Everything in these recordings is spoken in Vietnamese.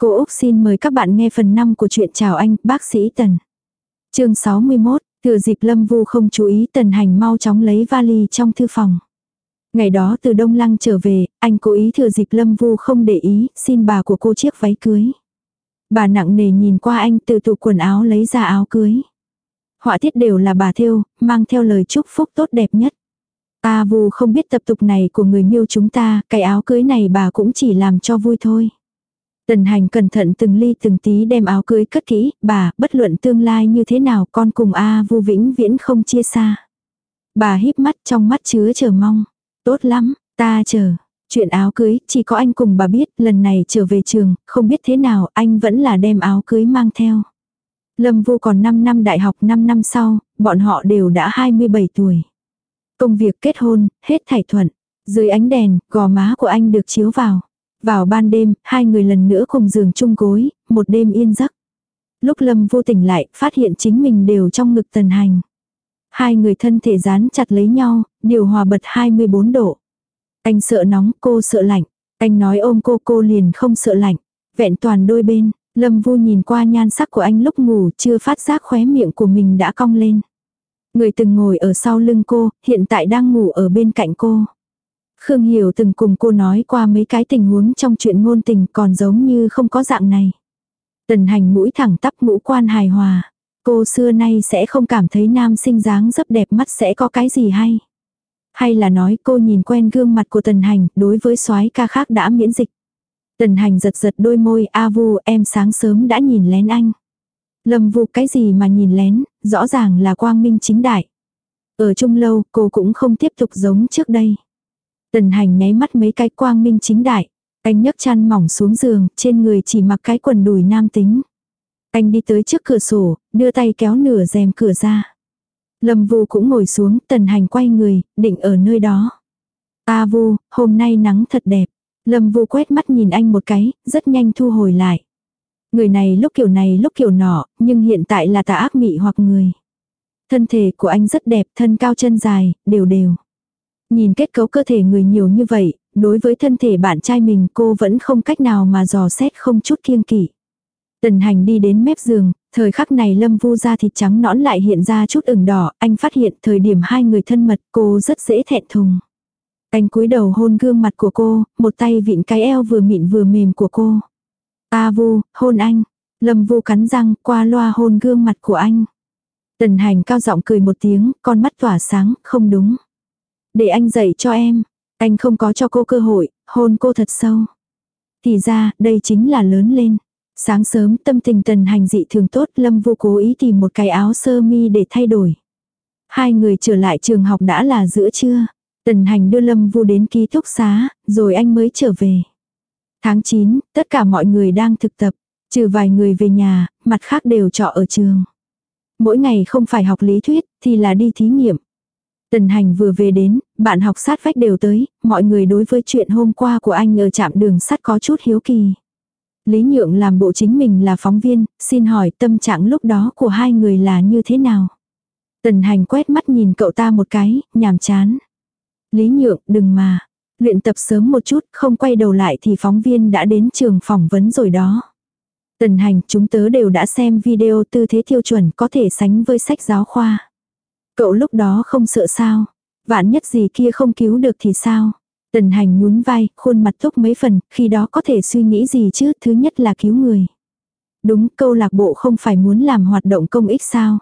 Cô Úc xin mời các bạn nghe phần 5 của truyện Chào anh, bác sĩ Tần. chương 61, thừa dịp Lâm Vu không chú ý Tần Hành mau chóng lấy vali trong thư phòng. Ngày đó từ Đông Lăng trở về, anh cố ý thừa dịp Lâm Vu không để ý, xin bà của cô chiếc váy cưới. Bà nặng nề nhìn qua anh từ tủ quần áo lấy ra áo cưới. Họa tiết đều là bà thêu, mang theo lời chúc phúc tốt đẹp nhất. Ta Vu không biết tập tục này của người miêu chúng ta, cái áo cưới này bà cũng chỉ làm cho vui thôi. Tần hành cẩn thận từng ly từng tí đem áo cưới cất kỹ, bà, bất luận tương lai như thế nào con cùng A vu vĩnh viễn không chia xa. Bà híp mắt trong mắt chứa chờ mong. Tốt lắm, ta chờ. Chuyện áo cưới, chỉ có anh cùng bà biết, lần này trở về trường, không biết thế nào, anh vẫn là đem áo cưới mang theo. Lâm Vu còn 5 năm đại học 5 năm sau, bọn họ đều đã 27 tuổi. Công việc kết hôn, hết thảy thuận. Dưới ánh đèn, gò má của anh được chiếu vào. Vào ban đêm, hai người lần nữa cùng giường chung gối, một đêm yên giấc. Lúc Lâm vô tỉnh lại, phát hiện chính mình đều trong ngực tần hành. Hai người thân thể dán chặt lấy nhau, điều hòa bật 24 độ. Anh sợ nóng, cô sợ lạnh. Anh nói ôm cô, cô liền không sợ lạnh. Vẹn toàn đôi bên, Lâm vô nhìn qua nhan sắc của anh lúc ngủ, chưa phát giác khóe miệng của mình đã cong lên. Người từng ngồi ở sau lưng cô, hiện tại đang ngủ ở bên cạnh cô. Khương Hiểu từng cùng cô nói qua mấy cái tình huống trong chuyện ngôn tình còn giống như không có dạng này. Tần hành mũi thẳng tắp ngũ quan hài hòa. Cô xưa nay sẽ không cảm thấy nam sinh dáng dấp đẹp mắt sẽ có cái gì hay. Hay là nói cô nhìn quen gương mặt của tần hành đối với soái ca khác đã miễn dịch. Tần hành giật giật đôi môi A vu em sáng sớm đã nhìn lén anh. Lâm vu cái gì mà nhìn lén, rõ ràng là quang minh chính đại. Ở chung lâu cô cũng không tiếp tục giống trước đây. Tần hành nháy mắt mấy cái quang minh chính đại. Anh nhấc chăn mỏng xuống giường, trên người chỉ mặc cái quần đùi nam tính. Anh đi tới trước cửa sổ, đưa tay kéo nửa rèm cửa ra. Lâm Vu cũng ngồi xuống, tần hành quay người, định ở nơi đó. A Vu, hôm nay nắng thật đẹp. Lâm Vu quét mắt nhìn anh một cái, rất nhanh thu hồi lại. Người này lúc kiểu này lúc kiểu nọ, nhưng hiện tại là tà ác mị hoặc người. Thân thể của anh rất đẹp, thân cao chân dài, đều đều. Nhìn kết cấu cơ thể người nhiều như vậy, đối với thân thể bạn trai mình cô vẫn không cách nào mà dò xét không chút kiêng kỵ. Tần hành đi đến mép giường, thời khắc này lâm vu da thịt trắng nõn lại hiện ra chút ửng đỏ, anh phát hiện thời điểm hai người thân mật cô rất dễ thẹn thùng. Anh cúi đầu hôn gương mặt của cô, một tay vịn cái eo vừa mịn vừa mềm của cô. A vu, hôn anh. Lâm vu cắn răng qua loa hôn gương mặt của anh. Tần hành cao giọng cười một tiếng, con mắt tỏa sáng, không đúng. Để anh dạy cho em. Anh không có cho cô cơ hội, hôn cô thật sâu. Thì ra, đây chính là lớn lên. Sáng sớm tâm tình tần hành dị thường tốt Lâm vô cố ý tìm một cái áo sơ mi để thay đổi. Hai người trở lại trường học đã là giữa trưa. Tần hành đưa Lâm vu đến ký túc xá, rồi anh mới trở về. Tháng 9, tất cả mọi người đang thực tập. Trừ vài người về nhà, mặt khác đều trọ ở trường. Mỗi ngày không phải học lý thuyết, thì là đi thí nghiệm. Tần hành vừa về đến, bạn học sát vách đều tới, mọi người đối với chuyện hôm qua của anh ở trạm đường sắt có chút hiếu kỳ. Lý Nhượng làm bộ chính mình là phóng viên, xin hỏi tâm trạng lúc đó của hai người là như thế nào? Tần hành quét mắt nhìn cậu ta một cái, nhàm chán. Lý Nhượng, đừng mà. Luyện tập sớm một chút, không quay đầu lại thì phóng viên đã đến trường phỏng vấn rồi đó. Tần hành, chúng tớ đều đã xem video tư thế tiêu chuẩn có thể sánh với sách giáo khoa. Cậu lúc đó không sợ sao. Vạn nhất gì kia không cứu được thì sao. Tần hành nhún vai, khuôn mặt thúc mấy phần, khi đó có thể suy nghĩ gì chứ, thứ nhất là cứu người. Đúng, câu lạc bộ không phải muốn làm hoạt động công ích sao.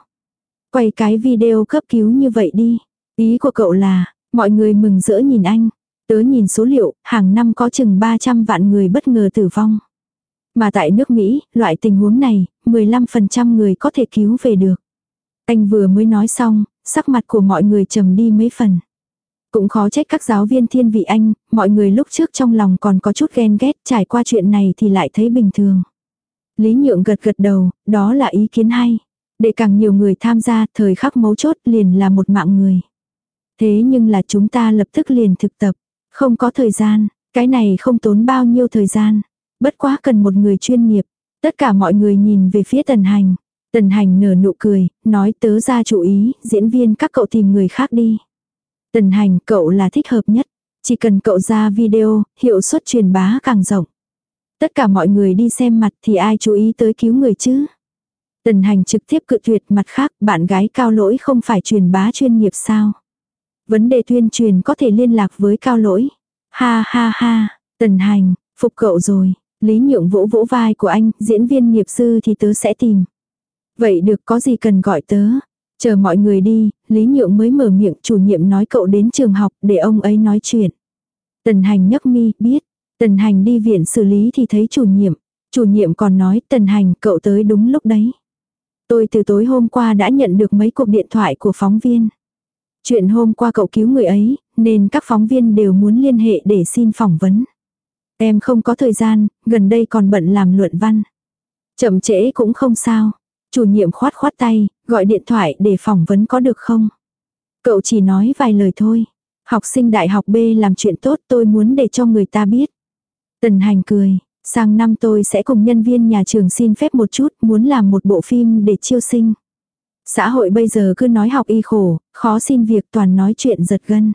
Quay cái video cấp cứu như vậy đi. Ý của cậu là, mọi người mừng rỡ nhìn anh. Tớ nhìn số liệu, hàng năm có chừng 300 vạn người bất ngờ tử vong. Mà tại nước Mỹ, loại tình huống này, 15% người có thể cứu về được. Anh vừa mới nói xong, sắc mặt của mọi người trầm đi mấy phần. Cũng khó trách các giáo viên thiên vị anh, mọi người lúc trước trong lòng còn có chút ghen ghét, trải qua chuyện này thì lại thấy bình thường. Lý Nhượng gật gật đầu, đó là ý kiến hay. Để càng nhiều người tham gia, thời khắc mấu chốt liền là một mạng người. Thế nhưng là chúng ta lập tức liền thực tập. Không có thời gian, cái này không tốn bao nhiêu thời gian. Bất quá cần một người chuyên nghiệp. Tất cả mọi người nhìn về phía tần hành. Tần hành nở nụ cười, nói tớ ra chủ ý, diễn viên các cậu tìm người khác đi. Tần hành cậu là thích hợp nhất. Chỉ cần cậu ra video, hiệu suất truyền bá càng rộng. Tất cả mọi người đi xem mặt thì ai chú ý tới cứu người chứ. Tần hành trực tiếp cự tuyệt mặt khác bạn gái cao lỗi không phải truyền bá chuyên nghiệp sao. Vấn đề tuyên truyền có thể liên lạc với cao lỗi. Ha ha ha, tần hành, phục cậu rồi. Lý nhượng vỗ vỗ vai của anh, diễn viên nghiệp sư thì tớ sẽ tìm. Vậy được có gì cần gọi tớ. Chờ mọi người đi, Lý nhượng mới mở miệng chủ nhiệm nói cậu đến trường học để ông ấy nói chuyện. Tần hành nhấc mi, biết. Tần hành đi viện xử lý thì thấy chủ nhiệm. Chủ nhiệm còn nói tần hành cậu tới đúng lúc đấy. Tôi từ tối hôm qua đã nhận được mấy cuộc điện thoại của phóng viên. Chuyện hôm qua cậu cứu người ấy, nên các phóng viên đều muốn liên hệ để xin phỏng vấn. Em không có thời gian, gần đây còn bận làm luận văn. Chậm trễ cũng không sao. Chủ nhiệm khoát khoát tay, gọi điện thoại để phỏng vấn có được không? Cậu chỉ nói vài lời thôi. Học sinh đại học B làm chuyện tốt tôi muốn để cho người ta biết. Tần hành cười, sang năm tôi sẽ cùng nhân viên nhà trường xin phép một chút muốn làm một bộ phim để chiêu sinh. Xã hội bây giờ cứ nói học y khổ, khó xin việc toàn nói chuyện giật gân.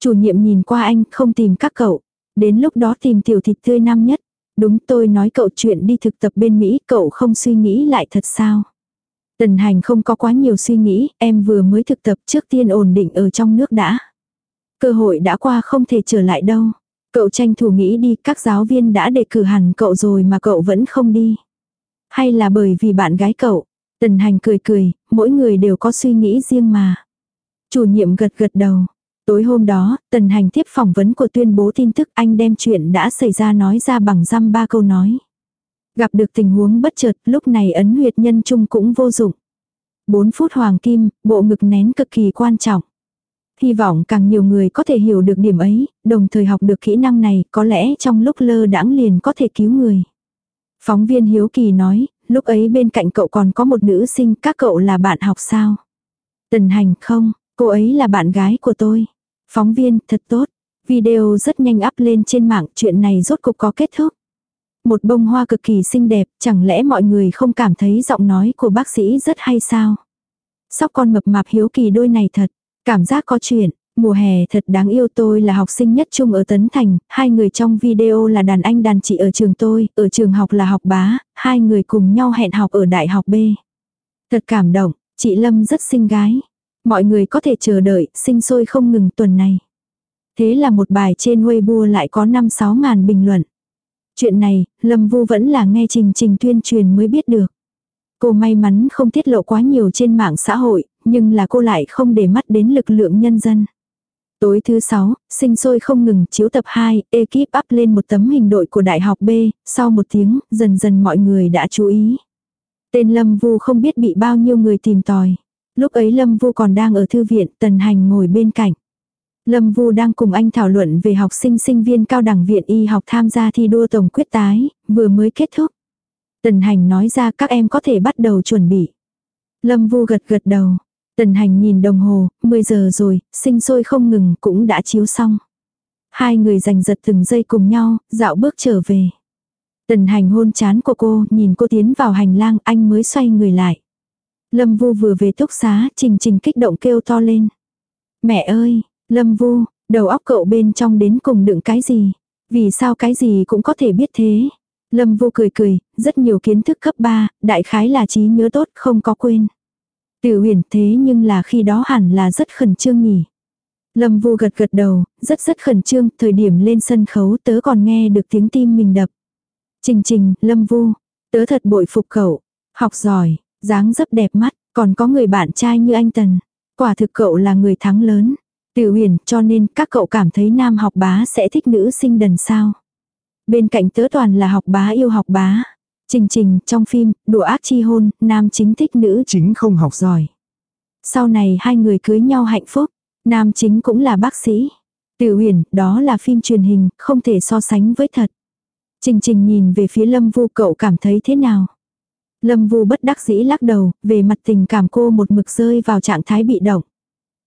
Chủ nhiệm nhìn qua anh không tìm các cậu. Đến lúc đó tìm tiểu thịt tươi năm nhất. Đúng tôi nói cậu chuyện đi thực tập bên Mỹ cậu không suy nghĩ lại thật sao. Tần hành không có quá nhiều suy nghĩ, em vừa mới thực tập trước tiên ổn định ở trong nước đã. Cơ hội đã qua không thể trở lại đâu. Cậu tranh thủ nghĩ đi, các giáo viên đã đề cử hẳn cậu rồi mà cậu vẫn không đi. Hay là bởi vì bạn gái cậu. Tần hành cười cười, mỗi người đều có suy nghĩ riêng mà. Chủ nhiệm gật gật đầu. Tối hôm đó, tần hành tiếp phỏng vấn của tuyên bố tin tức anh đem chuyện đã xảy ra nói ra bằng răm ba câu nói. Gặp được tình huống bất chợt, lúc này ấn huyệt nhân trung cũng vô dụng. 4 phút hoàng kim, bộ ngực nén cực kỳ quan trọng. Hy vọng càng nhiều người có thể hiểu được điểm ấy, đồng thời học được kỹ năng này, có lẽ trong lúc lơ đãng liền có thể cứu người. Phóng viên Hiếu Kỳ nói, lúc ấy bên cạnh cậu còn có một nữ sinh, các cậu là bạn học sao? Tần hành không, cô ấy là bạn gái của tôi. Phóng viên, thật tốt. Video rất nhanh up lên trên mạng, chuyện này rốt cục có kết thúc. Một bông hoa cực kỳ xinh đẹp, chẳng lẽ mọi người không cảm thấy giọng nói của bác sĩ rất hay sao? Sóc con mập mạp hiếu kỳ đôi này thật, cảm giác có chuyện, mùa hè thật đáng yêu tôi là học sinh nhất trung ở Tấn Thành, hai người trong video là đàn anh đàn chị ở trường tôi, ở trường học là học bá, hai người cùng nhau hẹn học ở đại học B. Thật cảm động, chị Lâm rất xinh gái. Mọi người có thể chờ đợi, sinh sôi không ngừng tuần này. Thế là một bài trên Weibo lại có 5-6 ngàn bình luận. Chuyện này, Lâm Vu vẫn là nghe Trình Trình tuyên truyền mới biết được. Cô may mắn không tiết lộ quá nhiều trên mạng xã hội, nhưng là cô lại không để mắt đến lực lượng nhân dân. Tối thứ 6, sinh sôi không ngừng, chiếu tập 2, ekip up lên một tấm hình đội của Đại học B, sau một tiếng, dần dần mọi người đã chú ý. Tên Lâm Vu không biết bị bao nhiêu người tìm tòi. Lúc ấy Lâm Vu còn đang ở thư viện, Tần Hành ngồi bên cạnh. Lâm Vu đang cùng anh thảo luận về học sinh sinh viên cao đẳng viện y học tham gia thi đua tổng quyết tái, vừa mới kết thúc. Tần Hành nói ra các em có thể bắt đầu chuẩn bị. Lâm Vu gật gật đầu. Tần Hành nhìn đồng hồ, 10 giờ rồi, sinh sôi không ngừng cũng đã chiếu xong. Hai người giành giật từng giây cùng nhau, dạo bước trở về. Tần Hành hôn chán của cô, nhìn cô tiến vào hành lang, anh mới xoay người lại. Lâm Vu vừa về túc xá, Trình Trình kích động kêu to lên. Mẹ ơi, Lâm Vu, đầu óc cậu bên trong đến cùng đựng cái gì? Vì sao cái gì cũng có thể biết thế? Lâm Vu cười cười, rất nhiều kiến thức cấp 3, đại khái là trí nhớ tốt, không có quên. Từ huyền thế nhưng là khi đó hẳn là rất khẩn trương nhỉ. Lâm Vu gật gật đầu, rất rất khẩn trương, thời điểm lên sân khấu tớ còn nghe được tiếng tim mình đập. Trình trình, Lâm Vu, tớ thật bội phục cậu, học giỏi, dáng dấp đẹp mắt, còn có người bạn trai như anh Tần. Quả thực cậu là người thắng lớn. Từ huyền, cho nên các cậu cảm thấy nam học bá sẽ thích nữ sinh đần sao. Bên cạnh tớ toàn là học bá yêu học bá. Trình trình, trong phim, đùa ác chi hôn, nam chính thích nữ chính không học giỏi. Sau này hai người cưới nhau hạnh phúc, nam chính cũng là bác sĩ. Từ huyền, đó là phim truyền hình, không thể so sánh với thật. Trình trình nhìn về phía lâm vu cậu cảm thấy thế nào? Lâm vu bất đắc dĩ lắc đầu, về mặt tình cảm cô một mực rơi vào trạng thái bị động.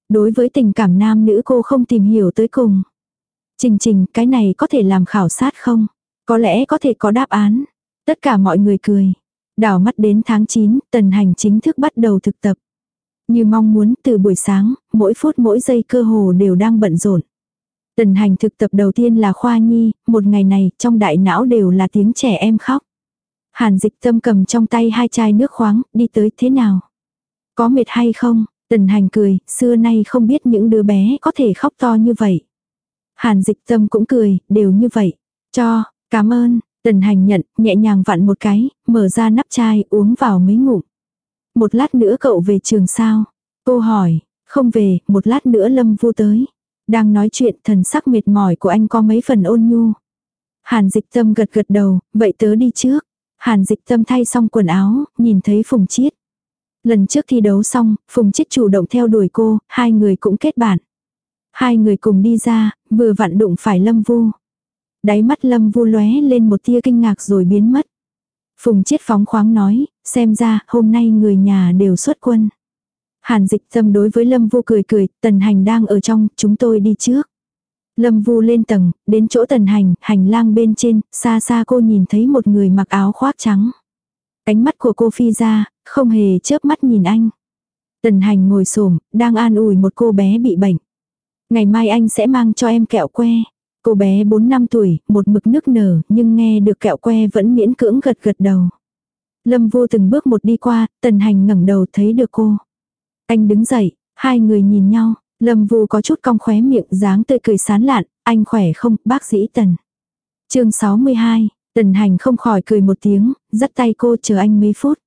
Đối với tình cảm nam nữ cô không tìm hiểu tới cùng. Trình trình, cái này có thể làm khảo sát không? Có lẽ có thể có đáp án. Tất cả mọi người cười. Đảo mắt đến tháng 9, tần hành chính thức bắt đầu thực tập. Như mong muốn từ buổi sáng, mỗi phút mỗi giây cơ hồ đều đang bận rộn. Tần hành thực tập đầu tiên là khoa nhi, một ngày này trong đại não đều là tiếng trẻ em khóc. Hàn dịch tâm cầm trong tay hai chai nước khoáng, đi tới thế nào? Có mệt hay không? Tần hành cười, xưa nay không biết những đứa bé có thể khóc to như vậy. Hàn dịch tâm cũng cười, đều như vậy. Cho, cảm ơn, tần hành nhận, nhẹ nhàng vặn một cái, mở ra nắp chai, uống vào mấy ngụm. Một lát nữa cậu về trường sao? Cô hỏi, không về, một lát nữa lâm vu tới. Đang nói chuyện thần sắc mệt mỏi của anh có mấy phần ôn nhu. Hàn dịch tâm gật gật đầu, vậy tớ đi trước. Hàn dịch tâm thay xong quần áo, nhìn thấy Phùng Chiết. Lần trước thi đấu xong, Phùng Chiết chủ động theo đuổi cô, hai người cũng kết bạn. Hai người cùng đi ra, vừa vặn đụng phải Lâm Vu. Đáy mắt Lâm Vu lóe lên một tia kinh ngạc rồi biến mất. Phùng Chiết phóng khoáng nói, xem ra hôm nay người nhà đều xuất quân. Hàn dịch tâm đối với Lâm Vu cười cười, tần hành đang ở trong, chúng tôi đi trước. Lâm Vu lên tầng, đến chỗ tần hành, hành lang bên trên, xa xa cô nhìn thấy một người mặc áo khoác trắng. Cánh mắt của cô phi ra, không hề chớp mắt nhìn anh. Tần hành ngồi xổm đang an ủi một cô bé bị bệnh. Ngày mai anh sẽ mang cho em kẹo que. Cô bé 4 năm tuổi, một mực nước nở, nhưng nghe được kẹo que vẫn miễn cưỡng gật gật đầu. Lâm vô từng bước một đi qua, tần hành ngẩng đầu thấy được cô. Anh đứng dậy, hai người nhìn nhau, Lâm Vu có chút cong khóe miệng dáng tươi cười sán lạn, anh khỏe không, bác sĩ Tần. chương 62, Tần Hành không khỏi cười một tiếng, dắt tay cô chờ anh mấy phút.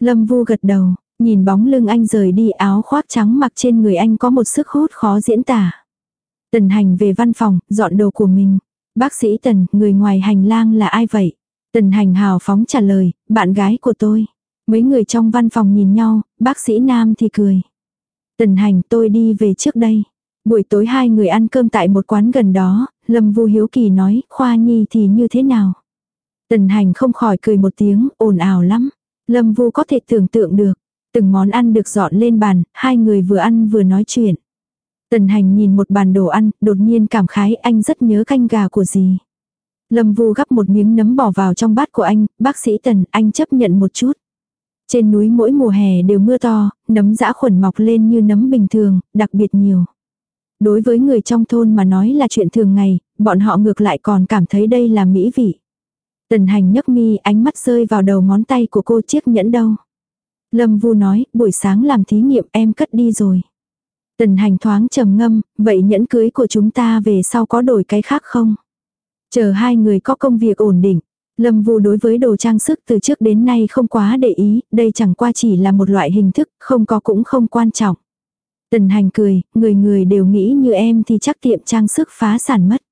Lâm Vu gật đầu, nhìn bóng lưng anh rời đi áo khoác trắng mặc trên người anh có một sức hút khó diễn tả. Tần Hành về văn phòng, dọn đồ của mình. Bác sĩ Tần, người ngoài hành lang là ai vậy? Tần Hành hào phóng trả lời, bạn gái của tôi. Mấy người trong văn phòng nhìn nhau, bác sĩ Nam thì cười. Tần hành tôi đi về trước đây. Buổi tối hai người ăn cơm tại một quán gần đó, Lâm Vu Hiếu Kỳ nói, Khoa Nhi thì như thế nào? Tần hành không khỏi cười một tiếng, ồn ào lắm. Lâm Vu có thể tưởng tượng được. Từng món ăn được dọn lên bàn, hai người vừa ăn vừa nói chuyện. Tần hành nhìn một bàn đồ ăn, đột nhiên cảm khái anh rất nhớ canh gà của gì. Lâm Vu gắp một miếng nấm bỏ vào trong bát của anh, bác sĩ Tần, anh chấp nhận một chút. Trên núi mỗi mùa hè đều mưa to, nấm dã khuẩn mọc lên như nấm bình thường, đặc biệt nhiều. Đối với người trong thôn mà nói là chuyện thường ngày, bọn họ ngược lại còn cảm thấy đây là mỹ vị. Tần hành nhấc mi ánh mắt rơi vào đầu ngón tay của cô chiếc nhẫn đâu. Lâm Vu nói, buổi sáng làm thí nghiệm em cất đi rồi. Tần hành thoáng trầm ngâm, vậy nhẫn cưới của chúng ta về sau có đổi cái khác không? Chờ hai người có công việc ổn định, Lâm Vu đối với đồ trang sức từ trước đến nay không quá để ý, đây chẳng qua chỉ là một loại hình thức, không có cũng không quan trọng. Tần hành cười, người người đều nghĩ như em thì chắc tiệm trang sức phá sản mất.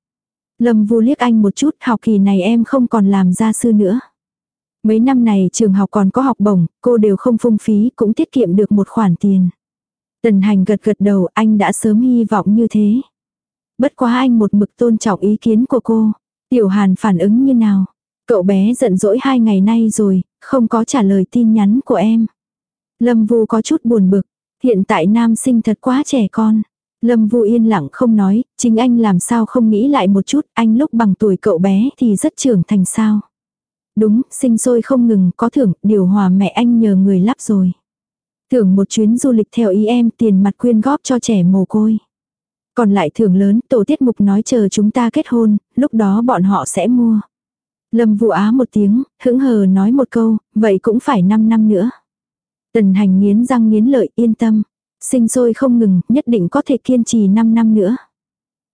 Lâm Vu liếc anh một chút, học kỳ này em không còn làm gia sư nữa. Mấy năm này trường học còn có học bổng, cô đều không phung phí, cũng tiết kiệm được một khoản tiền. Tần hành gật gật đầu, anh đã sớm hy vọng như thế. Bất quá anh một mực tôn trọng ý kiến của cô. Tiểu Hàn phản ứng như nào? Cậu bé giận dỗi hai ngày nay rồi, không có trả lời tin nhắn của em. Lâm Vu có chút buồn bực, hiện tại nam sinh thật quá trẻ con. Lâm Vu yên lặng không nói, chính anh làm sao không nghĩ lại một chút, anh lúc bằng tuổi cậu bé thì rất trưởng thành sao. Đúng, sinh sôi không ngừng, có thưởng, điều hòa mẹ anh nhờ người lắp rồi. Thưởng một chuyến du lịch theo ý em, tiền mặt quyên góp cho trẻ mồ côi. Còn lại thưởng lớn, tổ tiết mục nói chờ chúng ta kết hôn, lúc đó bọn họ sẽ mua. Lâm vụ á một tiếng, hững hờ nói một câu, vậy cũng phải 5 năm nữa. Tần hành nghiến răng nghiến lợi yên tâm. Sinh sôi không ngừng, nhất định có thể kiên trì 5 năm nữa.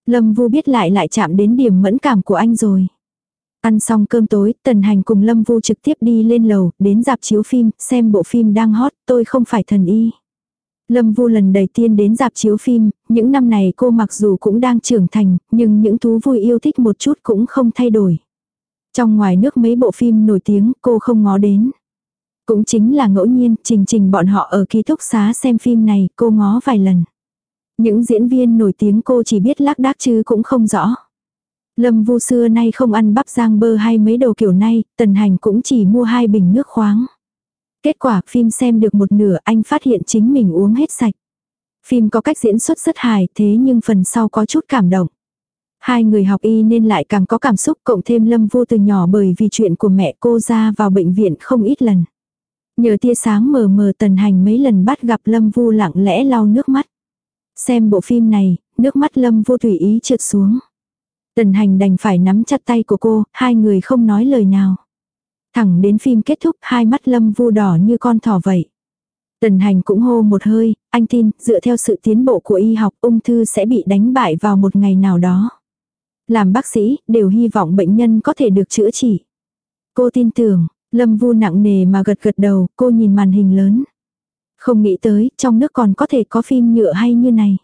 Lâm Vu biết lại lại chạm đến điểm mẫn cảm của anh rồi. Ăn xong cơm tối, Tần Hành cùng Lâm Vu trực tiếp đi lên lầu, đến dạp chiếu phim, xem bộ phim đang hot, tôi không phải thần y. Lâm Vu lần đầu tiên đến dạp chiếu phim, những năm này cô mặc dù cũng đang trưởng thành, nhưng những thú vui yêu thích một chút cũng không thay đổi. Trong ngoài nước mấy bộ phim nổi tiếng cô không ngó đến. Cũng chính là ngẫu nhiên, trình trình bọn họ ở ký túc xá xem phim này, cô ngó vài lần. Những diễn viên nổi tiếng cô chỉ biết lác đác chứ cũng không rõ. Lâm vu xưa nay không ăn bắp giang bơ hay mấy đồ kiểu này, tần hành cũng chỉ mua hai bình nước khoáng. Kết quả phim xem được một nửa anh phát hiện chính mình uống hết sạch. Phim có cách diễn xuất rất hài thế nhưng phần sau có chút cảm động. Hai người học y nên lại càng có cảm xúc cộng thêm lâm vô từ nhỏ bởi vì chuyện của mẹ cô ra vào bệnh viện không ít lần. Nhờ tia sáng mờ mờ tần hành mấy lần bắt gặp lâm vu lặng lẽ lau nước mắt. Xem bộ phim này, nước mắt Lâm vô tùy ý trượt xuống. Tần hành đành phải nắm chặt tay của cô, hai người không nói lời nào. Thẳng đến phim kết thúc hai mắt Lâm vu đỏ như con thỏ vậy. Tần hành cũng hô một hơi, anh tin, dựa theo sự tiến bộ của y học ung thư sẽ bị đánh bại vào một ngày nào đó. Làm bác sĩ, đều hy vọng bệnh nhân có thể được chữa trị. Cô tin tưởng, Lâm Vu nặng nề mà gật gật đầu, cô nhìn màn hình lớn. Không nghĩ tới, trong nước còn có thể có phim nhựa hay như này.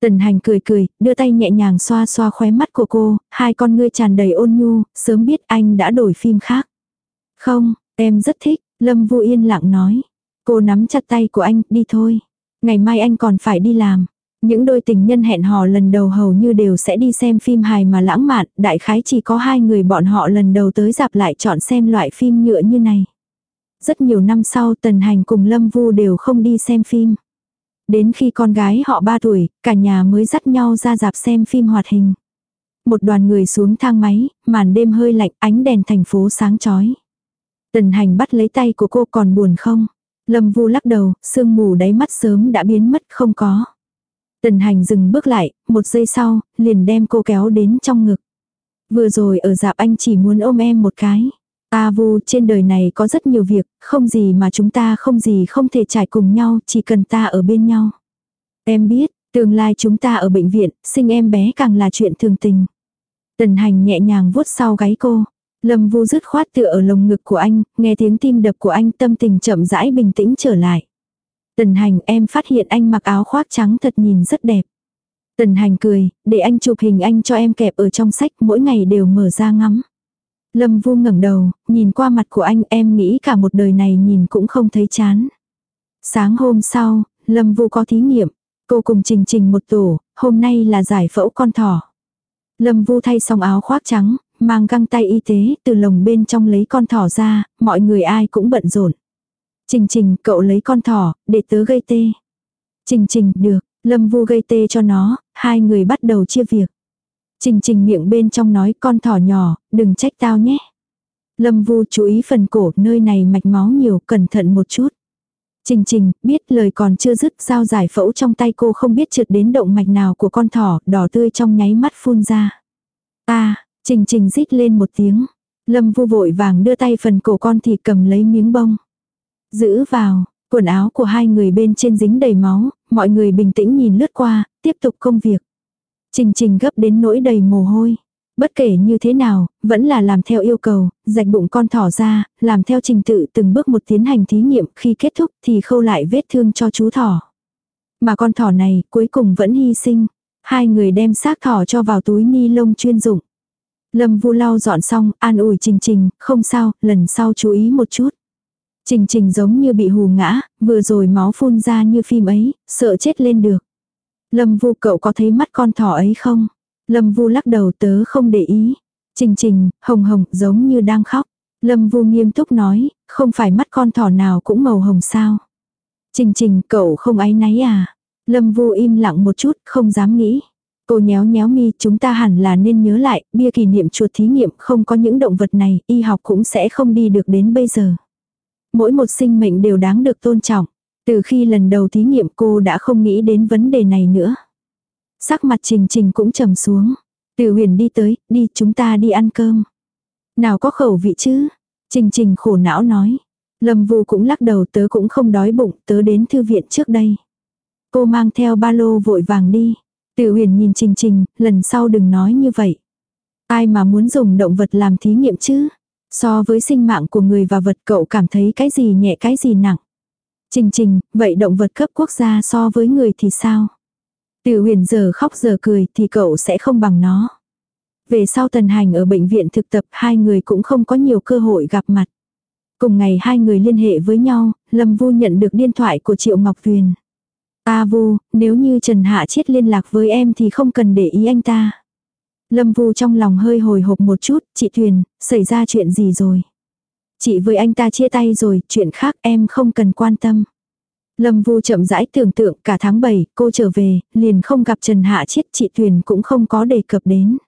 Tần hành cười cười, đưa tay nhẹ nhàng xoa xoa khóe mắt của cô, hai con ngươi tràn đầy ôn nhu, sớm biết anh đã đổi phim khác. Không, em rất thích, Lâm Vu yên lặng nói. Cô nắm chặt tay của anh, đi thôi. Ngày mai anh còn phải đi làm. Những đôi tình nhân hẹn hò lần đầu hầu như đều sẽ đi xem phim hài mà lãng mạn, đại khái chỉ có hai người bọn họ lần đầu tới dạp lại chọn xem loại phim nhựa như này. Rất nhiều năm sau Tần Hành cùng Lâm Vu đều không đi xem phim. Đến khi con gái họ 3 tuổi, cả nhà mới dắt nhau ra dạp xem phim hoạt hình. Một đoàn người xuống thang máy, màn đêm hơi lạnh ánh đèn thành phố sáng chói. Tần Hành bắt lấy tay của cô còn buồn không? Lâm Vu lắc đầu, sương mù đáy mắt sớm đã biến mất không có. Tần hành dừng bước lại, một giây sau, liền đem cô kéo đến trong ngực. Vừa rồi ở dạp anh chỉ muốn ôm em một cái. Ta vu trên đời này có rất nhiều việc, không gì mà chúng ta không gì không thể trải cùng nhau, chỉ cần ta ở bên nhau. Em biết, tương lai chúng ta ở bệnh viện, sinh em bé càng là chuyện thường tình. Tần hành nhẹ nhàng vuốt sau gáy cô. Lâm vu dứt khoát tựa ở lồng ngực của anh, nghe tiếng tim đập của anh tâm tình chậm rãi bình tĩnh trở lại. Tần hành em phát hiện anh mặc áo khoác trắng thật nhìn rất đẹp. Tần hành cười, để anh chụp hình anh cho em kẹp ở trong sách mỗi ngày đều mở ra ngắm. Lâm vu ngẩng đầu, nhìn qua mặt của anh em nghĩ cả một đời này nhìn cũng không thấy chán. Sáng hôm sau, Lâm vu có thí nghiệm. Cô cùng Trình Trình một tổ, hôm nay là giải phẫu con thỏ. Lâm vu thay xong áo khoác trắng, mang găng tay y tế từ lồng bên trong lấy con thỏ ra, mọi người ai cũng bận rộn. Trình trình, cậu lấy con thỏ, để tớ gây tê. Trình trình, được, Lâm Vu gây tê cho nó, hai người bắt đầu chia việc. Trình trình miệng bên trong nói con thỏ nhỏ, đừng trách tao nhé. Lâm Vu chú ý phần cổ, nơi này mạch máu nhiều, cẩn thận một chút. Trình trình, biết lời còn chưa dứt, dao giải phẫu trong tay cô không biết trượt đến động mạch nào của con thỏ, đỏ tươi trong nháy mắt phun ra. Ta, trình trình rít lên một tiếng. Lâm Vu vội vàng đưa tay phần cổ con thì cầm lấy miếng bông. Giữ vào, quần áo của hai người bên trên dính đầy máu, mọi người bình tĩnh nhìn lướt qua, tiếp tục công việc. Trình trình gấp đến nỗi đầy mồ hôi. Bất kể như thế nào, vẫn là làm theo yêu cầu, rạch bụng con thỏ ra, làm theo trình tự từng bước một tiến hành thí nghiệm khi kết thúc thì khâu lại vết thương cho chú thỏ. Mà con thỏ này cuối cùng vẫn hy sinh. Hai người đem xác thỏ cho vào túi ni lông chuyên dụng. Lâm vu lau dọn xong, an ủi trình trình, không sao, lần sau chú ý một chút. Trình trình giống như bị hù ngã, vừa rồi máu phun ra như phim ấy, sợ chết lên được. Lâm vu cậu có thấy mắt con thỏ ấy không? Lâm vu lắc đầu tớ không để ý. Trình trình, hồng hồng, giống như đang khóc. Lâm vu nghiêm túc nói, không phải mắt con thỏ nào cũng màu hồng sao. Trình trình, cậu không áy náy à? Lâm vu im lặng một chút, không dám nghĩ. Cô nhéo nhéo mi, chúng ta hẳn là nên nhớ lại, bia kỷ niệm chuột thí nghiệm không có những động vật này, y học cũng sẽ không đi được đến bây giờ. Mỗi một sinh mệnh đều đáng được tôn trọng. Từ khi lần đầu thí nghiệm cô đã không nghĩ đến vấn đề này nữa. Sắc mặt Trình Trình cũng trầm xuống. Từ huyền đi tới, đi chúng ta đi ăn cơm. Nào có khẩu vị chứ? Trình Trình khổ não nói. Lâm Vu cũng lắc đầu tớ cũng không đói bụng, tớ đến thư viện trước đây. Cô mang theo ba lô vội vàng đi. Từ huyền nhìn Trình Trình, lần sau đừng nói như vậy. Ai mà muốn dùng động vật làm thí nghiệm chứ? So với sinh mạng của người và vật cậu cảm thấy cái gì nhẹ cái gì nặng. Trình trình, vậy động vật cấp quốc gia so với người thì sao? Tiểu huyền giờ khóc giờ cười thì cậu sẽ không bằng nó. Về sau tần hành ở bệnh viện thực tập hai người cũng không có nhiều cơ hội gặp mặt. Cùng ngày hai người liên hệ với nhau, Lâm Vu nhận được điện thoại của Triệu Ngọc Tuyền. Ta Vu, nếu như Trần Hạ Chiết liên lạc với em thì không cần để ý anh ta. Lâm Vu trong lòng hơi hồi hộp một chút, chị Tuyền, xảy ra chuyện gì rồi? Chị với anh ta chia tay rồi, chuyện khác em không cần quan tâm. Lâm Vu chậm rãi tưởng tượng cả tháng 7 cô trở về, liền không gặp Trần Hạ Chiết chị Tuyền cũng không có đề cập đến.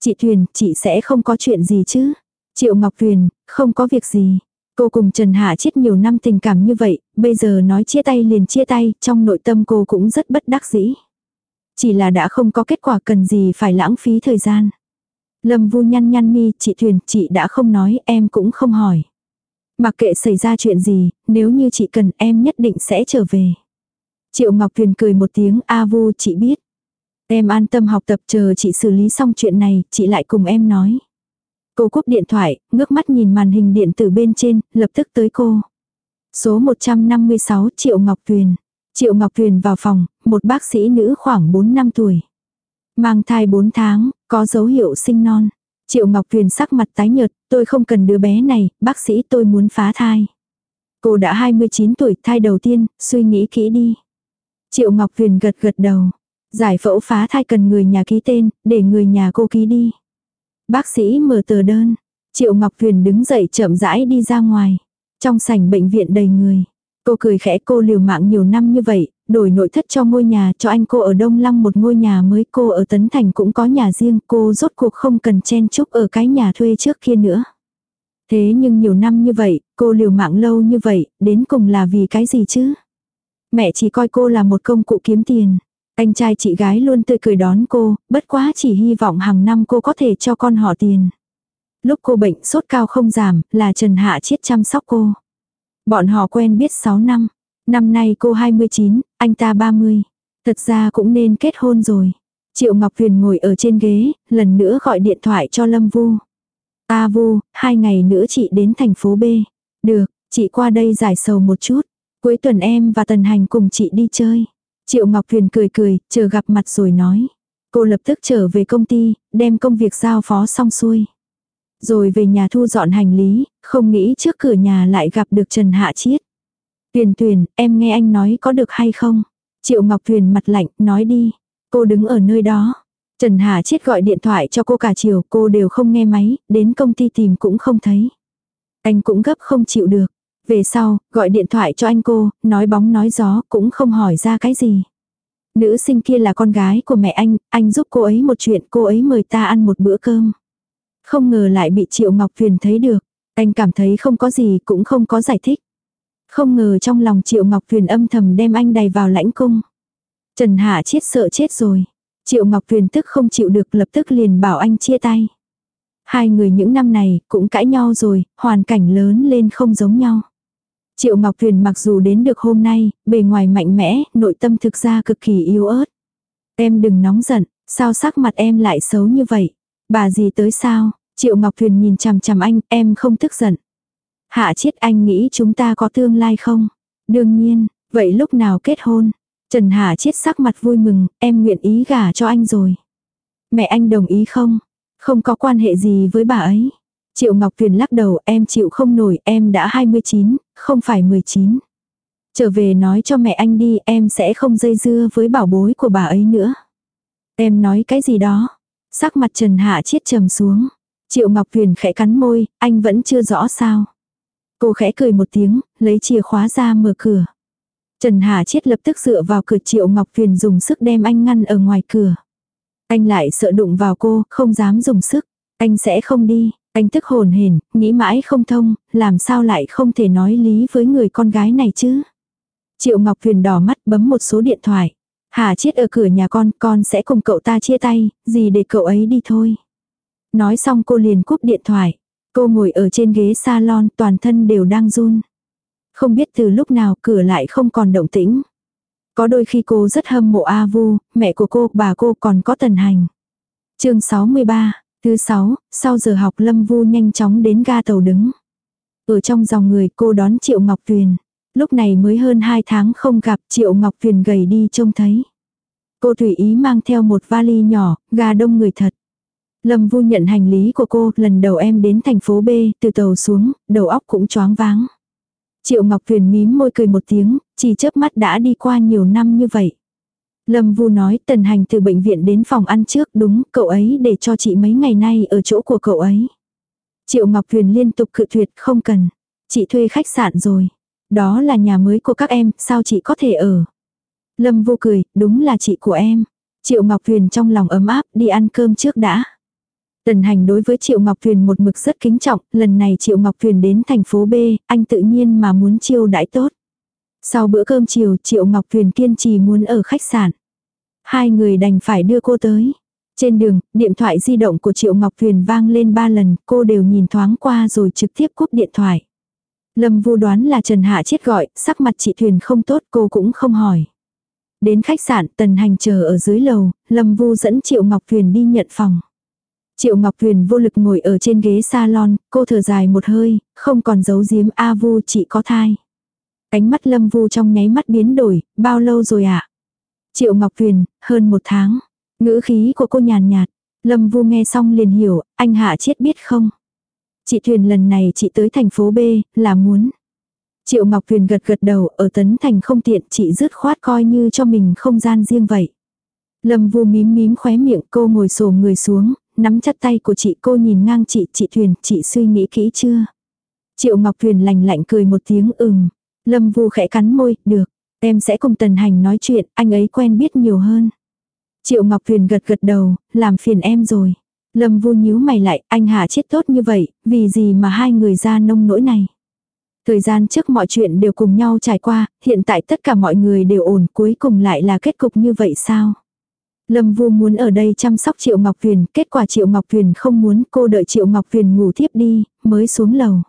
Chị Tuyền, chị sẽ không có chuyện gì chứ? Triệu Ngọc Thuyền, không có việc gì. Cô cùng Trần Hạ Chiết nhiều năm tình cảm như vậy, bây giờ nói chia tay liền chia tay, trong nội tâm cô cũng rất bất đắc dĩ. Chỉ là đã không có kết quả cần gì phải lãng phí thời gian. Lâm vu nhăn nhăn mi, chị Thuyền, chị đã không nói, em cũng không hỏi. Mặc kệ xảy ra chuyện gì, nếu như chị cần em nhất định sẽ trở về. Triệu Ngọc Thuyền cười một tiếng, A vu chị biết. Em an tâm học tập chờ chị xử lý xong chuyện này, chị lại cùng em nói. Cô cúp điện thoại, ngước mắt nhìn màn hình điện tử bên trên, lập tức tới cô. Số 156 Triệu Ngọc Tuyền. Triệu Ngọc Tuyền vào phòng, một bác sĩ nữ khoảng 4 năm tuổi. Mang thai 4 tháng, có dấu hiệu sinh non. Triệu Ngọc Tuyền sắc mặt tái nhợt, tôi không cần đứa bé này, bác sĩ tôi muốn phá thai. Cô đã 29 tuổi, thai đầu tiên, suy nghĩ kỹ đi. Triệu Ngọc Tuyền gật gật đầu. Giải phẫu phá thai cần người nhà ký tên, để người nhà cô ký đi. Bác sĩ mở tờ đơn. Triệu Ngọc Tuyền đứng dậy chậm rãi đi ra ngoài. Trong sảnh bệnh viện đầy người. Cô cười khẽ cô liều mạng nhiều năm như vậy, đổi nội thất cho ngôi nhà cho anh cô ở Đông Lăng một ngôi nhà mới cô ở Tấn Thành cũng có nhà riêng cô rốt cuộc không cần chen chúc ở cái nhà thuê trước kia nữa. Thế nhưng nhiều năm như vậy, cô liều mạng lâu như vậy, đến cùng là vì cái gì chứ? Mẹ chỉ coi cô là một công cụ kiếm tiền. Anh trai chị gái luôn tươi cười đón cô, bất quá chỉ hy vọng hàng năm cô có thể cho con họ tiền. Lúc cô bệnh sốt cao không giảm, là Trần Hạ Chiết chăm sóc cô. Bọn họ quen biết 6 năm. Năm nay cô 29, anh ta 30. Thật ra cũng nên kết hôn rồi. Triệu Ngọc Huyền ngồi ở trên ghế, lần nữa gọi điện thoại cho Lâm Vu. a Vu, hai ngày nữa chị đến thành phố B. Được, chị qua đây giải sầu một chút. Cuối tuần em và Tần Hành cùng chị đi chơi. Triệu Ngọc Huyền cười cười, chờ gặp mặt rồi nói. Cô lập tức trở về công ty, đem công việc giao phó xong xuôi. Rồi về nhà thu dọn hành lý, không nghĩ trước cửa nhà lại gặp được Trần Hạ Chiết. Tuyền Tuyền, em nghe anh nói có được hay không? Triệu Ngọc Tuyền mặt lạnh, nói đi. Cô đứng ở nơi đó. Trần Hà Chiết gọi điện thoại cho cô cả chiều, cô đều không nghe máy, đến công ty tìm cũng không thấy. Anh cũng gấp không chịu được. Về sau, gọi điện thoại cho anh cô, nói bóng nói gió, cũng không hỏi ra cái gì. Nữ sinh kia là con gái của mẹ anh, anh giúp cô ấy một chuyện, cô ấy mời ta ăn một bữa cơm. Không ngờ lại bị Triệu Ngọc Tuyền thấy được. Anh cảm thấy không có gì, cũng không có giải thích. Không ngờ trong lòng Triệu Ngọc Tuyền âm thầm đem anh đầy vào lãnh cung. Trần Hạ chết sợ chết rồi. Triệu Ngọc Tuyền tức không chịu được lập tức liền bảo anh chia tay. Hai người những năm này cũng cãi nhau rồi, hoàn cảnh lớn lên không giống nhau. Triệu Ngọc Tuyền mặc dù đến được hôm nay, bề ngoài mạnh mẽ, nội tâm thực ra cực kỳ yếu ớt. Em đừng nóng giận, sao sắc mặt em lại xấu như vậy? Bà gì tới sao? Triệu Ngọc Thuyền nhìn chằm chằm anh, em không tức giận. Hạ chiết anh nghĩ chúng ta có tương lai không? Đương nhiên, vậy lúc nào kết hôn? Trần Hạ chiết sắc mặt vui mừng, em nguyện ý gả cho anh rồi. Mẹ anh đồng ý không? Không có quan hệ gì với bà ấy. Triệu Ngọc Tuyền lắc đầu em chịu không nổi em đã 29, không phải 19. Trở về nói cho mẹ anh đi em sẽ không dây dưa với bảo bối của bà ấy nữa. Em nói cái gì đó. Sắc mặt Trần Hạ chiết trầm xuống. Triệu Ngọc Tuyền khẽ cắn môi, anh vẫn chưa rõ sao. Cô khẽ cười một tiếng, lấy chìa khóa ra mở cửa. Trần Hà Chiết lập tức dựa vào cửa Triệu Ngọc Tuyền dùng sức đem anh ngăn ở ngoài cửa. Anh lại sợ đụng vào cô, không dám dùng sức. Anh sẽ không đi, anh tức hồn hển, nghĩ mãi không thông, làm sao lại không thể nói lý với người con gái này chứ. Triệu Ngọc Tuyền đỏ mắt bấm một số điện thoại. Hà Chiết ở cửa nhà con, con sẽ cùng cậu ta chia tay, gì để cậu ấy đi thôi. Nói xong cô liền cúp điện thoại. Cô ngồi ở trên ghế salon toàn thân đều đang run. Không biết từ lúc nào cửa lại không còn động tĩnh. Có đôi khi cô rất hâm mộ A Vu, mẹ của cô, bà cô còn có tần hành. chương 63, thứ 6, sau giờ học Lâm Vu nhanh chóng đến ga tàu đứng. Ở trong dòng người cô đón Triệu Ngọc Tuyền. Lúc này mới hơn 2 tháng không gặp Triệu Ngọc Tuyền gầy đi trông thấy. Cô tùy ý mang theo một vali nhỏ, ga đông người thật. Lâm Vu nhận hành lý của cô, lần đầu em đến thành phố B, từ tàu xuống, đầu óc cũng choáng váng. Triệu Ngọc Tuyền mím môi cười một tiếng, chỉ chớp mắt đã đi qua nhiều năm như vậy. Lâm Vu nói tần hành từ bệnh viện đến phòng ăn trước đúng, cậu ấy để cho chị mấy ngày nay ở chỗ của cậu ấy. Triệu Ngọc Tuyền liên tục cự tuyệt không cần. Chị thuê khách sạn rồi. Đó là nhà mới của các em, sao chị có thể ở? Lâm Vu cười, đúng là chị của em. Triệu Ngọc Tuyền trong lòng ấm áp, đi ăn cơm trước đã. Tần hành đối với Triệu Ngọc thuyền một mực rất kính trọng, lần này Triệu Ngọc thuyền đến thành phố B, anh tự nhiên mà muốn chiêu đãi tốt. Sau bữa cơm chiều, Triệu Ngọc thuyền kiên trì muốn ở khách sạn. Hai người đành phải đưa cô tới. Trên đường, điện thoại di động của Triệu Ngọc thuyền vang lên ba lần, cô đều nhìn thoáng qua rồi trực tiếp cúp điện thoại. Lâm Vu đoán là Trần Hạ chết gọi, sắc mặt chị thuyền không tốt cô cũng không hỏi. Đến khách sạn, Tần Hành chờ ở dưới lầu, Lâm Vu dẫn Triệu Ngọc thuyền đi nhận phòng. Triệu Ngọc Thuyền vô lực ngồi ở trên ghế salon, cô thở dài một hơi, không còn giấu giếm A Vu chị có thai. Ánh mắt Lâm Vu trong nháy mắt biến đổi, bao lâu rồi ạ? À? Triệu Ngọc Thuyền hơn một tháng. Ngữ khí của cô nhàn nhạt. Lâm Vu nghe xong liền hiểu, anh Hạ chết biết không? Chị Thuyền lần này chị tới thành phố B, là muốn. Triệu Ngọc Thuyền gật gật đầu, ở Tấn Thành không tiện, chị dứt khoát coi như cho mình không gian riêng vậy. Lâm Vu mím mím khóe miệng cô ngồi xổm người xuống, nắm chặt tay của chị cô nhìn ngang chị, chị Thuyền, chị suy nghĩ kỹ chưa? Triệu Ngọc Thuyền lành lạnh cười một tiếng ừm. Lâm Vu khẽ cắn môi, được. Em sẽ cùng Tần Hành nói chuyện, anh ấy quen biết nhiều hơn. Triệu Ngọc Thuyền gật gật đầu, làm phiền em rồi. Lâm Vu nhíu mày lại, anh Hà chết tốt như vậy, vì gì mà hai người ra nông nỗi này. Thời gian trước mọi chuyện đều cùng nhau trải qua, hiện tại tất cả mọi người đều ổn, cuối cùng lại là kết cục như vậy sao? Lâm Vu muốn ở đây chăm sóc Triệu Ngọc Tuyền, kết quả Triệu Ngọc Tuyền không muốn cô đợi Triệu Ngọc Tuyền ngủ thiếp đi, mới xuống lầu.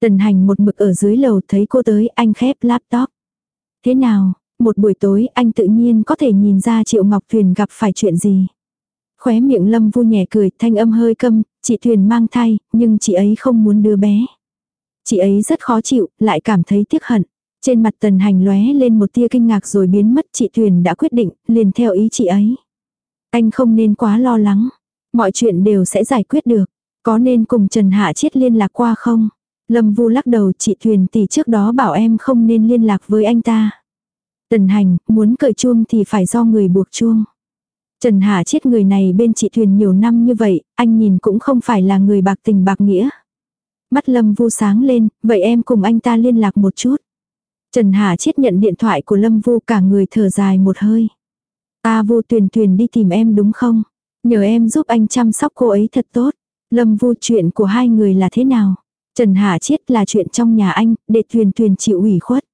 Tần hành một mực ở dưới lầu thấy cô tới anh khép laptop. Thế nào, một buổi tối anh tự nhiên có thể nhìn ra Triệu Ngọc Tuyền gặp phải chuyện gì. Khóe miệng Lâm Vu nhẹ cười thanh âm hơi câm, chị Tuyền mang thai, nhưng chị ấy không muốn đưa bé. Chị ấy rất khó chịu, lại cảm thấy tiếc hận. Trên mặt tần hành lóe lên một tia kinh ngạc rồi biến mất chị Tuyền đã quyết định, liền theo ý chị ấy. Anh không nên quá lo lắng. Mọi chuyện đều sẽ giải quyết được. Có nên cùng Trần Hạ Chiết liên lạc qua không? Lâm Vu lắc đầu chị Thuyền tỷ trước đó bảo em không nên liên lạc với anh ta. Tần hành, muốn cởi chuông thì phải do người buộc chuông. Trần Hạ Chiết người này bên chị Thuyền nhiều năm như vậy, anh nhìn cũng không phải là người bạc tình bạc nghĩa. Mắt Lâm Vu sáng lên, vậy em cùng anh ta liên lạc một chút. Trần Hà Chiết nhận điện thoại của Lâm Vu cả người thở dài một hơi. Ta vô tuyền tuyền đi tìm em đúng không? Nhờ em giúp anh chăm sóc cô ấy thật tốt. Lâm vu chuyện của hai người là thế nào? Trần Hà Chiết là chuyện trong nhà anh, để tuyền tuyền chịu ủy khuất.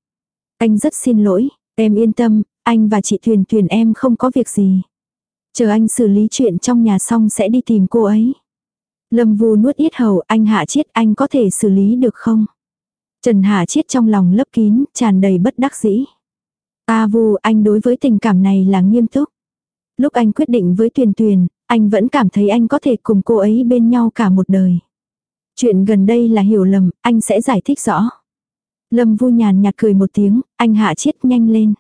Anh rất xin lỗi, em yên tâm, anh và chị Tuyền Tuyền em không có việc gì. Chờ anh xử lý chuyện trong nhà xong sẽ đi tìm cô ấy. Lâm Vu nuốt yết hầu, anh Hạ Chiết anh có thể xử lý được không? Trần hà Chiết trong lòng lấp kín, tràn đầy bất đắc dĩ. A vu anh đối với tình cảm này là nghiêm túc. Lúc anh quyết định với Tuyền Tuyền, anh vẫn cảm thấy anh có thể cùng cô ấy bên nhau cả một đời. Chuyện gần đây là hiểu lầm, anh sẽ giải thích rõ. Lâm vu nhàn nhạt cười một tiếng, anh hạ chiết nhanh lên.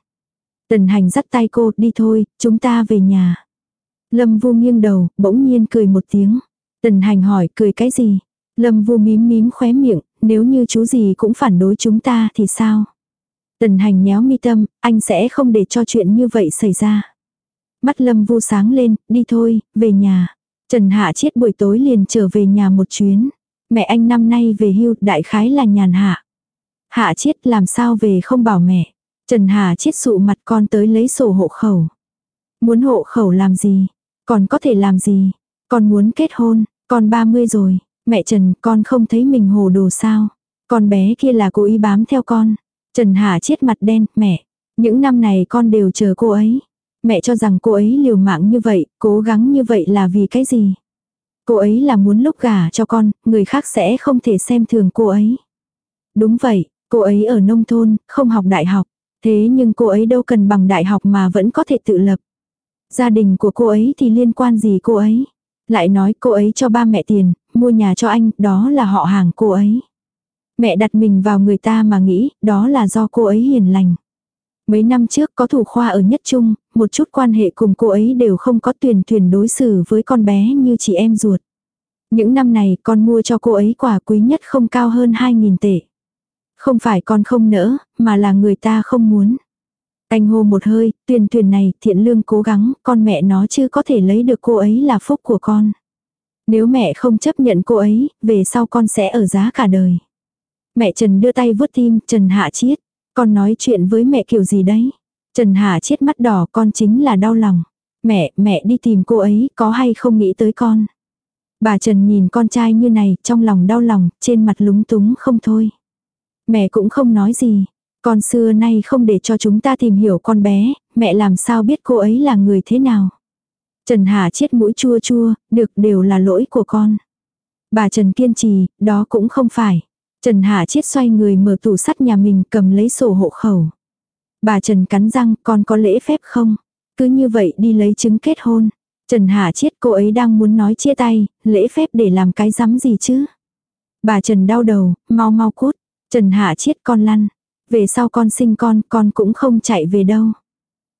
Tần hành dắt tay cô, đi thôi, chúng ta về nhà. Lâm vu nghiêng đầu, bỗng nhiên cười một tiếng. Tần hành hỏi, cười cái gì? Lâm vu mím mím khóe miệng, nếu như chú gì cũng phản đối chúng ta thì sao? Tần hành nhéo mi tâm, anh sẽ không để cho chuyện như vậy xảy ra. Mắt lâm vu sáng lên, đi thôi, về nhà. Trần Hạ Chiết buổi tối liền trở về nhà một chuyến. Mẹ anh năm nay về hưu, đại khái là nhàn hạ. Hạ Chiết làm sao về không bảo mẹ. Trần Hạ Chiết sụ mặt con tới lấy sổ hộ khẩu. Muốn hộ khẩu làm gì? Còn có thể làm gì? Con muốn kết hôn, con 30 rồi. Mẹ Trần, con không thấy mình hồ đồ sao? Con bé kia là cố ý bám theo con. Trần Hà chết mặt đen, mẹ. Những năm này con đều chờ cô ấy. Mẹ cho rằng cô ấy liều mạng như vậy, cố gắng như vậy là vì cái gì? Cô ấy là muốn lúc gả cho con, người khác sẽ không thể xem thường cô ấy. Đúng vậy, cô ấy ở nông thôn, không học đại học. Thế nhưng cô ấy đâu cần bằng đại học mà vẫn có thể tự lập. Gia đình của cô ấy thì liên quan gì cô ấy? Lại nói cô ấy cho ba mẹ tiền, mua nhà cho anh, đó là họ hàng cô ấy. Mẹ đặt mình vào người ta mà nghĩ, đó là do cô ấy hiền lành. Mấy năm trước có thủ khoa ở nhất trung, một chút quan hệ cùng cô ấy đều không có tuyển tuyển đối xử với con bé như chị em ruột. Những năm này con mua cho cô ấy quả quý nhất không cao hơn 2.000 tệ. Không phải con không nỡ, mà là người ta không muốn. Anh hô một hơi, tuyển tuyển này thiện lương cố gắng, con mẹ nó chứ có thể lấy được cô ấy là phúc của con. Nếu mẹ không chấp nhận cô ấy, về sau con sẽ ở giá cả đời. Mẹ Trần đưa tay vuốt tim, Trần Hạ Chiết. Con nói chuyện với mẹ kiểu gì đấy? Trần Hạ Chiết mắt đỏ con chính là đau lòng. Mẹ, mẹ đi tìm cô ấy, có hay không nghĩ tới con? Bà Trần nhìn con trai như này, trong lòng đau lòng, trên mặt lúng túng không thôi. Mẹ cũng không nói gì. Con xưa nay không để cho chúng ta tìm hiểu con bé, mẹ làm sao biết cô ấy là người thế nào. Trần Hà chết mũi chua chua, được đều là lỗi của con. Bà Trần kiên trì, đó cũng không phải. Trần Hà chết xoay người mở tủ sắt nhà mình cầm lấy sổ hộ khẩu. Bà Trần cắn răng, con có lễ phép không? Cứ như vậy đi lấy chứng kết hôn. Trần Hà chết cô ấy đang muốn nói chia tay, lễ phép để làm cái rắm gì chứ? Bà Trần đau đầu, mau mau cút. Trần Hà chết con lăn. Về sau con sinh con, con cũng không chạy về đâu.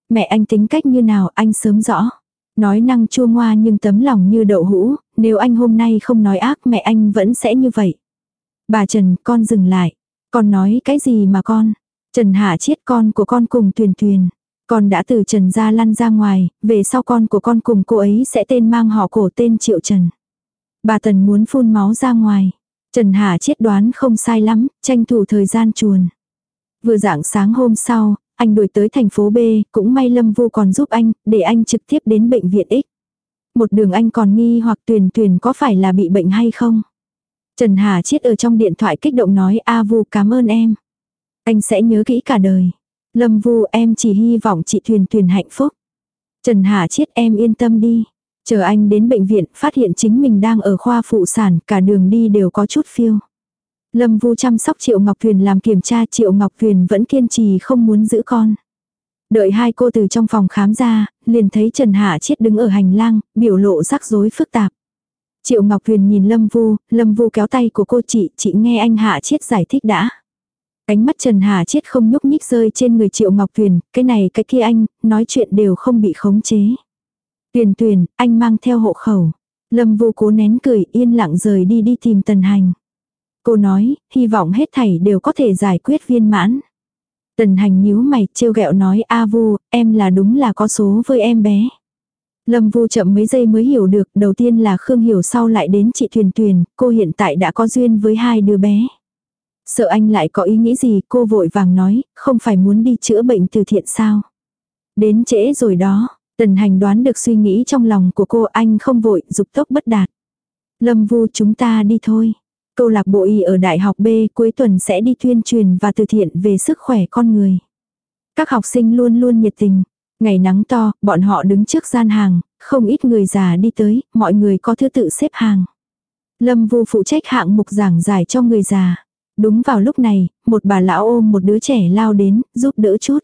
Mẹ anh tính cách như nào anh sớm rõ. Nói năng chua ngoa nhưng tấm lòng như đậu hũ, nếu anh hôm nay không nói ác mẹ anh vẫn sẽ như vậy. Bà Trần, con dừng lại. Con nói cái gì mà con? Trần Hạ chết con của con cùng tuyền tuyền. Con đã từ Trần ra lăn ra ngoài, về sau con của con cùng cô ấy sẽ tên mang họ cổ tên Triệu Trần. Bà Tần muốn phun máu ra ngoài. Trần Hà chết đoán không sai lắm, tranh thủ thời gian chuồn. Vừa dạng sáng hôm sau, anh đuổi tới thành phố B, cũng may Lâm Vu còn giúp anh, để anh trực tiếp đến bệnh viện X. Một đường anh còn nghi hoặc tuyển tuyển có phải là bị bệnh hay không. Trần Hà chết ở trong điện thoại kích động nói A Vu cảm ơn em. Anh sẽ nhớ kỹ cả đời. Lâm Vu em chỉ hy vọng chị Thuyền Thuyền hạnh phúc. Trần Hà chết em yên tâm đi. Chờ anh đến bệnh viện, phát hiện chính mình đang ở khoa phụ sản, cả đường đi đều có chút phiêu. Lâm Vu chăm sóc Triệu Ngọc Thuyền làm kiểm tra, Triệu Ngọc Thuyền vẫn kiên trì không muốn giữ con. Đợi hai cô từ trong phòng khám ra, liền thấy Trần Hạ Chiết đứng ở hành lang, biểu lộ rắc rối phức tạp. Triệu Ngọc Thuyền nhìn Lâm Vu, Lâm Vu kéo tay của cô chị, chị nghe anh Hạ Chiết giải thích đã. Ánh mắt Trần Hà Chiết không nhúc nhích rơi trên người Triệu Ngọc Thuyền, cái này cái kia anh, nói chuyện đều không bị khống chế. Tuyền tuyền, anh mang theo hộ khẩu. Lâm vu cố nén cười yên lặng rời đi đi tìm tần hành. Cô nói, hy vọng hết thảy đều có thể giải quyết viên mãn. Tần hành nhíu mày, trêu ghẹo nói A vu, em là đúng là có số với em bé. Lâm vu chậm mấy giây mới hiểu được, đầu tiên là Khương hiểu sau lại đến chị Thuyền Tuyền, cô hiện tại đã có duyên với hai đứa bé. Sợ anh lại có ý nghĩ gì, cô vội vàng nói, không phải muốn đi chữa bệnh từ thiện sao. Đến trễ rồi đó, Tần hành đoán được suy nghĩ trong lòng của cô anh không vội, dục tốc bất đạt. Lâm vu chúng ta đi thôi. Câu lạc bộ y ở Đại học B cuối tuần sẽ đi tuyên truyền và từ thiện về sức khỏe con người. Các học sinh luôn luôn nhiệt tình. Ngày nắng to, bọn họ đứng trước gian hàng, không ít người già đi tới, mọi người có thứ tự xếp hàng. Lâm vu phụ trách hạng mục giảng giải cho người già. Đúng vào lúc này, một bà lão ôm một đứa trẻ lao đến, giúp đỡ chút.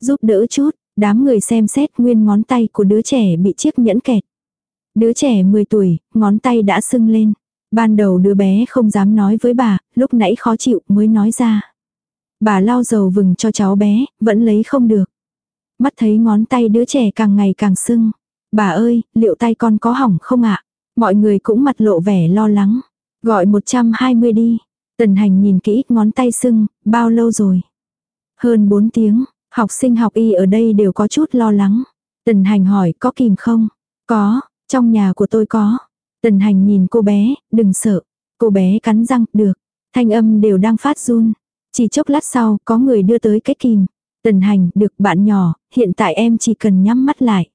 Giúp đỡ chút, Đám người xem xét nguyên ngón tay của đứa trẻ bị chiếc nhẫn kẹt. Đứa trẻ 10 tuổi, ngón tay đã sưng lên. Ban đầu đứa bé không dám nói với bà, lúc nãy khó chịu mới nói ra. Bà lau dầu vừng cho cháu bé, vẫn lấy không được. Mắt thấy ngón tay đứa trẻ càng ngày càng sưng. Bà ơi, liệu tay con có hỏng không ạ? Mọi người cũng mặt lộ vẻ lo lắng. Gọi 120 đi. Tần hành nhìn kỹ ngón tay sưng, bao lâu rồi? Hơn 4 tiếng, Học sinh học y ở đây đều có chút lo lắng. Tần hành hỏi có kìm không? Có, trong nhà của tôi có. Tần hành nhìn cô bé, đừng sợ. Cô bé cắn răng, được. Thanh âm đều đang phát run. Chỉ chốc lát sau, có người đưa tới cái kìm. Tần hành, được bạn nhỏ, hiện tại em chỉ cần nhắm mắt lại.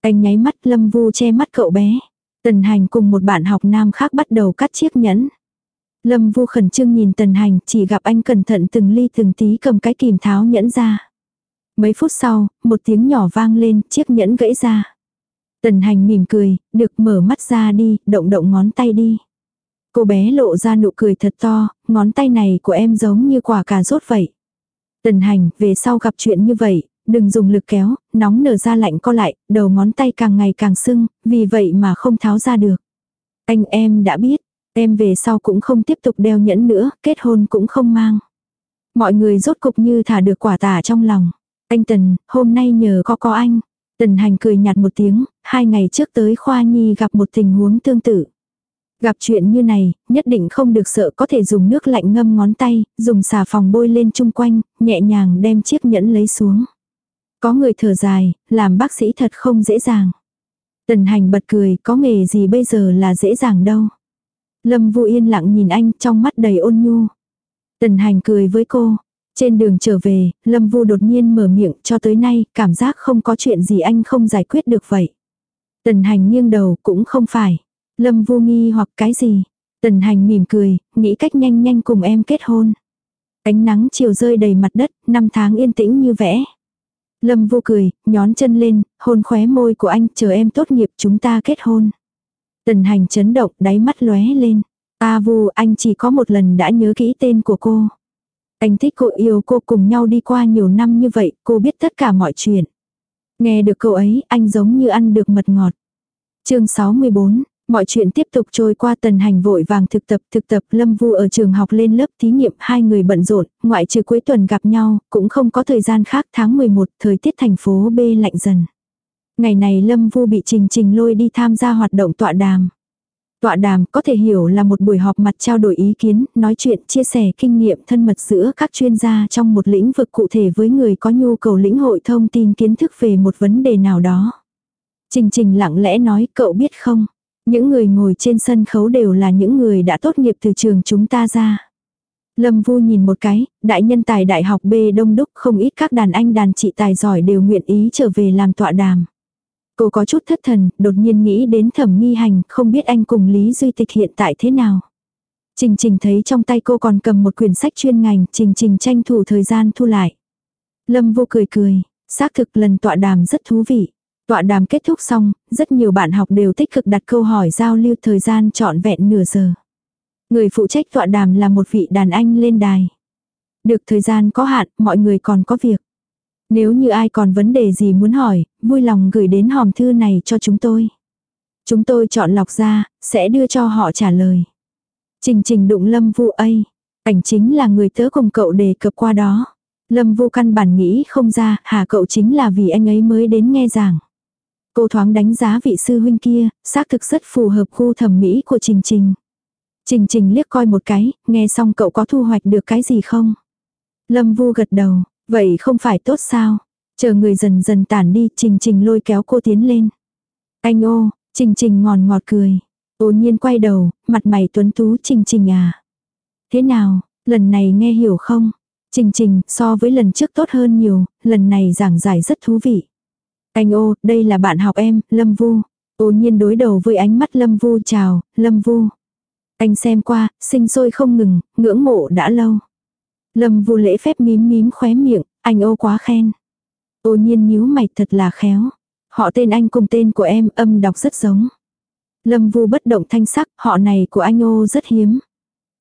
Anh nháy mắt lâm vu che mắt cậu bé. Tần hành cùng một bạn học nam khác bắt đầu cắt chiếc nhẫn. Lâm vu khẩn trương nhìn tần hành, chỉ gặp anh cẩn thận từng ly từng tí cầm cái kìm tháo nhẫn ra. Mấy phút sau, một tiếng nhỏ vang lên, chiếc nhẫn gãy ra. Tần hành mỉm cười, được mở mắt ra đi, động động ngón tay đi. Cô bé lộ ra nụ cười thật to, ngón tay này của em giống như quả cà rốt vậy. Tần hành, về sau gặp chuyện như vậy, đừng dùng lực kéo, nóng nở ra lạnh co lại, đầu ngón tay càng ngày càng sưng, vì vậy mà không tháo ra được. Anh em đã biết, em về sau cũng không tiếp tục đeo nhẫn nữa, kết hôn cũng không mang. Mọi người rốt cục như thả được quả tả trong lòng. Anh Tần, hôm nay nhờ có có anh. Tần hành cười nhạt một tiếng, hai ngày trước tới Khoa Nhi gặp một tình huống tương tự. Gặp chuyện như này, nhất định không được sợ có thể dùng nước lạnh ngâm ngón tay, dùng xà phòng bôi lên chung quanh, nhẹ nhàng đem chiếc nhẫn lấy xuống. Có người thở dài, làm bác sĩ thật không dễ dàng. Tần hành bật cười, có nghề gì bây giờ là dễ dàng đâu. Lâm Vu yên lặng nhìn anh trong mắt đầy ôn nhu. Tần hành cười với cô, trên đường trở về, Lâm Vu đột nhiên mở miệng cho tới nay, cảm giác không có chuyện gì anh không giải quyết được vậy. Tần hành nghiêng đầu cũng không phải. Lâm Vu nghi hoặc cái gì? Tần hành mỉm cười, nghĩ cách nhanh nhanh cùng em kết hôn. Ánh nắng chiều rơi đầy mặt đất, năm tháng yên tĩnh như vẽ. Lâm Vu cười, nhón chân lên, hôn khóe môi của anh, chờ em tốt nghiệp chúng ta kết hôn. Tần hành chấn động, đáy mắt lóe lên. A Vu, anh chỉ có một lần đã nhớ kỹ tên của cô. Anh thích cô yêu cô cùng nhau đi qua nhiều năm như vậy, cô biết tất cả mọi chuyện. Nghe được câu ấy, anh giống như ăn được mật ngọt. chương 64, mọi chuyện tiếp tục trôi qua tần hành vội vàng thực tập thực tập lâm vu ở trường học lên lớp thí nghiệm hai người bận rộn, ngoại trừ cuối tuần gặp nhau, cũng không có thời gian khác tháng 11 thời tiết thành phố B lạnh dần. Ngày này lâm vu bị trình trình lôi đi tham gia hoạt động tọa đàm. Tọa đàm có thể hiểu là một buổi họp mặt trao đổi ý kiến, nói chuyện, chia sẻ kinh nghiệm thân mật giữa các chuyên gia trong một lĩnh vực cụ thể với người có nhu cầu lĩnh hội thông tin kiến thức về một vấn đề nào đó. Trình Trình lặng lẽ nói cậu biết không, những người ngồi trên sân khấu đều là những người đã tốt nghiệp từ trường chúng ta ra. Lâm Vu nhìn một cái, đại nhân tài đại học B đông đúc không ít các đàn anh đàn chị tài giỏi đều nguyện ý trở về làm tọa đàm. Cô có chút thất thần, đột nhiên nghĩ đến thẩm nghi hành, không biết anh cùng Lý Duy Tịch hiện tại thế nào. Trình Trình thấy trong tay cô còn cầm một quyển sách chuyên ngành, Trình Trình tranh thủ thời gian thu lại. Lâm Vu cười cười, xác thực lần tọa đàm rất thú vị. Tọa đàm kết thúc xong, rất nhiều bạn học đều tích cực đặt câu hỏi giao lưu thời gian trọn vẹn nửa giờ. Người phụ trách tọa đàm là một vị đàn anh lên đài. Được thời gian có hạn, mọi người còn có việc. Nếu như ai còn vấn đề gì muốn hỏi, vui lòng gửi đến hòm thư này cho chúng tôi. Chúng tôi chọn lọc ra, sẽ đưa cho họ trả lời. Trình trình đụng Lâm Vu ấy. ảnh chính là người tớ cùng cậu đề cập qua đó. Lâm Vu căn bản nghĩ không ra, hà cậu chính là vì anh ấy mới đến nghe giảng. Cô thoáng đánh giá vị sư huynh kia, xác thực rất phù hợp khu thẩm mỹ của Trình Trình. Trình Trình liếc coi một cái, nghe xong cậu có thu hoạch được cái gì không? Lâm Vu gật đầu, Vậy không phải tốt sao? Chờ người dần dần tản đi, Trình Trình lôi kéo cô tiến lên. Anh ô, Trình Trình ngòn ngọt cười. Ô nhiên quay đầu, mặt mày tuấn tú Trình Trình à. Thế nào, lần này nghe hiểu không? Trình Trình, so với lần trước tốt hơn nhiều, lần này giảng giải rất thú vị. Anh ô, đây là bạn học em, Lâm Vu. Ô nhiên đối đầu với ánh mắt Lâm Vu chào, Lâm Vu. Anh xem qua, sinh sôi không ngừng, ngưỡng mộ đã lâu. Lâm vu lễ phép mím mím khóe miệng, anh ô quá khen. Ô nhiên nhíu mày thật là khéo. Họ tên anh cùng tên của em âm đọc rất giống. Lâm vu bất động thanh sắc, họ này của anh ô rất hiếm.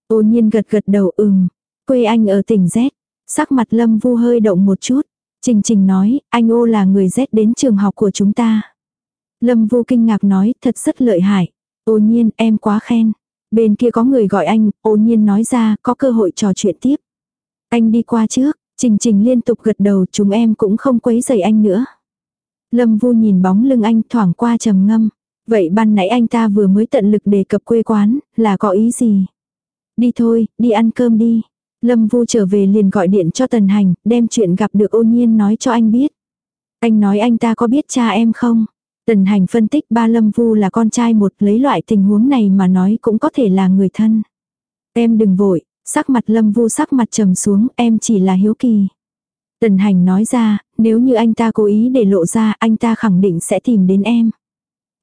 Ô nhiên gật gật đầu ừm. Quê anh ở tỉnh Z. Sắc mặt Lâm vu hơi động một chút. Trình trình nói, anh ô là người rét đến trường học của chúng ta. Lâm vu kinh ngạc nói, thật rất lợi hại. Ô nhiên, em quá khen. Bên kia có người gọi anh, ô nhiên nói ra, có cơ hội trò chuyện tiếp. Anh đi qua trước, Trình Trình liên tục gật đầu chúng em cũng không quấy rầy anh nữa. Lâm Vu nhìn bóng lưng anh thoảng qua trầm ngâm. Vậy ban nãy anh ta vừa mới tận lực đề cập quê quán, là có ý gì? Đi thôi, đi ăn cơm đi. Lâm Vu trở về liền gọi điện cho Tần Hành, đem chuyện gặp được ô nhiên nói cho anh biết. Anh nói anh ta có biết cha em không? Tần Hành phân tích ba Lâm Vu là con trai một lấy loại tình huống này mà nói cũng có thể là người thân. Em đừng vội, Sắc mặt lâm vu sắc mặt trầm xuống, em chỉ là hiếu kỳ. Tần hành nói ra, nếu như anh ta cố ý để lộ ra, anh ta khẳng định sẽ tìm đến em.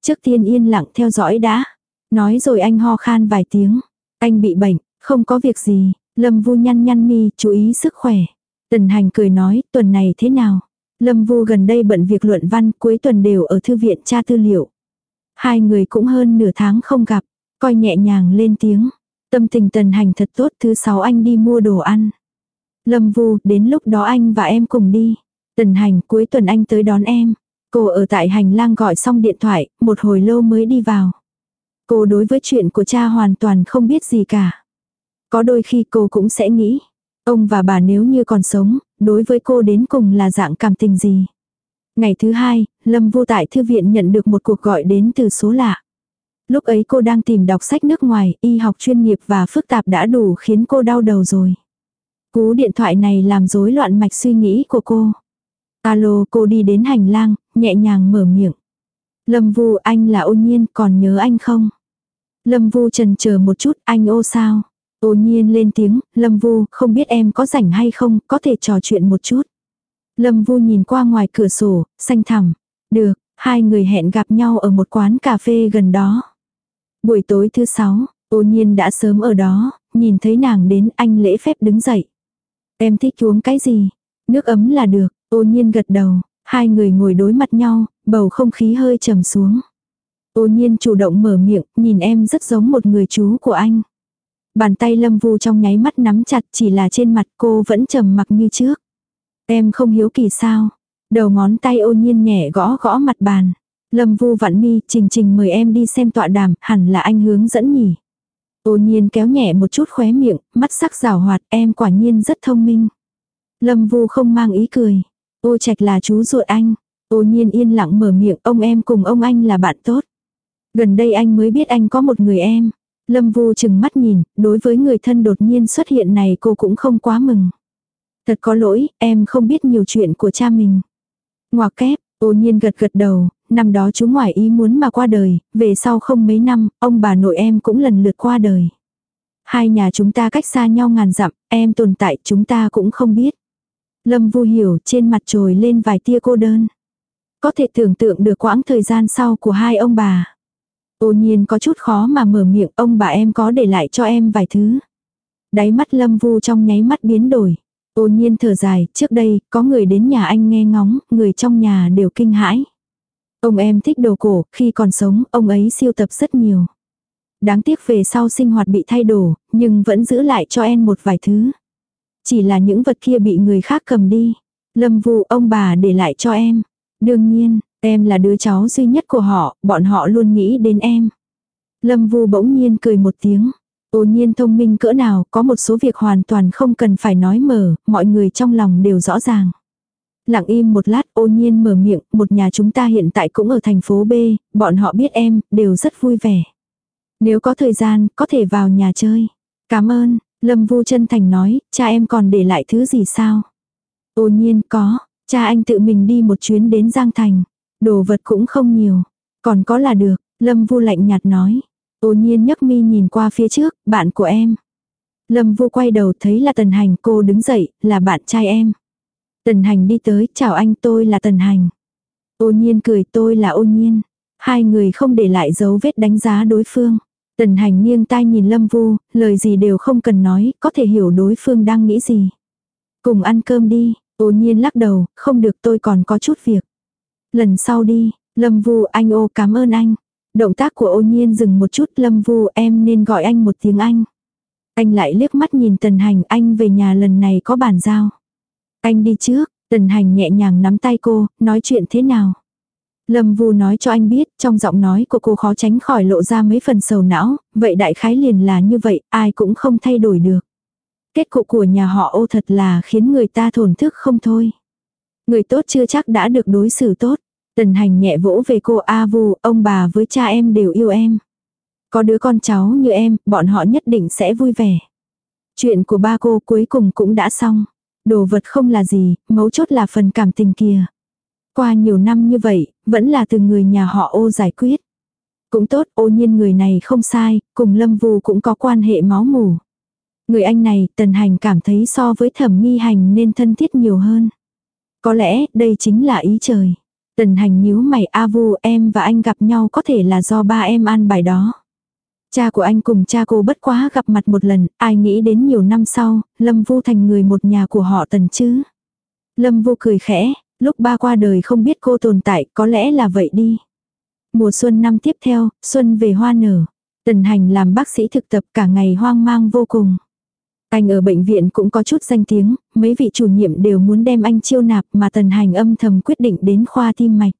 Trước tiên yên lặng theo dõi đã. Nói rồi anh ho khan vài tiếng. Anh bị bệnh, không có việc gì. Lâm vu nhăn nhăn mi, chú ý sức khỏe. Tần hành cười nói, tuần này thế nào? Lâm vu gần đây bận việc luận văn, cuối tuần đều ở thư viện tra tư liệu. Hai người cũng hơn nửa tháng không gặp, coi nhẹ nhàng lên tiếng. Tâm tình tần hành thật tốt thứ sáu anh đi mua đồ ăn. Lâm Vu, đến lúc đó anh và em cùng đi. Tần hành cuối tuần anh tới đón em. Cô ở tại hành lang gọi xong điện thoại, một hồi lâu mới đi vào. Cô đối với chuyện của cha hoàn toàn không biết gì cả. Có đôi khi cô cũng sẽ nghĩ, ông và bà nếu như còn sống, đối với cô đến cùng là dạng cảm tình gì. Ngày thứ hai, Lâm Vu tại thư viện nhận được một cuộc gọi đến từ số lạ. Lúc ấy cô đang tìm đọc sách nước ngoài, y học chuyên nghiệp và phức tạp đã đủ khiến cô đau đầu rồi. Cú điện thoại này làm rối loạn mạch suy nghĩ của cô. Alo cô đi đến hành lang, nhẹ nhàng mở miệng. Lâm Vu anh là ô nhiên còn nhớ anh không? Lâm Vu trần chờ một chút anh ô sao? Ô nhiên lên tiếng, Lâm Vu không biết em có rảnh hay không, có thể trò chuyện một chút. Lâm Vu nhìn qua ngoài cửa sổ, xanh thẳm. Được, hai người hẹn gặp nhau ở một quán cà phê gần đó. Buổi tối thứ sáu, ô nhiên đã sớm ở đó, nhìn thấy nàng đến anh lễ phép đứng dậy. Em thích uống cái gì? Nước ấm là được, ô nhiên gật đầu, hai người ngồi đối mặt nhau, bầu không khí hơi trầm xuống. Ô nhiên chủ động mở miệng, nhìn em rất giống một người chú của anh. Bàn tay lâm vu trong nháy mắt nắm chặt chỉ là trên mặt cô vẫn trầm mặc như trước. Em không hiếu kỳ sao. Đầu ngón tay ô nhiên nhẹ gõ gõ mặt bàn. Lâm vu vặn mi, trình trình mời em đi xem tọa đàm, hẳn là anh hướng dẫn nhỉ. Ô nhiên kéo nhẹ một chút khóe miệng, mắt sắc rào hoạt, em quả nhiên rất thông minh. Lâm vu không mang ý cười. Ô trạch là chú ruột anh. Ô nhiên yên lặng mở miệng, ông em cùng ông anh là bạn tốt. Gần đây anh mới biết anh có một người em. Lâm Vu chừng mắt nhìn, đối với người thân đột nhiên xuất hiện này cô cũng không quá mừng. Thật có lỗi, em không biết nhiều chuyện của cha mình. Ngoà kép, ô nhiên gật gật đầu, năm đó chú ngoại ý muốn mà qua đời, về sau không mấy năm, ông bà nội em cũng lần lượt qua đời. Hai nhà chúng ta cách xa nhau ngàn dặm, em tồn tại chúng ta cũng không biết. Lâm Vu hiểu trên mặt trồi lên vài tia cô đơn. Có thể tưởng tượng được quãng thời gian sau của hai ông bà. Ô nhiên có chút khó mà mở miệng ông bà em có để lại cho em vài thứ. Đáy mắt lâm vu trong nháy mắt biến đổi. Ô nhiên thở dài, trước đây, có người đến nhà anh nghe ngóng, người trong nhà đều kinh hãi. Ông em thích đồ cổ, khi còn sống, ông ấy siêu tập rất nhiều. Đáng tiếc về sau sinh hoạt bị thay đổi, nhưng vẫn giữ lại cho em một vài thứ. Chỉ là những vật kia bị người khác cầm đi. Lâm vu ông bà để lại cho em. Đương nhiên, Em là đứa cháu duy nhất của họ, bọn họ luôn nghĩ đến em. Lâm Vu bỗng nhiên cười một tiếng. Ô nhiên thông minh cỡ nào, có một số việc hoàn toàn không cần phải nói mở, mọi người trong lòng đều rõ ràng. Lặng im một lát ô nhiên mở miệng, một nhà chúng ta hiện tại cũng ở thành phố B, bọn họ biết em, đều rất vui vẻ. Nếu có thời gian, có thể vào nhà chơi. Cảm ơn, Lâm Vu chân thành nói, cha em còn để lại thứ gì sao? Ô nhiên, có, cha anh tự mình đi một chuyến đến Giang Thành. Đồ vật cũng không nhiều. Còn có là được, Lâm Vu lạnh nhạt nói. Ô nhiên nhấc mi nhìn qua phía trước, bạn của em. Lâm Vu quay đầu thấy là Tần Hành cô đứng dậy, là bạn trai em. Tần Hành đi tới, chào anh tôi là Tần Hành. Ô nhiên cười tôi là ô nhiên. Hai người không để lại dấu vết đánh giá đối phương. Tần Hành nghiêng tai nhìn Lâm Vu, lời gì đều không cần nói, có thể hiểu đối phương đang nghĩ gì. Cùng ăn cơm đi, ô nhiên lắc đầu, không được tôi còn có chút việc. Lần sau đi, Lâm Vu anh ô cảm ơn anh. Động tác của ô nhiên dừng một chút Lâm Vu em nên gọi anh một tiếng anh. Anh lại liếc mắt nhìn Tần Hành anh về nhà lần này có bàn giao. Anh đi trước, Tần Hành nhẹ nhàng nắm tay cô, nói chuyện thế nào. Lâm Vu nói cho anh biết, trong giọng nói của cô khó tránh khỏi lộ ra mấy phần sầu não, vậy đại khái liền là như vậy, ai cũng không thay đổi được. Kết cục của nhà họ ô thật là khiến người ta thổn thức không thôi. Người tốt chưa chắc đã được đối xử tốt. Tần hành nhẹ vỗ về cô A Vu, ông bà với cha em đều yêu em. Có đứa con cháu như em, bọn họ nhất định sẽ vui vẻ. Chuyện của ba cô cuối cùng cũng đã xong. Đồ vật không là gì, mấu chốt là phần cảm tình kia. Qua nhiều năm như vậy, vẫn là từ người nhà họ ô giải quyết. Cũng tốt, ô nhiên người này không sai, cùng Lâm Vu cũng có quan hệ máu mủ. Người anh này, tần hành cảm thấy so với thẩm nghi hành nên thân thiết nhiều hơn. Có lẽ, đây chính là ý trời. Tần hành nhíu mày A Vu em và anh gặp nhau có thể là do ba em an bài đó. Cha của anh cùng cha cô bất quá gặp mặt một lần, ai nghĩ đến nhiều năm sau, Lâm Vu thành người một nhà của họ tần chứ. Lâm Vu cười khẽ, lúc ba qua đời không biết cô tồn tại, có lẽ là vậy đi. Mùa xuân năm tiếp theo, xuân về hoa nở. Tần hành làm bác sĩ thực tập cả ngày hoang mang vô cùng. Anh ở bệnh viện cũng có chút danh tiếng, mấy vị chủ nhiệm đều muốn đem anh chiêu nạp mà tần hành âm thầm quyết định đến khoa tim mạch.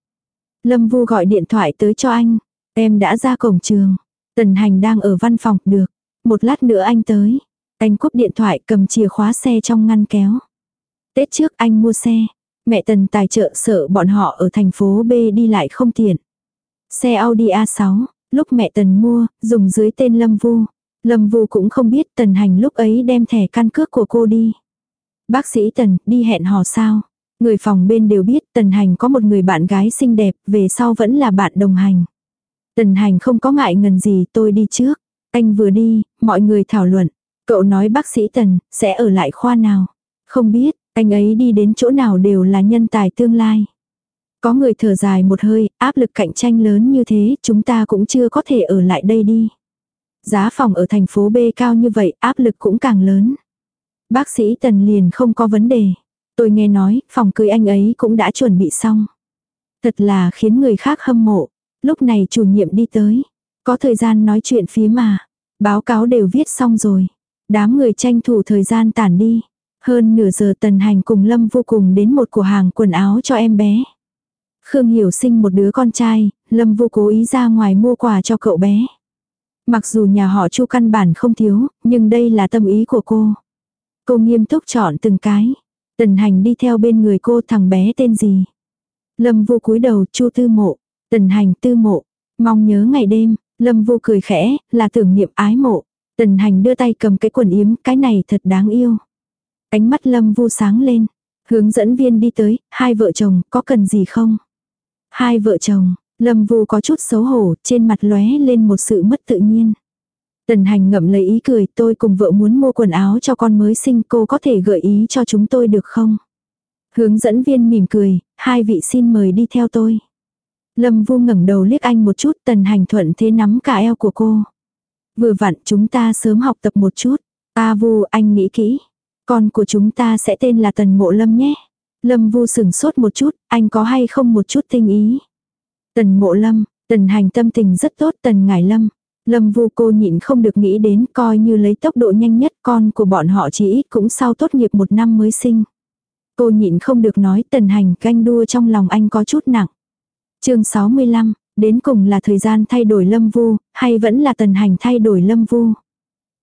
Lâm Vu gọi điện thoại tới cho anh. Em đã ra cổng trường. Tần hành đang ở văn phòng, được. Một lát nữa anh tới. Anh cúp điện thoại cầm chìa khóa xe trong ngăn kéo. Tết trước anh mua xe. Mẹ tần tài trợ sợ bọn họ ở thành phố B đi lại không tiện. Xe Audi A6, lúc mẹ tần mua, dùng dưới tên Lâm Vu. Lâm Vu cũng không biết Tần Hành lúc ấy đem thẻ căn cước của cô đi. Bác sĩ Tần, đi hẹn hò sao? Người phòng bên đều biết Tần Hành có một người bạn gái xinh đẹp, về sau vẫn là bạn đồng hành. Tần Hành không có ngại ngần gì tôi đi trước. Anh vừa đi, mọi người thảo luận. Cậu nói bác sĩ Tần, sẽ ở lại khoa nào? Không biết, anh ấy đi đến chỗ nào đều là nhân tài tương lai. Có người thở dài một hơi, áp lực cạnh tranh lớn như thế, chúng ta cũng chưa có thể ở lại đây đi. Giá phòng ở thành phố B cao như vậy, áp lực cũng càng lớn. Bác sĩ Tần liền không có vấn đề. Tôi nghe nói, phòng cưới anh ấy cũng đã chuẩn bị xong. Thật là khiến người khác hâm mộ. Lúc này chủ nhiệm đi tới. Có thời gian nói chuyện phía mà. Báo cáo đều viết xong rồi. Đám người tranh thủ thời gian tản đi. Hơn nửa giờ tần hành cùng Lâm vô cùng đến một cửa hàng quần áo cho em bé. Khương Hiểu sinh một đứa con trai, Lâm vô cố ý ra ngoài mua quà cho cậu bé. Mặc dù nhà họ chu căn bản không thiếu, nhưng đây là tâm ý của cô. Cô nghiêm túc chọn từng cái. Tần hành đi theo bên người cô thằng bé tên gì. Lâm vô cúi đầu chu tư mộ. Tần hành tư mộ. Mong nhớ ngày đêm. Lâm vô cười khẽ, là tưởng niệm ái mộ. Tần hành đưa tay cầm cái quần yếm, cái này thật đáng yêu. Ánh mắt lâm vu sáng lên. Hướng dẫn viên đi tới, hai vợ chồng, có cần gì không? Hai vợ chồng, lâm vu có chút xấu hổ, trên mặt lóe lên một sự mất tự nhiên. Tần hành ngậm lấy ý cười, tôi cùng vợ muốn mua quần áo cho con mới sinh, cô có thể gợi ý cho chúng tôi được không? Hướng dẫn viên mỉm cười, hai vị xin mời đi theo tôi. Lâm vu ngẩng đầu liếc anh một chút, tần hành thuận thế nắm cả eo của cô. Vừa vặn chúng ta sớm học tập một chút. Ta vu anh nghĩ kỹ. Con của chúng ta sẽ tên là tần mộ lâm nhé. Lâm vu sừng sốt một chút, anh có hay không một chút tinh ý. Tần mộ lâm, tần hành tâm tình rất tốt tần ngải lâm. Lâm vu cô nhịn không được nghĩ đến coi như lấy tốc độ nhanh nhất con của bọn họ chỉ ít cũng sau tốt nghiệp một năm mới sinh. Cô nhịn không được nói tần hành canh đua trong lòng anh có chút nặng. chương 65, đến cùng là thời gian thay đổi lâm vu, hay vẫn là tần hành thay đổi lâm vu.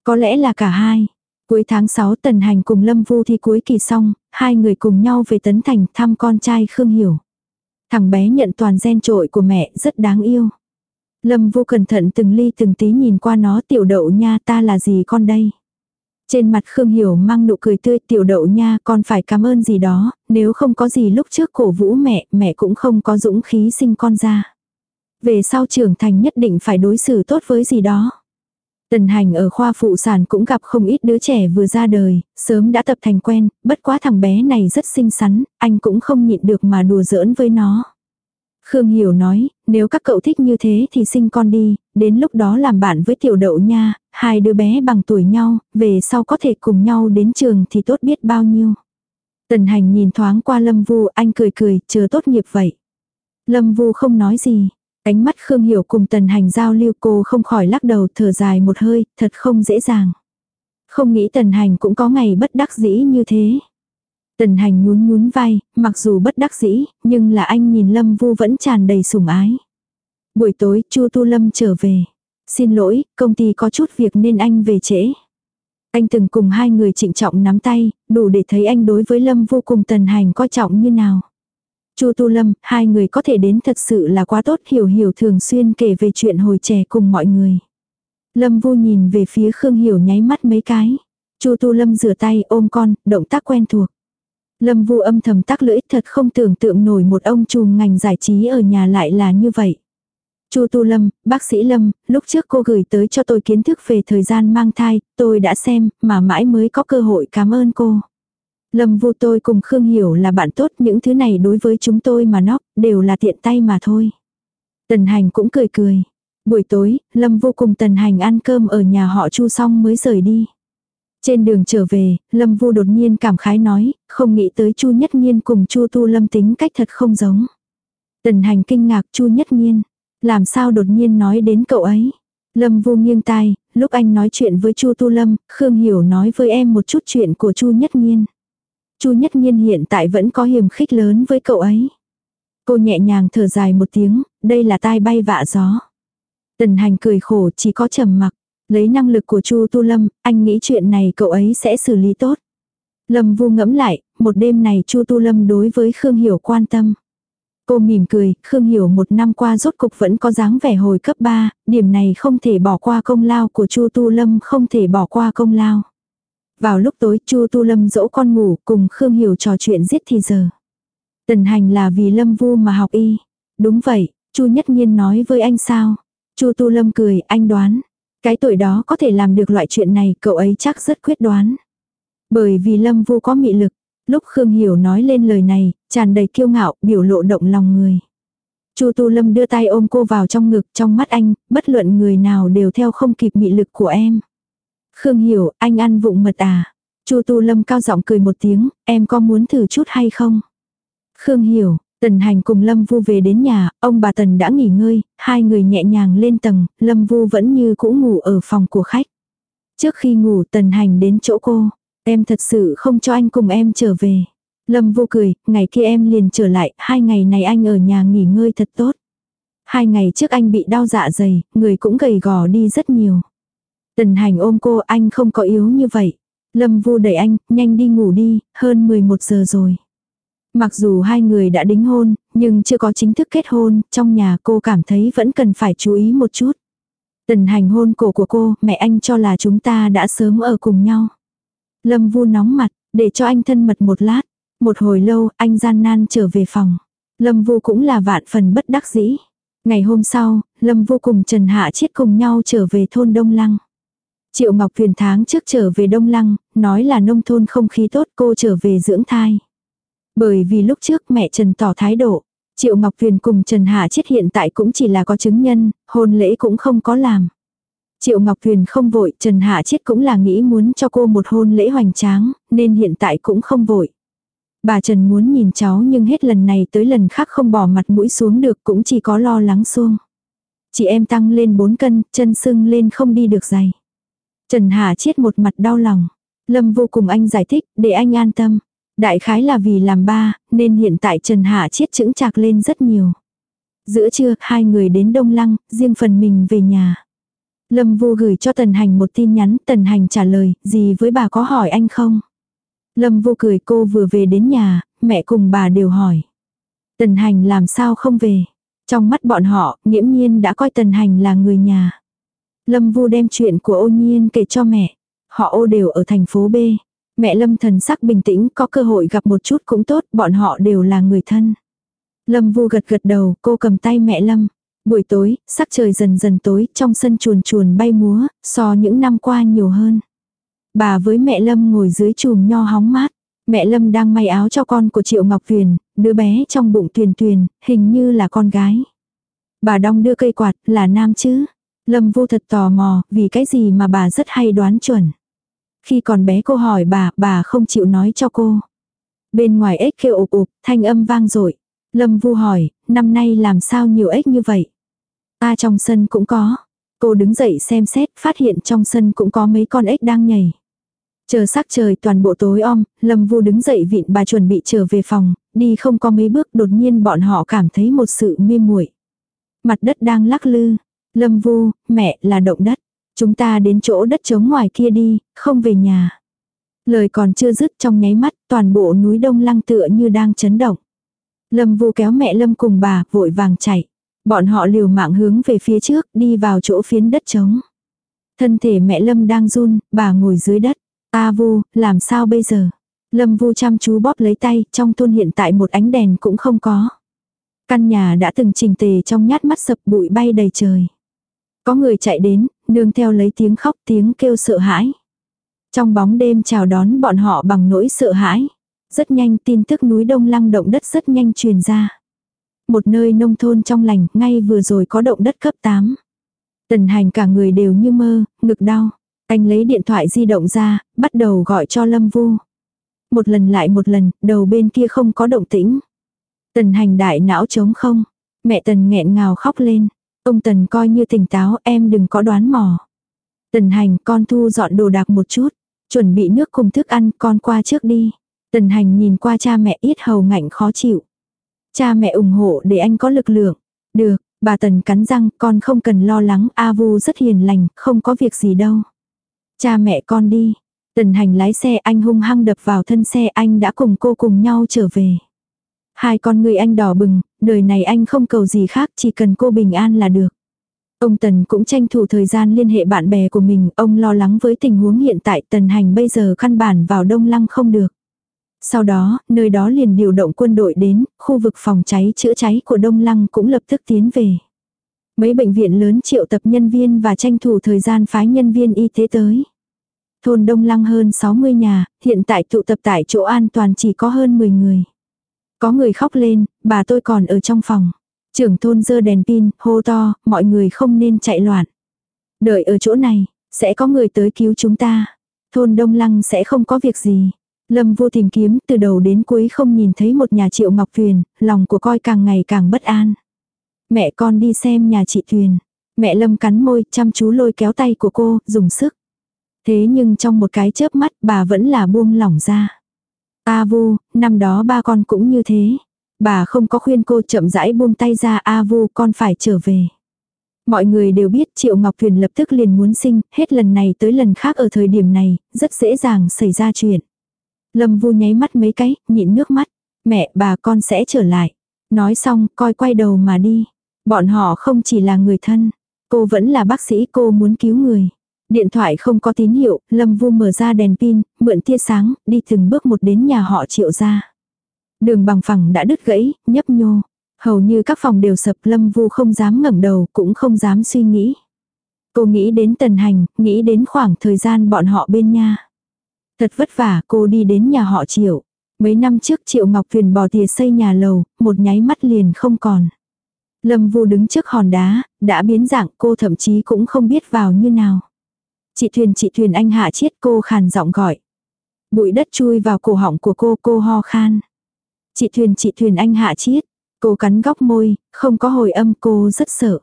Có lẽ là cả hai. Cuối tháng 6 tần hành cùng lâm vu thi cuối kỳ xong, hai người cùng nhau về Tấn Thành thăm con trai Khương Hiểu. Thằng bé nhận toàn gen trội của mẹ rất đáng yêu. Lâm vô cẩn thận từng ly từng tí nhìn qua nó tiểu đậu nha ta là gì con đây. Trên mặt Khương Hiểu mang nụ cười tươi tiểu đậu nha con phải cảm ơn gì đó, nếu không có gì lúc trước cổ vũ mẹ, mẹ cũng không có dũng khí sinh con ra. Về sau trưởng thành nhất định phải đối xử tốt với gì đó. Tần hành ở khoa phụ sản cũng gặp không ít đứa trẻ vừa ra đời, sớm đã tập thành quen, bất quá thằng bé này rất xinh xắn, anh cũng không nhịn được mà đùa giỡn với nó. Khương Hiểu nói, nếu các cậu thích như thế thì sinh con đi, đến lúc đó làm bạn với tiểu đậu nha, hai đứa bé bằng tuổi nhau, về sau có thể cùng nhau đến trường thì tốt biết bao nhiêu. Tần hành nhìn thoáng qua Lâm Vu, anh cười cười, chờ tốt nghiệp vậy. Lâm Vu không nói gì. Ánh mắt Khương Hiểu cùng tần hành giao lưu cô không khỏi lắc đầu thở dài một hơi, thật không dễ dàng. Không nghĩ tần hành cũng có ngày bất đắc dĩ như thế. Tần hành nhún nhún vai, mặc dù bất đắc dĩ, nhưng là anh nhìn Lâm Vu vẫn tràn đầy sủng ái. Buổi tối, Chu Tu Lâm trở về. Xin lỗi, công ty có chút việc nên anh về trễ. Anh từng cùng hai người trịnh trọng nắm tay, đủ để thấy anh đối với Lâm vô cùng tần hành coi trọng như nào. Chu Tu Lâm, hai người có thể đến thật sự là quá tốt hiểu hiểu thường xuyên kể về chuyện hồi trẻ cùng mọi người. Lâm Vu nhìn về phía Khương Hiểu nháy mắt mấy cái. Chu Tu Lâm rửa tay ôm con, động tác quen thuộc. Lâm Vu âm thầm tắc lưỡi thật không tưởng tượng nổi một ông trùm ngành giải trí ở nhà lại là như vậy. Chu Tu Lâm, bác sĩ Lâm, lúc trước cô gửi tới cho tôi kiến thức về thời gian mang thai, tôi đã xem, mà mãi mới có cơ hội cảm ơn cô. Lâm Vu tôi cùng Khương Hiểu là bạn tốt, những thứ này đối với chúng tôi mà nó đều là tiện tay mà thôi. Tần Hành cũng cười cười. Buổi tối, Lâm Vu cùng Tần Hành ăn cơm ở nhà họ Chu xong mới rời đi. Trên đường trở về, Lâm Vu đột nhiên cảm khái nói, không nghĩ tới Chu Nhất Nhiên cùng Chu Tu Lâm tính cách thật không giống. Tần Hành kinh ngạc Chu Nhất Nhiên, làm sao đột nhiên nói đến cậu ấy. Lâm Vu nghiêng tai, lúc anh nói chuyện với Chu Tu Lâm, Khương Hiểu nói với em một chút chuyện của Chu Nhất Nhiên. Chu Nhất Nhiên hiện tại vẫn có hiểm khích lớn với cậu ấy. Cô nhẹ nhàng thở dài một tiếng, đây là tai bay vạ gió. Tần hành cười khổ chỉ có trầm mặc. Lấy năng lực của Chu Tu Lâm, anh nghĩ chuyện này cậu ấy sẽ xử lý tốt. Lâm vu ngẫm lại, một đêm này Chu Tu Lâm đối với Khương Hiểu quan tâm. Cô mỉm cười, Khương Hiểu một năm qua rốt cục vẫn có dáng vẻ hồi cấp 3, điểm này không thể bỏ qua công lao của Chu Tu Lâm không thể bỏ qua công lao. Vào lúc tối Chu Tu Lâm dỗ con ngủ cùng Khương Hiểu trò chuyện giết thì giờ. Tần hành là vì Lâm Vu mà học y. Đúng vậy, Chu Nhất Nhiên nói với anh sao. Chu Tu Lâm cười, anh đoán. Cái tuổi đó có thể làm được loại chuyện này cậu ấy chắc rất quyết đoán. Bởi vì Lâm Vu có mị lực. Lúc Khương Hiểu nói lên lời này, tràn đầy kiêu ngạo, biểu lộ động lòng người. Chu Tu Lâm đưa tay ôm cô vào trong ngực, trong mắt anh, bất luận người nào đều theo không kịp mị lực của em. Khương Hiểu, anh ăn vụng mật à? Chu Tu Lâm cao giọng cười một tiếng, em có muốn thử chút hay không? Khương Hiểu, Tần Hành cùng Lâm Vu về đến nhà, ông bà Tần đã nghỉ ngơi, hai người nhẹ nhàng lên tầng, Lâm Vu vẫn như cũ ngủ ở phòng của khách. Trước khi ngủ Tần Hành đến chỗ cô, em thật sự không cho anh cùng em trở về. Lâm Vu cười, ngày kia em liền trở lại, hai ngày này anh ở nhà nghỉ ngơi thật tốt. Hai ngày trước anh bị đau dạ dày, người cũng gầy gò đi rất nhiều. Tần Hành ôm cô, anh không có yếu như vậy. Lâm Vu đẩy anh, nhanh đi ngủ đi, hơn 11 giờ rồi. Mặc dù hai người đã đính hôn, nhưng chưa có chính thức kết hôn, trong nhà cô cảm thấy vẫn cần phải chú ý một chút. Tần hành hôn cổ của cô, mẹ anh cho là chúng ta đã sớm ở cùng nhau. Lâm vu nóng mặt, để cho anh thân mật một lát. Một hồi lâu, anh gian nan trở về phòng. Lâm vu cũng là vạn phần bất đắc dĩ. Ngày hôm sau, Lâm vô cùng Trần Hạ Chiết cùng nhau trở về thôn Đông Lăng. Triệu Ngọc thuyền tháng trước trở về Đông Lăng, nói là nông thôn không khí tốt cô trở về dưỡng thai. Bởi vì lúc trước mẹ Trần tỏ thái độ, Triệu Ngọc thuyền cùng Trần Hạ chết hiện tại cũng chỉ là có chứng nhân, hôn lễ cũng không có làm. Triệu Ngọc thuyền không vội, Trần Hạ chết cũng là nghĩ muốn cho cô một hôn lễ hoành tráng, nên hiện tại cũng không vội. Bà Trần muốn nhìn cháu nhưng hết lần này tới lần khác không bỏ mặt mũi xuống được cũng chỉ có lo lắng xuông. Chị em tăng lên 4 cân, chân sưng lên không đi được giày. Trần Hà chết một mặt đau lòng. Lâm vô cùng anh giải thích, để anh an tâm. Đại khái là vì làm ba, nên hiện tại Trần Hà chết chững chạc lên rất nhiều. Giữa trưa, hai người đến Đông Lăng, riêng phần mình về nhà. Lâm vô gửi cho Tần Hành một tin nhắn, Tần Hành trả lời, gì với bà có hỏi anh không? Lâm vô cười cô vừa về đến nhà, mẹ cùng bà đều hỏi. Tần Hành làm sao không về? Trong mắt bọn họ, nghiễm nhiên đã coi Tần Hành là người nhà. Lâm Vu đem chuyện của ô nhiên kể cho mẹ. Họ ô đều ở thành phố B. Mẹ Lâm thần sắc bình tĩnh, có cơ hội gặp một chút cũng tốt, bọn họ đều là người thân. Lâm Vu gật gật đầu, cô cầm tay mẹ Lâm. Buổi tối, sắc trời dần dần tối, trong sân chuồn chuồn bay múa, so những năm qua nhiều hơn. Bà với mẹ Lâm ngồi dưới chùm nho hóng mát. Mẹ Lâm đang may áo cho con của Triệu Ngọc Tuyền, đứa bé trong bụng Tuyền Tuyền, hình như là con gái. Bà đong đưa cây quạt, là nam chứ? Lâm Vu thật tò mò, vì cái gì mà bà rất hay đoán chuẩn. Khi còn bé cô hỏi bà, bà không chịu nói cho cô. Bên ngoài ếch kêu ụp ụp, thanh âm vang dội Lâm Vu hỏi, năm nay làm sao nhiều ếch như vậy? Ta trong sân cũng có. Cô đứng dậy xem xét, phát hiện trong sân cũng có mấy con ếch đang nhảy. Chờ sắc trời toàn bộ tối om, Lâm Vu đứng dậy vịn bà chuẩn bị trở về phòng, đi không có mấy bước đột nhiên bọn họ cảm thấy một sự mê muội. Mặt đất đang lắc lư. Lâm Vu, mẹ là động đất. Chúng ta đến chỗ đất trống ngoài kia đi, không về nhà. Lời còn chưa dứt trong nháy mắt, toàn bộ núi đông lăng tựa như đang chấn động. Lâm vu kéo mẹ Lâm cùng bà, vội vàng chạy. Bọn họ liều mạng hướng về phía trước, đi vào chỗ phiến đất trống. Thân thể mẹ Lâm đang run, bà ngồi dưới đất. A vu, làm sao bây giờ? Lâm vu chăm chú bóp lấy tay, trong thôn hiện tại một ánh đèn cũng không có. Căn nhà đã từng trình tề trong nhát mắt sập bụi bay đầy trời. Có người chạy đến, nương theo lấy tiếng khóc tiếng kêu sợ hãi. Trong bóng đêm chào đón bọn họ bằng nỗi sợ hãi. Rất nhanh tin tức núi đông lăng động đất rất nhanh truyền ra. Một nơi nông thôn trong lành, ngay vừa rồi có động đất cấp 8. Tần hành cả người đều như mơ, ngực đau. Anh lấy điện thoại di động ra, bắt đầu gọi cho Lâm Vu. Một lần lại một lần, đầu bên kia không có động tĩnh. Tần hành đại não trống không. Mẹ tần nghẹn ngào khóc lên. Ông Tần coi như tỉnh táo em đừng có đoán mò. Tần hành con thu dọn đồ đạc một chút. Chuẩn bị nước cùng thức ăn con qua trước đi. Tần hành nhìn qua cha mẹ ít hầu ngạnh khó chịu. Cha mẹ ủng hộ để anh có lực lượng. Được, bà Tần cắn răng con không cần lo lắng A Vu rất hiền lành, không có việc gì đâu. Cha mẹ con đi. Tần hành lái xe anh hung hăng đập vào thân xe anh đã cùng cô cùng nhau trở về. Hai con người anh đỏ bừng, đời này anh không cầu gì khác chỉ cần cô bình an là được. Ông Tần cũng tranh thủ thời gian liên hệ bạn bè của mình, ông lo lắng với tình huống hiện tại Tần Hành bây giờ căn bản vào Đông Lăng không được. Sau đó, nơi đó liền điều động quân đội đến, khu vực phòng cháy chữa cháy của Đông Lăng cũng lập tức tiến về. Mấy bệnh viện lớn triệu tập nhân viên và tranh thủ thời gian phái nhân viên y tế tới. Thôn Đông Lăng hơn 60 nhà, hiện tại tụ tập tại chỗ an toàn chỉ có hơn 10 người. Có người khóc lên, bà tôi còn ở trong phòng. Trưởng thôn dơ đèn pin, hô to, mọi người không nên chạy loạn. Đợi ở chỗ này, sẽ có người tới cứu chúng ta. Thôn Đông Lăng sẽ không có việc gì. Lâm vô tìm kiếm từ đầu đến cuối không nhìn thấy một nhà triệu ngọc thuyền, lòng của coi càng ngày càng bất an. Mẹ con đi xem nhà chị thuyền, Mẹ Lâm cắn môi, chăm chú lôi kéo tay của cô, dùng sức. Thế nhưng trong một cái chớp mắt bà vẫn là buông lỏng ra. A vu, năm đó ba con cũng như thế. Bà không có khuyên cô chậm rãi buông tay ra A vu con phải trở về. Mọi người đều biết Triệu Ngọc Thuyền lập tức liền muốn sinh, hết lần này tới lần khác ở thời điểm này, rất dễ dàng xảy ra chuyện. Lâm Vu nháy mắt mấy cái, nhịn nước mắt. Mẹ, bà con sẽ trở lại. Nói xong, coi quay đầu mà đi. Bọn họ không chỉ là người thân. Cô vẫn là bác sĩ cô muốn cứu người. Điện thoại không có tín hiệu, Lâm Vu mở ra đèn pin, mượn tia sáng, đi từng bước một đến nhà họ triệu ra. Đường bằng phẳng đã đứt gãy, nhấp nhô. Hầu như các phòng đều sập Lâm Vu không dám ngẩng đầu, cũng không dám suy nghĩ. Cô nghĩ đến tần hành, nghĩ đến khoảng thời gian bọn họ bên nha. Thật vất vả cô đi đến nhà họ triệu. Mấy năm trước triệu Ngọc Thuyền bỏ tiền xây nhà lầu, một nháy mắt liền không còn. Lâm Vu đứng trước hòn đá, đã biến dạng cô thậm chí cũng không biết vào như nào. Chị Thuyền chị Thuyền anh hạ chiết cô khàn giọng gọi. Bụi đất chui vào cổ họng của cô cô ho khan. Chị Thuyền chị Thuyền anh hạ chiết. Cô cắn góc môi, không có hồi âm cô rất sợ.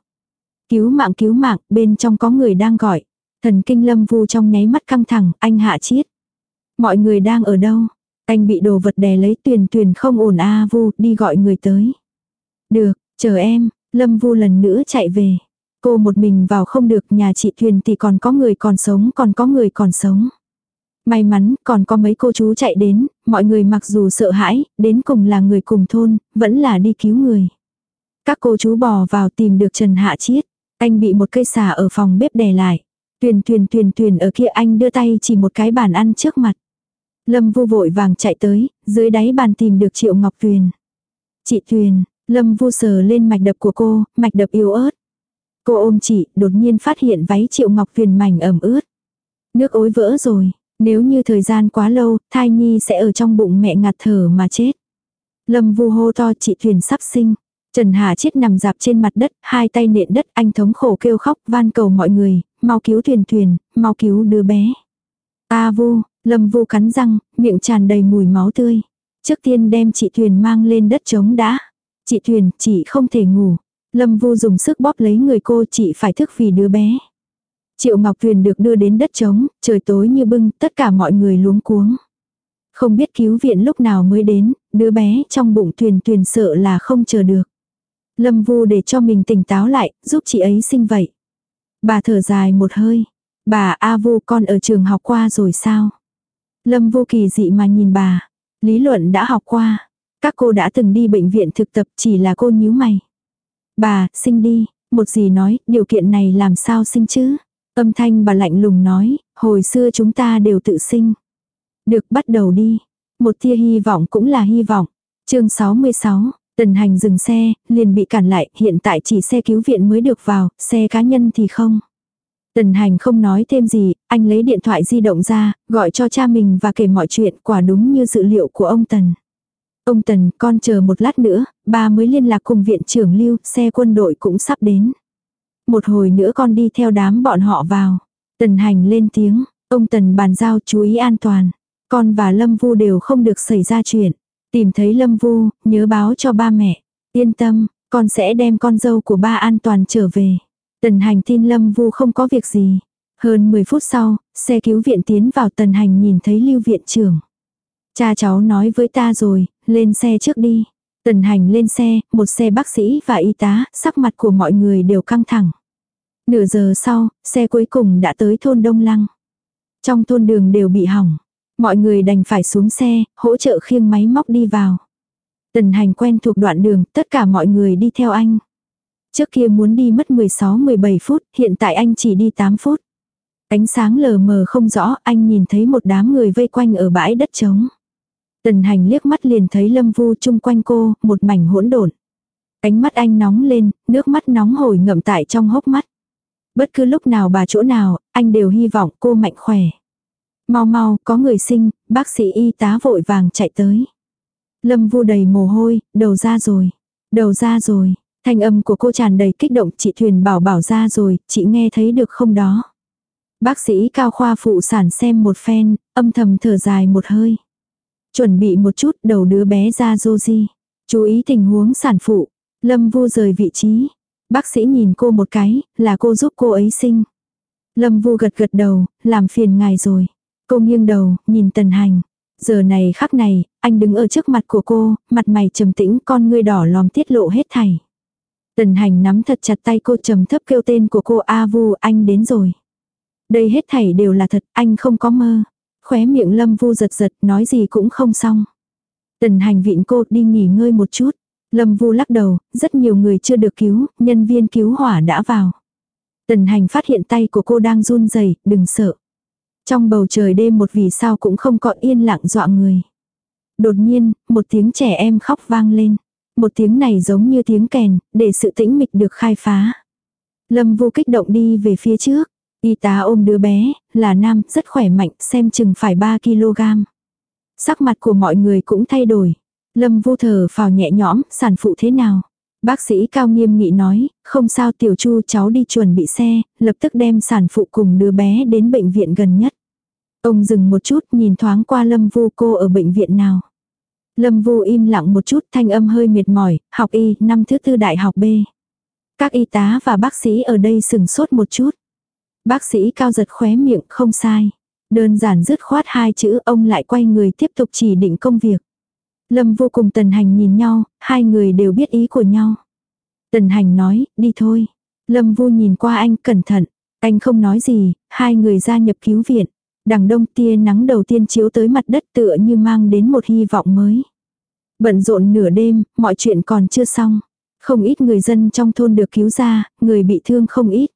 Cứu mạng cứu mạng, bên trong có người đang gọi. Thần kinh lâm vu trong nháy mắt căng thẳng, anh hạ chiết. Mọi người đang ở đâu? Anh bị đồ vật đè lấy tuyền tuyền không ổn a vu, đi gọi người tới. Được, chờ em, lâm vu lần nữa chạy về. Cô một mình vào không được nhà chị Thuyền thì còn có người còn sống còn có người còn sống. May mắn còn có mấy cô chú chạy đến, mọi người mặc dù sợ hãi, đến cùng là người cùng thôn, vẫn là đi cứu người. Các cô chú bò vào tìm được Trần Hạ Chiết. Anh bị một cây xà ở phòng bếp đè lại. Tuyền tuyền tuyền tuyền ở kia anh đưa tay chỉ một cái bàn ăn trước mặt. Lâm vu vội vàng chạy tới, dưới đáy bàn tìm được Triệu Ngọc Tuyền. Chị Tuyền, Lâm vu sờ lên mạch đập của cô, mạch đập yếu ớt. Cô ôm chị, đột nhiên phát hiện váy Triệu Ngọc viền mảnh ẩm ướt. Nước ối vỡ rồi, nếu như thời gian quá lâu, thai nhi sẽ ở trong bụng mẹ ngạt thở mà chết. Lâm vu hô to chị Thuyền sắp sinh. Trần Hà chết nằm dạp trên mặt đất, hai tay nện đất, anh thống khổ kêu khóc, van cầu mọi người, mau cứu Thuyền Thuyền, mau cứu đứa bé. A vu, Lâm vu cắn răng, miệng tràn đầy mùi máu tươi. Trước tiên đem chị Thuyền mang lên đất trống đã. Chị Thuyền, chị không thể ngủ. Lâm vu dùng sức bóp lấy người cô, chị phải thức vì đứa bé. Triệu Ngọc Tuyền được đưa đến đất trống, trời tối như bưng, tất cả mọi người luống cuống. Không biết cứu viện lúc nào mới đến, đứa bé trong bụng Tuyền Tuyền sợ là không chờ được. Lâm Vu để cho mình tỉnh táo lại, giúp chị ấy sinh vậy. Bà thở dài một hơi. Bà A Vu con ở trường học qua rồi sao? Lâm Vu kỳ dị mà nhìn bà. Lý luận đã học qua. Các cô đã từng đi bệnh viện thực tập chỉ là cô nhíu mày. Bà, sinh đi. Một gì nói, điều kiện này làm sao sinh chứ? Âm thanh bà lạnh lùng nói, hồi xưa chúng ta đều tự sinh. Được bắt đầu đi. Một tia hy vọng cũng là hy vọng. chương 66, tần hành dừng xe, liền bị cản lại, hiện tại chỉ xe cứu viện mới được vào, xe cá nhân thì không. Tần hành không nói thêm gì, anh lấy điện thoại di động ra, gọi cho cha mình và kể mọi chuyện quả đúng như dự liệu của ông Tần. Ông Tần, con chờ một lát nữa, ba mới liên lạc cùng viện trưởng lưu, xe quân đội cũng sắp đến một hồi nữa con đi theo đám bọn họ vào. Tần hành lên tiếng, ông Tần bàn giao chú ý an toàn. Con và Lâm Vu đều không được xảy ra chuyện. Tìm thấy Lâm Vu, nhớ báo cho ba mẹ. Yên tâm, con sẽ đem con dâu của ba an toàn trở về. Tần hành tin Lâm Vu không có việc gì. Hơn 10 phút sau, xe cứu viện tiến vào tần hành nhìn thấy lưu viện trưởng. Cha cháu nói với ta rồi, lên xe trước đi. Tần hành lên xe, một xe bác sĩ và y tá, sắc mặt của mọi người đều căng thẳng. Nửa giờ sau, xe cuối cùng đã tới thôn Đông Lăng. Trong thôn đường đều bị hỏng. Mọi người đành phải xuống xe, hỗ trợ khiêng máy móc đi vào. Tần hành quen thuộc đoạn đường, tất cả mọi người đi theo anh. Trước kia muốn đi mất 16-17 phút, hiện tại anh chỉ đi 8 phút. Ánh sáng lờ mờ không rõ, anh nhìn thấy một đám người vây quanh ở bãi đất trống. Tần hành liếc mắt liền thấy lâm vu chung quanh cô, một mảnh hỗn độn. Ánh mắt anh nóng lên, nước mắt nóng hổi ngậm tại trong hốc mắt. Bất cứ lúc nào bà chỗ nào, anh đều hy vọng cô mạnh khỏe. Mau mau, có người sinh, bác sĩ y tá vội vàng chạy tới. Lâm vu đầy mồ hôi, đầu ra rồi. Đầu ra rồi. Thanh âm của cô tràn đầy kích động, chị Thuyền bảo bảo ra rồi, chị nghe thấy được không đó. Bác sĩ cao khoa phụ sản xem một phen, âm thầm thở dài một hơi. Chuẩn bị một chút đầu đứa bé ra Joji. Chú ý tình huống sản phụ. Lâm vu rời vị trí. Bác sĩ nhìn cô một cái, là cô giúp cô ấy sinh. Lâm vu gật gật đầu, làm phiền ngài rồi. Cô nghiêng đầu, nhìn tần hành. Giờ này khắc này, anh đứng ở trước mặt của cô, mặt mày trầm tĩnh con ngươi đỏ lòm tiết lộ hết thảy. Tần hành nắm thật chặt tay cô trầm thấp kêu tên của cô A Vu anh đến rồi. Đây hết thảy đều là thật, anh không có mơ. Khóe miệng lâm vu giật giật, nói gì cũng không xong. Tần hành vịn cô đi nghỉ ngơi một chút. Lâm vu lắc đầu, rất nhiều người chưa được cứu, nhân viên cứu hỏa đã vào. Tần hành phát hiện tay của cô đang run rẩy đừng sợ. Trong bầu trời đêm một vì sao cũng không có yên lặng dọa người. Đột nhiên, một tiếng trẻ em khóc vang lên. Một tiếng này giống như tiếng kèn, để sự tĩnh mịch được khai phá. Lâm vô kích động đi về phía trước. Y tá ôm đứa bé, là nam, rất khỏe mạnh, xem chừng phải 3 kg. Sắc mặt của mọi người cũng thay đổi. Lâm vô thở phào nhẹ nhõm, sản phụ thế nào? Bác sĩ cao nghiêm nghị nói, không sao tiểu chu cháu đi chuẩn bị xe, lập tức đem sản phụ cùng đứa bé đến bệnh viện gần nhất. Ông dừng một chút nhìn thoáng qua Lâm Vu cô ở bệnh viện nào. Lâm Vu im lặng một chút thanh âm hơi mệt mỏi, học y, năm thứ tư đại học B. Các y tá và bác sĩ ở đây sừng sốt một chút. Bác sĩ cao giật khóe miệng, không sai. Đơn giản dứt khoát hai chữ ông lại quay người tiếp tục chỉ định công việc. Lâm vô cùng tần hành nhìn nhau, hai người đều biết ý của nhau. Tần hành nói, đi thôi. Lâm vu nhìn qua anh cẩn thận. Anh không nói gì, hai người gia nhập cứu viện. Đằng đông tia nắng đầu tiên chiếu tới mặt đất tựa như mang đến một hy vọng mới. Bận rộn nửa đêm, mọi chuyện còn chưa xong. Không ít người dân trong thôn được cứu ra, người bị thương không ít.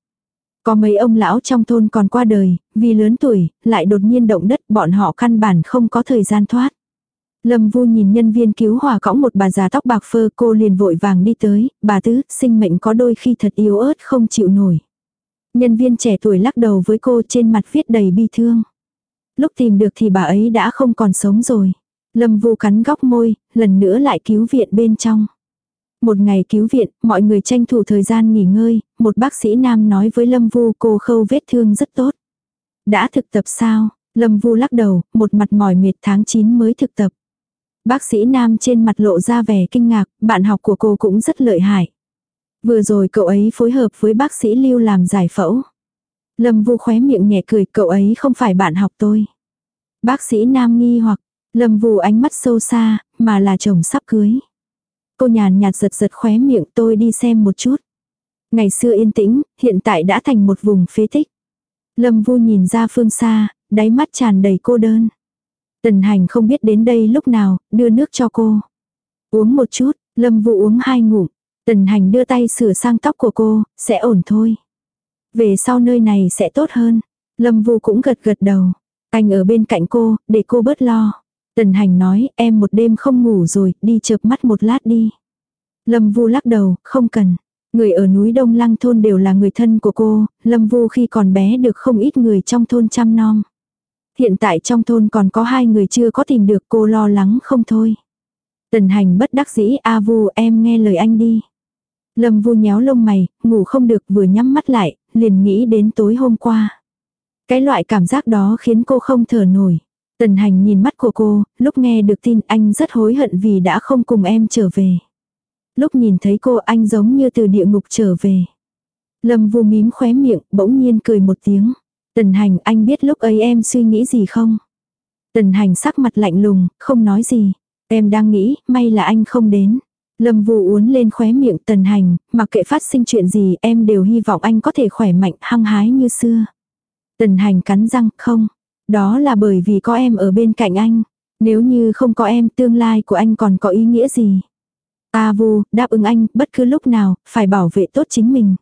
Có mấy ông lão trong thôn còn qua đời, vì lớn tuổi, lại đột nhiên động đất bọn họ căn bản không có thời gian thoát. Lâm Vu nhìn nhân viên cứu hỏa cõng một bà già tóc bạc phơ cô liền vội vàng đi tới, bà tứ, sinh mệnh có đôi khi thật yếu ớt không chịu nổi. Nhân viên trẻ tuổi lắc đầu với cô trên mặt viết đầy bi thương. Lúc tìm được thì bà ấy đã không còn sống rồi. Lâm Vu cắn góc môi, lần nữa lại cứu viện bên trong. Một ngày cứu viện, mọi người tranh thủ thời gian nghỉ ngơi, một bác sĩ nam nói với Lâm Vu cô khâu vết thương rất tốt. Đã thực tập sao? Lâm Vu lắc đầu, một mặt mỏi mệt tháng 9 mới thực tập. Bác sĩ nam trên mặt lộ ra vẻ kinh ngạc, bạn học của cô cũng rất lợi hại. Vừa rồi cậu ấy phối hợp với bác sĩ Lưu làm giải phẫu. Lâm Vu khóe miệng nhẹ cười, cậu ấy không phải bạn học tôi. Bác sĩ nam nghi hoặc, Lâm Vu ánh mắt sâu xa, mà là chồng sắp cưới. Cô nhàn nhạt giật giật khóe miệng tôi đi xem một chút. Ngày xưa yên tĩnh, hiện tại đã thành một vùng phế tích. Lâm Vu nhìn ra phương xa, đáy mắt tràn đầy cô đơn. Tần hành không biết đến đây lúc nào, đưa nước cho cô. Uống một chút, Lâm Vu uống hai ngụm. Tần hành đưa tay sửa sang tóc của cô, sẽ ổn thôi. Về sau nơi này sẽ tốt hơn. Lâm Vu cũng gật gật đầu. Anh ở bên cạnh cô, để cô bớt lo. Tần hành nói, em một đêm không ngủ rồi, đi chợp mắt một lát đi. Lâm Vu lắc đầu, không cần. Người ở núi Đông Lăng thôn đều là người thân của cô, Lâm Vu khi còn bé được không ít người trong thôn chăm nom. Hiện tại trong thôn còn có hai người chưa có tìm được cô lo lắng không thôi. Tần hành bất đắc dĩ A Vu em nghe lời anh đi. Lâm Vu nhéo lông mày, ngủ không được vừa nhắm mắt lại, liền nghĩ đến tối hôm qua. Cái loại cảm giác đó khiến cô không thở nổi. Tần hành nhìn mắt của cô, lúc nghe được tin anh rất hối hận vì đã không cùng em trở về. Lúc nhìn thấy cô anh giống như từ địa ngục trở về. Lâm vu mím khóe miệng, bỗng nhiên cười một tiếng. Tần hành anh biết lúc ấy em suy nghĩ gì không? Tần hành sắc mặt lạnh lùng, không nói gì. Em đang nghĩ, may là anh không đến. Lâm vu uốn lên khóe miệng tần hành, mặc kệ phát sinh chuyện gì em đều hy vọng anh có thể khỏe mạnh, hăng hái như xưa. Tần hành cắn răng, không. Đó là bởi vì có em ở bên cạnh anh. Nếu như không có em tương lai của anh còn có ý nghĩa gì? A vu, đáp ứng anh, bất cứ lúc nào, phải bảo vệ tốt chính mình.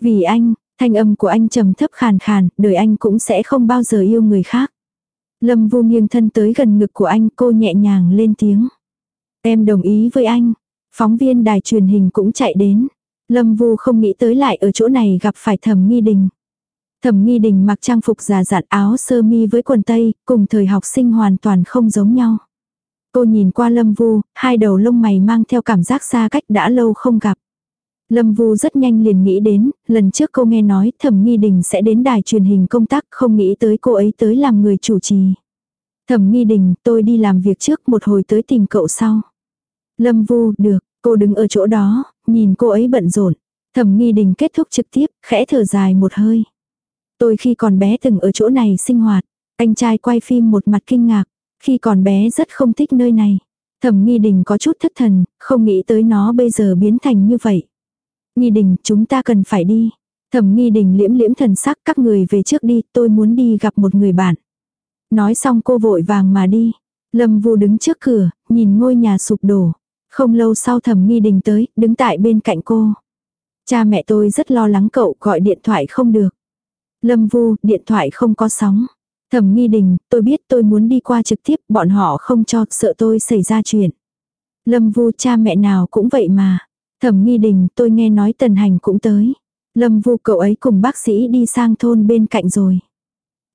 Vì anh, thanh âm của anh trầm thấp khàn khàn, đời anh cũng sẽ không bao giờ yêu người khác. Lâm vu nghiêng thân tới gần ngực của anh, cô nhẹ nhàng lên tiếng. Em đồng ý với anh. Phóng viên đài truyền hình cũng chạy đến. Lâm vu không nghĩ tới lại ở chỗ này gặp phải thẩm nghi đình. Thẩm nghi đình mặc trang phục già dặn áo sơ mi với quần tây, cùng thời học sinh hoàn toàn không giống nhau. Cô nhìn qua Lâm Vu, hai đầu lông mày mang theo cảm giác xa cách đã lâu không gặp. Lâm Vu rất nhanh liền nghĩ đến, lần trước cô nghe nói Thẩm Nghi Đình sẽ đến đài truyền hình công tác, không nghĩ tới cô ấy tới làm người chủ trì. Thẩm Nghi Đình, tôi đi làm việc trước một hồi tới tìm cậu sau. Lâm Vu, được, cô đứng ở chỗ đó, nhìn cô ấy bận rộn. Thẩm Nghi Đình kết thúc trực tiếp, khẽ thở dài một hơi. Tôi khi còn bé từng ở chỗ này sinh hoạt, anh trai quay phim một mặt kinh ngạc, khi còn bé rất không thích nơi này. Thẩm Nghi Đình có chút thất thần, không nghĩ tới nó bây giờ biến thành như vậy. Nghi Đình, chúng ta cần phải đi. Thẩm Nghi Đình liễm liễm thần sắc các người về trước đi, tôi muốn đi gặp một người bạn. Nói xong cô vội vàng mà đi. Lâm Vu đứng trước cửa, nhìn ngôi nhà sụp đổ. Không lâu sau Thẩm Nghi Đình tới, đứng tại bên cạnh cô. Cha mẹ tôi rất lo lắng cậu gọi điện thoại không được. Lâm Vu, điện thoại không có sóng. Thẩm nghi đình, tôi biết tôi muốn đi qua trực tiếp, bọn họ không cho, sợ tôi xảy ra chuyện. Lâm Vu cha mẹ nào cũng vậy mà. Thẩm nghi đình, tôi nghe nói tần hành cũng tới. Lâm Vu cậu ấy cùng bác sĩ đi sang thôn bên cạnh rồi.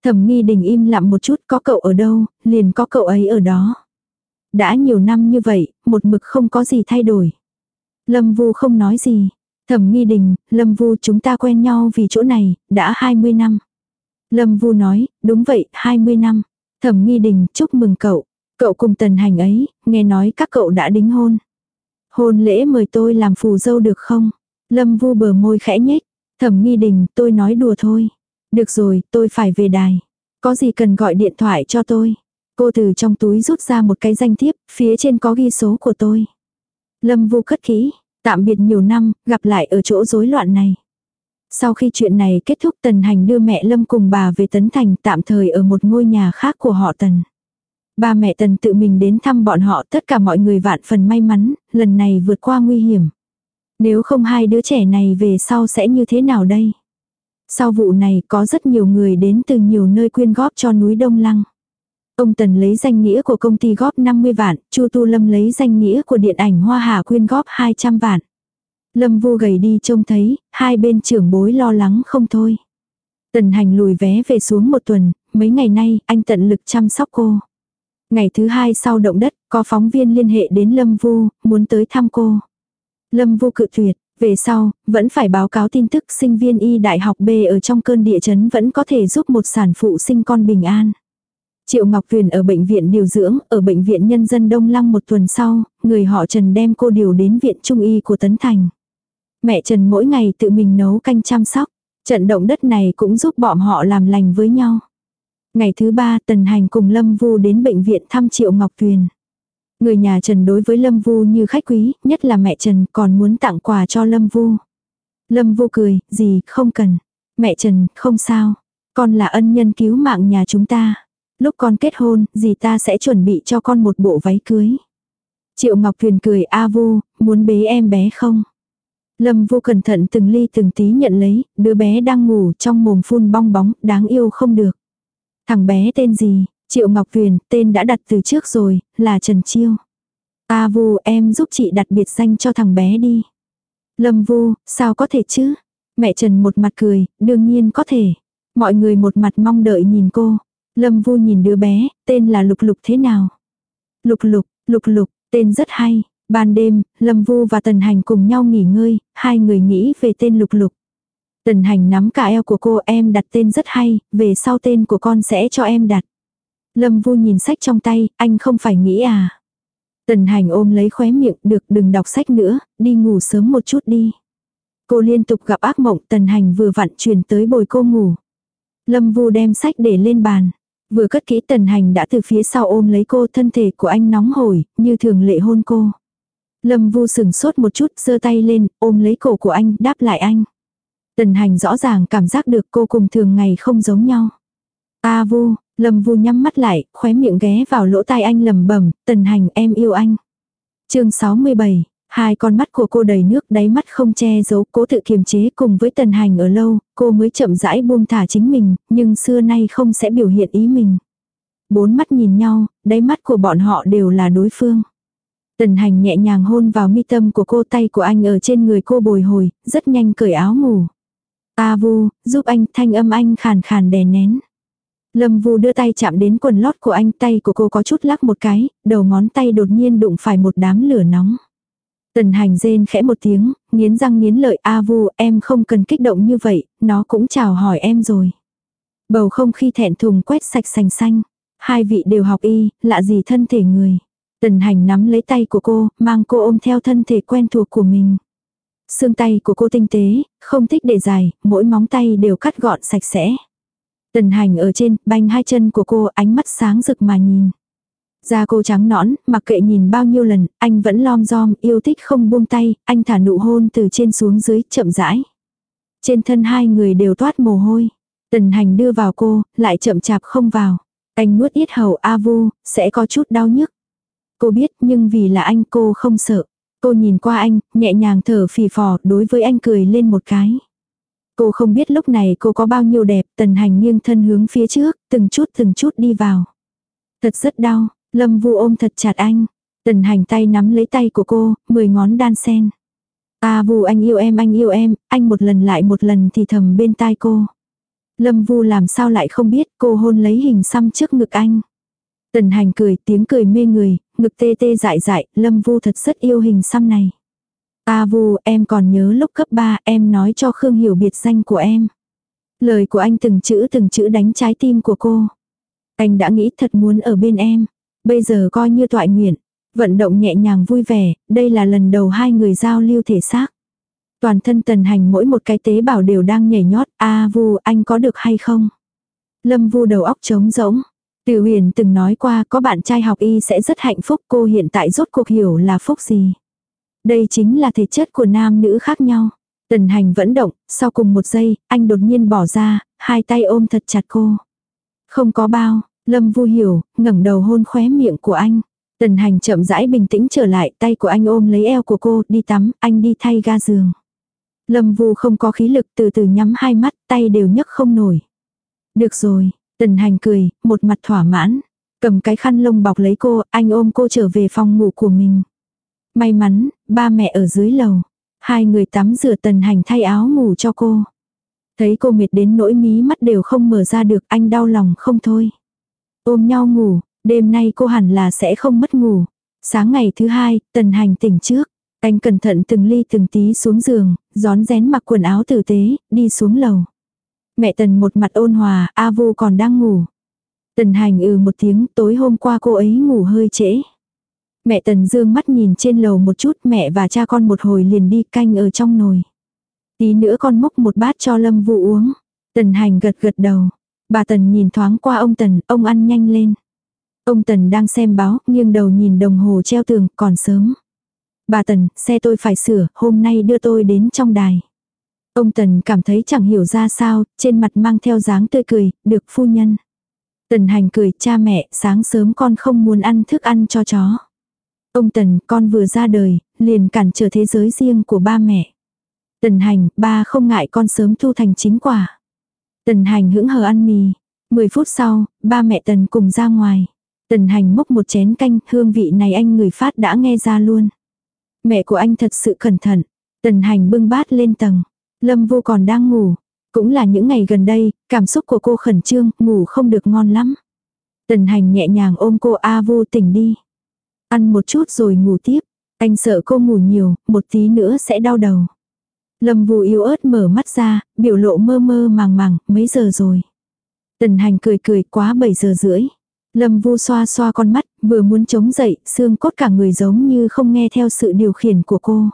Thẩm nghi đình im lặng một chút, có cậu ở đâu, liền có cậu ấy ở đó. Đã nhiều năm như vậy, một mực không có gì thay đổi. Lâm Vu không nói gì. Thẩm nghi đình, Lâm Vu chúng ta quen nhau vì chỗ này, đã 20 năm. Lâm Vu nói, đúng vậy, 20 năm. Thẩm nghi đình, chúc mừng cậu. Cậu cùng tần hành ấy, nghe nói các cậu đã đính hôn. Hôn lễ mời tôi làm phù dâu được không? Lâm Vu bờ môi khẽ nhếch. Thẩm nghi đình, tôi nói đùa thôi. Được rồi, tôi phải về đài. Có gì cần gọi điện thoại cho tôi. Cô từ trong túi rút ra một cái danh thiếp, phía trên có ghi số của tôi. Lâm Vu cất kỹ, tạm biệt nhiều năm, gặp lại ở chỗ rối loạn này. Sau khi chuyện này kết thúc Tần Hành đưa mẹ Lâm cùng bà về Tấn Thành tạm thời ở một ngôi nhà khác của họ Tần. Ba mẹ Tần tự mình đến thăm bọn họ tất cả mọi người vạn phần may mắn, lần này vượt qua nguy hiểm. Nếu không hai đứa trẻ này về sau sẽ như thế nào đây? Sau vụ này có rất nhiều người đến từ nhiều nơi quyên góp cho núi Đông Lăng. Ông Tần lấy danh nghĩa của công ty góp 50 vạn, Chu Tu Lâm lấy danh nghĩa của điện ảnh Hoa Hà quyên góp 200 vạn. Lâm vu gầy đi trông thấy, hai bên trưởng bối lo lắng không thôi. Tần hành lùi vé về xuống một tuần, mấy ngày nay anh tận lực chăm sóc cô. Ngày thứ hai sau động đất, có phóng viên liên hệ đến Lâm Vu, muốn tới thăm cô. Lâm Vu cự tuyệt, về sau, vẫn phải báo cáo tin tức sinh viên y đại học B ở trong cơn địa chấn vẫn có thể giúp một sản phụ sinh con bình an. Triệu Ngọc Tuyền ở bệnh viện điều dưỡng, ở bệnh viện nhân dân Đông Lăng một tuần sau, người họ Trần đem cô điều đến viện trung y của Tấn Thành. Mẹ Trần mỗi ngày tự mình nấu canh chăm sóc. Trận động đất này cũng giúp bọn họ làm lành với nhau. Ngày thứ ba Tần Hành cùng Lâm Vu đến bệnh viện thăm Triệu Ngọc Tuyền. Người nhà Trần đối với Lâm Vu như khách quý, nhất là mẹ Trần còn muốn tặng quà cho Lâm Vu. Lâm Vu cười, gì, không cần. Mẹ Trần, không sao. Con là ân nhân cứu mạng nhà chúng ta. Lúc con kết hôn, dì ta sẽ chuẩn bị cho con một bộ váy cưới. Triệu Ngọc thuyền cười, A Vu, muốn bế em bé không? Lâm vu cẩn thận từng ly từng tí nhận lấy, đứa bé đang ngủ trong mồm phun bong bóng, đáng yêu không được. Thằng bé tên gì? Triệu Ngọc thuyền tên đã đặt từ trước rồi, là Trần Chiêu. A Vu, em giúp chị đặt biệt danh cho thằng bé đi. Lâm Vu, sao có thể chứ? Mẹ Trần một mặt cười, đương nhiên có thể. Mọi người một mặt mong đợi nhìn cô. Lâm Vu nhìn đứa bé, tên là Lục Lục thế nào? Lục Lục, Lục Lục, tên rất hay. Ban đêm, Lâm Vu và Tần Hành cùng nhau nghỉ ngơi, hai người nghĩ về tên Lục Lục. Tần Hành nắm cả eo của cô em đặt tên rất hay, về sau tên của con sẽ cho em đặt. Lâm Vu nhìn sách trong tay, anh không phải nghĩ à. Tần Hành ôm lấy khóe miệng, được đừng đọc sách nữa, đi ngủ sớm một chút đi. Cô liên tục gặp ác mộng, Tần Hành vừa vặn truyền tới bồi cô ngủ. Lâm Vu đem sách để lên bàn. Vừa cất kỹ Tần Hành đã từ phía sau ôm lấy cô thân thể của anh nóng hổi, như thường lệ hôn cô. Lâm Vu sừng sốt một chút, giơ tay lên, ôm lấy cổ của anh, đáp lại anh. Tần hành rõ ràng cảm giác được cô cùng thường ngày không giống nhau. A Vu, Lâm Vu nhắm mắt lại, khóe miệng ghé vào lỗ tai anh lầm bẩm, "Tần hành em yêu anh." Chương 67. Hai con mắt của cô đầy nước đáy mắt không che giấu cố tự kiềm chế cùng với tần hành ở lâu, cô mới chậm rãi buông thả chính mình, nhưng xưa nay không sẽ biểu hiện ý mình. Bốn mắt nhìn nhau, đáy mắt của bọn họ đều là đối phương. Tần hành nhẹ nhàng hôn vào mi tâm của cô tay của anh ở trên người cô bồi hồi, rất nhanh cởi áo ngủ. A vu, giúp anh, thanh âm anh khàn khàn đè nén. Lâm Vu đưa tay chạm đến quần lót của anh, tay của cô có chút lắc một cái, đầu ngón tay đột nhiên đụng phải một đám lửa nóng. Tần hành rên khẽ một tiếng, nghiến răng nghiến lợi A Vu, em không cần kích động như vậy, nó cũng chào hỏi em rồi. Bầu không khí thẹn thùng quét sạch sành xanh. Hai vị đều học y, lạ gì thân thể người. Tần hành nắm lấy tay của cô, mang cô ôm theo thân thể quen thuộc của mình. Xương tay của cô tinh tế, không thích để dài, mỗi móng tay đều cắt gọn sạch sẽ. Tần hành ở trên, banh hai chân của cô, ánh mắt sáng rực mà nhìn. Da cô trắng nõn, mặc kệ nhìn bao nhiêu lần, anh vẫn lom rom, yêu thích không buông tay, anh thả nụ hôn từ trên xuống dưới, chậm rãi. Trên thân hai người đều toát mồ hôi. Tần hành đưa vào cô, lại chậm chạp không vào. Anh nuốt yết hầu A vu, sẽ có chút đau nhức. Cô biết nhưng vì là anh cô không sợ. Cô nhìn qua anh, nhẹ nhàng thở phì phò, đối với anh cười lên một cái. Cô không biết lúc này cô có bao nhiêu đẹp, tần hành nghiêng thân hướng phía trước, từng chút từng chút đi vào. Thật rất đau, lâm vu ôm thật chặt anh. Tần hành tay nắm lấy tay của cô, mười ngón đan sen. À vu anh yêu em anh yêu em, anh một lần lại một lần thì thầm bên tai cô. Lâm vu làm sao lại không biết cô hôn lấy hình xăm trước ngực anh. Tần hành cười tiếng cười mê người, ngực tê tê dại dại, lâm vu thật rất yêu hình xăm này. A Vu, em còn nhớ lúc cấp 3 em nói cho Khương Hiểu biệt danh của em. Lời của anh từng chữ từng chữ đánh trái tim của cô. Anh đã nghĩ thật muốn ở bên em. Bây giờ coi như toại nguyện. Vận động nhẹ nhàng vui vẻ, đây là lần đầu hai người giao lưu thể xác. Toàn thân tần hành mỗi một cái tế bào đều đang nhảy nhót. A Vu, anh có được hay không? Lâm Vu đầu óc trống rỗng. Từ huyền từng nói qua có bạn trai học y sẽ rất hạnh phúc cô hiện tại rốt cuộc hiểu là phúc gì. Đây chính là thể chất của nam nữ khác nhau. Tần hành vẫn động, sau cùng một giây, anh đột nhiên bỏ ra, hai tay ôm thật chặt cô. Không có bao, Lâm vu hiểu, ngẩng đầu hôn khóe miệng của anh. Tần hành chậm rãi bình tĩnh trở lại, tay của anh ôm lấy eo của cô, đi tắm, anh đi thay ga giường. Lâm vu không có khí lực từ từ nhắm hai mắt, tay đều nhấc không nổi. Được rồi, tần hành cười, một mặt thỏa mãn. Cầm cái khăn lông bọc lấy cô, anh ôm cô trở về phòng ngủ của mình. May mắn, ba mẹ ở dưới lầu. Hai người tắm rửa tần hành thay áo ngủ cho cô. Thấy cô mệt đến nỗi mí mắt đều không mở ra được anh đau lòng không thôi. Ôm nhau ngủ, đêm nay cô hẳn là sẽ không mất ngủ. Sáng ngày thứ hai, tần hành tỉnh trước. Anh cẩn thận từng ly từng tí xuống giường, gión rén mặc quần áo tử tế, đi xuống lầu. Mẹ tần một mặt ôn hòa, A vô còn đang ngủ. Tần hành ừ một tiếng, tối hôm qua cô ấy ngủ hơi trễ. Mẹ Tần Dương mắt nhìn trên lầu một chút mẹ và cha con một hồi liền đi canh ở trong nồi. Tí nữa con múc một bát cho Lâm Vũ uống. Tần Hành gật gật đầu. Bà Tần nhìn thoáng qua ông Tần, ông ăn nhanh lên. Ông Tần đang xem báo, nghiêng đầu nhìn đồng hồ treo tường, còn sớm. Bà Tần, xe tôi phải sửa, hôm nay đưa tôi đến trong đài. Ông Tần cảm thấy chẳng hiểu ra sao, trên mặt mang theo dáng tươi cười, được phu nhân. Tần Hành cười, cha mẹ, sáng sớm con không muốn ăn thức ăn cho chó. Ông Tần, con vừa ra đời, liền cản trở thế giới riêng của ba mẹ. Tần hành, ba không ngại con sớm thu thành chính quả. Tần hành hững hờ ăn mì. Mười phút sau, ba mẹ Tần cùng ra ngoài. Tần hành múc một chén canh, hương vị này anh người phát đã nghe ra luôn. Mẹ của anh thật sự cẩn thận. Tần hành bưng bát lên tầng. Lâm vô còn đang ngủ. Cũng là những ngày gần đây, cảm xúc của cô khẩn trương, ngủ không được ngon lắm. Tần hành nhẹ nhàng ôm cô A vô tỉnh đi. Ăn một chút rồi ngủ tiếp. Anh sợ cô ngủ nhiều, một tí nữa sẽ đau đầu. Lâm Vũ yếu ớt mở mắt ra, biểu lộ mơ mơ màng màng, mấy giờ rồi. Tần hành cười cười quá 7 giờ rưỡi. Lâm Vu xoa xoa con mắt, vừa muốn chống dậy, xương cốt cả người giống như không nghe theo sự điều khiển của cô.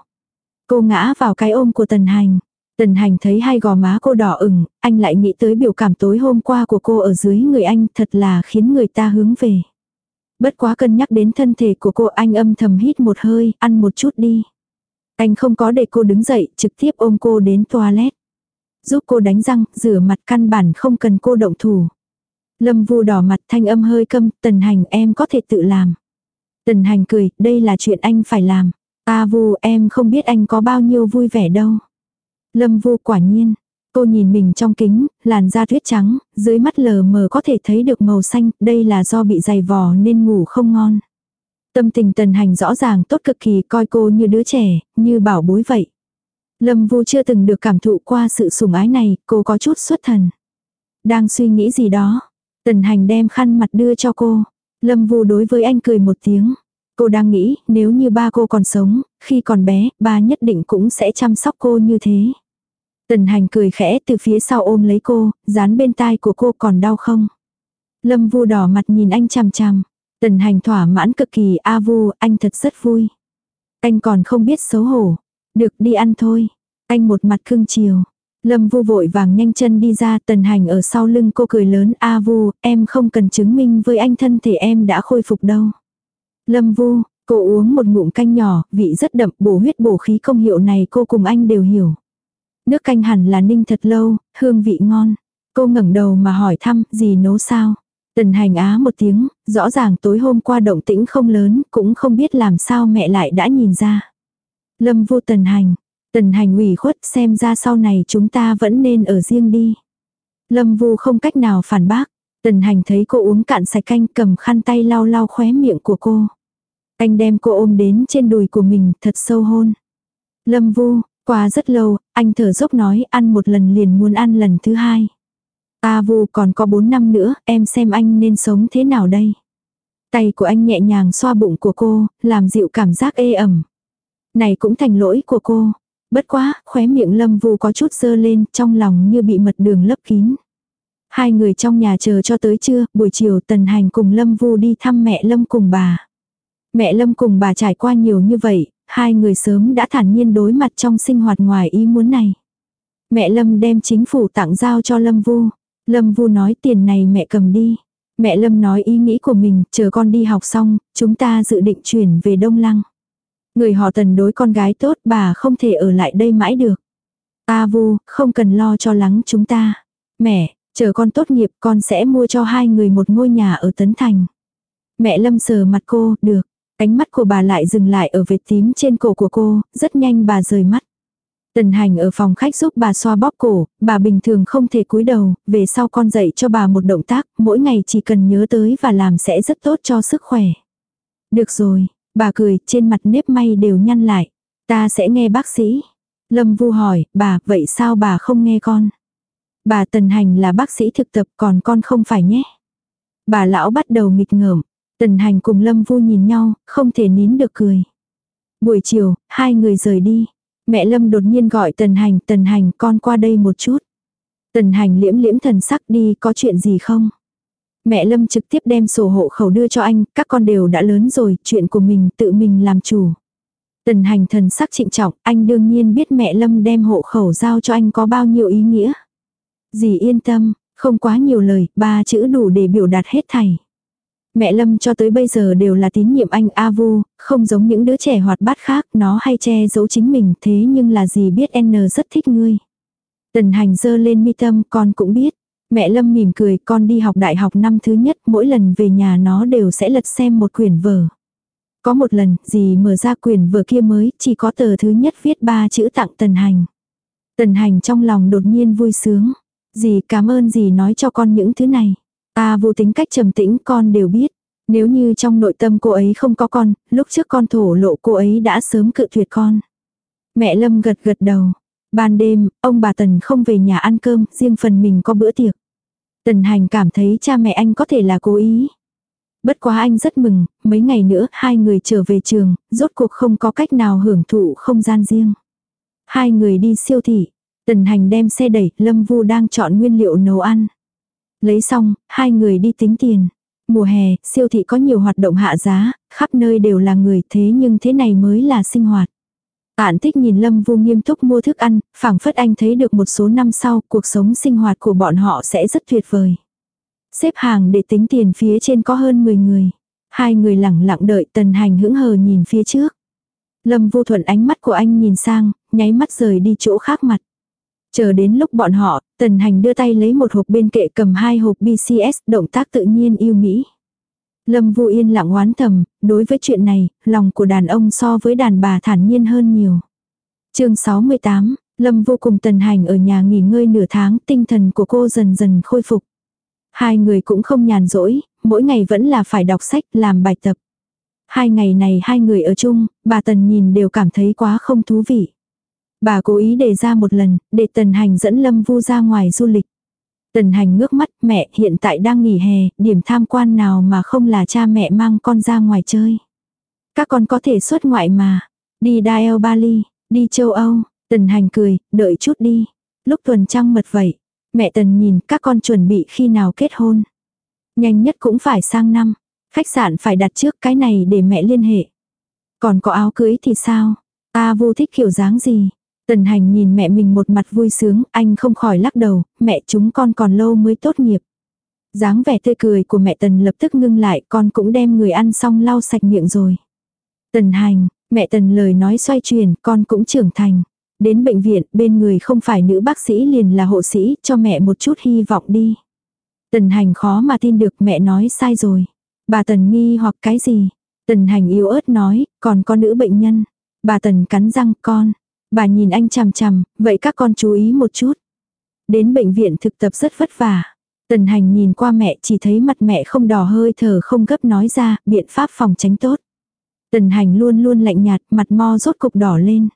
Cô ngã vào cái ôm của Tần Hành. Tần Hành thấy hai gò má cô đỏ ửng, anh lại nghĩ tới biểu cảm tối hôm qua của cô ở dưới người anh thật là khiến người ta hướng về. Bất quá cân nhắc đến thân thể của cô anh âm thầm hít một hơi, ăn một chút đi. Anh không có để cô đứng dậy, trực tiếp ôm cô đến toilet. Giúp cô đánh răng, rửa mặt căn bản không cần cô động thủ. Lâm vu đỏ mặt thanh âm hơi câm, tần hành em có thể tự làm. Tần hành cười, đây là chuyện anh phải làm. Ta vu em không biết anh có bao nhiêu vui vẻ đâu. Lâm vu quả nhiên, Cô nhìn mình trong kính, làn da tuyết trắng, dưới mắt lờ mờ có thể thấy được màu xanh, đây là do bị dày vò nên ngủ không ngon. Tâm tình tần hành rõ ràng tốt cực kỳ coi cô như đứa trẻ, như bảo bối vậy. Lâm Vu chưa từng được cảm thụ qua sự sủng ái này, cô có chút xuất thần. Đang suy nghĩ gì đó. Tần hành đem khăn mặt đưa cho cô. Lâm Vu đối với anh cười một tiếng. Cô đang nghĩ, nếu như ba cô còn sống, khi còn bé, ba nhất định cũng sẽ chăm sóc cô như thế. Tần hành cười khẽ từ phía sau ôm lấy cô, dán bên tai của cô còn đau không? Lâm Vu đỏ mặt nhìn anh chằm chằm. Tần hành thỏa mãn cực kỳ, A Vu, anh thật rất vui. Anh còn không biết xấu hổ. Được đi ăn thôi. Anh một mặt cưng chiều. Lâm Vu vội vàng nhanh chân đi ra, Tần Hành ở sau lưng cô cười lớn, "A Vu, em không cần chứng minh với anh thân thể em đã khôi phục đâu." Lâm Vu, cô uống một ngụm canh nhỏ, vị rất đậm, bổ huyết bổ khí công hiệu này cô cùng anh đều hiểu. Nước canh hẳn là ninh thật lâu, hương vị ngon. Cô ngẩng đầu mà hỏi thăm, gì nấu sao? Tần hành á một tiếng, rõ ràng tối hôm qua động tĩnh không lớn, cũng không biết làm sao mẹ lại đã nhìn ra. Lâm vô tần hành, tần hành ủy khuất xem ra sau này chúng ta vẫn nên ở riêng đi. Lâm vu không cách nào phản bác, tần hành thấy cô uống cạn sạch canh cầm khăn tay lau lau khóe miệng của cô. Anh đem cô ôm đến trên đùi của mình thật sâu hôn. Lâm vu, qua rất lâu, anh thở dốc nói ăn một lần liền muốn ăn lần thứ hai. A vu còn có 4 năm nữa, em xem anh nên sống thế nào đây? Tay của anh nhẹ nhàng xoa bụng của cô, làm dịu cảm giác ê ẩm. Này cũng thành lỗi của cô. Bất quá, khóe miệng lâm vu có chút dơ lên, trong lòng như bị mật đường lấp kín. Hai người trong nhà chờ cho tới trưa, buổi chiều tần hành cùng lâm vu đi thăm mẹ lâm cùng bà. Mẹ lâm cùng bà trải qua nhiều như vậy, hai người sớm đã thản nhiên đối mặt trong sinh hoạt ngoài ý muốn này. Mẹ lâm đem chính phủ tặng giao cho lâm vu. Lâm Vu nói tiền này mẹ cầm đi. Mẹ Lâm nói ý nghĩ của mình, chờ con đi học xong, chúng ta dự định chuyển về Đông Lăng. Người họ tần đối con gái tốt bà không thể ở lại đây mãi được. A Vu, không cần lo cho lắng chúng ta. Mẹ, chờ con tốt nghiệp con sẽ mua cho hai người một ngôi nhà ở Tấn Thành. Mẹ Lâm sờ mặt cô, được. Ánh mắt của bà lại dừng lại ở vệt tím trên cổ của cô, rất nhanh bà rời mắt. Tần hành ở phòng khách giúp bà xoa bóp cổ, bà bình thường không thể cúi đầu, về sau con dạy cho bà một động tác, mỗi ngày chỉ cần nhớ tới và làm sẽ rất tốt cho sức khỏe. Được rồi, bà cười, trên mặt nếp may đều nhăn lại. Ta sẽ nghe bác sĩ. Lâm Vu hỏi, bà, vậy sao bà không nghe con? Bà Tần Hành là bác sĩ thực tập còn con không phải nhé. Bà lão bắt đầu nghịch ngợm. Tần Hành cùng Lâm Vu nhìn nhau, không thể nín được cười. Buổi chiều, hai người rời đi. Mẹ Lâm đột nhiên gọi Tần Hành, Tần Hành con qua đây một chút. Tần Hành liễm liễm thần sắc đi, có chuyện gì không? Mẹ Lâm trực tiếp đem sổ hộ khẩu đưa cho anh, các con đều đã lớn rồi, chuyện của mình tự mình làm chủ. Tần Hành thần sắc trịnh trọng, anh đương nhiên biết mẹ Lâm đem hộ khẩu giao cho anh có bao nhiêu ý nghĩa. Dì yên tâm, không quá nhiều lời, ba chữ đủ để biểu đạt hết thảy. Mẹ Lâm cho tới bây giờ đều là tín nhiệm anh A Vu, không giống những đứa trẻ hoạt bát khác, nó hay che giấu chính mình thế nhưng là gì biết N rất thích ngươi. Tần hành dơ lên mi tâm, con cũng biết. Mẹ Lâm mỉm cười, con đi học đại học năm thứ nhất, mỗi lần về nhà nó đều sẽ lật xem một quyển vở. Có một lần, dì mở ra quyển vở kia mới, chỉ có tờ thứ nhất viết ba chữ tặng tần hành. Tần hành trong lòng đột nhiên vui sướng. Dì cảm ơn dì nói cho con những thứ này. Ta vô tính cách trầm tĩnh con đều biết. Nếu như trong nội tâm cô ấy không có con, lúc trước con thổ lộ cô ấy đã sớm cự tuyệt con. Mẹ Lâm gật gật đầu. Ban đêm, ông bà Tần không về nhà ăn cơm, riêng phần mình có bữa tiệc. Tần Hành cảm thấy cha mẹ anh có thể là cố ý. Bất quá anh rất mừng, mấy ngày nữa hai người trở về trường, rốt cuộc không có cách nào hưởng thụ không gian riêng. Hai người đi siêu thị, Tần Hành đem xe đẩy, Lâm Vu đang chọn nguyên liệu nấu ăn. Lấy xong, hai người đi tính tiền. Mùa hè, siêu thị có nhiều hoạt động hạ giá, khắp nơi đều là người thế nhưng thế này mới là sinh hoạt. Ản thích nhìn Lâm Vu nghiêm túc mua thức ăn, phảng phất anh thấy được một số năm sau cuộc sống sinh hoạt của bọn họ sẽ rất tuyệt vời. Xếp hàng để tính tiền phía trên có hơn 10 người. Hai người lẳng lặng đợi tần hành hững hờ nhìn phía trước. Lâm Vu thuận ánh mắt của anh nhìn sang, nháy mắt rời đi chỗ khác mặt. Chờ đến lúc bọn họ, tần hành đưa tay lấy một hộp bên kệ cầm hai hộp BCS, động tác tự nhiên yêu mỹ. Lâm Vu Yên lặng oán thầm, đối với chuyện này, lòng của đàn ông so với đàn bà thản nhiên hơn nhiều. chương 68, Lâm vô cùng tần hành ở nhà nghỉ ngơi nửa tháng, tinh thần của cô dần dần khôi phục. Hai người cũng không nhàn rỗi, mỗi ngày vẫn là phải đọc sách, làm bài tập. Hai ngày này hai người ở chung, bà Tần nhìn đều cảm thấy quá không thú vị. Bà cố ý đề ra một lần, để Tần Hành dẫn Lâm Vu ra ngoài du lịch. Tần Hành ngước mắt, mẹ hiện tại đang nghỉ hè, điểm tham quan nào mà không là cha mẹ mang con ra ngoài chơi. Các con có thể xuất ngoại mà. Đi Dael Bali, đi châu Âu. Tần Hành cười, đợi chút đi. Lúc tuần trăng mật vậy. Mẹ Tần nhìn các con chuẩn bị khi nào kết hôn. Nhanh nhất cũng phải sang năm. Khách sạn phải đặt trước cái này để mẹ liên hệ. Còn có áo cưới thì sao? Ta vô thích kiểu dáng gì? Tần hành nhìn mẹ mình một mặt vui sướng, anh không khỏi lắc đầu, mẹ chúng con còn lâu mới tốt nghiệp. dáng vẻ tươi cười của mẹ Tần lập tức ngưng lại, con cũng đem người ăn xong lau sạch miệng rồi. Tần hành, mẹ Tần lời nói xoay chuyển, con cũng trưởng thành. Đến bệnh viện, bên người không phải nữ bác sĩ liền là hộ sĩ, cho mẹ một chút hy vọng đi. Tần hành khó mà tin được mẹ nói sai rồi. Bà Tần nghi hoặc cái gì? Tần hành yếu ớt nói, còn có nữ bệnh nhân. Bà Tần cắn răng con. Bà nhìn anh chằm chằm, vậy các con chú ý một chút. Đến bệnh viện thực tập rất vất vả. Tần hành nhìn qua mẹ chỉ thấy mặt mẹ không đỏ hơi thở không gấp nói ra, biện pháp phòng tránh tốt. Tần hành luôn luôn lạnh nhạt, mặt mo rốt cục đỏ lên.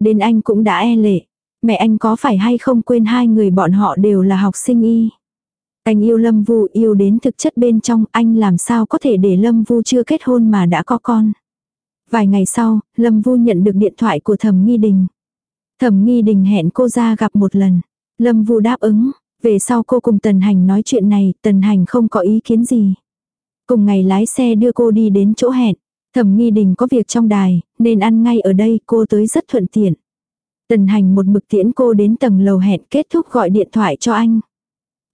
Đến anh cũng đã e lệ. Mẹ anh có phải hay không quên hai người bọn họ đều là học sinh y. Anh yêu Lâm Vu yêu đến thực chất bên trong, anh làm sao có thể để Lâm Vu chưa kết hôn mà đã có con. Vài ngày sau, Lâm Vu nhận được điện thoại của Thẩm Nghi Đình. Thẩm Nghi Đình hẹn cô ra gặp một lần. Lâm Vu đáp ứng, về sau cô cùng Tần Hành nói chuyện này, Tần Hành không có ý kiến gì. Cùng ngày lái xe đưa cô đi đến chỗ hẹn. Thẩm Nghi Đình có việc trong đài, nên ăn ngay ở đây, cô tới rất thuận tiện. Tần Hành một mực tiễn cô đến tầng lầu hẹn kết thúc gọi điện thoại cho anh.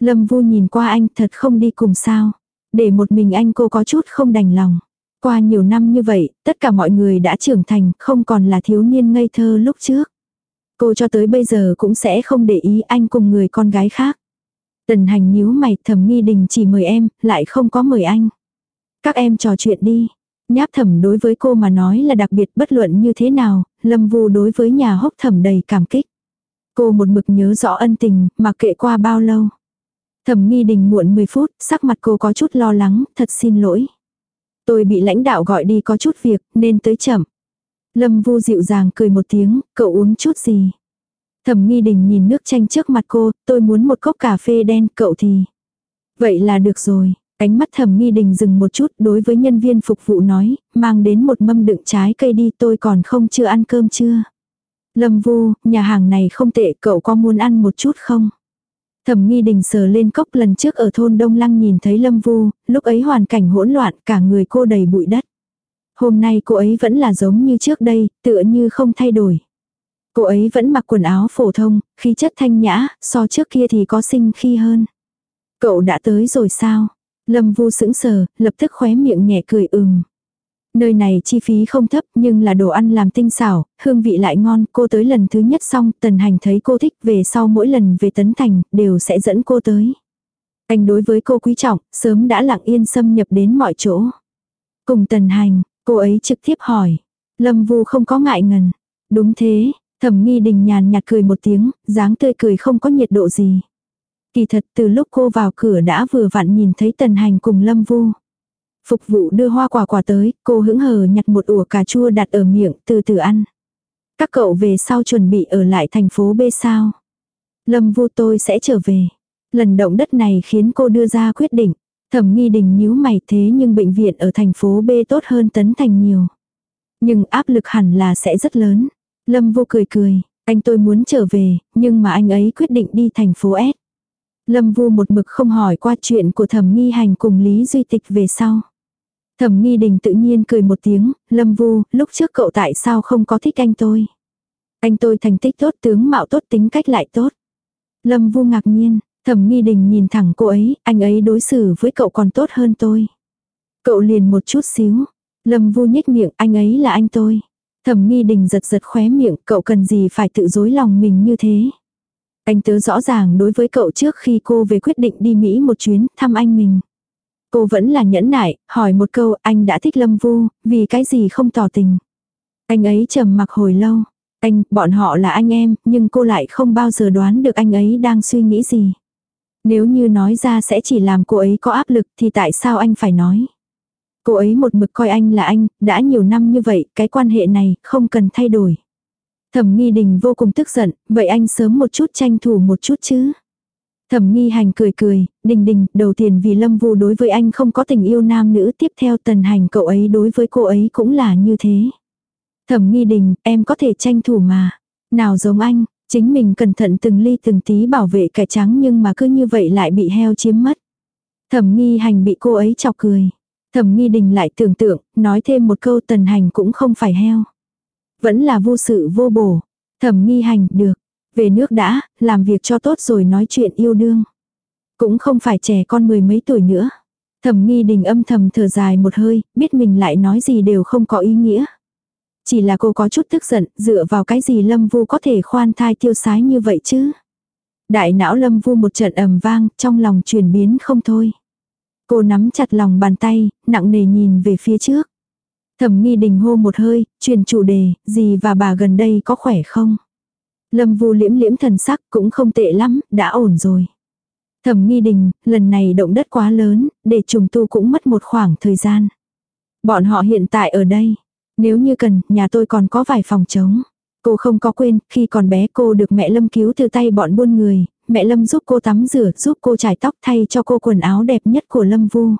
Lâm Vu nhìn qua anh thật không đi cùng sao. Để một mình anh cô có chút không đành lòng. Qua nhiều năm như vậy, tất cả mọi người đã trưởng thành, không còn là thiếu niên ngây thơ lúc trước. Cô cho tới bây giờ cũng sẽ không để ý anh cùng người con gái khác. Tần hành nhíu mày thầm nghi đình chỉ mời em, lại không có mời anh. Các em trò chuyện đi. Nháp thẩm đối với cô mà nói là đặc biệt bất luận như thế nào, lâm vu đối với nhà hốc thẩm đầy cảm kích. Cô một mực nhớ rõ ân tình, mà kệ qua bao lâu. Thẩm nghi đình muộn 10 phút, sắc mặt cô có chút lo lắng, thật xin lỗi. Tôi bị lãnh đạo gọi đi có chút việc, nên tới chậm. Lâm vu dịu dàng cười một tiếng, cậu uống chút gì. Thẩm nghi đình nhìn nước chanh trước mặt cô, tôi muốn một cốc cà phê đen, cậu thì. Vậy là được rồi. Ánh mắt thẩm nghi đình dừng một chút đối với nhân viên phục vụ nói, mang đến một mâm đựng trái cây đi tôi còn không chưa ăn cơm chưa. Lâm vu, nhà hàng này không tệ cậu có muốn ăn một chút không? Thẩm nghi đình sờ lên cốc lần trước ở thôn Đông Lăng nhìn thấy Lâm Vu, lúc ấy hoàn cảnh hỗn loạn cả người cô đầy bụi đất. Hôm nay cô ấy vẫn là giống như trước đây, tựa như không thay đổi. Cô ấy vẫn mặc quần áo phổ thông, khí chất thanh nhã, so trước kia thì có sinh khi hơn. Cậu đã tới rồi sao? Lâm Vu sững sờ, lập tức khóe miệng nhẹ cười ừm. Nơi này chi phí không thấp nhưng là đồ ăn làm tinh xảo, hương vị lại ngon. Cô tới lần thứ nhất xong, Tần Hành thấy cô thích về sau mỗi lần về Tấn Thành, đều sẽ dẫn cô tới. Anh đối với cô quý trọng, sớm đã lặng yên xâm nhập đến mọi chỗ. Cùng Tần Hành, cô ấy trực tiếp hỏi. Lâm Vu không có ngại ngần. Đúng thế, thẩm nghi đình nhàn nhạt cười một tiếng, dáng tươi cười không có nhiệt độ gì. Kỳ thật từ lúc cô vào cửa đã vừa vặn nhìn thấy Tần Hành cùng Lâm Vu. Phục vụ đưa hoa quả quả tới, cô hững hờ nhặt một ủa cà chua đặt ở miệng từ từ ăn. Các cậu về sau chuẩn bị ở lại thành phố B sao? Lâm vu tôi sẽ trở về. Lần động đất này khiến cô đưa ra quyết định. Thẩm nghi đình nhíu mày thế nhưng bệnh viện ở thành phố B tốt hơn tấn thành nhiều. Nhưng áp lực hẳn là sẽ rất lớn. Lâm vô cười cười, anh tôi muốn trở về, nhưng mà anh ấy quyết định đi thành phố S. Lâm vu một mực không hỏi qua chuyện của thẩm nghi hành cùng Lý Duy Tịch về sau. Thẩm nghi đình tự nhiên cười một tiếng, lâm vu, lúc trước cậu tại sao không có thích anh tôi. Anh tôi thành tích tốt tướng mạo tốt tính cách lại tốt. Lâm vu ngạc nhiên, thẩm nghi đình nhìn thẳng cô ấy, anh ấy đối xử với cậu còn tốt hơn tôi. Cậu liền một chút xíu. Lâm vu nhếch miệng, anh ấy là anh tôi. Thẩm nghi đình giật giật khóe miệng, cậu cần gì phải tự dối lòng mình như thế. Anh tớ rõ ràng đối với cậu trước khi cô về quyết định đi Mỹ một chuyến, thăm anh mình. Cô vẫn là nhẫn nại, hỏi một câu anh đã thích Lâm Vu, vì cái gì không tỏ tình. Anh ấy trầm mặc hồi lâu. Anh, bọn họ là anh em, nhưng cô lại không bao giờ đoán được anh ấy đang suy nghĩ gì. Nếu như nói ra sẽ chỉ làm cô ấy có áp lực thì tại sao anh phải nói. Cô ấy một mực coi anh là anh, đã nhiều năm như vậy, cái quan hệ này không cần thay đổi. Thẩm nghi đình vô cùng tức giận, vậy anh sớm một chút tranh thủ một chút chứ. Thẩm nghi hành cười cười, đình đình, đầu tiên vì lâm vu đối với anh không có tình yêu nam nữ, tiếp theo tần hành cậu ấy đối với cô ấy cũng là như thế. Thẩm nghi đình, em có thể tranh thủ mà. Nào giống anh, chính mình cẩn thận từng ly từng tí bảo vệ cải trắng nhưng mà cứ như vậy lại bị heo chiếm mất. Thẩm nghi hành bị cô ấy chọc cười. Thẩm nghi đình lại tưởng tượng, nói thêm một câu tần hành cũng không phải heo. Vẫn là vô sự vô bổ. Thẩm nghi hành, được. Về nước đã, làm việc cho tốt rồi nói chuyện yêu đương. Cũng không phải trẻ con mười mấy tuổi nữa. Thẩm nghi đình âm thầm thở dài một hơi, biết mình lại nói gì đều không có ý nghĩa. Chỉ là cô có chút tức giận, dựa vào cái gì Lâm Vu có thể khoan thai tiêu sái như vậy chứ. Đại não Lâm Vu một trận ầm vang, trong lòng chuyển biến không thôi. Cô nắm chặt lòng bàn tay, nặng nề nhìn về phía trước. Thẩm nghi đình hô một hơi, truyền chủ đề, gì và bà gần đây có khỏe không? Lâm vu liễm liễm thần sắc cũng không tệ lắm, đã ổn rồi. Thẩm nghi đình, lần này động đất quá lớn, để trùng tu cũng mất một khoảng thời gian. Bọn họ hiện tại ở đây. Nếu như cần, nhà tôi còn có vài phòng trống. Cô không có quên, khi còn bé cô được mẹ Lâm cứu từ tay bọn buôn người, mẹ Lâm giúp cô tắm rửa, giúp cô trải tóc thay cho cô quần áo đẹp nhất của Lâm Vu.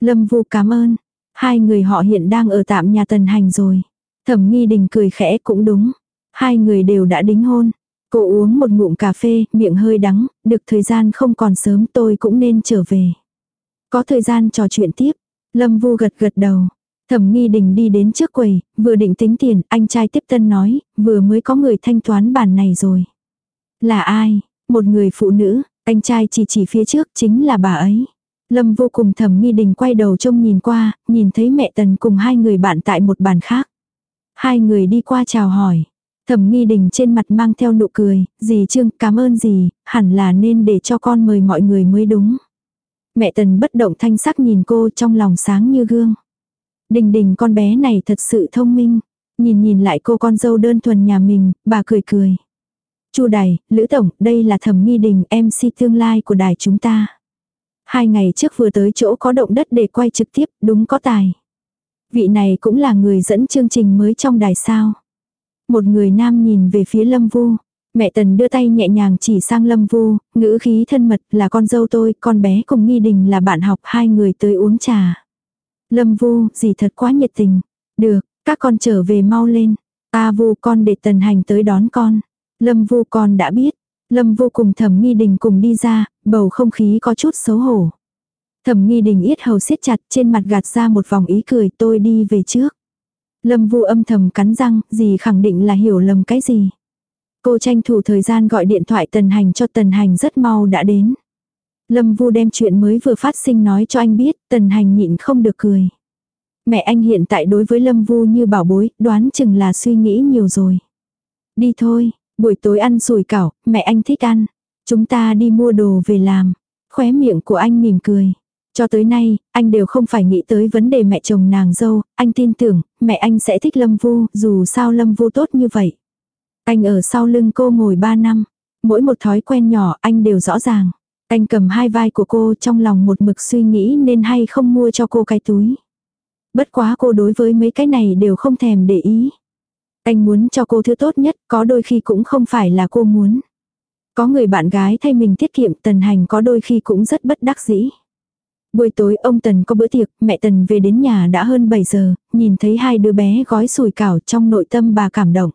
Lâm Vu cảm ơn. Hai người họ hiện đang ở tạm nhà Tần Hành rồi. Thẩm Nghi Đình cười khẽ cũng đúng. Hai người đều đã đính hôn. Cô uống một ngụm cà phê, miệng hơi đắng, được thời gian không còn sớm tôi cũng nên trở về. Có thời gian trò chuyện tiếp. Lâm Vu gật gật đầu. Thẩm nghi đình đi đến trước quầy, vừa định tính tiền, anh trai tiếp tân nói, vừa mới có người thanh toán bản này rồi. Là ai? Một người phụ nữ, anh trai chỉ chỉ phía trước chính là bà ấy. Lâm vô cùng thẩm nghi đình quay đầu trông nhìn qua, nhìn thấy mẹ tần cùng hai người bạn tại một bàn khác. Hai người đi qua chào hỏi. Thẩm nghi đình trên mặt mang theo nụ cười, dì Trương cảm ơn dì, hẳn là nên để cho con mời mọi người mới đúng. Mẹ tần bất động thanh sắc nhìn cô trong lòng sáng như gương. Đình đình con bé này thật sự thông minh. Nhìn nhìn lại cô con dâu đơn thuần nhà mình, bà cười cười. Chu đài, Lữ Tổng, đây là thẩm nghi đình MC tương lai của đài chúng ta. Hai ngày trước vừa tới chỗ có động đất để quay trực tiếp, đúng có tài. Vị này cũng là người dẫn chương trình mới trong đài sao. Một người nam nhìn về phía Lâm Vu. Mẹ Tần đưa tay nhẹ nhàng chỉ sang Lâm Vu, ngữ khí thân mật là con dâu tôi, con bé cùng nghi đình là bạn học hai người tới uống trà. Lâm Vu, gì thật quá nhiệt tình. Được, các con trở về mau lên. Ta Vu con để Tần Hành tới đón con. Lâm Vu con đã biết. Lâm Vu cùng Thẩm Nghi Đình cùng đi ra, bầu không khí có chút xấu hổ. Thẩm Nghi Đình yết hầu siết chặt, trên mặt gạt ra một vòng ý cười, tôi đi về trước. Lâm Vu âm thầm cắn răng, gì khẳng định là hiểu lầm cái gì. Cô tranh thủ thời gian gọi điện thoại Tần Hành cho Tần Hành rất mau đã đến. Lâm Vu đem chuyện mới vừa phát sinh nói cho anh biết, Tần Hành nhịn không được cười. Mẹ anh hiện tại đối với Lâm Vu như bảo bối, đoán chừng là suy nghĩ nhiều rồi. Đi thôi, buổi tối ăn sùi cảo, mẹ anh thích ăn. Chúng ta đi mua đồ về làm. Khóe miệng của anh mỉm cười. Cho tới nay, anh đều không phải nghĩ tới vấn đề mẹ chồng nàng dâu, anh tin tưởng, mẹ anh sẽ thích Lâm Vu, dù sao Lâm Vu tốt như vậy. Anh ở sau lưng cô ngồi 3 năm, mỗi một thói quen nhỏ anh đều rõ ràng. Anh cầm hai vai của cô trong lòng một mực suy nghĩ nên hay không mua cho cô cái túi. Bất quá cô đối với mấy cái này đều không thèm để ý. Anh muốn cho cô thứ tốt nhất, có đôi khi cũng không phải là cô muốn. Có người bạn gái thay mình tiết kiệm tần hành có đôi khi cũng rất bất đắc dĩ. Buổi tối ông Tần có bữa tiệc, mẹ Tần về đến nhà đã hơn 7 giờ, nhìn thấy hai đứa bé gói sùi cảo trong nội tâm bà cảm động.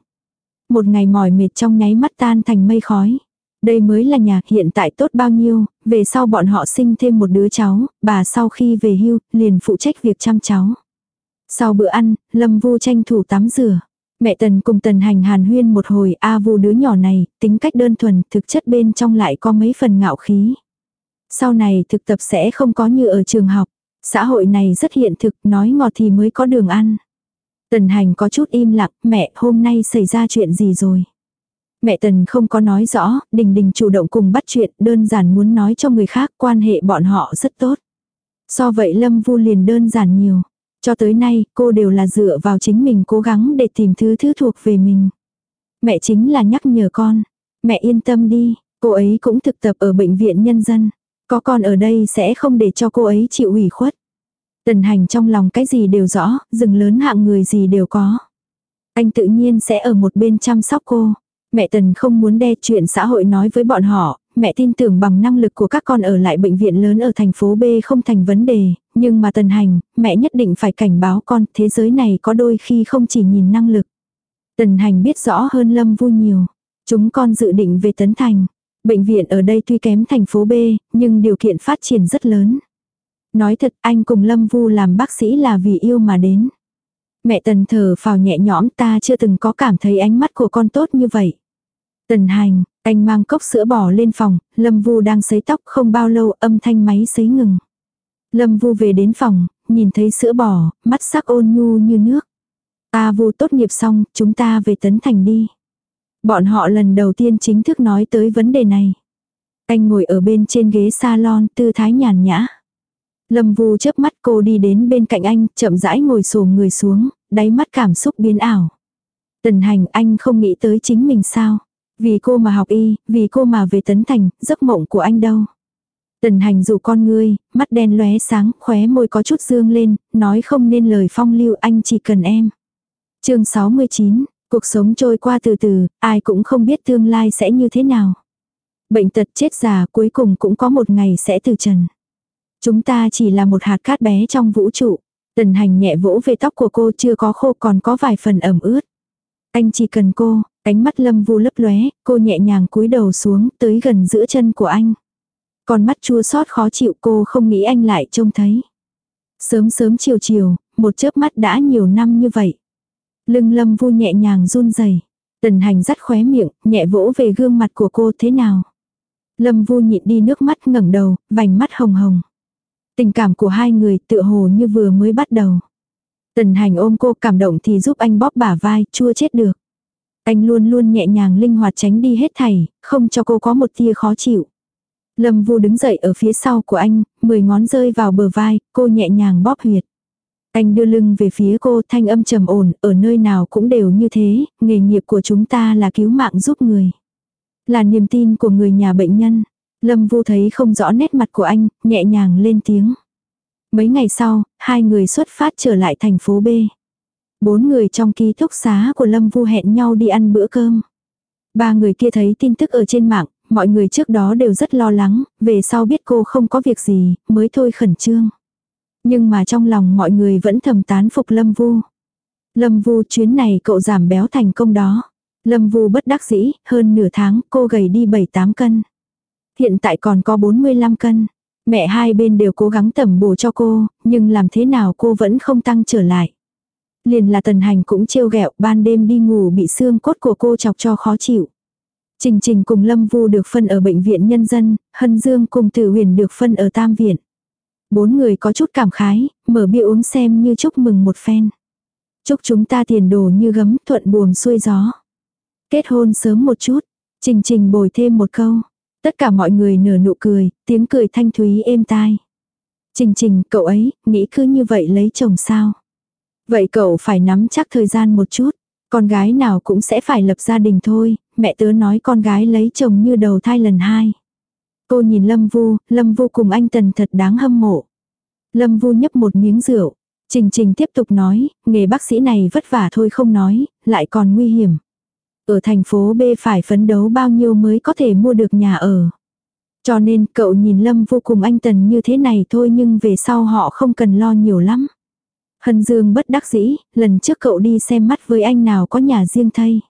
Một ngày mỏi mệt trong nháy mắt tan thành mây khói. Đây mới là nhà hiện tại tốt bao nhiêu, về sau bọn họ sinh thêm một đứa cháu, bà sau khi về hưu, liền phụ trách việc chăm cháu. Sau bữa ăn, Lâm Vu tranh thủ tắm rửa. Mẹ Tần cùng Tần hành hàn huyên một hồi A Vu đứa nhỏ này, tính cách đơn thuần, thực chất bên trong lại có mấy phần ngạo khí. Sau này thực tập sẽ không có như ở trường học. Xã hội này rất hiện thực, nói ngọt thì mới có đường ăn. Tần hành có chút im lặng, mẹ hôm nay xảy ra chuyện gì rồi? Mẹ Tần không có nói rõ, Đình Đình chủ động cùng bắt chuyện, đơn giản muốn nói cho người khác quan hệ bọn họ rất tốt. So vậy Lâm Vu liền đơn giản nhiều. Cho tới nay, cô đều là dựa vào chính mình cố gắng để tìm thứ thứ thuộc về mình. Mẹ chính là nhắc nhở con. Mẹ yên tâm đi, cô ấy cũng thực tập ở bệnh viện nhân dân. Có con ở đây sẽ không để cho cô ấy chịu ủy khuất. Tần hành trong lòng cái gì đều rõ, rừng lớn hạng người gì đều có. Anh tự nhiên sẽ ở một bên chăm sóc cô. Mẹ Tần không muốn đe chuyện xã hội nói với bọn họ, mẹ tin tưởng bằng năng lực của các con ở lại bệnh viện lớn ở thành phố B không thành vấn đề, nhưng mà Tần Hành, mẹ nhất định phải cảnh báo con, thế giới này có đôi khi không chỉ nhìn năng lực. Tần Hành biết rõ hơn Lâm Vu nhiều. Chúng con dự định về Tấn Thành. Bệnh viện ở đây tuy kém thành phố B, nhưng điều kiện phát triển rất lớn. Nói thật anh cùng Lâm Vu làm bác sĩ là vì yêu mà đến. Mẹ Tần thở phào nhẹ nhõm ta chưa từng có cảm thấy ánh mắt của con tốt như vậy. Tần hành, anh mang cốc sữa bò lên phòng, Lâm Vu đang sấy tóc không bao lâu âm thanh máy sấy ngừng. Lâm Vu về đến phòng, nhìn thấy sữa bò, mắt sắc ôn nhu như nước. Ta Vu tốt nghiệp xong, chúng ta về Tấn Thành đi. Bọn họ lần đầu tiên chính thức nói tới vấn đề này. Anh ngồi ở bên trên ghế salon tư thái nhàn nhã. Lâm Vu chớp mắt cô đi đến bên cạnh anh, chậm rãi ngồi xổm người xuống, đáy mắt cảm xúc biến ảo. Tần hành anh không nghĩ tới chính mình sao. Vì cô mà học y, vì cô mà về tấn thành, giấc mộng của anh đâu. Tần hành dù con ngươi, mắt đen lóe sáng, khóe môi có chút dương lên, nói không nên lời phong lưu anh chỉ cần em. chương 69, cuộc sống trôi qua từ từ, ai cũng không biết tương lai sẽ như thế nào. Bệnh tật chết già cuối cùng cũng có một ngày sẽ từ trần. Chúng ta chỉ là một hạt cát bé trong vũ trụ. Tần hành nhẹ vỗ về tóc của cô chưa có khô còn có vài phần ẩm ướt. Anh chỉ cần cô, ánh mắt lâm vu lấp lóe, cô nhẹ nhàng cúi đầu xuống tới gần giữa chân của anh. Còn mắt chua xót khó chịu cô không nghĩ anh lại trông thấy. Sớm sớm chiều chiều, một chớp mắt đã nhiều năm như vậy. Lưng lâm vu nhẹ nhàng run rẩy Tần hành dắt khóe miệng, nhẹ vỗ về gương mặt của cô thế nào. Lâm vu nhịn đi nước mắt ngẩng đầu, vành mắt hồng hồng. Tình cảm của hai người tựa hồ như vừa mới bắt đầu. Tần hành ôm cô cảm động thì giúp anh bóp bả vai, chua chết được. Anh luôn luôn nhẹ nhàng linh hoạt tránh đi hết thảy, không cho cô có một tia khó chịu. Lâm Vu đứng dậy ở phía sau của anh, mười ngón rơi vào bờ vai, cô nhẹ nhàng bóp huyệt. Anh đưa lưng về phía cô thanh âm trầm ổn, ở nơi nào cũng đều như thế, nghề nghiệp của chúng ta là cứu mạng giúp người. Là niềm tin của người nhà bệnh nhân. Lâm Vu thấy không rõ nét mặt của anh, nhẹ nhàng lên tiếng. Mấy ngày sau, hai người xuất phát trở lại thành phố B. Bốn người trong ký túc xá của Lâm Vu hẹn nhau đi ăn bữa cơm. Ba người kia thấy tin tức ở trên mạng, mọi người trước đó đều rất lo lắng, về sau biết cô không có việc gì, mới thôi khẩn trương. Nhưng mà trong lòng mọi người vẫn thầm tán phục Lâm Vu. Lâm Vu chuyến này cậu giảm béo thành công đó. Lâm Vu bất đắc dĩ, hơn nửa tháng cô gầy đi 7-8 cân. Hiện tại còn có 45 cân. Mẹ hai bên đều cố gắng tẩm bổ cho cô, nhưng làm thế nào cô vẫn không tăng trở lại. Liền là tần hành cũng trêu ghẹo ban đêm đi ngủ bị xương cốt của cô chọc cho khó chịu. Trình Trình cùng Lâm Vu được phân ở bệnh viện nhân dân, Hân Dương cùng Tử Huyền được phân ở Tam Viện. Bốn người có chút cảm khái, mở bia uống xem như chúc mừng một phen. Chúc chúng ta tiền đồ như gấm thuận buồm xuôi gió. Kết hôn sớm một chút, Trình Trình bồi thêm một câu. Tất cả mọi người nở nụ cười, tiếng cười thanh thúy êm tai. Trình trình, cậu ấy, nghĩ cứ như vậy lấy chồng sao? Vậy cậu phải nắm chắc thời gian một chút. Con gái nào cũng sẽ phải lập gia đình thôi, mẹ tớ nói con gái lấy chồng như đầu thai lần hai. Cô nhìn Lâm Vu, Lâm Vu cùng anh Tần thật đáng hâm mộ. Lâm Vu nhấp một miếng rượu. Trình Trình tiếp tục nói, nghề bác sĩ này vất vả thôi không nói, lại còn nguy hiểm. Ở thành phố B phải phấn đấu bao nhiêu mới có thể mua được nhà ở. Cho nên cậu nhìn Lâm vô cùng anh Tần như thế này thôi nhưng về sau họ không cần lo nhiều lắm. Hân Dương bất đắc dĩ, lần trước cậu đi xem mắt với anh nào có nhà riêng thay.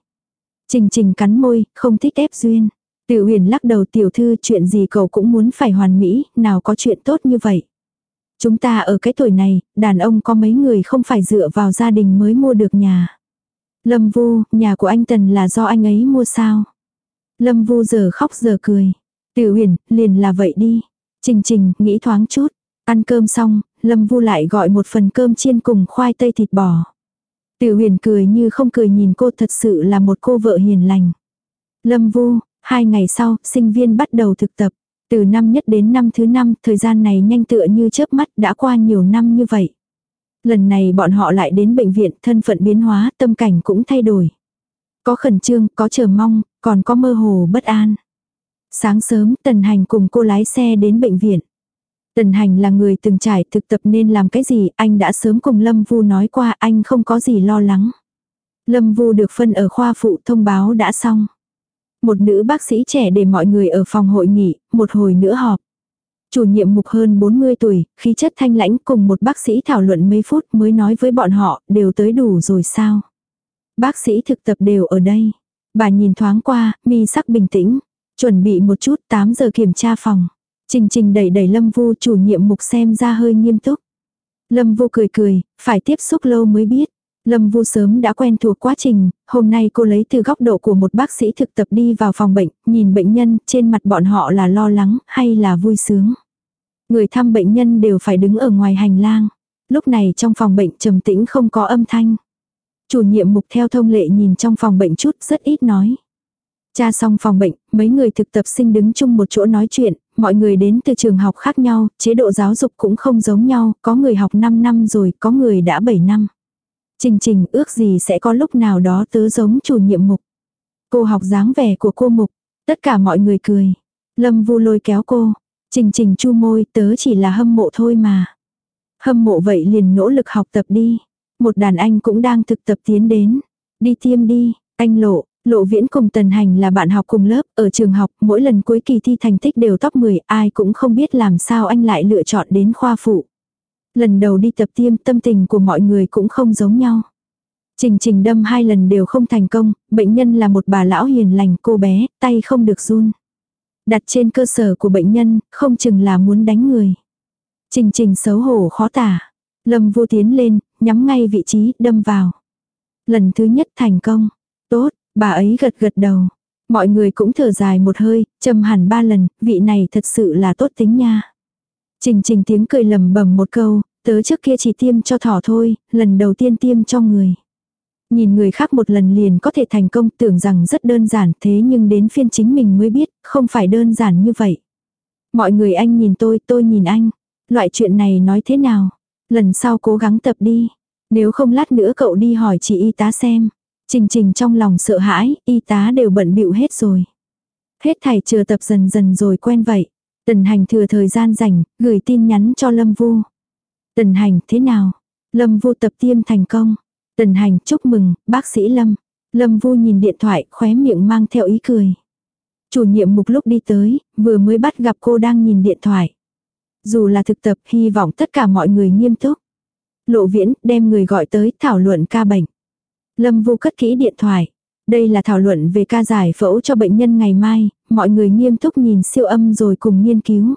Trình trình cắn môi, không thích ép duyên. Tiểu huyền lắc đầu tiểu thư chuyện gì cậu cũng muốn phải hoàn mỹ, nào có chuyện tốt như vậy. Chúng ta ở cái tuổi này, đàn ông có mấy người không phải dựa vào gia đình mới mua được nhà. Lâm Vu, nhà của anh Tần là do anh ấy mua sao? Lâm Vu giờ khóc giờ cười. Tiểu Huyền, liền là vậy đi. Trình Trình, nghĩ thoáng chút. Ăn cơm xong, Lâm Vu lại gọi một phần cơm chiên cùng khoai tây thịt bò. Tiểu Huyền cười như không cười nhìn cô thật sự là một cô vợ hiền lành. Lâm Vu, hai ngày sau, sinh viên bắt đầu thực tập. Từ năm nhất đến năm thứ năm, thời gian này nhanh tựa như chớp mắt đã qua nhiều năm như vậy. Lần này bọn họ lại đến bệnh viện, thân phận biến hóa, tâm cảnh cũng thay đổi. Có khẩn trương, có chờ mong, còn có mơ hồ bất an. Sáng sớm, Tần Hành cùng cô lái xe đến bệnh viện. Tần Hành là người từng trải thực tập nên làm cái gì, anh đã sớm cùng Lâm Vu nói qua anh không có gì lo lắng. Lâm Vu được phân ở khoa phụ thông báo đã xong. Một nữ bác sĩ trẻ để mọi người ở phòng hội nghị, một hồi nữa họp. Chủ nhiệm mục hơn 40 tuổi, khí chất thanh lãnh cùng một bác sĩ thảo luận mấy phút mới nói với bọn họ, đều tới đủ rồi sao. Bác sĩ thực tập đều ở đây. Bà nhìn thoáng qua, mi sắc bình tĩnh. Chuẩn bị một chút 8 giờ kiểm tra phòng. Trình trình đẩy đẩy Lâm Vu chủ nhiệm mục xem ra hơi nghiêm túc. Lâm Vu cười cười, phải tiếp xúc lâu mới biết. Lâm Vu sớm đã quen thuộc quá trình, hôm nay cô lấy từ góc độ của một bác sĩ thực tập đi vào phòng bệnh, nhìn bệnh nhân, trên mặt bọn họ là lo lắng hay là vui sướng. Người thăm bệnh nhân đều phải đứng ở ngoài hành lang. Lúc này trong phòng bệnh trầm tĩnh không có âm thanh. Chủ nhiệm mục theo thông lệ nhìn trong phòng bệnh chút rất ít nói. Cha xong phòng bệnh, mấy người thực tập sinh đứng chung một chỗ nói chuyện, mọi người đến từ trường học khác nhau, chế độ giáo dục cũng không giống nhau, có người học 5 năm rồi, có người đã 7 năm. Trình trình ước gì sẽ có lúc nào đó tớ giống chủ nhiệm mục. Cô học dáng vẻ của cô mục, tất cả mọi người cười. Lâm vu lôi kéo cô, trình trình chu môi tớ chỉ là hâm mộ thôi mà. Hâm mộ vậy liền nỗ lực học tập đi. Một đàn anh cũng đang thực tập tiến đến. Đi tiêm đi, anh lộ, Lộ viễn cùng tần hành là bạn học cùng lớp, ở trường học, mỗi lần cuối kỳ thi thành tích đều top 10, ai cũng không biết làm sao anh lại lựa chọn đến khoa phụ. Lần đầu đi tập tiêm tâm tình của mọi người cũng không giống nhau. Trình trình đâm hai lần đều không thành công, bệnh nhân là một bà lão hiền lành cô bé, tay không được run. Đặt trên cơ sở của bệnh nhân, không chừng là muốn đánh người. Trình trình xấu hổ khó tả. Lâm vô tiến lên, nhắm ngay vị trí, đâm vào. Lần thứ nhất thành công. Tốt, bà ấy gật gật đầu. Mọi người cũng thở dài một hơi, châm hẳn ba lần, vị này thật sự là tốt tính nha. Trình trình tiếng cười lầm bầm một câu, tớ trước kia chỉ tiêm cho thỏ thôi, lần đầu tiên tiêm cho người. Nhìn người khác một lần liền có thể thành công tưởng rằng rất đơn giản thế nhưng đến phiên chính mình mới biết, không phải đơn giản như vậy. Mọi người anh nhìn tôi, tôi nhìn anh. Loại chuyện này nói thế nào? Lần sau cố gắng tập đi. Nếu không lát nữa cậu đi hỏi chị y tá xem. Trình trình trong lòng sợ hãi, y tá đều bận bịu hết rồi. Hết thảy chờ tập dần dần rồi quen vậy. Tần hành thừa thời gian rảnh, gửi tin nhắn cho Lâm Vu. Tần hành thế nào? Lâm Vu tập tiêm thành công. Tần hành chúc mừng, bác sĩ Lâm. Lâm Vu nhìn điện thoại, khóe miệng mang theo ý cười. Chủ nhiệm mục lúc đi tới, vừa mới bắt gặp cô đang nhìn điện thoại. Dù là thực tập, hy vọng tất cả mọi người nghiêm túc. Lộ viễn, đem người gọi tới, thảo luận ca bệnh. Lâm Vu cất kỹ điện thoại. Đây là thảo luận về ca giải phẫu cho bệnh nhân ngày mai, mọi người nghiêm túc nhìn siêu âm rồi cùng nghiên cứu.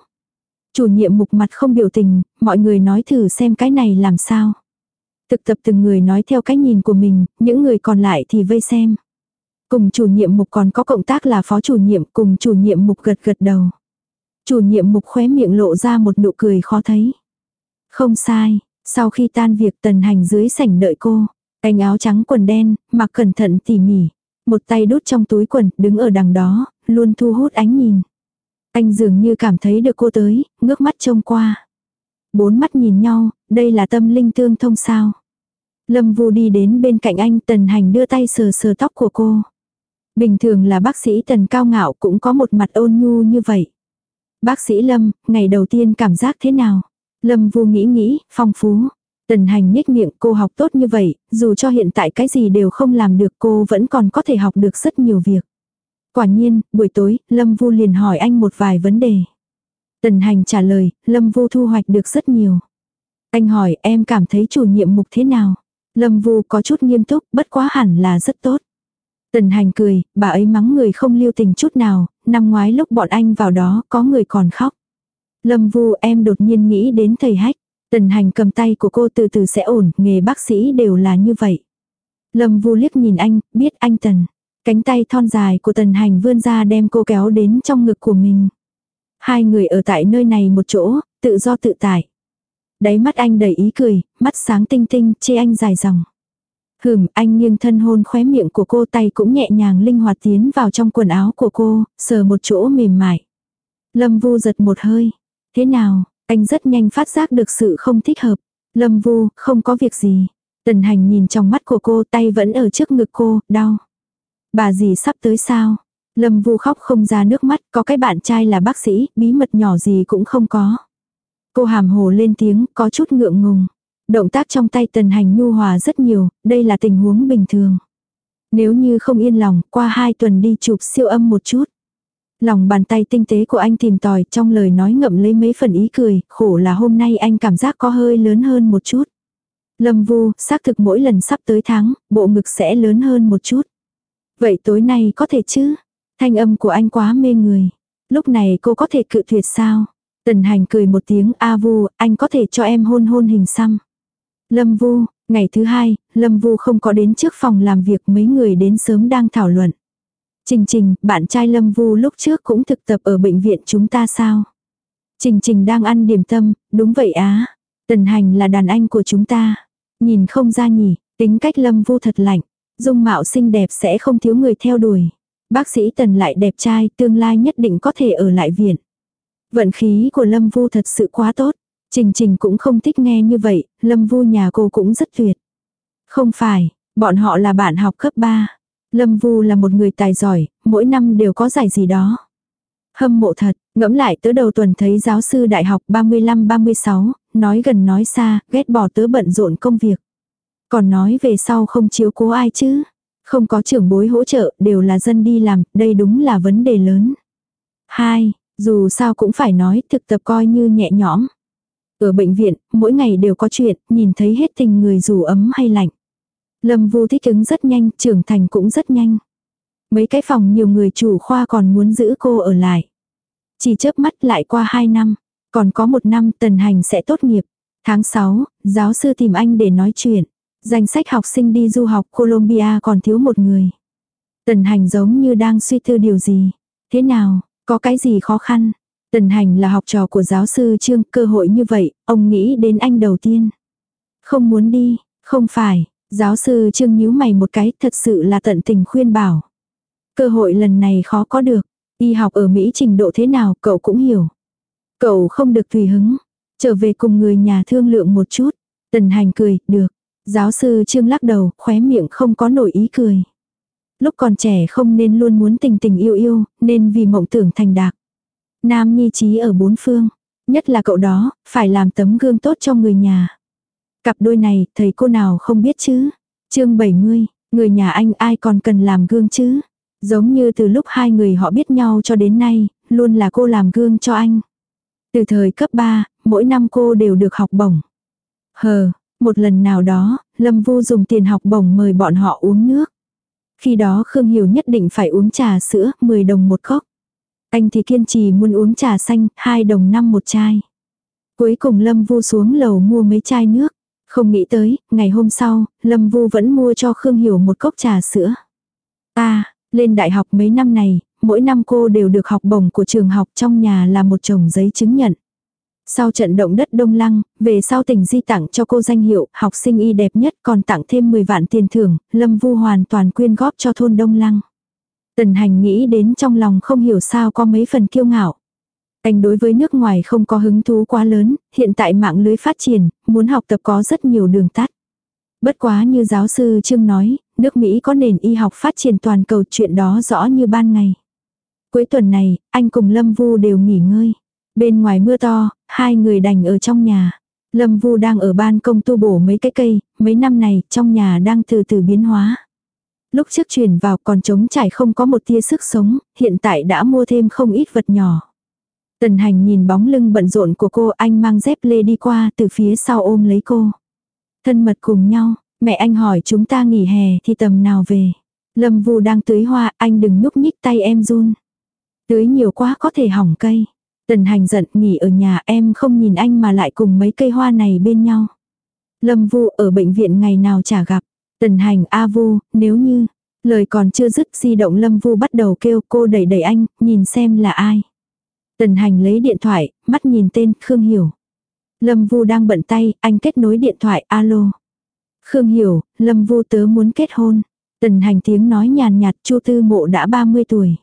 Chủ nhiệm mục mặt không biểu tình, mọi người nói thử xem cái này làm sao. Thực tập từng người nói theo cách nhìn của mình, những người còn lại thì vây xem. Cùng chủ nhiệm mục còn có cộng tác là phó chủ nhiệm cùng chủ nhiệm mục gật gật đầu. Chủ nhiệm mục khóe miệng lộ ra một nụ cười khó thấy. Không sai, sau khi tan việc tần hành dưới sảnh đợi cô. Anh áo trắng quần đen, mặc cẩn thận tỉ mỉ. Một tay đút trong túi quần, đứng ở đằng đó, luôn thu hút ánh nhìn. Anh dường như cảm thấy được cô tới, ngước mắt trông qua. Bốn mắt nhìn nhau, đây là tâm linh tương thông sao. Lâm Vu đi đến bên cạnh anh Tần Hành đưa tay sờ sờ tóc của cô. Bình thường là bác sĩ Tần Cao Ngạo cũng có một mặt ôn nhu như vậy. Bác sĩ Lâm, ngày đầu tiên cảm giác thế nào? Lâm Vu nghĩ nghĩ, phong phú. Tần hành nhếch miệng cô học tốt như vậy, dù cho hiện tại cái gì đều không làm được cô vẫn còn có thể học được rất nhiều việc. Quả nhiên, buổi tối, Lâm Vu liền hỏi anh một vài vấn đề. Tần hành trả lời, Lâm Vu thu hoạch được rất nhiều. Anh hỏi em cảm thấy chủ nhiệm mục thế nào? Lâm Vu có chút nghiêm túc, bất quá hẳn là rất tốt. Tần hành cười, bà ấy mắng người không lưu tình chút nào, năm ngoái lúc bọn anh vào đó có người còn khóc. Lâm Vu em đột nhiên nghĩ đến thầy hách. Tần hành cầm tay của cô từ từ sẽ ổn, nghề bác sĩ đều là như vậy. Lâm Vu liếc nhìn anh, biết anh Tần. Cánh tay thon dài của Tần hành vươn ra đem cô kéo đến trong ngực của mình. Hai người ở tại nơi này một chỗ, tự do tự tại. Đáy mắt anh đầy ý cười, mắt sáng tinh tinh, chê anh dài dòng. Hừm, anh nghiêng thân hôn khóe miệng của cô tay cũng nhẹ nhàng linh hoạt tiến vào trong quần áo của cô, sờ một chỗ mềm mại. Lâm Vu giật một hơi. Thế nào, anh rất nhanh phát giác được sự không thích hợp. Lâm Vu, không có việc gì. Tần hành nhìn trong mắt của cô tay vẫn ở trước ngực cô, đau. Bà gì sắp tới sao? Lâm Vu khóc không ra nước mắt, có cái bạn trai là bác sĩ, bí mật nhỏ gì cũng không có. Cô hàm hồ lên tiếng, có chút ngượng ngùng. Động tác trong tay tần hành nhu hòa rất nhiều, đây là tình huống bình thường. Nếu như không yên lòng, qua hai tuần đi chụp siêu âm một chút. Lòng bàn tay tinh tế của anh tìm tòi trong lời nói ngậm lấy mấy phần ý cười, khổ là hôm nay anh cảm giác có hơi lớn hơn một chút. Lâm Vu, xác thực mỗi lần sắp tới tháng, bộ ngực sẽ lớn hơn một chút. Vậy tối nay có thể chứ? Thanh âm của anh quá mê người. Lúc này cô có thể cự tuyệt sao? Tần hành cười một tiếng A Vu, anh có thể cho em hôn hôn hình xăm. Lâm Vu, ngày thứ hai, Lâm Vu không có đến trước phòng làm việc mấy người đến sớm đang thảo luận. Trình Trình, bạn trai Lâm Vu lúc trước cũng thực tập ở bệnh viện chúng ta sao? Trình Trình đang ăn điểm tâm, đúng vậy á. Tần hành là đàn anh của chúng ta. Nhìn không ra nhỉ, tính cách Lâm Vu thật lạnh. Dung mạo xinh đẹp sẽ không thiếu người theo đuổi. Bác sĩ Tần lại đẹp trai, tương lai nhất định có thể ở lại viện. Vận khí của Lâm Vu thật sự quá tốt. Trình Trình cũng không thích nghe như vậy, Lâm Vu nhà cô cũng rất tuyệt. Không phải, bọn họ là bạn học cấp 3. Lâm Vu là một người tài giỏi, mỗi năm đều có giải gì đó. Hâm mộ thật, ngẫm lại tớ đầu tuần thấy giáo sư đại học 35-36, nói gần nói xa, ghét bỏ tớ bận rộn công việc. Còn nói về sau không chiếu cố ai chứ. Không có trưởng bối hỗ trợ, đều là dân đi làm, đây đúng là vấn đề lớn. Hai, dù sao cũng phải nói, thực tập coi như nhẹ nhõm. Ở bệnh viện, mỗi ngày đều có chuyện, nhìn thấy hết tình người dù ấm hay lạnh. Lâm Vu thích ứng rất nhanh, trưởng thành cũng rất nhanh. Mấy cái phòng nhiều người chủ khoa còn muốn giữ cô ở lại. Chỉ chớp mắt lại qua 2 năm, còn có một năm tần hành sẽ tốt nghiệp. Tháng 6, giáo sư tìm anh để nói chuyện. Danh sách học sinh đi du học Colombia còn thiếu một người. Tần hành giống như đang suy tư điều gì. Thế nào, có cái gì khó khăn? Tần hành là học trò của giáo sư Trương, cơ hội như vậy, ông nghĩ đến anh đầu tiên. Không muốn đi, không phải, giáo sư Trương nhíu mày một cái, thật sự là tận tình khuyên bảo. Cơ hội lần này khó có được, y học ở Mỹ trình độ thế nào cậu cũng hiểu. Cậu không được tùy hứng, trở về cùng người nhà thương lượng một chút. Tần hành cười, được. Giáo sư Trương lắc đầu, khóe miệng không có nổi ý cười. Lúc còn trẻ không nên luôn muốn tình tình yêu yêu, nên vì mộng tưởng thành đạt. Nam nhi trí ở bốn phương. Nhất là cậu đó, phải làm tấm gương tốt cho người nhà. Cặp đôi này, thầy cô nào không biết chứ. chương 70, người nhà anh ai còn cần làm gương chứ. Giống như từ lúc hai người họ biết nhau cho đến nay, luôn là cô làm gương cho anh. Từ thời cấp 3, mỗi năm cô đều được học bổng. Hờ, một lần nào đó, Lâm Vu dùng tiền học bổng mời bọn họ uống nước. Khi đó Khương Hiểu nhất định phải uống trà sữa, 10 đồng một cốc. Anh thì kiên trì muốn uống trà xanh, 2 đồng năm một chai. Cuối cùng Lâm Vu xuống lầu mua mấy chai nước. Không nghĩ tới, ngày hôm sau, Lâm Vu vẫn mua cho Khương Hiểu một cốc trà sữa. À, lên đại học mấy năm này, mỗi năm cô đều được học bổng của trường học trong nhà là một chồng giấy chứng nhận. Sau trận động đất Đông Lăng, về sau tỉnh di tặng cho cô danh hiệu học sinh y đẹp nhất còn tặng thêm 10 vạn tiền thưởng, Lâm Vu hoàn toàn quyên góp cho thôn Đông Lăng. Tần hành nghĩ đến trong lòng không hiểu sao có mấy phần kiêu ngạo. Anh đối với nước ngoài không có hứng thú quá lớn, hiện tại mạng lưới phát triển, muốn học tập có rất nhiều đường tắt. Bất quá như giáo sư Trương nói, nước Mỹ có nền y học phát triển toàn cầu chuyện đó rõ như ban ngày. Cuối tuần này, anh cùng Lâm Vu đều nghỉ ngơi. Bên ngoài mưa to, hai người đành ở trong nhà. Lâm Vu đang ở ban công tu bổ mấy cái cây, mấy năm này trong nhà đang từ từ biến hóa. Lúc trước chuyển vào còn trống trải không có một tia sức sống, hiện tại đã mua thêm không ít vật nhỏ. Tần hành nhìn bóng lưng bận rộn của cô anh mang dép lê đi qua từ phía sau ôm lấy cô. Thân mật cùng nhau, mẹ anh hỏi chúng ta nghỉ hè thì tầm nào về. Lâm Vu đang tưới hoa, anh đừng nhúc nhích tay em run. Tưới nhiều quá có thể hỏng cây. Tần hành giận nghỉ ở nhà em không nhìn anh mà lại cùng mấy cây hoa này bên nhau. Lâm Vu ở bệnh viện ngày nào chả gặp. Tần hành A Vu, nếu như, lời còn chưa dứt di động Lâm Vu bắt đầu kêu cô đẩy đẩy anh, nhìn xem là ai. Tần hành lấy điện thoại, mắt nhìn tên Khương Hiểu. Lâm Vu đang bận tay, anh kết nối điện thoại, alo. Khương Hiểu, Lâm Vu tớ muốn kết hôn. Tần hành tiếng nói nhàn nhạt, Chu Tư Mộ đã 30 tuổi.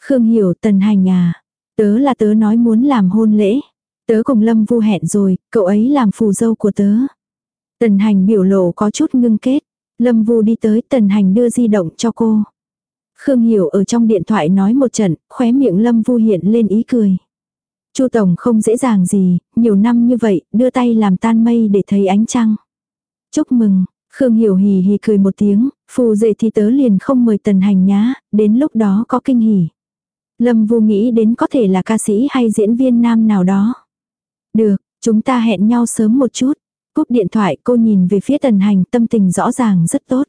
Khương Hiểu, Tần hành à. Tớ là tớ nói muốn làm hôn lễ. Tớ cùng Lâm Vu hẹn rồi, cậu ấy làm phù dâu của tớ. Tần hành biểu lộ có chút ngưng kết. Lâm Vu đi tới tần hành đưa di động cho cô. Khương Hiểu ở trong điện thoại nói một trận, khóe miệng Lâm Vu hiện lên ý cười. Chu Tổng không dễ dàng gì, nhiều năm như vậy, đưa tay làm tan mây để thấy ánh trăng. Chúc mừng, Khương Hiểu hì hì cười một tiếng, phù dệ thì tớ liền không mời tần hành nhá, đến lúc đó có kinh hỉ. Lâm Vu nghĩ đến có thể là ca sĩ hay diễn viên nam nào đó. Được, chúng ta hẹn nhau sớm một chút. Cúp điện thoại cô nhìn về phía tần hành tâm tình rõ ràng rất tốt.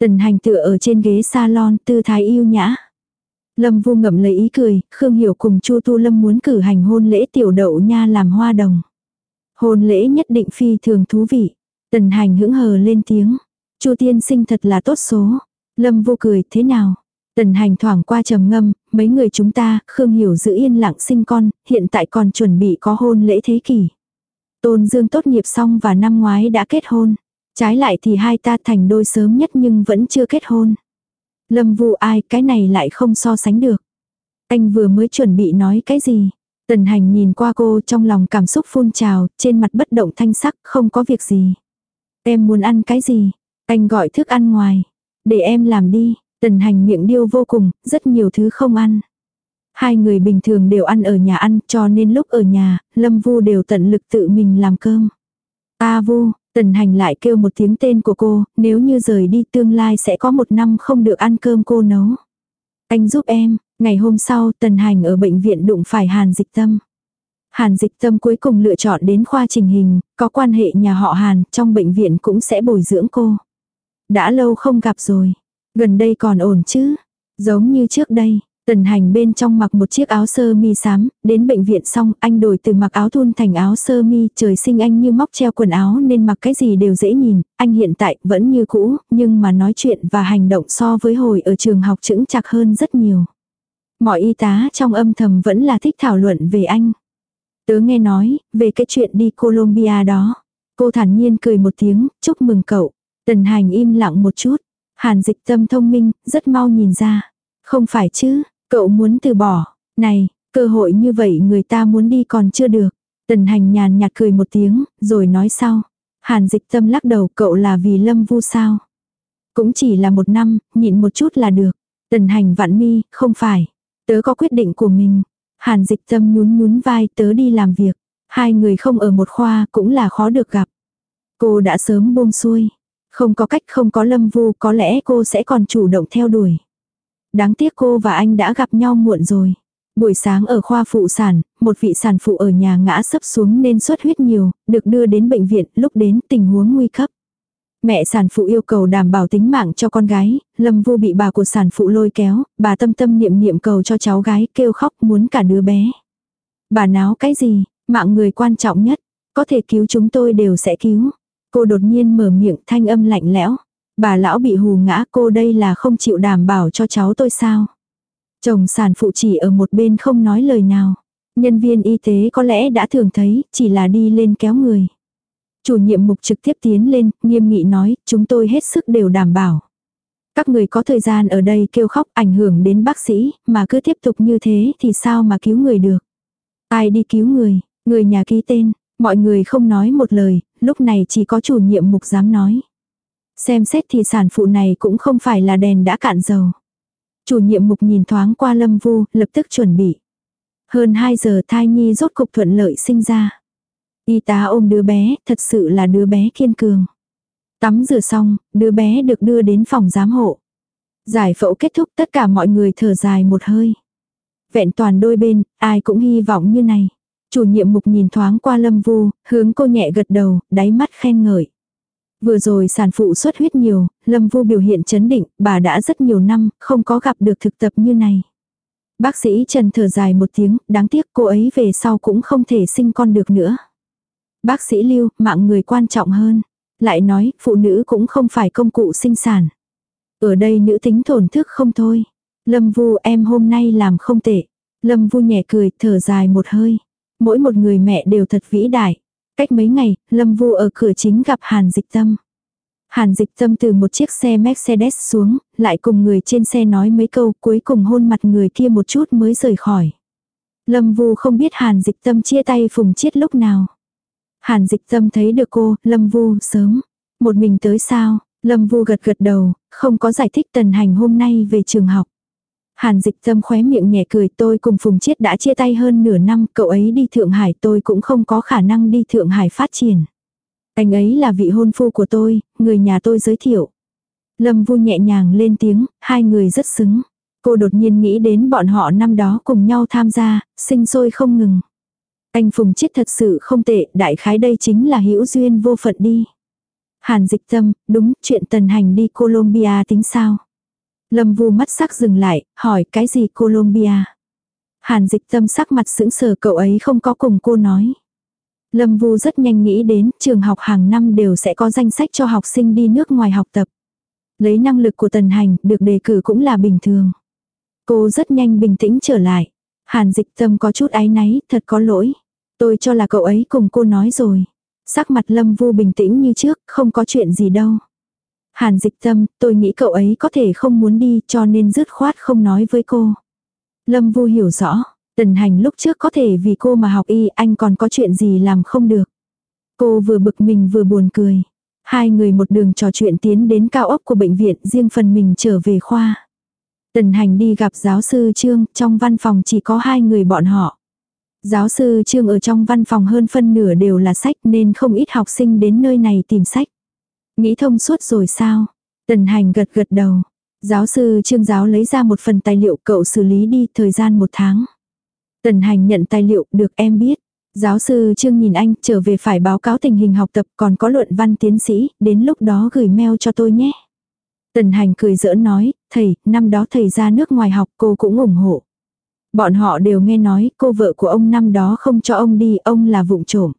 Tần hành tựa ở trên ghế salon tư thái yêu nhã. Lâm Vu ngậm lấy ý cười, Khương Hiểu cùng Chu Tu Lâm muốn cử hành hôn lễ tiểu đậu nha làm hoa đồng. Hôn lễ nhất định phi thường thú vị. Tần hành hững hờ lên tiếng. Chu tiên sinh thật là tốt số. Lâm Vu cười, thế nào? Tần hành thoảng qua trầm ngâm, mấy người chúng ta, Khương Hiểu giữ yên lặng sinh con, hiện tại còn chuẩn bị có hôn lễ thế kỷ. Tôn Dương tốt nghiệp xong và năm ngoái đã kết hôn. Trái lại thì hai ta thành đôi sớm nhất nhưng vẫn chưa kết hôn. Lâm vu ai cái này lại không so sánh được. Anh vừa mới chuẩn bị nói cái gì. Tần hành nhìn qua cô trong lòng cảm xúc phun trào, trên mặt bất động thanh sắc, không có việc gì. Em muốn ăn cái gì? Anh gọi thức ăn ngoài. Để em làm đi. Tần hành miệng điêu vô cùng, rất nhiều thứ không ăn. Hai người bình thường đều ăn ở nhà ăn cho nên lúc ở nhà, Lâm Vu đều tận lực tự mình làm cơm. A Vu, Tần hành lại kêu một tiếng tên của cô, nếu như rời đi tương lai sẽ có một năm không được ăn cơm cô nấu. Anh giúp em, ngày hôm sau tần hành ở bệnh viện đụng phải Hàn Dịch Tâm. Hàn Dịch Tâm cuối cùng lựa chọn đến khoa trình hình, có quan hệ nhà họ Hàn, trong bệnh viện cũng sẽ bồi dưỡng cô. Đã lâu không gặp rồi, gần đây còn ổn chứ, giống như trước đây, Tần hành bên trong mặc một chiếc áo sơ mi xám, đến bệnh viện xong anh đổi từ mặc áo thun thành áo sơ mi, trời sinh anh như móc treo quần áo nên mặc cái gì đều dễ nhìn, anh hiện tại vẫn như cũ, nhưng mà nói chuyện và hành động so với hồi ở trường học chững chặt hơn rất nhiều. Mọi y tá trong âm thầm vẫn là thích thảo luận về anh. Tớ nghe nói, về cái chuyện đi Colombia đó. Cô thản nhiên cười một tiếng, chúc mừng cậu. Tần hành im lặng một chút. Hàn dịch tâm thông minh, rất mau nhìn ra. Không phải chứ, Cậu muốn từ bỏ, này, cơ hội như vậy người ta muốn đi còn chưa được. Tần hành nhàn nhạt cười một tiếng, rồi nói sau. Hàn dịch tâm lắc đầu cậu là vì lâm vu sao. Cũng chỉ là một năm, nhịn một chút là được. Tần hành vạn mi, không phải. Tớ có quyết định của mình. Hàn dịch tâm nhún nhún vai tớ đi làm việc. Hai người không ở một khoa cũng là khó được gặp. Cô đã sớm buông xuôi. Không có cách không có lâm vu có lẽ cô sẽ còn chủ động theo đuổi. Đáng tiếc cô và anh đã gặp nhau muộn rồi. Buổi sáng ở khoa phụ sản, một vị sản phụ ở nhà ngã sấp xuống nên xuất huyết nhiều, được đưa đến bệnh viện, lúc đến tình huống nguy cấp. Mẹ sản phụ yêu cầu đảm bảo tính mạng cho con gái, lâm vô bị bà của sản phụ lôi kéo, bà tâm tâm niệm niệm cầu cho cháu gái kêu khóc muốn cả đứa bé. Bà náo cái gì, mạng người quan trọng nhất, có thể cứu chúng tôi đều sẽ cứu. Cô đột nhiên mở miệng thanh âm lạnh lẽo. Bà lão bị hù ngã cô đây là không chịu đảm bảo cho cháu tôi sao. Chồng sản phụ chỉ ở một bên không nói lời nào. Nhân viên y tế có lẽ đã thường thấy, chỉ là đi lên kéo người. Chủ nhiệm mục trực tiếp tiến lên, nghiêm nghị nói, chúng tôi hết sức đều đảm bảo. Các người có thời gian ở đây kêu khóc ảnh hưởng đến bác sĩ, mà cứ tiếp tục như thế thì sao mà cứu người được. Ai đi cứu người, người nhà ký tên, mọi người không nói một lời, lúc này chỉ có chủ nhiệm mục dám nói. Xem xét thì sản phụ này cũng không phải là đèn đã cạn dầu. Chủ nhiệm mục nhìn thoáng qua lâm vu, lập tức chuẩn bị. Hơn 2 giờ thai nhi rốt cục thuận lợi sinh ra. Y tá ôm đứa bé, thật sự là đứa bé kiên cường. Tắm rửa xong, đứa bé được đưa đến phòng giám hộ. Giải phẫu kết thúc tất cả mọi người thở dài một hơi. Vẹn toàn đôi bên, ai cũng hy vọng như này. Chủ nhiệm mục nhìn thoáng qua lâm vu, hướng cô nhẹ gật đầu, đáy mắt khen ngợi. Vừa rồi sản phụ xuất huyết nhiều, Lâm Vu biểu hiện chấn định, bà đã rất nhiều năm, không có gặp được thực tập như này. Bác sĩ Trần thở dài một tiếng, đáng tiếc cô ấy về sau cũng không thể sinh con được nữa. Bác sĩ Lưu, mạng người quan trọng hơn. Lại nói, phụ nữ cũng không phải công cụ sinh sản. Ở đây nữ tính thổn thức không thôi. Lâm Vu em hôm nay làm không tệ. Lâm Vu nhẹ cười, thở dài một hơi. Mỗi một người mẹ đều thật vĩ đại. Cách mấy ngày, Lâm Vu ở cửa chính gặp Hàn Dịch Tâm. Hàn Dịch Tâm từ một chiếc xe Mercedes xuống, lại cùng người trên xe nói mấy câu cuối cùng hôn mặt người kia một chút mới rời khỏi. Lâm Vu không biết Hàn Dịch Tâm chia tay Phùng Chiết lúc nào. Hàn Dịch Tâm thấy được cô, Lâm Vu sớm. Một mình tới sao? Lâm Vu gật gật đầu, không có giải thích tần hành hôm nay về trường học. Hàn dịch tâm khóe miệng nhẹ cười tôi cùng Phùng Chiết đã chia tay hơn nửa năm, cậu ấy đi Thượng Hải tôi cũng không có khả năng đi Thượng Hải phát triển. Anh ấy là vị hôn phu của tôi, người nhà tôi giới thiệu. Lâm Vui nhẹ nhàng lên tiếng, hai người rất xứng. Cô đột nhiên nghĩ đến bọn họ năm đó cùng nhau tham gia, sinh sôi không ngừng. Anh Phùng Chiết thật sự không tệ, đại khái đây chính là hữu duyên vô phận đi. Hàn dịch tâm, đúng, chuyện tần hành đi Colombia tính sao? Lâm Vu mắt sắc dừng lại, hỏi cái gì Colombia? Hàn dịch tâm sắc mặt sững sờ cậu ấy không có cùng cô nói. Lâm Vu rất nhanh nghĩ đến trường học hàng năm đều sẽ có danh sách cho học sinh đi nước ngoài học tập. Lấy năng lực của tần hành được đề cử cũng là bình thường. Cô rất nhanh bình tĩnh trở lại. Hàn dịch tâm có chút áy náy, thật có lỗi. Tôi cho là cậu ấy cùng cô nói rồi. Sắc mặt Lâm Vu bình tĩnh như trước, không có chuyện gì đâu. Hàn dịch tâm, tôi nghĩ cậu ấy có thể không muốn đi cho nên dứt khoát không nói với cô. Lâm Vu hiểu rõ, tần hành lúc trước có thể vì cô mà học y anh còn có chuyện gì làm không được. Cô vừa bực mình vừa buồn cười. Hai người một đường trò chuyện tiến đến cao ốc của bệnh viện riêng phần mình trở về khoa. Tần hành đi gặp giáo sư Trương, trong văn phòng chỉ có hai người bọn họ. Giáo sư Trương ở trong văn phòng hơn phân nửa đều là sách nên không ít học sinh đến nơi này tìm sách. Nghĩ thông suốt rồi sao? Tần hành gật gật đầu. Giáo sư Trương giáo lấy ra một phần tài liệu cậu xử lý đi thời gian một tháng. Tần hành nhận tài liệu được em biết. Giáo sư Trương nhìn anh trở về phải báo cáo tình hình học tập còn có luận văn tiến sĩ, đến lúc đó gửi mail cho tôi nhé. Tần hành cười giỡn nói, thầy, năm đó thầy ra nước ngoài học cô cũng ủng hộ. Bọn họ đều nghe nói cô vợ của ông năm đó không cho ông đi, ông là vụng trộm.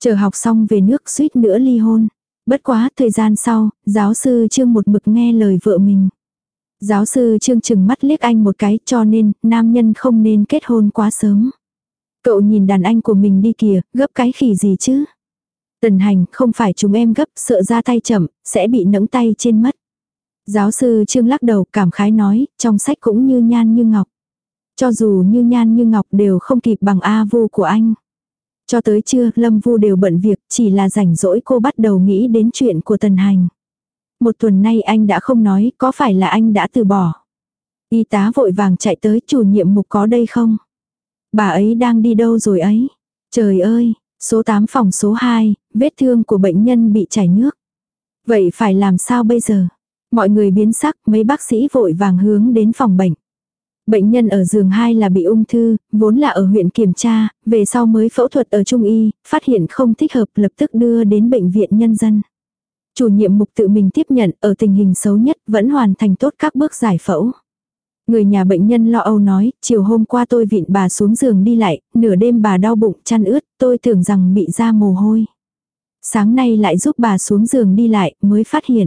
Chờ học xong về nước suýt nữa ly hôn. Bất quá thời gian sau, giáo sư Trương một mực nghe lời vợ mình. Giáo sư Trương chừng mắt liếc anh một cái cho nên nam nhân không nên kết hôn quá sớm. Cậu nhìn đàn anh của mình đi kìa, gấp cái khỉ gì chứ? Tần hành, không phải chúng em gấp, sợ ra tay chậm, sẽ bị nẫng tay trên mất. Giáo sư Trương lắc đầu cảm khái nói, trong sách cũng như nhan như ngọc. Cho dù như nhan như ngọc đều không kịp bằng A vu của anh. Cho tới trưa, Lâm Vu đều bận việc, chỉ là rảnh rỗi cô bắt đầu nghĩ đến chuyện của Tần Hành. Một tuần nay anh đã không nói, có phải là anh đã từ bỏ? Y tá vội vàng chạy tới, chủ nhiệm mục có đây không? Bà ấy đang đi đâu rồi ấy? Trời ơi, số 8 phòng số 2, vết thương của bệnh nhân bị chảy nước. Vậy phải làm sao bây giờ? Mọi người biến sắc, mấy bác sĩ vội vàng hướng đến phòng bệnh. Bệnh nhân ở giường 2 là bị ung thư, vốn là ở huyện kiểm tra, về sau mới phẫu thuật ở Trung Y, phát hiện không thích hợp lập tức đưa đến bệnh viện nhân dân. Chủ nhiệm mục tự mình tiếp nhận ở tình hình xấu nhất vẫn hoàn thành tốt các bước giải phẫu. Người nhà bệnh nhân lo âu nói, chiều hôm qua tôi vịn bà xuống giường đi lại, nửa đêm bà đau bụng chăn ướt, tôi tưởng rằng bị ra mồ hôi. Sáng nay lại giúp bà xuống giường đi lại, mới phát hiện.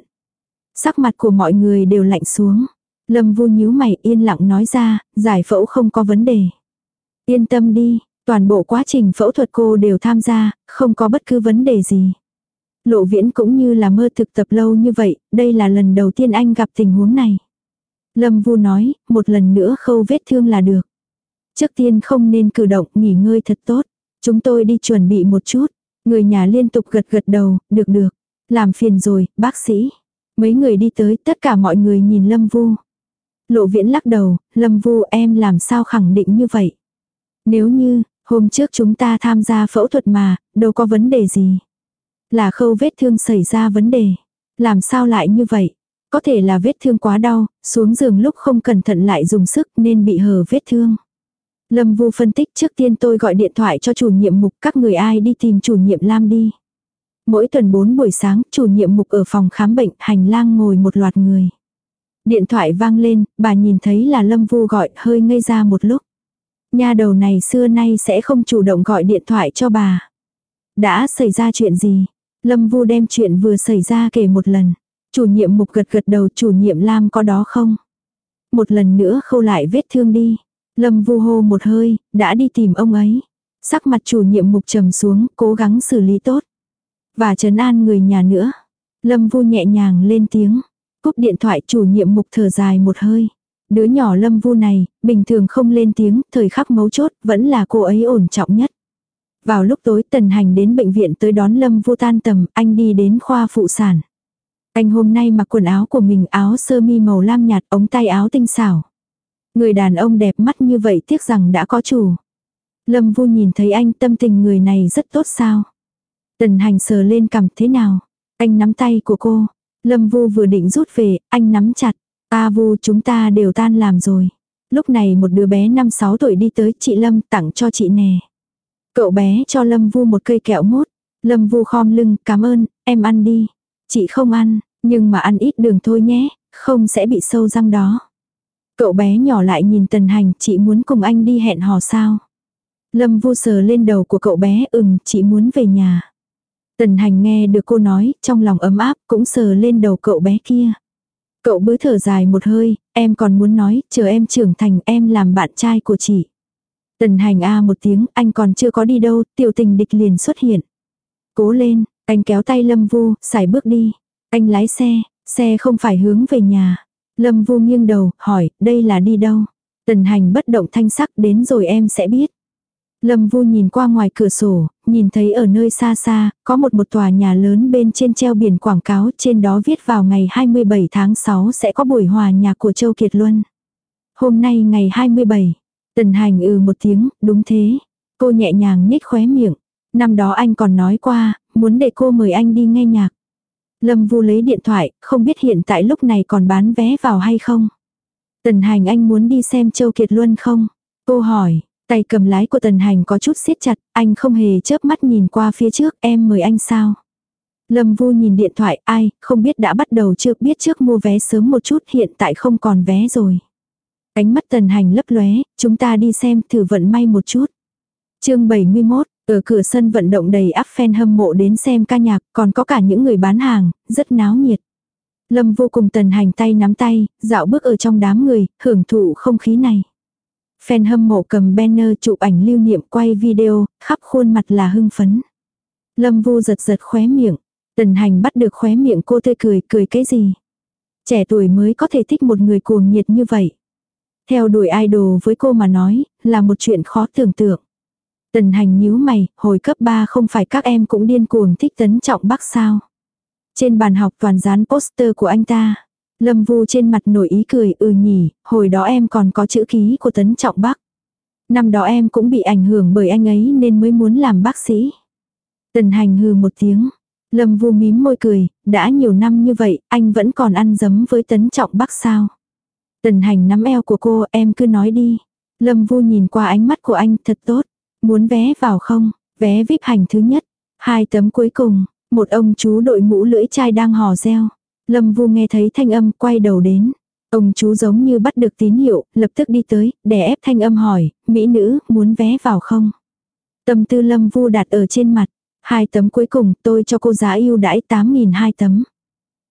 Sắc mặt của mọi người đều lạnh xuống. Lâm vu nhíu mày yên lặng nói ra, giải phẫu không có vấn đề. Yên tâm đi, toàn bộ quá trình phẫu thuật cô đều tham gia, không có bất cứ vấn đề gì. Lộ viễn cũng như là mơ thực tập lâu như vậy, đây là lần đầu tiên anh gặp tình huống này. Lâm vu nói, một lần nữa khâu vết thương là được. Trước tiên không nên cử động, nghỉ ngơi thật tốt. Chúng tôi đi chuẩn bị một chút. Người nhà liên tục gật gật đầu, được được. Làm phiền rồi, bác sĩ. Mấy người đi tới, tất cả mọi người nhìn Lâm Vu. Lộ viễn lắc đầu, Lâm Vu em làm sao khẳng định như vậy. Nếu như, hôm trước chúng ta tham gia phẫu thuật mà, đâu có vấn đề gì. Là khâu vết thương xảy ra vấn đề. Làm sao lại như vậy? Có thể là vết thương quá đau, xuống giường lúc không cẩn thận lại dùng sức nên bị hở vết thương. Lâm Vu phân tích trước tiên tôi gọi điện thoại cho chủ nhiệm mục các người ai đi tìm chủ nhiệm Lam đi. Mỗi tuần 4 buổi sáng, chủ nhiệm mục ở phòng khám bệnh, hành lang ngồi một loạt người. Điện thoại vang lên, bà nhìn thấy là Lâm Vu gọi, hơi ngây ra một lúc. Nhà đầu này xưa nay sẽ không chủ động gọi điện thoại cho bà. Đã xảy ra chuyện gì? Lâm Vu đem chuyện vừa xảy ra kể một lần. Chủ nhiệm mục gật gật đầu chủ nhiệm Lam có đó không? Một lần nữa khâu lại vết thương đi. Lâm Vu hô một hơi, đã đi tìm ông ấy. Sắc mặt chủ nhiệm mục trầm xuống, cố gắng xử lý tốt. Và trấn an người nhà nữa. Lâm Vu nhẹ nhàng lên tiếng. Cúp điện thoại chủ nhiệm mục thở dài một hơi. Đứa nhỏ Lâm Vu này, bình thường không lên tiếng, thời khắc mấu chốt, vẫn là cô ấy ổn trọng nhất. Vào lúc tối Tần Hành đến bệnh viện tới đón Lâm Vu tan tầm, anh đi đến khoa phụ sản. Anh hôm nay mặc quần áo của mình áo sơ mi màu lam nhạt ống tay áo tinh xảo. Người đàn ông đẹp mắt như vậy tiếc rằng đã có chủ. Lâm Vu nhìn thấy anh tâm tình người này rất tốt sao. Tần hành sờ lên cầm thế nào? Anh nắm tay của cô. Lâm Vu vừa định rút về, anh nắm chặt. A Vu chúng ta đều tan làm rồi. Lúc này một đứa bé 5-6 tuổi đi tới chị Lâm tặng cho chị nè. Cậu bé cho Lâm Vu một cây kẹo mút. Lâm Vu khom lưng, cảm ơn, em ăn đi. Chị không ăn, nhưng mà ăn ít đường thôi nhé, không sẽ bị sâu răng đó. Cậu bé nhỏ lại nhìn Tần Hành, chị muốn cùng anh đi hẹn hò sao? Lâm Vu sờ lên đầu của cậu bé, ừm, chị muốn về nhà. Tần Hành nghe được cô nói, trong lòng ấm áp, cũng sờ lên đầu cậu bé kia. Cậu bứ thở dài một hơi, em còn muốn nói, chờ em trưởng thành em làm bạn trai của chị. Tần Hành a một tiếng, anh còn chưa có đi đâu, tiểu tình địch liền xuất hiện. Cố lên, anh kéo tay Lâm Vu, xài bước đi. Anh lái xe, xe không phải hướng về nhà. Lâm Vu nghiêng đầu, hỏi, đây là đi đâu? Tần hành bất động thanh sắc đến rồi em sẽ biết. Lâm Vu nhìn qua ngoài cửa sổ, nhìn thấy ở nơi xa xa, có một một tòa nhà lớn bên trên treo biển quảng cáo, trên đó viết vào ngày 27 tháng 6 sẽ có buổi hòa nhạc của Châu Kiệt Luân. Hôm nay ngày 27, Tần Hành ừ một tiếng, đúng thế. Cô nhẹ nhàng nhếch khóe miệng. Năm đó anh còn nói qua, muốn để cô mời anh đi nghe nhạc. Lâm Vu lấy điện thoại, không biết hiện tại lúc này còn bán vé vào hay không. Tần Hành anh muốn đi xem Châu Kiệt Luân không? Cô hỏi, tay cầm lái của Tần Hành có chút siết chặt, anh không hề chớp mắt nhìn qua phía trước, em mời anh sao? Lâm Vu nhìn điện thoại, ai, không biết đã bắt đầu chưa biết trước mua vé sớm một chút hiện tại không còn vé rồi. Ánh mắt Tần Hành lấp lóe, chúng ta đi xem thử vận may một chút. chương 71, ở cửa sân vận động đầy áp fan hâm mộ đến xem ca nhạc, còn có cả những người bán hàng, rất náo nhiệt. Lâm vô cùng tần hành tay nắm tay, dạo bước ở trong đám người, hưởng thụ không khí này. Fan hâm mộ cầm banner chụp ảnh lưu niệm quay video, khắp khuôn mặt là hưng phấn. Lâm vu giật giật khóe miệng. Tần hành bắt được khóe miệng cô tươi cười, cười cái gì? Trẻ tuổi mới có thể thích một người cuồng nhiệt như vậy. Theo đuổi idol với cô mà nói, là một chuyện khó tưởng tượng. Tần hành nhíu mày, hồi cấp 3 không phải các em cũng điên cuồng thích tấn trọng bắc sao. Trên bàn học toàn dán poster của anh ta. Lâm vu trên mặt nổi ý cười ừ nhỉ, hồi đó em còn có chữ ký của tấn trọng bắc. Năm đó em cũng bị ảnh hưởng bởi anh ấy nên mới muốn làm bác sĩ. Tần hành hừ một tiếng. Lâm vu mím môi cười, đã nhiều năm như vậy, anh vẫn còn ăn dấm với tấn trọng bắc sao. Tần hành nắm eo của cô, em cứ nói đi. Lâm vu nhìn qua ánh mắt của anh thật tốt. Muốn vé vào không? Vé VIP hành thứ nhất. Hai tấm cuối cùng. Một ông chú đội mũ lưỡi chai đang hò reo. Lâm Vu nghe thấy thanh âm quay đầu đến. Ông chú giống như bắt được tín hiệu, lập tức đi tới, đè ép thanh âm hỏi, mỹ nữ, muốn vé vào không? Tâm tư Lâm Vu đặt ở trên mặt. Hai tấm cuối cùng tôi cho cô giá ưu đãi 8.000 hai tấm.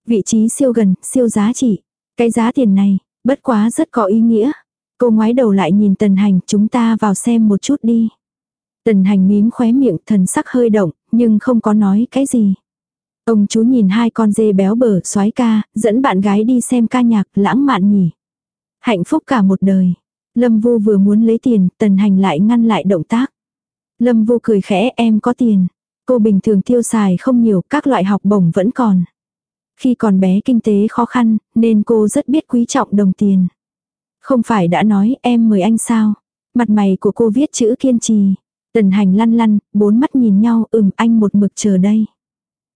Vị trí siêu gần, siêu giá trị. Cái giá tiền này, bất quá rất có ý nghĩa. Cô ngoái đầu lại nhìn tần hành chúng ta vào xem một chút đi. Tần hành mím khóe miệng thần sắc hơi động, nhưng không có nói cái gì. Ông chú nhìn hai con dê béo bở xoái ca, dẫn bạn gái đi xem ca nhạc lãng mạn nhỉ. Hạnh phúc cả một đời. Lâm Vu vừa muốn lấy tiền, tần hành lại ngăn lại động tác. Lâm Vu cười khẽ em có tiền. Cô bình thường tiêu xài không nhiều, các loại học bổng vẫn còn. Khi còn bé kinh tế khó khăn, nên cô rất biết quý trọng đồng tiền. Không phải đã nói em mời anh sao. Mặt mày của cô viết chữ kiên trì. Tần hành lăn lăn, bốn mắt nhìn nhau, ừm anh một mực chờ đây.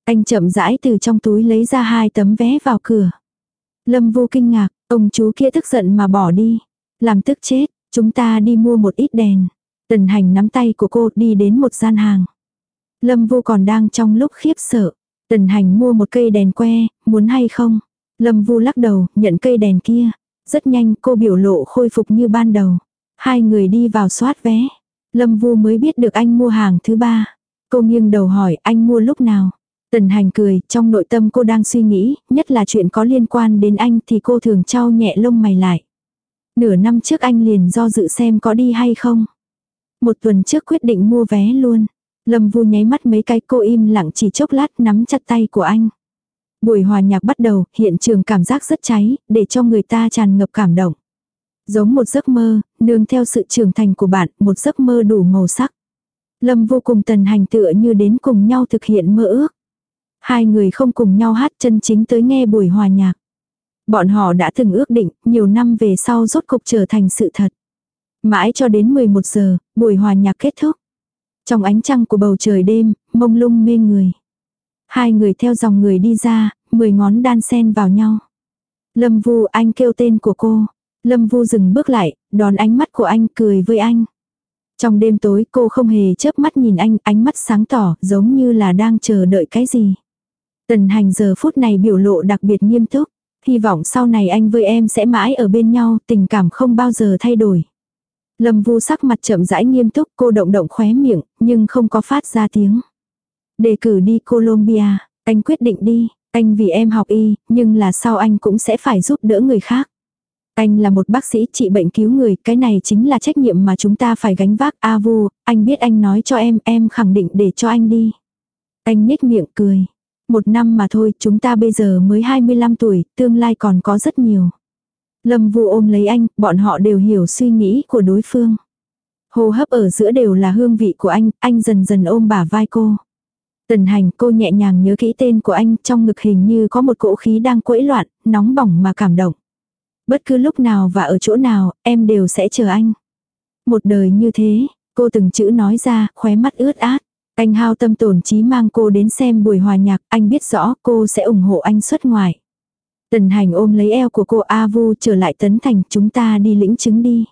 Anh chậm rãi từ trong túi lấy ra hai tấm vé vào cửa. Lâm vô kinh ngạc, ông chú kia tức giận mà bỏ đi. Làm tức chết, chúng ta đi mua một ít đèn. Tần hành nắm tay của cô đi đến một gian hàng. Lâm vô còn đang trong lúc khiếp sợ. Tần hành mua một cây đèn que, muốn hay không? Lâm vu lắc đầu, nhận cây đèn kia. Rất nhanh cô biểu lộ khôi phục như ban đầu. Hai người đi vào soát vé. Lâm Vu mới biết được anh mua hàng thứ ba. Cô nghiêng đầu hỏi anh mua lúc nào. Tần hành cười, trong nội tâm cô đang suy nghĩ, nhất là chuyện có liên quan đến anh thì cô thường trao nhẹ lông mày lại. Nửa năm trước anh liền do dự xem có đi hay không. Một tuần trước quyết định mua vé luôn. Lâm Vu nháy mắt mấy cái cô im lặng chỉ chốc lát nắm chặt tay của anh. Buổi hòa nhạc bắt đầu, hiện trường cảm giác rất cháy, để cho người ta tràn ngập cảm động. Giống một giấc mơ, nương theo sự trưởng thành của bạn, một giấc mơ đủ màu sắc. Lâm vô cùng tần hành tựa như đến cùng nhau thực hiện mơ ước. Hai người không cùng nhau hát chân chính tới nghe buổi hòa nhạc. Bọn họ đã từng ước định, nhiều năm về sau rốt cục trở thành sự thật. Mãi cho đến 11 giờ, buổi hòa nhạc kết thúc. Trong ánh trăng của bầu trời đêm, mông lung mê người. Hai người theo dòng người đi ra, mười ngón đan sen vào nhau. Lâm Vu anh kêu tên của cô. Lâm Vu dừng bước lại, đón ánh mắt của anh cười với anh. Trong đêm tối cô không hề chớp mắt nhìn anh, ánh mắt sáng tỏ, giống như là đang chờ đợi cái gì. Tần hành giờ phút này biểu lộ đặc biệt nghiêm túc. Hy vọng sau này anh với em sẽ mãi ở bên nhau, tình cảm không bao giờ thay đổi. Lâm Vu sắc mặt chậm rãi nghiêm túc, cô động động khóe miệng, nhưng không có phát ra tiếng. Đề cử đi Colombia, anh quyết định đi, anh vì em học y, nhưng là sau anh cũng sẽ phải giúp đỡ người khác. Anh là một bác sĩ trị bệnh cứu người, cái này chính là trách nhiệm mà chúng ta phải gánh vác. A Vu, anh biết anh nói cho em, em khẳng định để cho anh đi. Anh nhếch miệng cười. Một năm mà thôi, chúng ta bây giờ mới 25 tuổi, tương lai còn có rất nhiều. Lâm Vu ôm lấy anh, bọn họ đều hiểu suy nghĩ của đối phương. Hô hấp ở giữa đều là hương vị của anh, anh dần dần ôm bả vai cô. Tần hành cô nhẹ nhàng nhớ kỹ tên của anh trong ngực hình như có một cỗ khí đang quẫy loạn, nóng bỏng mà cảm động. Bất cứ lúc nào và ở chỗ nào, em đều sẽ chờ anh. Một đời như thế, cô từng chữ nói ra, khóe mắt ướt át. Anh hao tâm tổn trí mang cô đến xem buổi hòa nhạc, anh biết rõ cô sẽ ủng hộ anh xuất ngoại. Tần hành ôm lấy eo của cô A Vu trở lại tấn thành chúng ta đi lĩnh chứng đi.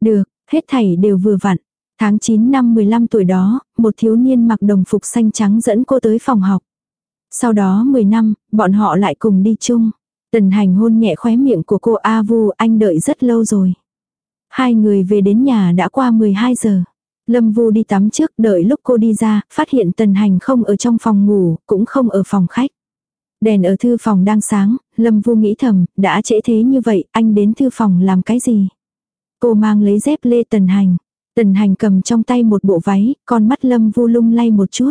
Được, hết thảy đều vừa vặn. Tháng 9 năm 15 tuổi đó, một thiếu niên mặc đồng phục xanh trắng dẫn cô tới phòng học. Sau đó 10 năm, bọn họ lại cùng đi chung. Tần hành hôn nhẹ khóe miệng của cô A Vu anh đợi rất lâu rồi. Hai người về đến nhà đã qua 12 giờ. Lâm Vu đi tắm trước đợi lúc cô đi ra, phát hiện tần hành không ở trong phòng ngủ, cũng không ở phòng khách. Đèn ở thư phòng đang sáng, Lâm Vu nghĩ thầm, đã trễ thế như vậy, anh đến thư phòng làm cái gì? Cô mang lấy dép lê tần hành. Tần hành cầm trong tay một bộ váy, con mắt Lâm Vu lung lay một chút.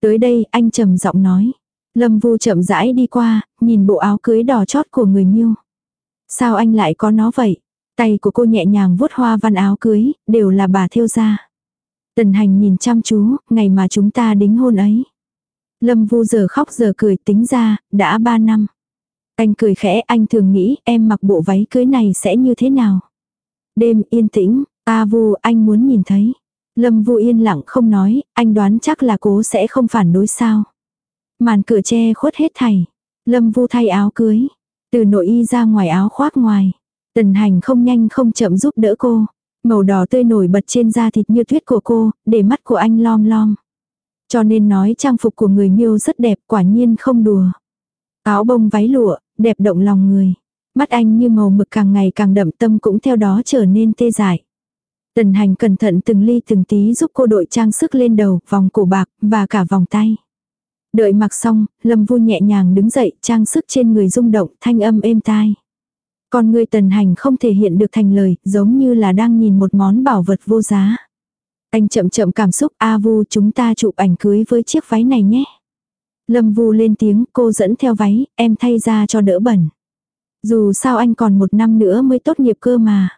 Tới đây, anh trầm giọng nói. Lâm Vu chậm rãi đi qua, nhìn bộ áo cưới đỏ chót của người miêu. Sao anh lại có nó vậy? Tay của cô nhẹ nhàng vuốt hoa văn áo cưới, đều là bà thiêu ra. Tần hành nhìn chăm chú, ngày mà chúng ta đính hôn ấy. Lâm Vu giờ khóc giờ cười tính ra, đã ba năm. Anh cười khẽ anh thường nghĩ em mặc bộ váy cưới này sẽ như thế nào. Đêm yên tĩnh, A Vu anh muốn nhìn thấy. Lâm Vu yên lặng không nói, anh đoán chắc là cố sẽ không phản đối sao. Màn cửa che khuất hết thảy. Lâm Vu thay áo cưới. Từ nội y ra ngoài áo khoác ngoài. Tần hành không nhanh không chậm giúp đỡ cô. Màu đỏ tươi nổi bật trên da thịt như tuyết của cô, để mắt của anh lom lom. Cho nên nói trang phục của người miêu rất đẹp quả nhiên không đùa. Áo bông váy lụa, đẹp động lòng người. Mắt anh như màu mực càng ngày càng đậm tâm cũng theo đó trở nên tê dại. Tần hành cẩn thận từng ly từng tí giúp cô đội trang sức lên đầu, vòng cổ bạc, và cả vòng tay. Đợi mặc xong, Lâm Vu nhẹ nhàng đứng dậy, trang sức trên người rung động, thanh âm êm tai. Còn người tần hành không thể hiện được thành lời, giống như là đang nhìn một món bảo vật vô giá. Anh chậm chậm cảm xúc, A Vu chúng ta chụp ảnh cưới với chiếc váy này nhé. Lâm Vu lên tiếng, cô dẫn theo váy, em thay ra cho đỡ bẩn. Dù sao anh còn một năm nữa mới tốt nghiệp cơ mà.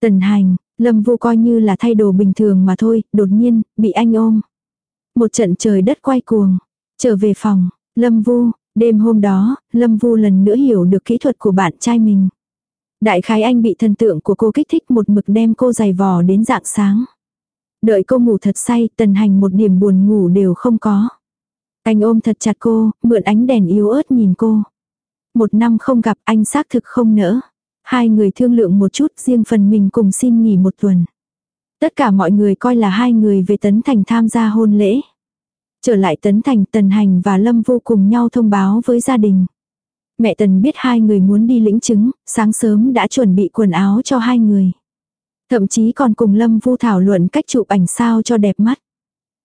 Tần hành, Lâm Vu coi như là thay đồ bình thường mà thôi, đột nhiên, bị anh ôm. Một trận trời đất quay cuồng. Trở về phòng, Lâm Vu, đêm hôm đó, Lâm Vu lần nữa hiểu được kỹ thuật của bạn trai mình. Đại khái anh bị thần tượng của cô kích thích một mực đem cô giày vò đến dạng sáng. Đợi cô ngủ thật say, tần hành một điểm buồn ngủ đều không có. Anh ôm thật chặt cô, mượn ánh đèn yếu ớt nhìn cô. Một năm không gặp anh xác thực không nỡ. Hai người thương lượng một chút riêng phần mình cùng xin nghỉ một tuần. Tất cả mọi người coi là hai người về Tấn Thành tham gia hôn lễ. Trở lại Tấn Thành Tần Hành và Lâm vô cùng nhau thông báo với gia đình. Mẹ Tần biết hai người muốn đi lĩnh chứng, sáng sớm đã chuẩn bị quần áo cho hai người. Thậm chí còn cùng Lâm Vu thảo luận cách chụp ảnh sao cho đẹp mắt.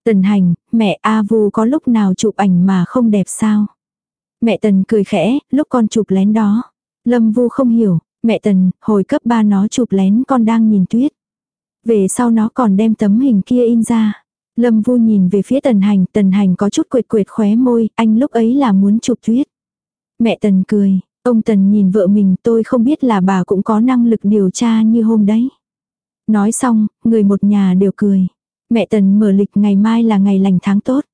Tần Hành, mẹ A Vu có lúc nào chụp ảnh mà không đẹp sao? Mẹ Tần cười khẽ, lúc con chụp lén đó. Lâm Vu không hiểu, mẹ Tần, hồi cấp 3 nó chụp lén con đang nhìn tuyết. Về sau nó còn đem tấm hình kia in ra. Lâm Vu nhìn về phía Tần Hành, Tần Hành có chút quệt quệt khóe môi, anh lúc ấy là muốn chụp tuyết. Mẹ Tần cười, ông Tần nhìn vợ mình tôi không biết là bà cũng có năng lực điều tra như hôm đấy. Nói xong, người một nhà đều cười. Mẹ Tần mở lịch ngày mai là ngày lành tháng tốt.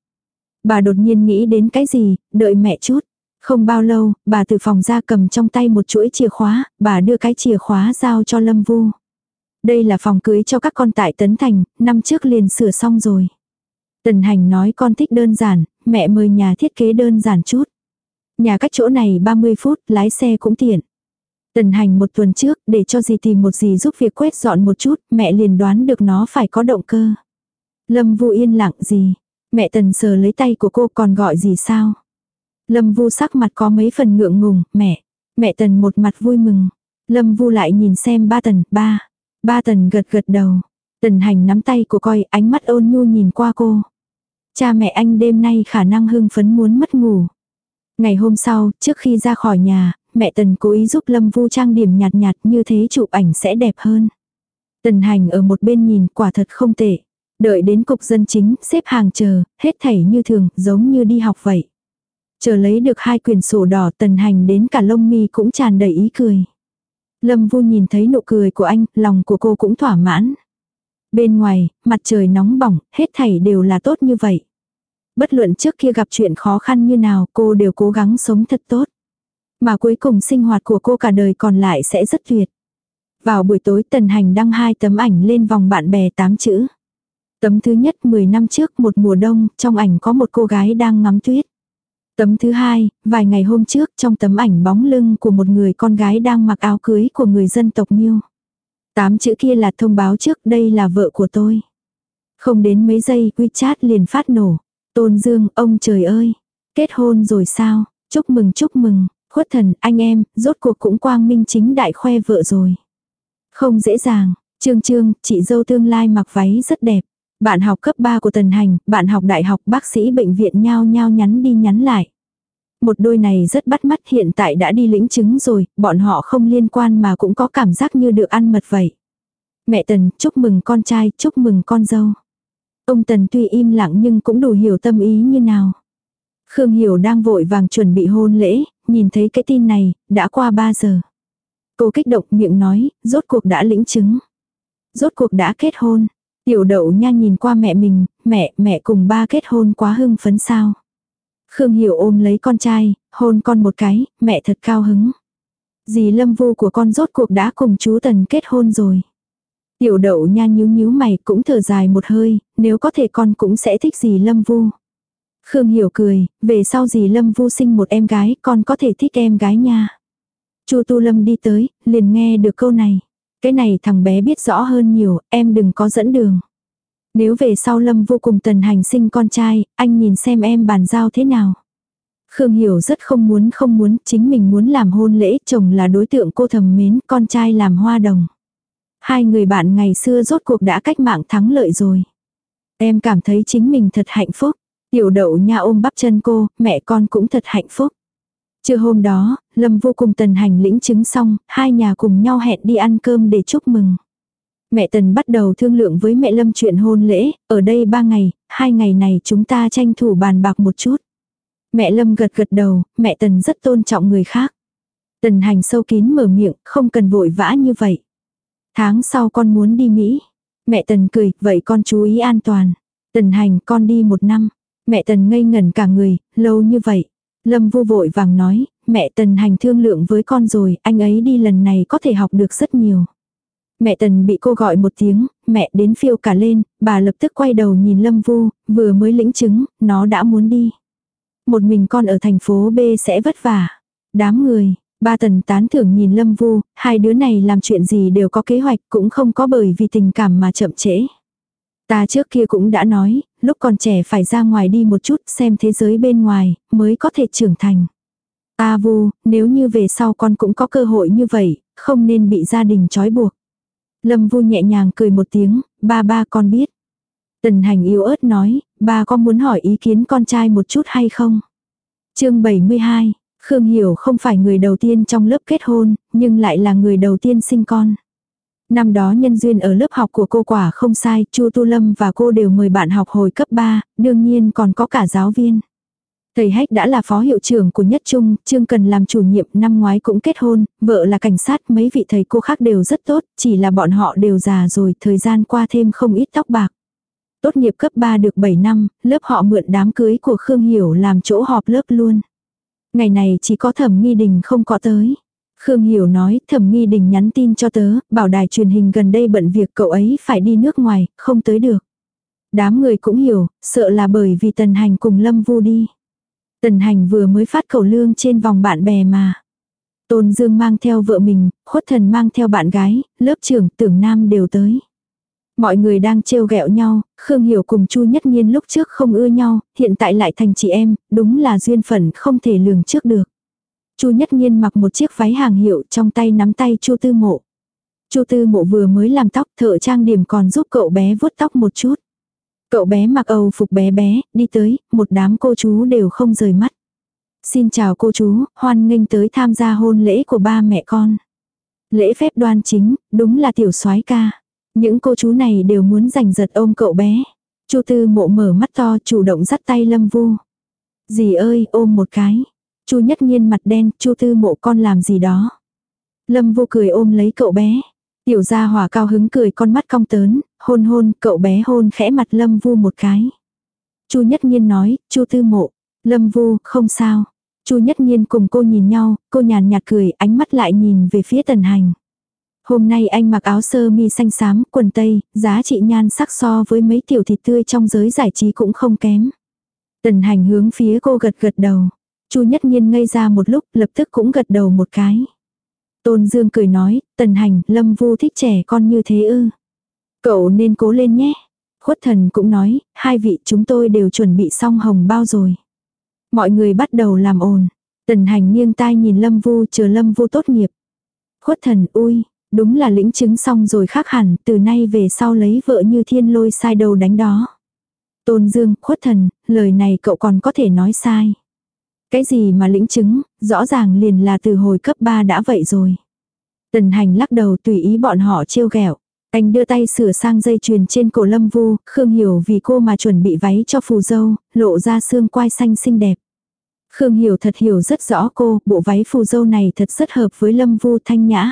Bà đột nhiên nghĩ đến cái gì, đợi mẹ chút. Không bao lâu, bà từ phòng ra cầm trong tay một chuỗi chìa khóa, bà đưa cái chìa khóa giao cho Lâm Vu. Đây là phòng cưới cho các con tại Tấn Thành, năm trước liền sửa xong rồi. Tần hành nói con thích đơn giản, mẹ mời nhà thiết kế đơn giản chút. Nhà cách chỗ này 30 phút, lái xe cũng tiện. Tần hành một tuần trước, để cho gì tìm một gì giúp việc quét dọn một chút, mẹ liền đoán được nó phải có động cơ. Lâm Vu yên lặng gì? Mẹ Tần sờ lấy tay của cô còn gọi gì sao? Lâm Vu sắc mặt có mấy phần ngượng ngùng, mẹ. Mẹ Tần một mặt vui mừng. Lâm Vu lại nhìn xem ba Tần, ba. Ba Tần gật gật đầu. Tần hành nắm tay của coi, ánh mắt ôn nhu nhìn qua cô. Cha mẹ anh đêm nay khả năng hưng phấn muốn mất ngủ. Ngày hôm sau, trước khi ra khỏi nhà, mẹ Tần cố ý giúp Lâm Vu trang điểm nhạt nhạt như thế chụp ảnh sẽ đẹp hơn. Tần hành ở một bên nhìn quả thật không tệ. Đợi đến cục dân chính, xếp hàng chờ, hết thảy như thường, giống như đi học vậy. Chờ lấy được hai quyển sổ đỏ tần hành đến cả lông mi cũng tràn đầy ý cười. Lâm Vu nhìn thấy nụ cười của anh, lòng của cô cũng thỏa mãn. Bên ngoài, mặt trời nóng bỏng, hết thảy đều là tốt như vậy. Bất luận trước kia gặp chuyện khó khăn như nào, cô đều cố gắng sống thật tốt. Mà cuối cùng sinh hoạt của cô cả đời còn lại sẽ rất tuyệt. Vào buổi tối Tần Hành đăng hai tấm ảnh lên vòng bạn bè tám chữ. Tấm thứ nhất 10 năm trước một mùa đông, trong ảnh có một cô gái đang ngắm tuyết. Tấm thứ hai, vài ngày hôm trước trong tấm ảnh bóng lưng của một người con gái đang mặc áo cưới của người dân tộc Miêu. Tám chữ kia là thông báo trước đây là vợ của tôi. Không đến mấy giây WeChat liền phát nổ. Tôn Dương, ông trời ơi. Kết hôn rồi sao? Chúc mừng chúc mừng. Khuất thần, anh em, rốt cuộc cũng quang minh chính đại khoe vợ rồi. Không dễ dàng. Trương Trương, chị dâu tương lai mặc váy rất đẹp. Bạn học cấp 3 của Tần Hành, bạn học đại học bác sĩ bệnh viện nhau nhau nhắn đi nhắn lại. Một đôi này rất bắt mắt hiện tại đã đi lĩnh chứng rồi, bọn họ không liên quan mà cũng có cảm giác như được ăn mật vậy. Mẹ Tần, chúc mừng con trai, chúc mừng con dâu. Ông Tần tuy im lặng nhưng cũng đủ hiểu tâm ý như nào. Khương Hiểu đang vội vàng chuẩn bị hôn lễ, nhìn thấy cái tin này, đã qua 3 giờ. Cô kích động miệng nói, rốt cuộc đã lĩnh chứng. Rốt cuộc đã kết hôn. Tiểu đậu nha nhìn qua mẹ mình, mẹ, mẹ cùng ba kết hôn quá hưng phấn sao. Khương Hiểu ôm lấy con trai, hôn con một cái, mẹ thật cao hứng. Dì lâm vu của con rốt cuộc đã cùng chú Tần kết hôn rồi. Tiểu đậu nha nhíu nhíu mày cũng thở dài một hơi, nếu có thể con cũng sẽ thích dì lâm vu. Khương Hiểu cười, về sau dì lâm vu sinh một em gái, con có thể thích em gái nha. Chu Tu Lâm đi tới, liền nghe được câu này. Cái này thằng bé biết rõ hơn nhiều, em đừng có dẫn đường. Nếu về sau Lâm vô cùng tần hành sinh con trai, anh nhìn xem em bàn giao thế nào. Khương Hiểu rất không muốn không muốn, chính mình muốn làm hôn lễ, chồng là đối tượng cô thầm mến, con trai làm hoa đồng. Hai người bạn ngày xưa rốt cuộc đã cách mạng thắng lợi rồi. Em cảm thấy chính mình thật hạnh phúc. Tiểu đậu nha ôm bắp chân cô, mẹ con cũng thật hạnh phúc. Trưa hôm đó, Lâm vô cùng tần hành lĩnh chứng xong, hai nhà cùng nhau hẹn đi ăn cơm để chúc mừng. Mẹ Tần bắt đầu thương lượng với mẹ Lâm chuyện hôn lễ, ở đây ba ngày, hai ngày này chúng ta tranh thủ bàn bạc một chút. Mẹ Lâm gật gật đầu, mẹ Tần rất tôn trọng người khác. Tần hành sâu kín mở miệng, không cần vội vã như vậy. Tháng sau con muốn đi Mỹ. Mẹ Tần cười, vậy con chú ý an toàn. Tần hành con đi một năm. Mẹ Tần ngây ngẩn cả người, lâu như vậy. Lâm vô vội vàng nói, mẹ Tần hành thương lượng với con rồi, anh ấy đi lần này có thể học được rất nhiều. Mẹ Tần bị cô gọi một tiếng, mẹ đến phiêu cả lên, bà lập tức quay đầu nhìn Lâm Vu, vừa mới lĩnh chứng, nó đã muốn đi. Một mình con ở thành phố B sẽ vất vả. Đám người, ba Tần tán thưởng nhìn Lâm Vu, hai đứa này làm chuyện gì đều có kế hoạch cũng không có bởi vì tình cảm mà chậm trễ. Ta trước kia cũng đã nói, lúc còn trẻ phải ra ngoài đi một chút xem thế giới bên ngoài, mới có thể trưởng thành. Ta vu, nếu như về sau con cũng có cơ hội như vậy, không nên bị gia đình trói buộc. Lâm vu nhẹ nhàng cười một tiếng, ba ba con biết. Tần hành yếu ớt nói, ba con muốn hỏi ý kiến con trai một chút hay không? chương 72, Khương Hiểu không phải người đầu tiên trong lớp kết hôn, nhưng lại là người đầu tiên sinh con. Năm đó nhân duyên ở lớp học của cô quả không sai, Chu Tu Lâm và cô đều mời bạn học hồi cấp 3, đương nhiên còn có cả giáo viên. Thầy Hách đã là phó hiệu trưởng của Nhất Trung, Trương Cần làm chủ nhiệm năm ngoái cũng kết hôn, vợ là cảnh sát, mấy vị thầy cô khác đều rất tốt, chỉ là bọn họ đều già rồi, thời gian qua thêm không ít tóc bạc. Tốt nghiệp cấp 3 được 7 năm, lớp họ mượn đám cưới của Khương Hiểu làm chỗ họp lớp luôn. Ngày này chỉ có thẩm nghi đình không có tới. Khương Hiểu nói, thẩm nghi đình nhắn tin cho tớ, bảo đài truyền hình gần đây bận việc cậu ấy phải đi nước ngoài, không tới được. Đám người cũng hiểu, sợ là bởi vì tần hành cùng lâm vu đi. Tần hành vừa mới phát khẩu lương trên vòng bạn bè mà. Tôn Dương mang theo vợ mình, khuất thần mang theo bạn gái, lớp trưởng tưởng nam đều tới. Mọi người đang trêu ghẹo nhau, Khương Hiểu cùng Chu Nhất Nhiên lúc trước không ưa nhau, hiện tại lại thành chị em, đúng là duyên phận không thể lường trước được. Chu Nhất Nhiên mặc một chiếc váy hàng hiệu trong tay nắm tay Chu Tư Mộ. Chu Tư Mộ vừa mới làm tóc, thợ trang điểm còn giúp cậu bé vuốt tóc một chút. Cậu bé mặc âu phục bé bé, đi tới, một đám cô chú đều không rời mắt. Xin chào cô chú, hoan nghênh tới tham gia hôn lễ của ba mẹ con. Lễ phép đoan chính, đúng là tiểu soái ca. Những cô chú này đều muốn giành giật ôm cậu bé. Chu Tư Mộ mở mắt to, chủ động dắt tay Lâm Vu. Dì ơi, ôm một cái. Chu Nhất Nhiên mặt đen, Chu Tư Mộ con làm gì đó. Lâm Vu cười ôm lấy cậu bé. Tiểu gia hỏa cao hứng cười con mắt cong tớn, hôn hôn, cậu bé hôn khẽ mặt Lâm Vu một cái. Chu Nhất Nhiên nói, Chu Tư Mộ, Lâm Vu, không sao. Chu Nhất Nhiên cùng cô nhìn nhau, cô nhàn nhạt cười, ánh mắt lại nhìn về phía Tần Hành. Hôm nay anh mặc áo sơ mi xanh xám, quần tây, giá trị nhan sắc so với mấy tiểu thịt tươi trong giới giải trí cũng không kém. Tần Hành hướng phía cô gật gật đầu. Chu Nhất Nhiên ngây ra một lúc, lập tức cũng gật đầu một cái. Tôn Dương cười nói, Tần Hành, Lâm Vu thích trẻ con như thế ư. Cậu nên cố lên nhé. Khuất thần cũng nói, hai vị chúng tôi đều chuẩn bị xong hồng bao rồi. Mọi người bắt đầu làm ồn. Tần hành nghiêng tai nhìn Lâm Vu chờ Lâm Vu tốt nghiệp. Khuất thần ui, đúng là lĩnh chứng xong rồi khác hẳn, từ nay về sau lấy vợ như thiên lôi sai đầu đánh đó. Tôn Dương, khuất thần, lời này cậu còn có thể nói sai. Cái gì mà lĩnh chứng, rõ ràng liền là từ hồi cấp 3 đã vậy rồi. Tần hành lắc đầu tùy ý bọn họ trêu ghẹo. Anh đưa tay sửa sang dây chuyền trên cổ lâm vu, Khương Hiểu vì cô mà chuẩn bị váy cho phù dâu, lộ ra xương quai xanh xinh đẹp. Khương Hiểu thật hiểu rất rõ cô, bộ váy phù dâu này thật rất hợp với lâm vu thanh nhã.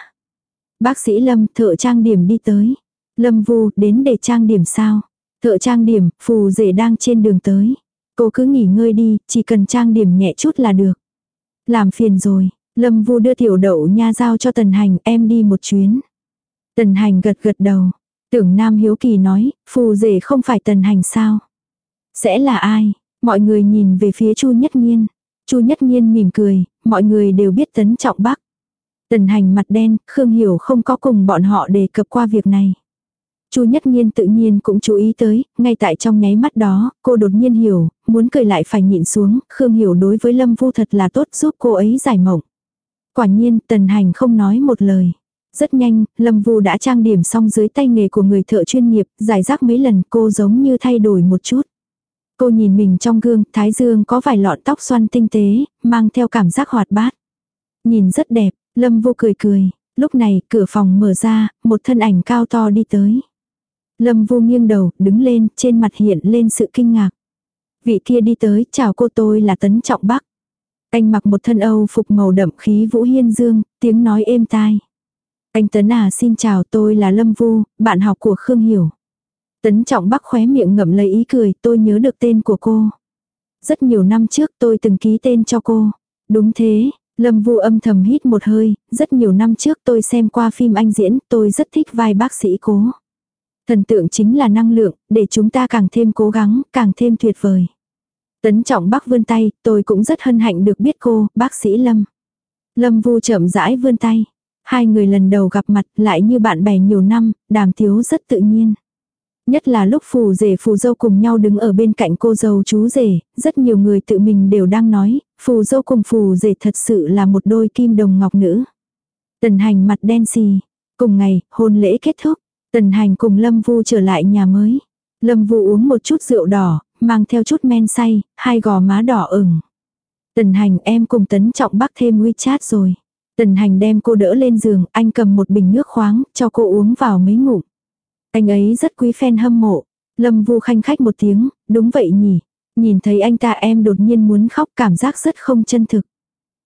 Bác sĩ Lâm, thợ trang điểm đi tới. Lâm vu, đến để trang điểm sao? Thợ trang điểm, phù rể đang trên đường tới. Cô cứ nghỉ ngơi đi, chỉ cần trang điểm nhẹ chút là được. Làm phiền rồi, Lâm vu đưa tiểu đậu nha giao cho tần hành, em đi một chuyến. Tần hành gật gật đầu. Tưởng Nam Hiếu Kỳ nói, phù rể không phải tần hành sao? Sẽ là ai? Mọi người nhìn về phía Chu Nhất Nhiên. Chu Nhất Nhiên mỉm cười, mọi người đều biết tấn trọng bắc. Tần hành mặt đen, Khương Hiểu không có cùng bọn họ đề cập qua việc này. Chu Nhất Nhiên tự nhiên cũng chú ý tới, ngay tại trong nháy mắt đó, cô đột nhiên hiểu, muốn cười lại phải nhịn xuống, Khương Hiểu đối với Lâm Vu thật là tốt giúp cô ấy giải mộng. Quả nhiên, Tần Hành không nói một lời. Rất nhanh, Lâm Vu đã trang điểm xong dưới tay nghề của người thợ chuyên nghiệp, giải rác mấy lần cô giống như thay đổi một chút. Cô nhìn mình trong gương, thái dương có vài lọn tóc xoăn tinh tế, mang theo cảm giác hoạt bát. Nhìn rất đẹp, Lâm Vu cười cười. Lúc này, cửa phòng mở ra, một thân ảnh cao to đi tới. Lâm Vu nghiêng đầu, đứng lên, trên mặt hiện lên sự kinh ngạc. Vị kia đi tới, chào cô tôi là Tấn Trọng Bắc. Anh mặc một thân Âu phục màu đậm khí vũ hiên dương, tiếng nói êm tai. Anh Tấn à xin chào tôi là Lâm Vu, bạn học của Khương Hiểu. Tấn Trọng Bắc khóe miệng ngậm lấy ý cười, tôi nhớ được tên của cô. Rất nhiều năm trước tôi từng ký tên cho cô. Đúng thế, Lâm Vu âm thầm hít một hơi, rất nhiều năm trước tôi xem qua phim anh diễn, tôi rất thích vai bác sĩ cố. Thần tượng chính là năng lượng, để chúng ta càng thêm cố gắng, càng thêm tuyệt vời. Tấn Trọng Bắc vươn tay, tôi cũng rất hân hạnh được biết cô, bác sĩ Lâm. Lâm Vu chậm rãi vươn tay. Hai người lần đầu gặp mặt lại như bạn bè nhiều năm, đàm tiếu rất tự nhiên. Nhất là lúc phù rể phù dâu cùng nhau đứng ở bên cạnh cô dâu chú rể, rất nhiều người tự mình đều đang nói, phù dâu cùng phù rể thật sự là một đôi kim đồng ngọc nữ. Tần hành mặt đen xì. Cùng ngày, hôn lễ kết thúc. Tần hành cùng Lâm Vu trở lại nhà mới. Lâm Vu uống một chút rượu đỏ, mang theo chút men say, hai gò má đỏ ửng. Tần hành em cùng tấn trọng bắc thêm WeChat rồi. Tần hành đem cô đỡ lên giường, anh cầm một bình nước khoáng, cho cô uống vào mấy ngụm. Anh ấy rất quý fan hâm mộ. Lâm Vu khanh khách một tiếng, đúng vậy nhỉ. Nhìn thấy anh ta em đột nhiên muốn khóc cảm giác rất không chân thực.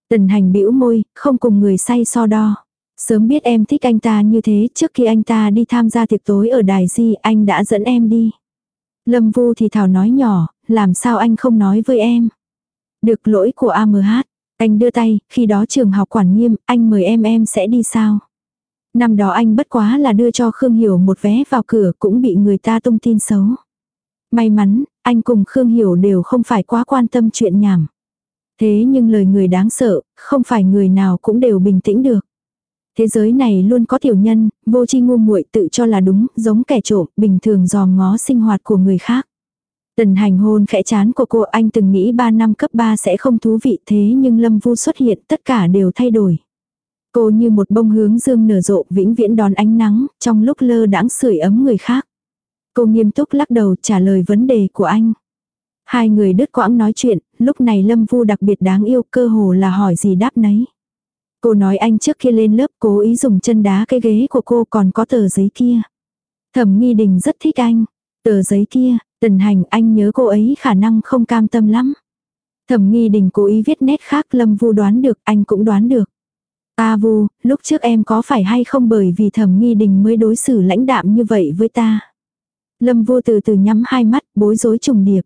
Tần hành bĩu môi, không cùng người say so đo. Sớm biết em thích anh ta như thế, trước khi anh ta đi tham gia tiệc tối ở đài di, anh đã dẫn em đi. Lâm Vu thì thảo nói nhỏ, làm sao anh không nói với em. Được lỗi của AMH, anh đưa tay, khi đó trường học quản nghiêm, anh mời em em sẽ đi sao. Năm đó anh bất quá là đưa cho Khương Hiểu một vé vào cửa cũng bị người ta tung tin xấu. May mắn, anh cùng Khương Hiểu đều không phải quá quan tâm chuyện nhảm. Thế nhưng lời người đáng sợ, không phải người nào cũng đều bình tĩnh được. Thế giới này luôn có tiểu nhân, vô tri ngu muội tự cho là đúng, giống kẻ trộm, bình thường dòm ngó sinh hoạt của người khác. Tần hành hôn khẽ chán của cô anh từng nghĩ 3 năm cấp 3 sẽ không thú vị thế nhưng Lâm Vu xuất hiện tất cả đều thay đổi. Cô như một bông hướng dương nở rộ vĩnh viễn đón ánh nắng, trong lúc lơ đãng sưởi ấm người khác. Cô nghiêm túc lắc đầu trả lời vấn đề của anh. Hai người đứt quãng nói chuyện, lúc này Lâm Vu đặc biệt đáng yêu cơ hồ là hỏi gì đáp nấy. Cô nói anh trước kia lên lớp cố ý dùng chân đá cái ghế của cô còn có tờ giấy kia. Thẩm nghi đình rất thích anh. Tờ giấy kia, tần hành anh nhớ cô ấy khả năng không cam tâm lắm. Thẩm nghi đình cố ý viết nét khác Lâm Vu đoán được, anh cũng đoán được. Ta Vu, lúc trước em có phải hay không bởi vì thẩm nghi đình mới đối xử lãnh đạm như vậy với ta. Lâm Vô từ từ nhắm hai mắt, bối rối trùng điệp.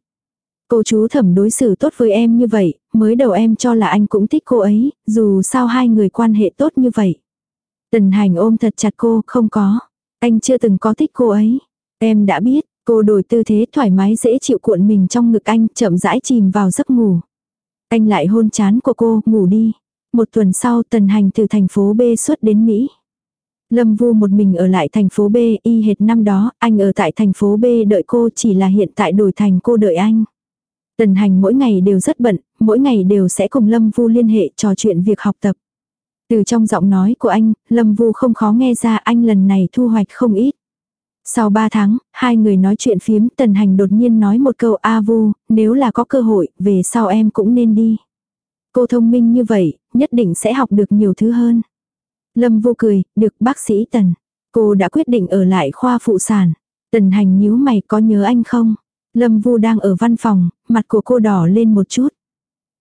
Cô chú thẩm đối xử tốt với em như vậy, mới đầu em cho là anh cũng thích cô ấy, dù sao hai người quan hệ tốt như vậy. Tần hành ôm thật chặt cô, không có. Anh chưa từng có thích cô ấy. Em đã biết, cô đổi tư thế thoải mái dễ chịu cuộn mình trong ngực anh, chậm rãi chìm vào giấc ngủ. Anh lại hôn chán của cô, ngủ đi. Một tuần sau tần hành từ thành phố B xuất đến Mỹ. Lâm Vu một mình ở lại thành phố B, y hệt năm đó, anh ở tại thành phố B đợi cô chỉ là hiện tại đổi thành cô đợi anh. Tần hành mỗi ngày đều rất bận, mỗi ngày đều sẽ cùng Lâm Vu liên hệ trò chuyện việc học tập. Từ trong giọng nói của anh, Lâm Vu không khó nghe ra anh lần này thu hoạch không ít. Sau 3 tháng, hai người nói chuyện phiếm, Tần Hành đột nhiên nói một câu A Vu, nếu là có cơ hội, về sau em cũng nên đi. Cô thông minh như vậy, nhất định sẽ học được nhiều thứ hơn. Lâm Vu cười, được bác sĩ Tần. Cô đã quyết định ở lại khoa phụ sản. Tần Hành nhíu mày có nhớ anh không? Lâm Vu đang ở văn phòng, mặt của cô đỏ lên một chút.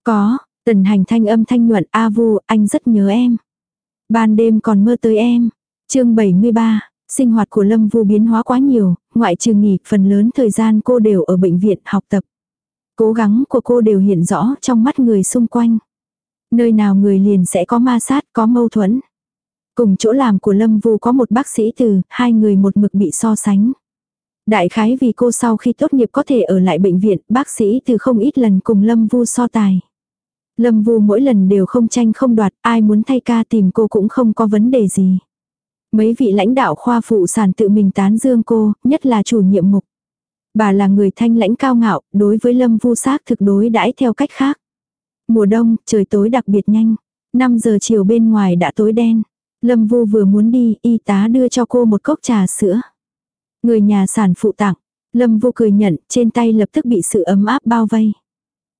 Có, tần hành thanh âm thanh nhuận A Vu, anh rất nhớ em. Ban đêm còn mơ tới em. chương 73, sinh hoạt của Lâm Vu biến hóa quá nhiều, ngoại trừ nghỉ, phần lớn thời gian cô đều ở bệnh viện học tập. Cố gắng của cô đều hiện rõ trong mắt người xung quanh. Nơi nào người liền sẽ có ma sát, có mâu thuẫn. Cùng chỗ làm của Lâm Vu có một bác sĩ từ, hai người một mực bị so sánh. Đại khái vì cô sau khi tốt nghiệp có thể ở lại bệnh viện, bác sĩ từ không ít lần cùng Lâm Vu so tài. Lâm Vu mỗi lần đều không tranh không đoạt, ai muốn thay ca tìm cô cũng không có vấn đề gì. Mấy vị lãnh đạo khoa phụ sản tự mình tán dương cô, nhất là chủ nhiệm mục. Bà là người thanh lãnh cao ngạo, đối với Lâm Vu xác thực đối đãi theo cách khác. Mùa đông, trời tối đặc biệt nhanh. 5 giờ chiều bên ngoài đã tối đen. Lâm Vu vừa muốn đi, y tá đưa cho cô một cốc trà sữa. Người nhà sản phụ tặng. Lâm Vu cười nhận, trên tay lập tức bị sự ấm áp bao vây.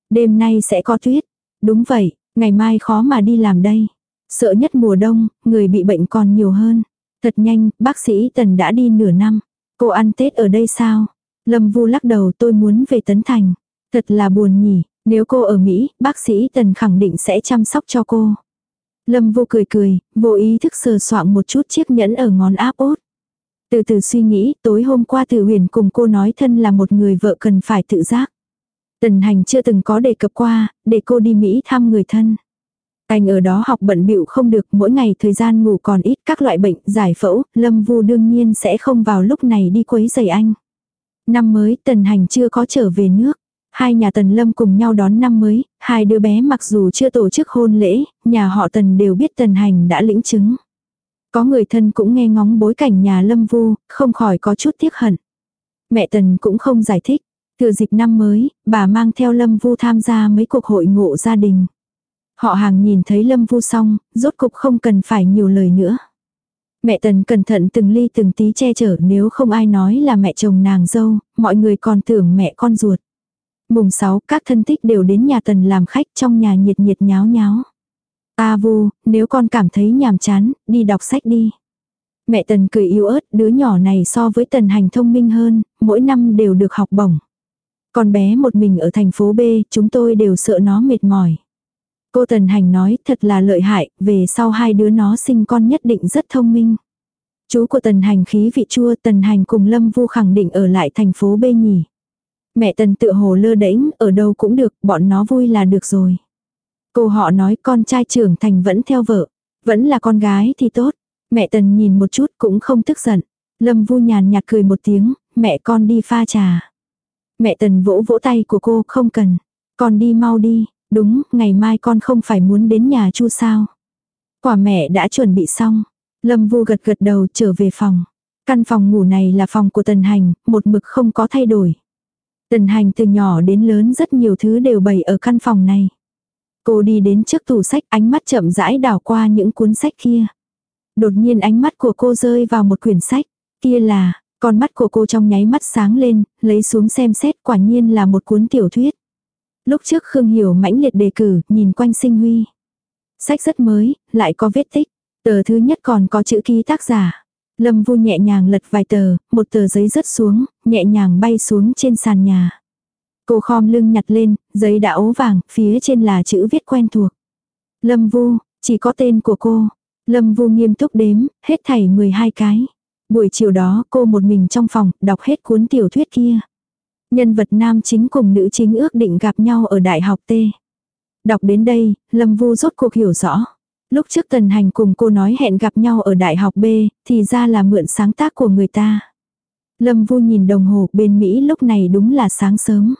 Đêm nay sẽ có tuyết. Đúng vậy, ngày mai khó mà đi làm đây. Sợ nhất mùa đông, người bị bệnh còn nhiều hơn. Thật nhanh, bác sĩ Tần đã đi nửa năm. Cô ăn Tết ở đây sao? Lâm Vu lắc đầu tôi muốn về Tấn Thành. Thật là buồn nhỉ, nếu cô ở Mỹ, bác sĩ Tần khẳng định sẽ chăm sóc cho cô. Lâm Vu cười cười, vô ý thức sờ soạng một chút chiếc nhẫn ở ngón áp ốt. Từ từ suy nghĩ, tối hôm qua Từ Huyền cùng cô nói thân là một người vợ cần phải tự giác. Tần hành chưa từng có đề cập qua, để cô đi Mỹ thăm người thân. Anh ở đó học bận bịu không được, mỗi ngày thời gian ngủ còn ít các loại bệnh, giải phẫu, Lâm Vu đương nhiên sẽ không vào lúc này đi quấy giày anh. Năm mới Tần Hành chưa có trở về nước. Hai nhà Tần Lâm cùng nhau đón năm mới, hai đứa bé mặc dù chưa tổ chức hôn lễ, nhà họ Tần đều biết Tần Hành đã lĩnh chứng. Có người thân cũng nghe ngóng bối cảnh nhà Lâm Vu, không khỏi có chút tiếc hận. Mẹ Tần cũng không giải thích. Thừa dịp năm mới, bà mang theo Lâm Vu tham gia mấy cuộc hội ngộ gia đình. Họ hàng nhìn thấy Lâm Vu xong, rốt cục không cần phải nhiều lời nữa. Mẹ Tần cẩn thận từng ly từng tí che chở nếu không ai nói là mẹ chồng nàng dâu, mọi người còn tưởng mẹ con ruột. Mùng 6 các thân tích đều đến nhà Tần làm khách trong nhà nhiệt nhiệt nháo nháo. A vu, nếu con cảm thấy nhàm chán, đi đọc sách đi. Mẹ Tần cười yếu ớt, đứa nhỏ này so với Tần hành thông minh hơn, mỗi năm đều được học bổng. Con bé một mình ở thành phố B, chúng tôi đều sợ nó mệt mỏi. Cô Tần Hành nói thật là lợi hại, về sau hai đứa nó sinh con nhất định rất thông minh. Chú của Tần Hành khí vị chua Tần Hành cùng Lâm Vu khẳng định ở lại thành phố B nhỉ. Mẹ Tần tự hồ lơ đễnh, ở đâu cũng được, bọn nó vui là được rồi. Cô họ nói con trai trưởng thành vẫn theo vợ. Vẫn là con gái thì tốt. Mẹ Tần nhìn một chút cũng không tức giận. Lâm Vu nhàn nhạt cười một tiếng, mẹ con đi pha trà. Mẹ Tần vỗ vỗ tay của cô, không cần. Con đi mau đi, đúng, ngày mai con không phải muốn đến nhà chu sao. Quả mẹ đã chuẩn bị xong. Lâm Vu gật gật đầu trở về phòng. Căn phòng ngủ này là phòng của Tần Hành, một mực không có thay đổi. Tần Hành từ nhỏ đến lớn rất nhiều thứ đều bày ở căn phòng này. Cô đi đến trước tủ sách ánh mắt chậm rãi đảo qua những cuốn sách kia. Đột nhiên ánh mắt của cô rơi vào một quyển sách. Kia là, con mắt của cô trong nháy mắt sáng lên, lấy xuống xem xét quả nhiên là một cuốn tiểu thuyết. Lúc trước Khương Hiểu mãnh liệt đề cử, nhìn quanh sinh huy. Sách rất mới, lại có vết tích. Tờ thứ nhất còn có chữ ký tác giả. Lâm Vu nhẹ nhàng lật vài tờ, một tờ giấy rớt xuống, nhẹ nhàng bay xuống trên sàn nhà. Cô khom lưng nhặt lên, giấy đã ố vàng, phía trên là chữ viết quen thuộc. Lâm Vu, chỉ có tên của cô. Lâm Vu nghiêm túc đếm, hết thảy 12 cái. Buổi chiều đó cô một mình trong phòng, đọc hết cuốn tiểu thuyết kia. Nhân vật nam chính cùng nữ chính ước định gặp nhau ở đại học T. Đọc đến đây, Lâm Vu rốt cuộc hiểu rõ. Lúc trước Tần Hành cùng cô nói hẹn gặp nhau ở đại học B, thì ra là mượn sáng tác của người ta. Lâm Vu nhìn đồng hồ bên Mỹ lúc này đúng là sáng sớm.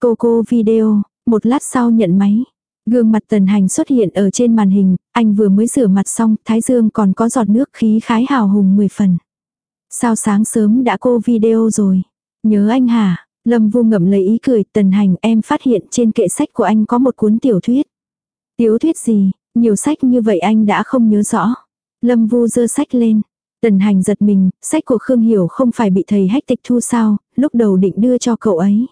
Cô cô video, một lát sau nhận máy. Gương mặt Tần Hành xuất hiện ở trên màn hình, anh vừa mới rửa mặt xong, thái dương còn có giọt nước khí khái hào hùng 10 phần. Sao sáng sớm đã cô video rồi? Nhớ anh hả? Lâm Vu ngậm lấy ý cười, Tần Hành em phát hiện trên kệ sách của anh có một cuốn tiểu thuyết. Tiểu thuyết gì? Nhiều sách như vậy anh đã không nhớ rõ. Lâm Vu dơ sách lên. Tần Hành giật mình, sách của Khương Hiểu không phải bị thầy hách tịch thu sao, lúc đầu định đưa cho cậu ấy.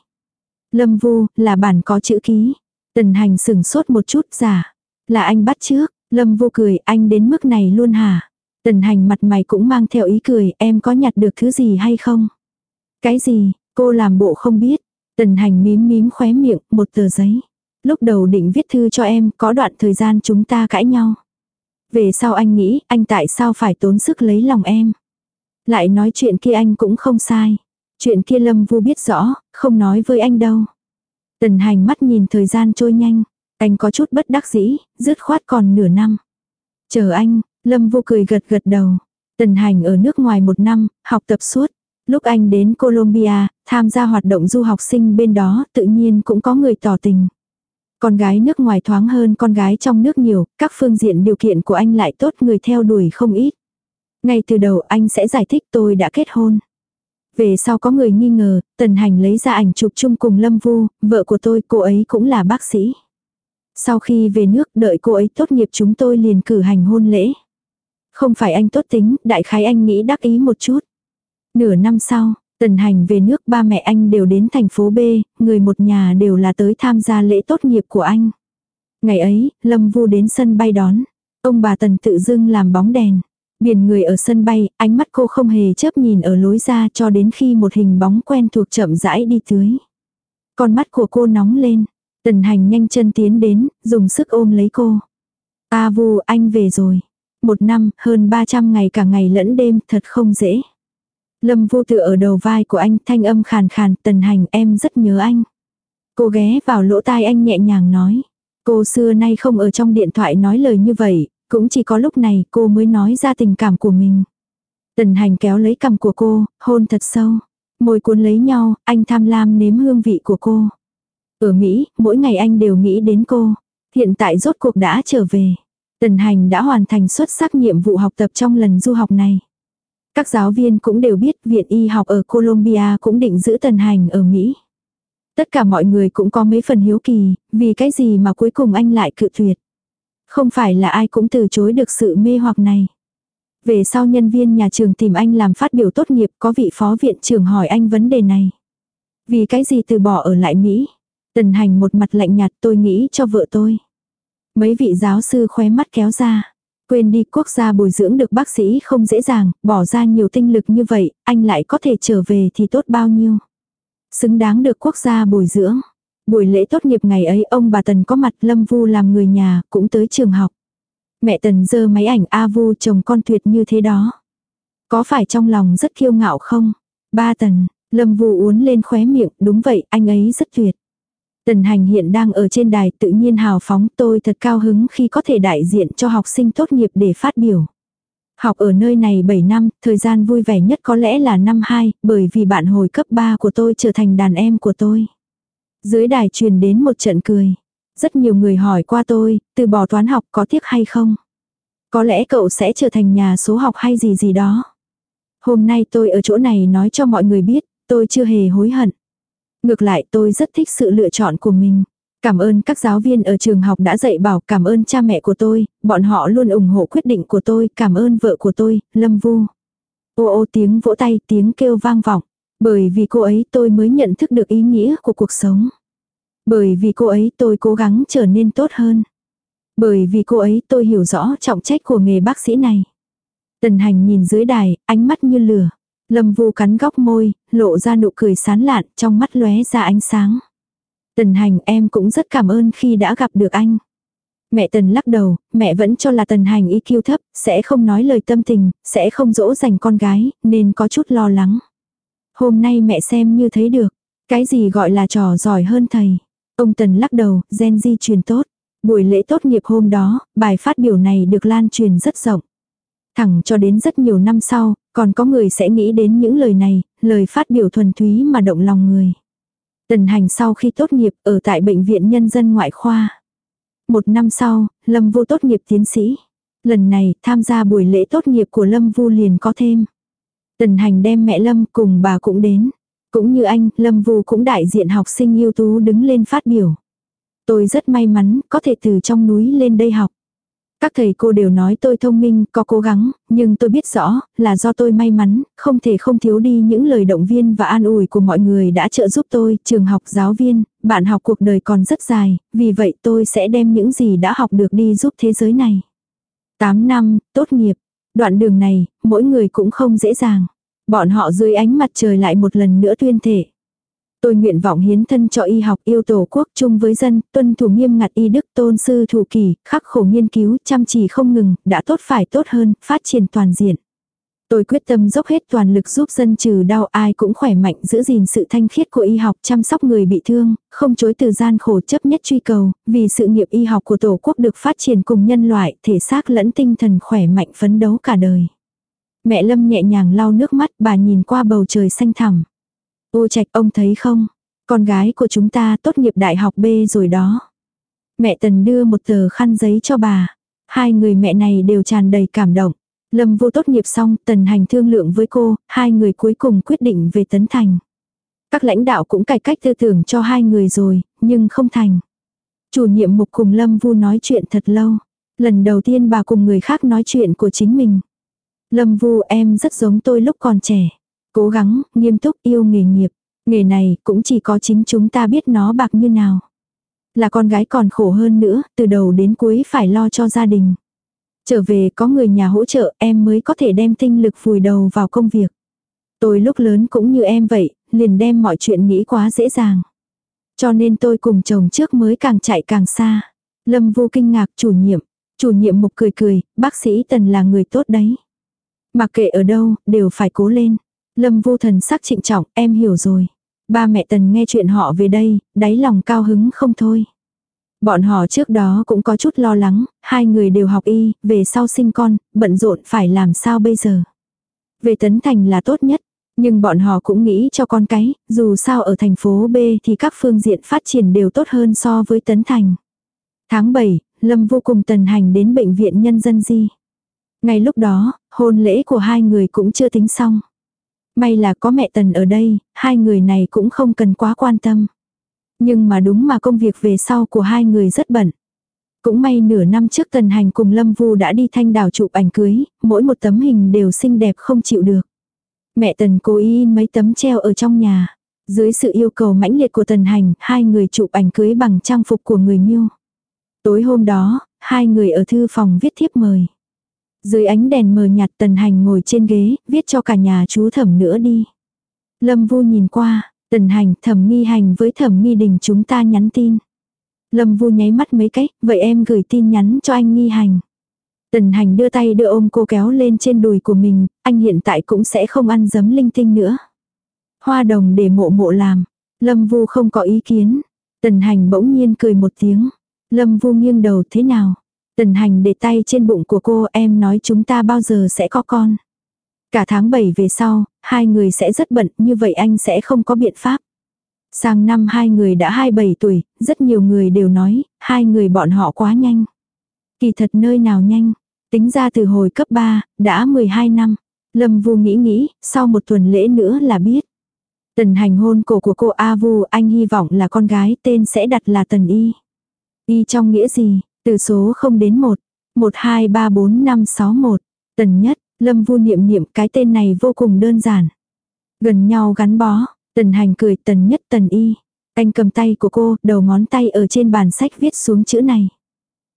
Lâm Vu, là bản có chữ ký. Tần Hành sừng sốt một chút, giả. Là anh bắt trước. Lâm Vu cười, anh đến mức này luôn hả? Tần Hành mặt mày cũng mang theo ý cười, em có nhặt được thứ gì hay không? Cái gì, cô làm bộ không biết. Tần Hành mím mím khóe miệng, một tờ giấy. Lúc đầu định viết thư cho em, có đoạn thời gian chúng ta cãi nhau. Về sau anh nghĩ, anh tại sao phải tốn sức lấy lòng em. Lại nói chuyện kia anh cũng không sai. Chuyện kia Lâm Vu biết rõ, không nói với anh đâu. Tần hành mắt nhìn thời gian trôi nhanh. Anh có chút bất đắc dĩ, dứt khoát còn nửa năm. Chờ anh, Lâm Vu cười gật gật đầu. Tần hành ở nước ngoài một năm, học tập suốt. Lúc anh đến Colombia, tham gia hoạt động du học sinh bên đó, tự nhiên cũng có người tỏ tình. Con gái nước ngoài thoáng hơn con gái trong nước nhiều, các phương diện điều kiện của anh lại tốt người theo đuổi không ít. Ngay từ đầu anh sẽ giải thích tôi đã kết hôn. Về sau có người nghi ngờ, Tần Hành lấy ra ảnh chụp chung cùng Lâm Vu, vợ của tôi, cô ấy cũng là bác sĩ. Sau khi về nước đợi cô ấy tốt nghiệp chúng tôi liền cử hành hôn lễ. Không phải anh tốt tính, đại khái anh nghĩ đắc ý một chút. Nửa năm sau, Tần hành về nước ba mẹ anh đều đến thành phố B, người một nhà đều là tới tham gia lễ tốt nghiệp của anh. Ngày ấy, Lâm Vu đến sân bay đón. Ông bà Tần tự dưng làm bóng đèn. Biển người ở sân bay, ánh mắt cô không hề chớp nhìn ở lối ra cho đến khi một hình bóng quen thuộc chậm rãi đi tưới. Con mắt của cô nóng lên. Tần hành nhanh chân tiến đến, dùng sức ôm lấy cô. A Vu, anh về rồi. Một năm, hơn 300 ngày cả ngày lẫn đêm, thật không dễ. Lâm vô tự ở đầu vai của anh thanh âm khàn khàn tần hành em rất nhớ anh. Cô ghé vào lỗ tai anh nhẹ nhàng nói. Cô xưa nay không ở trong điện thoại nói lời như vậy, cũng chỉ có lúc này cô mới nói ra tình cảm của mình. Tần hành kéo lấy cầm của cô, hôn thật sâu. Môi cuốn lấy nhau, anh tham lam nếm hương vị của cô. Ở Mỹ, mỗi ngày anh đều nghĩ đến cô. Hiện tại rốt cuộc đã trở về. Tần hành đã hoàn thành xuất sắc nhiệm vụ học tập trong lần du học này. Các giáo viên cũng đều biết viện y học ở Colombia cũng định giữ tần hành ở Mỹ. Tất cả mọi người cũng có mấy phần hiếu kỳ, vì cái gì mà cuối cùng anh lại cự tuyệt. Không phải là ai cũng từ chối được sự mê hoặc này. Về sau nhân viên nhà trường tìm anh làm phát biểu tốt nghiệp có vị phó viện trưởng hỏi anh vấn đề này. Vì cái gì từ bỏ ở lại Mỹ? Tần hành một mặt lạnh nhạt tôi nghĩ cho vợ tôi. Mấy vị giáo sư khóe mắt kéo ra. Quên đi quốc gia bồi dưỡng được bác sĩ không dễ dàng, bỏ ra nhiều tinh lực như vậy, anh lại có thể trở về thì tốt bao nhiêu. Xứng đáng được quốc gia bồi dưỡng. Buổi lễ tốt nghiệp ngày ấy ông bà Tần có mặt Lâm Vu làm người nhà, cũng tới trường học. Mẹ Tần dơ máy ảnh A Vu chồng con tuyệt như thế đó. Có phải trong lòng rất kiêu ngạo không? Ba Tần, Lâm Vu uốn lên khóe miệng, đúng vậy, anh ấy rất tuyệt. Tần hành hiện đang ở trên đài tự nhiên hào phóng tôi thật cao hứng khi có thể đại diện cho học sinh tốt nghiệp để phát biểu. Học ở nơi này 7 năm, thời gian vui vẻ nhất có lẽ là năm 2, bởi vì bạn hồi cấp 3 của tôi trở thành đàn em của tôi. Dưới đài truyền đến một trận cười. Rất nhiều người hỏi qua tôi, từ bỏ toán học có tiếc hay không? Có lẽ cậu sẽ trở thành nhà số học hay gì gì đó. Hôm nay tôi ở chỗ này nói cho mọi người biết, tôi chưa hề hối hận. Ngược lại tôi rất thích sự lựa chọn của mình. Cảm ơn các giáo viên ở trường học đã dạy bảo, cảm ơn cha mẹ của tôi, bọn họ luôn ủng hộ quyết định của tôi, cảm ơn vợ của tôi, Lâm Vu. Ô ô tiếng vỗ tay, tiếng kêu vang vọng. Bởi vì cô ấy tôi mới nhận thức được ý nghĩa của cuộc sống. Bởi vì cô ấy tôi cố gắng trở nên tốt hơn. Bởi vì cô ấy tôi hiểu rõ trọng trách của nghề bác sĩ này. Tần hành nhìn dưới đài, ánh mắt như lửa. Lâm vu cắn góc môi, lộ ra nụ cười sán lạn, trong mắt lóe ra ánh sáng. Tần hành em cũng rất cảm ơn khi đã gặp được anh. Mẹ Tần lắc đầu, mẹ vẫn cho là Tần hành IQ thấp, sẽ không nói lời tâm tình, sẽ không dỗ dành con gái, nên có chút lo lắng. Hôm nay mẹ xem như thấy được, cái gì gọi là trò giỏi hơn thầy. Ông Tần lắc đầu, gen di truyền tốt. Buổi lễ tốt nghiệp hôm đó, bài phát biểu này được lan truyền rất rộng. Thẳng cho đến rất nhiều năm sau, còn có người sẽ nghĩ đến những lời này, lời phát biểu thuần túy mà động lòng người. Tần hành sau khi tốt nghiệp ở tại Bệnh viện Nhân dân Ngoại khoa. Một năm sau, Lâm Vu tốt nghiệp tiến sĩ. Lần này, tham gia buổi lễ tốt nghiệp của Lâm Vu liền có thêm. Tần hành đem mẹ Lâm cùng bà cũng đến. Cũng như anh, Lâm Vu cũng đại diện học sinh ưu tú đứng lên phát biểu. Tôi rất may mắn, có thể từ trong núi lên đây học. Các thầy cô đều nói tôi thông minh, có cố gắng, nhưng tôi biết rõ, là do tôi may mắn, không thể không thiếu đi những lời động viên và an ủi của mọi người đã trợ giúp tôi, trường học giáo viên, bạn học cuộc đời còn rất dài, vì vậy tôi sẽ đem những gì đã học được đi giúp thế giới này. 8 năm, tốt nghiệp. Đoạn đường này, mỗi người cũng không dễ dàng. Bọn họ dưới ánh mặt trời lại một lần nữa tuyên thể. Tôi nguyện vọng hiến thân cho y học yêu tổ quốc chung với dân, tuân thủ nghiêm ngặt y đức tôn sư thủ kỳ, khắc khổ nghiên cứu, chăm chỉ không ngừng, đã tốt phải tốt hơn, phát triển toàn diện. Tôi quyết tâm dốc hết toàn lực giúp dân trừ đau ai cũng khỏe mạnh giữ gìn sự thanh khiết của y học chăm sóc người bị thương, không chối từ gian khổ chấp nhất truy cầu, vì sự nghiệp y học của Tổ quốc được phát triển cùng nhân loại, thể xác lẫn tinh thần khỏe mạnh phấn đấu cả đời. Mẹ Lâm nhẹ nhàng lau nước mắt bà nhìn qua bầu trời xanh thẳm. Ô trạch ông thấy không? Con gái của chúng ta tốt nghiệp đại học B rồi đó. Mẹ Tần đưa một tờ khăn giấy cho bà. Hai người mẹ này đều tràn đầy cảm động. Lâm vô tốt nghiệp xong, Tần hành thương lượng với cô, hai người cuối cùng quyết định về Tấn Thành. Các lãnh đạo cũng cải cách tư tưởng cho hai người rồi, nhưng không thành. Chủ nhiệm mục cùng Lâm Vu nói chuyện thật lâu. Lần đầu tiên bà cùng người khác nói chuyện của chính mình. Lâm Vu em rất giống tôi lúc còn trẻ. Cố gắng, nghiêm túc yêu nghề nghiệp. Nghề này cũng chỉ có chính chúng ta biết nó bạc như nào. Là con gái còn khổ hơn nữa, từ đầu đến cuối phải lo cho gia đình. Trở về có người nhà hỗ trợ em mới có thể đem tinh lực vùi đầu vào công việc. Tôi lúc lớn cũng như em vậy, liền đem mọi chuyện nghĩ quá dễ dàng. Cho nên tôi cùng chồng trước mới càng chạy càng xa. Lâm vô kinh ngạc chủ nhiệm. Chủ nhiệm mục cười cười, bác sĩ Tần là người tốt đấy. Mặc kệ ở đâu, đều phải cố lên. Lâm Vu thần sắc trịnh trọng, em hiểu rồi. Ba mẹ Tần nghe chuyện họ về đây, đáy lòng cao hứng không thôi. Bọn họ trước đó cũng có chút lo lắng, hai người đều học y, về sau sinh con, bận rộn phải làm sao bây giờ. Về Tấn Thành là tốt nhất, nhưng bọn họ cũng nghĩ cho con cái, dù sao ở thành phố B thì các phương diện phát triển đều tốt hơn so với Tấn Thành. Tháng 7, Lâm vô cùng tần hành đến bệnh viện nhân dân di. Ngay lúc đó, hôn lễ của hai người cũng chưa tính xong. May là có mẹ Tần ở đây, hai người này cũng không cần quá quan tâm. Nhưng mà đúng mà công việc về sau của hai người rất bận. Cũng may nửa năm trước Tần Hành cùng Lâm Vu đã đi thanh đảo chụp ảnh cưới, mỗi một tấm hình đều xinh đẹp không chịu được. Mẹ Tần cố ý in mấy tấm treo ở trong nhà. Dưới sự yêu cầu mãnh liệt của Tần Hành, hai người chụp ảnh cưới bằng trang phục của người miêu. Tối hôm đó, hai người ở thư phòng viết thiếp mời. Dưới ánh đèn mờ nhạt tần hành ngồi trên ghế, viết cho cả nhà chú thẩm nữa đi. Lâm vu nhìn qua, tần hành thẩm nghi hành với thẩm nghi đình chúng ta nhắn tin. Lâm vu nháy mắt mấy cái, vậy em gửi tin nhắn cho anh nghi hành. Tần hành đưa tay đưa ôm cô kéo lên trên đùi của mình, anh hiện tại cũng sẽ không ăn dấm linh tinh nữa. Hoa đồng để mộ mộ làm. Lâm vu không có ý kiến. Tần hành bỗng nhiên cười một tiếng. Lâm vu nghiêng đầu thế nào? Tần hành để tay trên bụng của cô em nói chúng ta bao giờ sẽ có con. Cả tháng 7 về sau, hai người sẽ rất bận như vậy anh sẽ không có biện pháp. Sang năm hai người đã 27 tuổi, rất nhiều người đều nói, hai người bọn họ quá nhanh. Kỳ thật nơi nào nhanh, tính ra từ hồi cấp 3, đã 12 năm. Lâm Vu nghĩ nghĩ, sau một tuần lễ nữa là biết. Tần hành hôn cổ của cô A Vu anh hy vọng là con gái tên sẽ đặt là Tần Y. Y trong nghĩa gì? Từ số 0 đến 1. 1, 2, 3, 4, 5, 6, 1. Tần nhất, Lâm Vu niệm niệm cái tên này vô cùng đơn giản. Gần nhau gắn bó, tần hành cười tần nhất tần y. Anh cầm tay của cô, đầu ngón tay ở trên bàn sách viết xuống chữ này.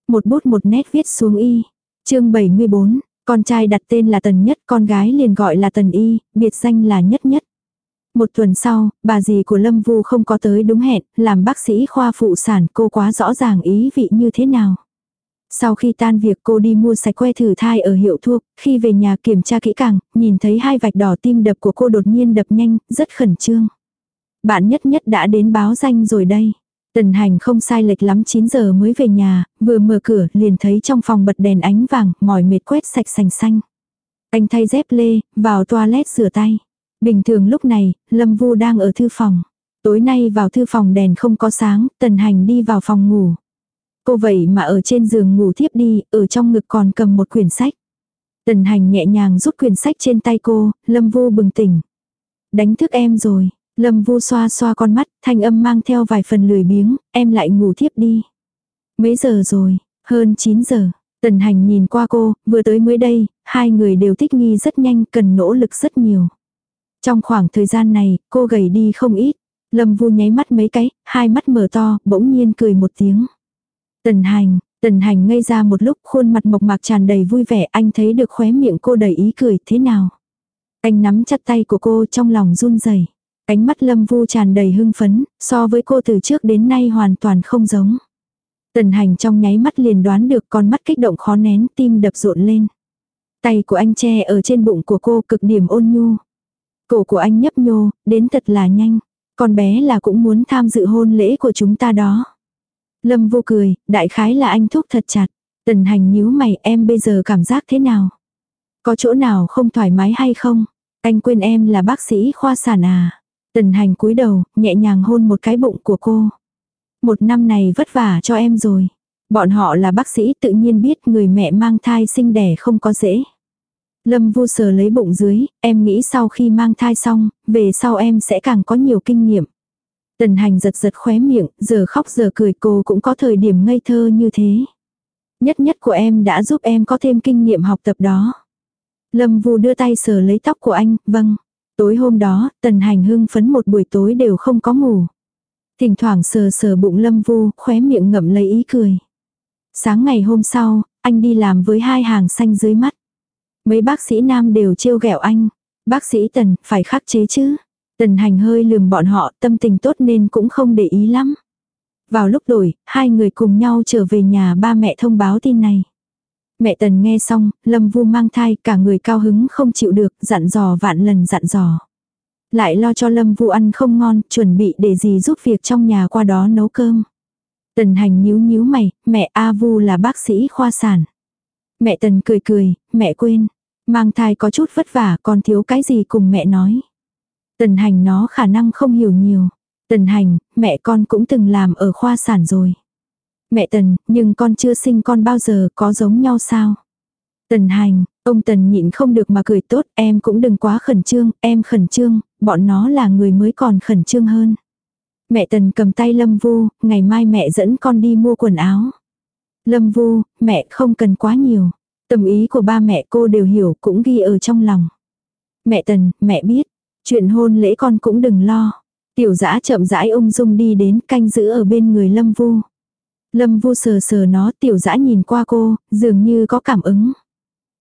Một bút một nét viết xuống y. chương 74, con trai đặt tên là tần nhất, con gái liền gọi là tần y, biệt danh là nhất nhất. Một tuần sau, bà dì của Lâm Vu không có tới đúng hẹn, làm bác sĩ khoa phụ sản cô quá rõ ràng ý vị như thế nào. Sau khi tan việc cô đi mua sạch que thử thai ở hiệu thuốc, khi về nhà kiểm tra kỹ càng, nhìn thấy hai vạch đỏ tim đập của cô đột nhiên đập nhanh, rất khẩn trương. Bạn nhất nhất đã đến báo danh rồi đây. Tần hành không sai lệch lắm 9 giờ mới về nhà, vừa mở cửa liền thấy trong phòng bật đèn ánh vàng, mỏi mệt quét sạch sành xanh. Anh thay dép lê, vào toilet rửa tay. Bình thường lúc này, Lâm Vu đang ở thư phòng. Tối nay vào thư phòng đèn không có sáng, tần hành đi vào phòng ngủ. Cô vậy mà ở trên giường ngủ thiếp đi, ở trong ngực còn cầm một quyển sách. Tần hành nhẹ nhàng rút quyển sách trên tay cô, Lâm Vu bừng tỉnh. Đánh thức em rồi, Lâm Vu xoa xoa con mắt, thanh âm mang theo vài phần lười biếng, em lại ngủ thiếp đi. Mấy giờ rồi, hơn 9 giờ. Tần hành nhìn qua cô, vừa tới mới đây, hai người đều thích nghi rất nhanh, cần nỗ lực rất nhiều. Trong khoảng thời gian này, cô gầy đi không ít. Lâm Vu nháy mắt mấy cái, hai mắt mở to, bỗng nhiên cười một tiếng. Tần hành, tần hành ngây ra một lúc khuôn mặt mộc mạc tràn đầy vui vẻ anh thấy được khóe miệng cô đầy ý cười thế nào. Anh nắm chặt tay của cô trong lòng run rẩy Ánh mắt lâm vu tràn đầy hưng phấn, so với cô từ trước đến nay hoàn toàn không giống. Tần hành trong nháy mắt liền đoán được con mắt kích động khó nén tim đập rộn lên. Tay của anh che ở trên bụng của cô cực điểm ôn nhu. Cổ của anh nhấp nhô, đến thật là nhanh. Con bé là cũng muốn tham dự hôn lễ của chúng ta đó. Lâm vô cười, đại khái là anh thúc thật chặt. Tần hành nhíu mày em bây giờ cảm giác thế nào? Có chỗ nào không thoải mái hay không? Anh quên em là bác sĩ khoa sản à? Tần hành cúi đầu, nhẹ nhàng hôn một cái bụng của cô. Một năm này vất vả cho em rồi. Bọn họ là bác sĩ tự nhiên biết người mẹ mang thai sinh đẻ không có dễ. Lâm vu sờ lấy bụng dưới, em nghĩ sau khi mang thai xong, về sau em sẽ càng có nhiều kinh nghiệm. Tần hành giật giật khóe miệng, giờ khóc giờ cười cô cũng có thời điểm ngây thơ như thế. Nhất nhất của em đã giúp em có thêm kinh nghiệm học tập đó. Lâm Vu đưa tay sờ lấy tóc của anh, vâng. Tối hôm đó, tần hành hưng phấn một buổi tối đều không có ngủ. Thỉnh thoảng sờ sờ bụng Lâm Vu, khóe miệng ngậm lấy ý cười. Sáng ngày hôm sau, anh đi làm với hai hàng xanh dưới mắt. Mấy bác sĩ nam đều trêu ghẹo anh. Bác sĩ tần, phải khắc chế chứ. Tần hành hơi lườm bọn họ tâm tình tốt nên cũng không để ý lắm. Vào lúc đổi, hai người cùng nhau trở về nhà ba mẹ thông báo tin này. Mẹ Tần nghe xong, Lâm Vu mang thai, cả người cao hứng không chịu được, dặn dò vạn lần dặn dò. Lại lo cho Lâm Vu ăn không ngon, chuẩn bị để gì giúp việc trong nhà qua đó nấu cơm. Tần hành nhíu nhíu mày, mẹ A Vu là bác sĩ khoa sản. Mẹ Tần cười cười, mẹ quên. Mang thai có chút vất vả còn thiếu cái gì cùng mẹ nói. Tần hành nó khả năng không hiểu nhiều. Tần hành, mẹ con cũng từng làm ở khoa sản rồi. Mẹ Tần, nhưng con chưa sinh con bao giờ có giống nhau sao? Tần hành, ông Tần nhịn không được mà cười tốt, em cũng đừng quá khẩn trương, em khẩn trương, bọn nó là người mới còn khẩn trương hơn. Mẹ Tần cầm tay Lâm Vu, ngày mai mẹ dẫn con đi mua quần áo. Lâm Vu, mẹ không cần quá nhiều. Tâm ý của ba mẹ cô đều hiểu cũng ghi ở trong lòng. Mẹ Tần, mẹ biết, Chuyện hôn lễ con cũng đừng lo. Tiểu dã chậm rãi ung dung đi đến canh giữ ở bên người Lâm Vu. Lâm Vu sờ sờ nó tiểu dã nhìn qua cô, dường như có cảm ứng.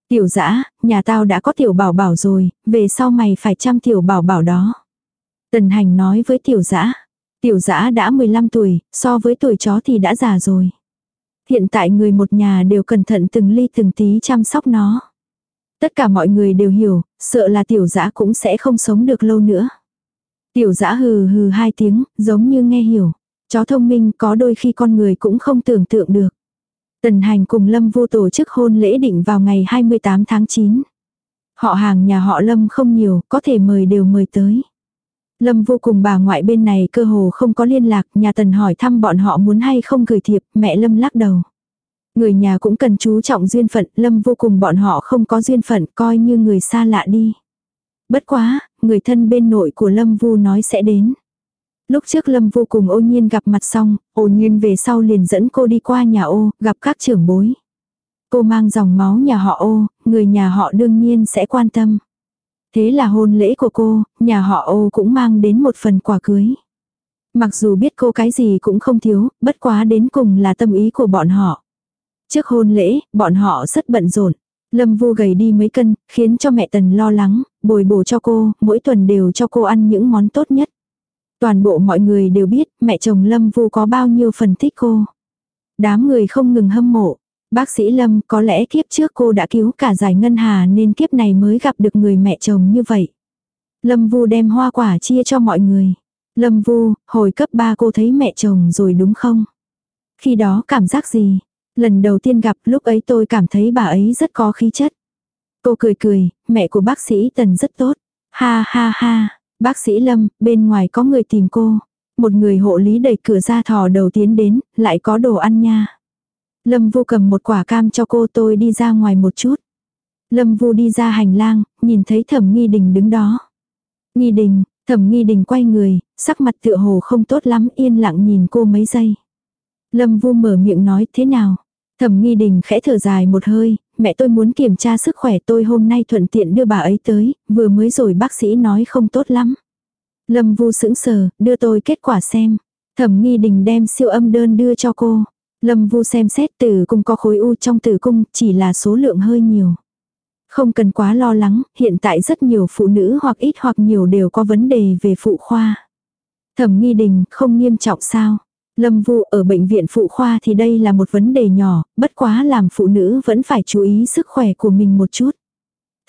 Tiểu dã nhà tao đã có tiểu bảo bảo rồi, về sau mày phải chăm tiểu bảo bảo đó. Tần hành nói với tiểu dã Tiểu dã đã 15 tuổi, so với tuổi chó thì đã già rồi. Hiện tại người một nhà đều cẩn thận từng ly từng tí chăm sóc nó. Tất cả mọi người đều hiểu, sợ là tiểu dã cũng sẽ không sống được lâu nữa. Tiểu dã hừ hừ hai tiếng, giống như nghe hiểu. Chó thông minh có đôi khi con người cũng không tưởng tượng được. Tần hành cùng Lâm vô tổ chức hôn lễ định vào ngày 28 tháng 9. Họ hàng nhà họ Lâm không nhiều, có thể mời đều mời tới. Lâm vô cùng bà ngoại bên này cơ hồ không có liên lạc, nhà Tần hỏi thăm bọn họ muốn hay không gửi thiệp, mẹ Lâm lắc đầu. Người nhà cũng cần chú trọng duyên phận, Lâm vô cùng bọn họ không có duyên phận, coi như người xa lạ đi. Bất quá, người thân bên nội của Lâm Vu nói sẽ đến. Lúc trước Lâm vô cùng ô nhiên gặp mặt xong, ô nhiên về sau liền dẫn cô đi qua nhà ô, gặp các trưởng bối. Cô mang dòng máu nhà họ ô, người nhà họ đương nhiên sẽ quan tâm. Thế là hôn lễ của cô, nhà họ ô cũng mang đến một phần quà cưới. Mặc dù biết cô cái gì cũng không thiếu, bất quá đến cùng là tâm ý của bọn họ. Trước hôn lễ, bọn họ rất bận rộn. Lâm Vu gầy đi mấy cân, khiến cho mẹ Tần lo lắng, bồi bổ cho cô, mỗi tuần đều cho cô ăn những món tốt nhất. Toàn bộ mọi người đều biết mẹ chồng Lâm Vu có bao nhiêu phần thích cô. Đám người không ngừng hâm mộ. Bác sĩ Lâm có lẽ kiếp trước cô đã cứu cả giải ngân hà nên kiếp này mới gặp được người mẹ chồng như vậy. Lâm Vu đem hoa quả chia cho mọi người. Lâm Vu, hồi cấp 3 cô thấy mẹ chồng rồi đúng không? Khi đó cảm giác gì? Lần đầu tiên gặp lúc ấy tôi cảm thấy bà ấy rất có khí chất. Cô cười cười, mẹ của bác sĩ Tần rất tốt. Ha ha ha, bác sĩ Lâm, bên ngoài có người tìm cô. Một người hộ lý đẩy cửa ra thò đầu tiến đến, lại có đồ ăn nha. Lâm Vu cầm một quả cam cho cô tôi đi ra ngoài một chút. Lâm Vu đi ra hành lang, nhìn thấy thẩm nghi đình đứng đó. Nghi đình, thẩm nghi đình quay người, sắc mặt tựa hồ không tốt lắm yên lặng nhìn cô mấy giây. Lâm Vu mở miệng nói thế nào. Thẩm nghi đình khẽ thở dài một hơi, mẹ tôi muốn kiểm tra sức khỏe tôi hôm nay thuận tiện đưa bà ấy tới, vừa mới rồi bác sĩ nói không tốt lắm. Lâm Vu sững sờ, đưa tôi kết quả xem. Thẩm nghi đình đem siêu âm đơn đưa cho cô. Lâm Vu xem xét tử cung có khối u trong tử cung, chỉ là số lượng hơi nhiều. Không cần quá lo lắng, hiện tại rất nhiều phụ nữ hoặc ít hoặc nhiều đều có vấn đề về phụ khoa. Thẩm nghi đình, không nghiêm trọng sao? Lâm Vu ở bệnh viện phụ khoa thì đây là một vấn đề nhỏ, bất quá làm phụ nữ vẫn phải chú ý sức khỏe của mình một chút.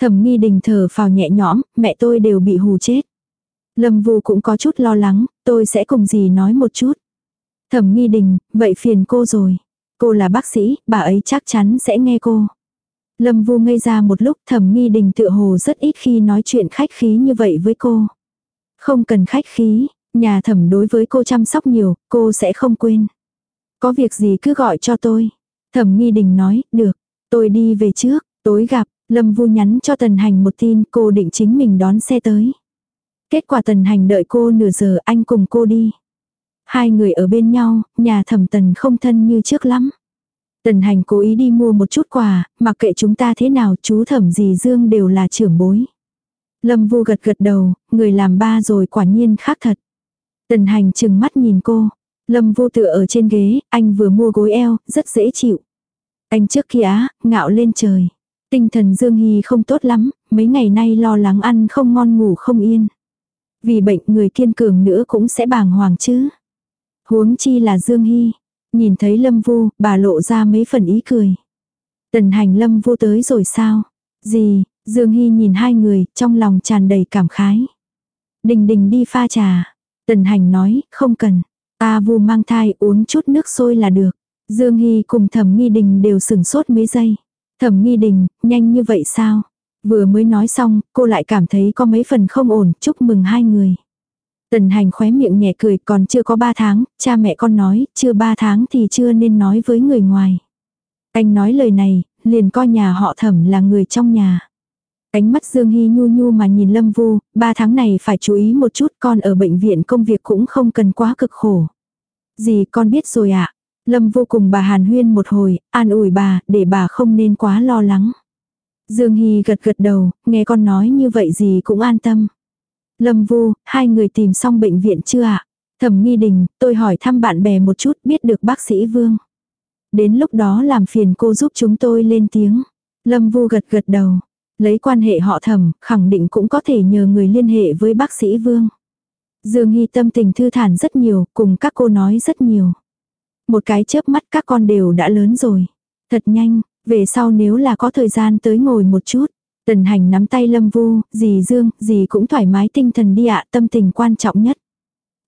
Thẩm nghi đình thở phào nhẹ nhõm, mẹ tôi đều bị hù chết. Lâm Vu cũng có chút lo lắng, tôi sẽ cùng gì nói một chút. Thẩm nghi đình, vậy phiền cô rồi. Cô là bác sĩ, bà ấy chắc chắn sẽ nghe cô. Lâm Vu ngây ra một lúc thẩm nghi đình tựa hồ rất ít khi nói chuyện khách khí như vậy với cô. Không cần khách khí, nhà thẩm đối với cô chăm sóc nhiều, cô sẽ không quên. Có việc gì cứ gọi cho tôi. Thẩm nghi đình nói, được, tôi đi về trước, tối gặp, Lâm Vu nhắn cho Tần Hành một tin cô định chính mình đón xe tới. Kết quả Tần Hành đợi cô nửa giờ anh cùng cô đi. Hai người ở bên nhau, nhà thẩm tần không thân như trước lắm. Tần hành cố ý đi mua một chút quà, mặc kệ chúng ta thế nào chú thẩm gì dương đều là trưởng bối. Lâm vu gật gật đầu, người làm ba rồi quả nhiên khác thật. Tần hành chừng mắt nhìn cô. Lâm vu tựa ở trên ghế, anh vừa mua gối eo, rất dễ chịu. Anh trước kia á ngạo lên trời. Tinh thần Dương Hy không tốt lắm, mấy ngày nay lo lắng ăn không ngon ngủ không yên. Vì bệnh người kiên cường nữa cũng sẽ bàng hoàng chứ. Huống chi là Dương Hy. Nhìn thấy Lâm Vu, bà lộ ra mấy phần ý cười. Tần hành Lâm Vu tới rồi sao? Gì? Dương Hy nhìn hai người, trong lòng tràn đầy cảm khái. Đình đình đi pha trà. Tần hành nói, không cần. Ta Vu mang thai uống chút nước sôi là được. Dương Hy cùng thẩm nghi đình đều sửng sốt mấy giây. Thẩm nghi đình, nhanh như vậy sao? Vừa mới nói xong, cô lại cảm thấy có mấy phần không ổn, chúc mừng hai người. Tần hành khóe miệng nhẹ cười còn chưa có ba tháng, cha mẹ con nói, chưa ba tháng thì chưa nên nói với người ngoài. Anh nói lời này, liền coi nhà họ thẩm là người trong nhà. Ánh mắt Dương Hy nhu nhu mà nhìn Lâm Vu, ba tháng này phải chú ý một chút con ở bệnh viện công việc cũng không cần quá cực khổ. Gì con biết rồi ạ. Lâm vô cùng bà Hàn Huyên một hồi, an ủi bà, để bà không nên quá lo lắng. Dương Hy gật gật đầu, nghe con nói như vậy gì cũng an tâm. Lâm Vu, hai người tìm xong bệnh viện chưa ạ? Thẩm nghi đình, tôi hỏi thăm bạn bè một chút biết được bác sĩ Vương. Đến lúc đó làm phiền cô giúp chúng tôi lên tiếng. Lâm Vu gật gật đầu. Lấy quan hệ họ thẩm, khẳng định cũng có thể nhờ người liên hệ với bác sĩ Vương. Dương Hy tâm tình thư thản rất nhiều, cùng các cô nói rất nhiều. Một cái chớp mắt các con đều đã lớn rồi. Thật nhanh, về sau nếu là có thời gian tới ngồi một chút. Tần hành nắm tay lâm vu, dì Dương, dì cũng thoải mái tinh thần đi ạ, tâm tình quan trọng nhất.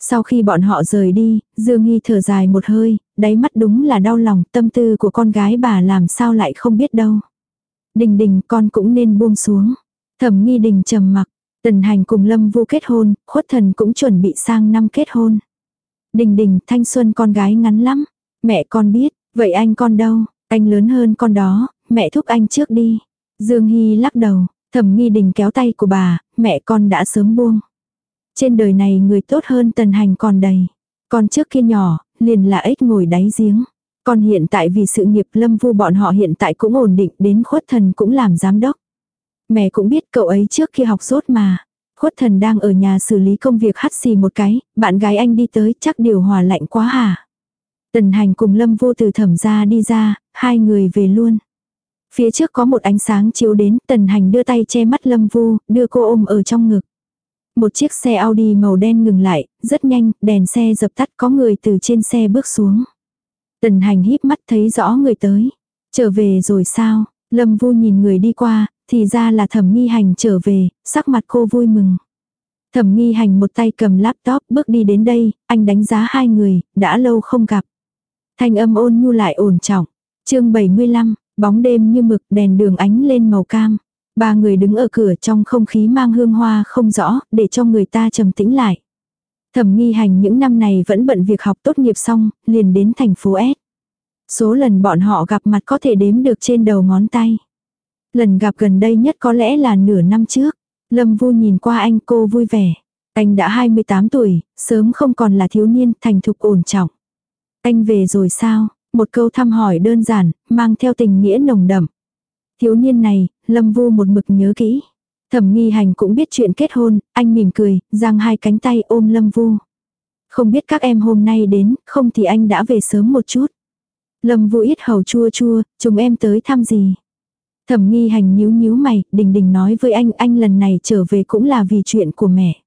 Sau khi bọn họ rời đi, Dương Nghi thở dài một hơi, đáy mắt đúng là đau lòng, tâm tư của con gái bà làm sao lại không biết đâu. Đình đình con cũng nên buông xuống. Thẩm nghi đình trầm mặc, tần hành cùng lâm vu kết hôn, khuất thần cũng chuẩn bị sang năm kết hôn. Đình đình thanh xuân con gái ngắn lắm. Mẹ con biết, vậy anh con đâu, anh lớn hơn con đó, mẹ thúc anh trước đi. Dương Hy lắc đầu, thẩm nghi đình kéo tay của bà, mẹ con đã sớm buông. Trên đời này người tốt hơn tần hành còn đầy. Con trước kia nhỏ, liền là ếch ngồi đáy giếng. Còn hiện tại vì sự nghiệp lâm vu bọn họ hiện tại cũng ổn định đến khuất thần cũng làm giám đốc. Mẹ cũng biết cậu ấy trước kia học sốt mà. Khuất thần đang ở nhà xử lý công việc hắt xì một cái, bạn gái anh đi tới chắc điều hòa lạnh quá hả. Tần hành cùng lâm vô từ thẩm ra đi ra, hai người về luôn. Phía trước có một ánh sáng chiếu đến, tần hành đưa tay che mắt lâm vu, đưa cô ôm ở trong ngực. Một chiếc xe Audi màu đen ngừng lại, rất nhanh, đèn xe dập tắt có người từ trên xe bước xuống. Tần hành híp mắt thấy rõ người tới. Trở về rồi sao? Lâm vu nhìn người đi qua, thì ra là thẩm nghi hành trở về, sắc mặt cô vui mừng. Thẩm nghi hành một tay cầm laptop bước đi đến đây, anh đánh giá hai người, đã lâu không gặp. Thanh âm ôn nhu lại ổn trọng. chương 75, bóng đêm như mực đèn đường ánh lên màu cam. Ba người đứng ở cửa trong không khí mang hương hoa không rõ, để cho người ta trầm tĩnh lại. Thẩm nghi hành những năm này vẫn bận việc học tốt nghiệp xong, liền đến thành phố S. Số lần bọn họ gặp mặt có thể đếm được trên đầu ngón tay. Lần gặp gần đây nhất có lẽ là nửa năm trước. Lâm Vu nhìn qua anh cô vui vẻ. Anh đã 28 tuổi, sớm không còn là thiếu niên, thành thục ổn trọng. Anh về rồi sao? Một câu thăm hỏi đơn giản, mang theo tình nghĩa nồng đậm. Thiếu niên này, Lâm Vu một mực nhớ kỹ. Thẩm nghi hành cũng biết chuyện kết hôn, anh mỉm cười, giang hai cánh tay ôm Lâm Vu. Không biết các em hôm nay đến, không thì anh đã về sớm một chút. Lâm Vu ít hầu chua chua, chúng em tới thăm gì. Thẩm nghi hành nhíu nhíu mày, đình đình nói với anh, anh lần này trở về cũng là vì chuyện của mẹ.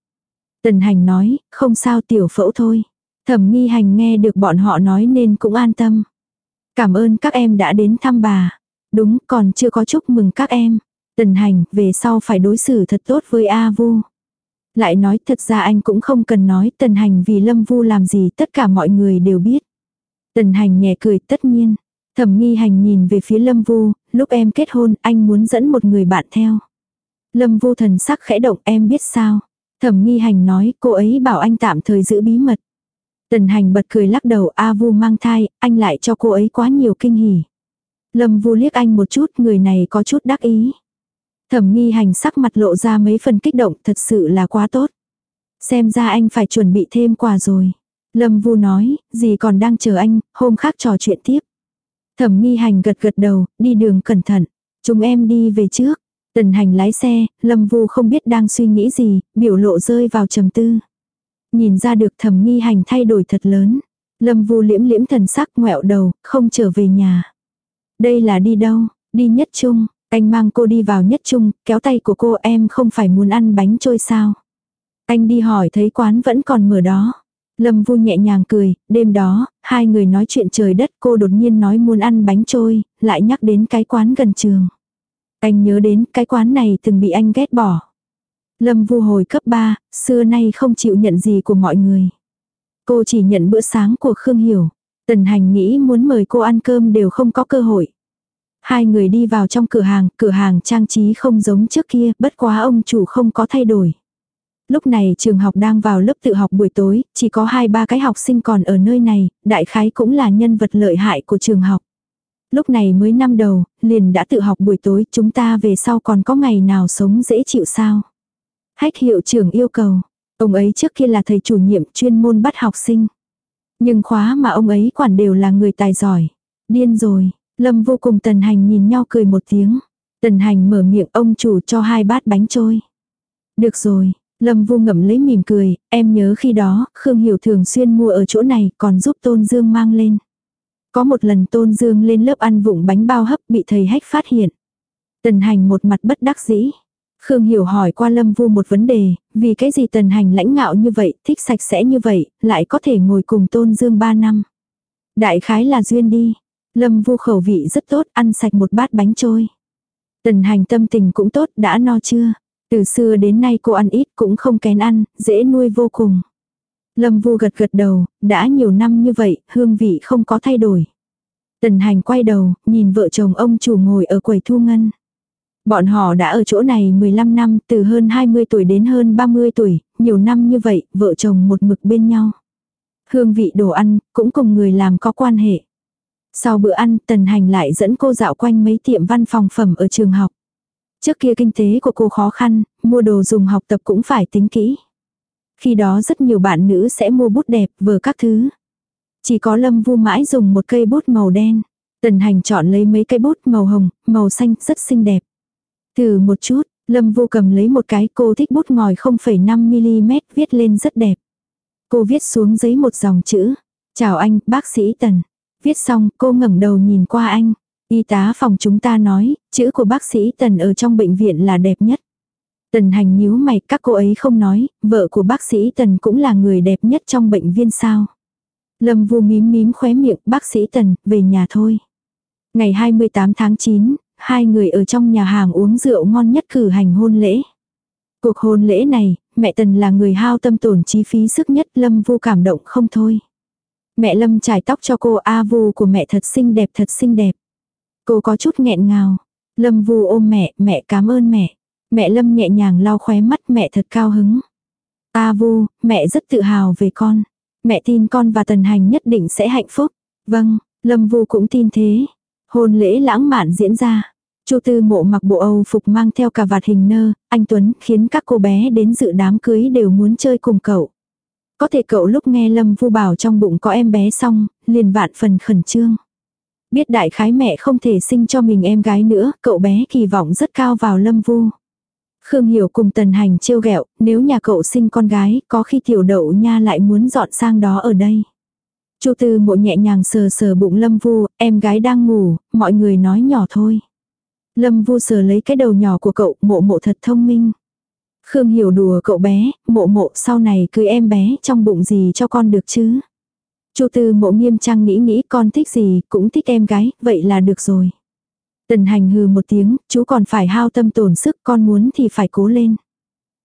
Tần hành nói, không sao tiểu phẫu thôi. Thẩm nghi hành nghe được bọn họ nói nên cũng an tâm. Cảm ơn các em đã đến thăm bà. Đúng, còn chưa có chúc mừng các em. Tần hành, về sau phải đối xử thật tốt với A Vu. Lại nói thật ra anh cũng không cần nói tần hành vì Lâm Vu làm gì tất cả mọi người đều biết. Tần hành nhẹ cười tất nhiên. Thẩm nghi hành nhìn về phía Lâm Vu, lúc em kết hôn anh muốn dẫn một người bạn theo. Lâm Vu thần sắc khẽ động em biết sao. Thẩm nghi hành nói cô ấy bảo anh tạm thời giữ bí mật. Tần hành bật cười lắc đầu A Vu mang thai, anh lại cho cô ấy quá nhiều kinh hỉ. Lâm Vu liếc anh một chút, người này có chút đắc ý. Thẩm nghi hành sắc mặt lộ ra mấy phần kích động, thật sự là quá tốt. Xem ra anh phải chuẩn bị thêm quà rồi. Lâm Vu nói, gì còn đang chờ anh, hôm khác trò chuyện tiếp. Thẩm nghi hành gật gật đầu, đi đường cẩn thận. Chúng em đi về trước. Tần hành lái xe, Lâm Vu không biết đang suy nghĩ gì, biểu lộ rơi vào trầm tư. Nhìn ra được thẩm nghi hành thay đổi thật lớn. Lâm Vu liễm liễm thần sắc ngoẹo đầu, không trở về nhà. Đây là đi đâu? Đi nhất trung. Anh mang cô đi vào nhất trung, kéo tay của cô em không phải muốn ăn bánh trôi sao. Anh đi hỏi thấy quán vẫn còn mở đó. Lâm Vu nhẹ nhàng cười, đêm đó, hai người nói chuyện trời đất cô đột nhiên nói muốn ăn bánh trôi, lại nhắc đến cái quán gần trường. Anh nhớ đến cái quán này từng bị anh ghét bỏ. Lâm Vu hồi cấp 3, xưa nay không chịu nhận gì của mọi người. Cô chỉ nhận bữa sáng của Khương Hiểu. Tần hành nghĩ muốn mời cô ăn cơm đều không có cơ hội. Hai người đi vào trong cửa hàng, cửa hàng trang trí không giống trước kia, bất quá ông chủ không có thay đổi. Lúc này trường học đang vào lớp tự học buổi tối, chỉ có hai ba cái học sinh còn ở nơi này, đại khái cũng là nhân vật lợi hại của trường học. Lúc này mới năm đầu, liền đã tự học buổi tối, chúng ta về sau còn có ngày nào sống dễ chịu sao? Hách hiệu trưởng yêu cầu, ông ấy trước kia là thầy chủ nhiệm chuyên môn bắt học sinh. Nhưng khóa mà ông ấy quản đều là người tài giỏi. Điên rồi, Lâm vô cùng tần hành nhìn nhau cười một tiếng. Tần hành mở miệng ông chủ cho hai bát bánh trôi. Được rồi, Lâm vu ngậm lấy mỉm cười, em nhớ khi đó, Khương Hiểu thường xuyên mua ở chỗ này còn giúp Tôn Dương mang lên. Có một lần Tôn Dương lên lớp ăn vụng bánh bao hấp bị thầy hách phát hiện. Tần hành một mặt bất đắc dĩ. Khương Hiểu hỏi qua Lâm Vu một vấn đề, vì cái gì tần hành lãnh ngạo như vậy, thích sạch sẽ như vậy, lại có thể ngồi cùng Tôn Dương ba năm. Đại khái là duyên đi. Lâm Vu khẩu vị rất tốt, ăn sạch một bát bánh trôi. Tần hành tâm tình cũng tốt, đã no chưa? Từ xưa đến nay cô ăn ít cũng không kén ăn, dễ nuôi vô cùng. Lâm Vu gật gật đầu, đã nhiều năm như vậy, hương vị không có thay đổi. Tần hành quay đầu, nhìn vợ chồng ông chủ ngồi ở quầy thu ngân. Bọn họ đã ở chỗ này 15 năm, từ hơn 20 tuổi đến hơn 30 tuổi, nhiều năm như vậy, vợ chồng một mực bên nhau. Hương vị đồ ăn, cũng cùng người làm có quan hệ. Sau bữa ăn, Tần Hành lại dẫn cô dạo quanh mấy tiệm văn phòng phẩm ở trường học. Trước kia kinh tế của cô khó khăn, mua đồ dùng học tập cũng phải tính kỹ. Khi đó rất nhiều bạn nữ sẽ mua bút đẹp, vờ các thứ. Chỉ có Lâm Vu mãi dùng một cây bút màu đen. Tần Hành chọn lấy mấy cây bút màu hồng, màu xanh, rất xinh đẹp từ một chút, Lâm Vu cầm lấy một cái cô thích bút ngòi 0,5mm viết lên rất đẹp. Cô viết xuống giấy một dòng chữ. Chào anh, bác sĩ Tần. Viết xong, cô ngẩng đầu nhìn qua anh. Y tá phòng chúng ta nói, chữ của bác sĩ Tần ở trong bệnh viện là đẹp nhất. Tần hành nhíu mày, các cô ấy không nói, vợ của bác sĩ Tần cũng là người đẹp nhất trong bệnh viên sao. Lâm vu mím mím khóe miệng, bác sĩ Tần, về nhà thôi. Ngày 28 tháng 9, hai người ở trong nhà hàng uống rượu ngon nhất cử hành hôn lễ. Cuộc hôn lễ này, mẹ Tần là người hao tâm tổn chi phí sức nhất Lâm vu cảm động không thôi. Mẹ Lâm trải tóc cho cô A vu của mẹ thật xinh đẹp thật xinh đẹp. Cô có chút nghẹn ngào. Lâm vu ôm mẹ, mẹ cảm ơn mẹ. Mẹ Lâm nhẹ nhàng lau khóe mắt mẹ thật cao hứng. A vu, mẹ rất tự hào về con. Mẹ tin con và Tần Hành nhất định sẽ hạnh phúc. Vâng, Lâm vu cũng tin thế. Hôn lễ lãng mạn diễn ra. Chu Tư Mộ mặc bộ Âu phục mang theo cà vạt hình nơ, anh Tuấn khiến các cô bé đến dự đám cưới đều muốn chơi cùng cậu. Có thể cậu lúc nghe Lâm Vu bảo trong bụng có em bé xong, liền vạn phần khẩn trương. Biết đại khái mẹ không thể sinh cho mình em gái nữa, cậu bé kỳ vọng rất cao vào Lâm Vu. Khương Hiểu cùng Tần Hành trêu ghẹo, nếu nhà cậu sinh con gái, có khi tiểu đậu nha lại muốn dọn sang đó ở đây. Chu Tư Mộ nhẹ nhàng sờ sờ bụng Lâm Vu, em gái đang ngủ, mọi người nói nhỏ thôi. Lâm Vu sờ lấy cái đầu nhỏ của cậu, mộ mộ thật thông minh. Khương hiểu đùa cậu bé, mộ mộ sau này cưới em bé trong bụng gì cho con được chứ. Chu Tư mộ nghiêm trang nghĩ nghĩ con thích gì cũng thích em gái, vậy là được rồi. Tần hành hừ một tiếng, chú còn phải hao tâm tổn sức con muốn thì phải cố lên.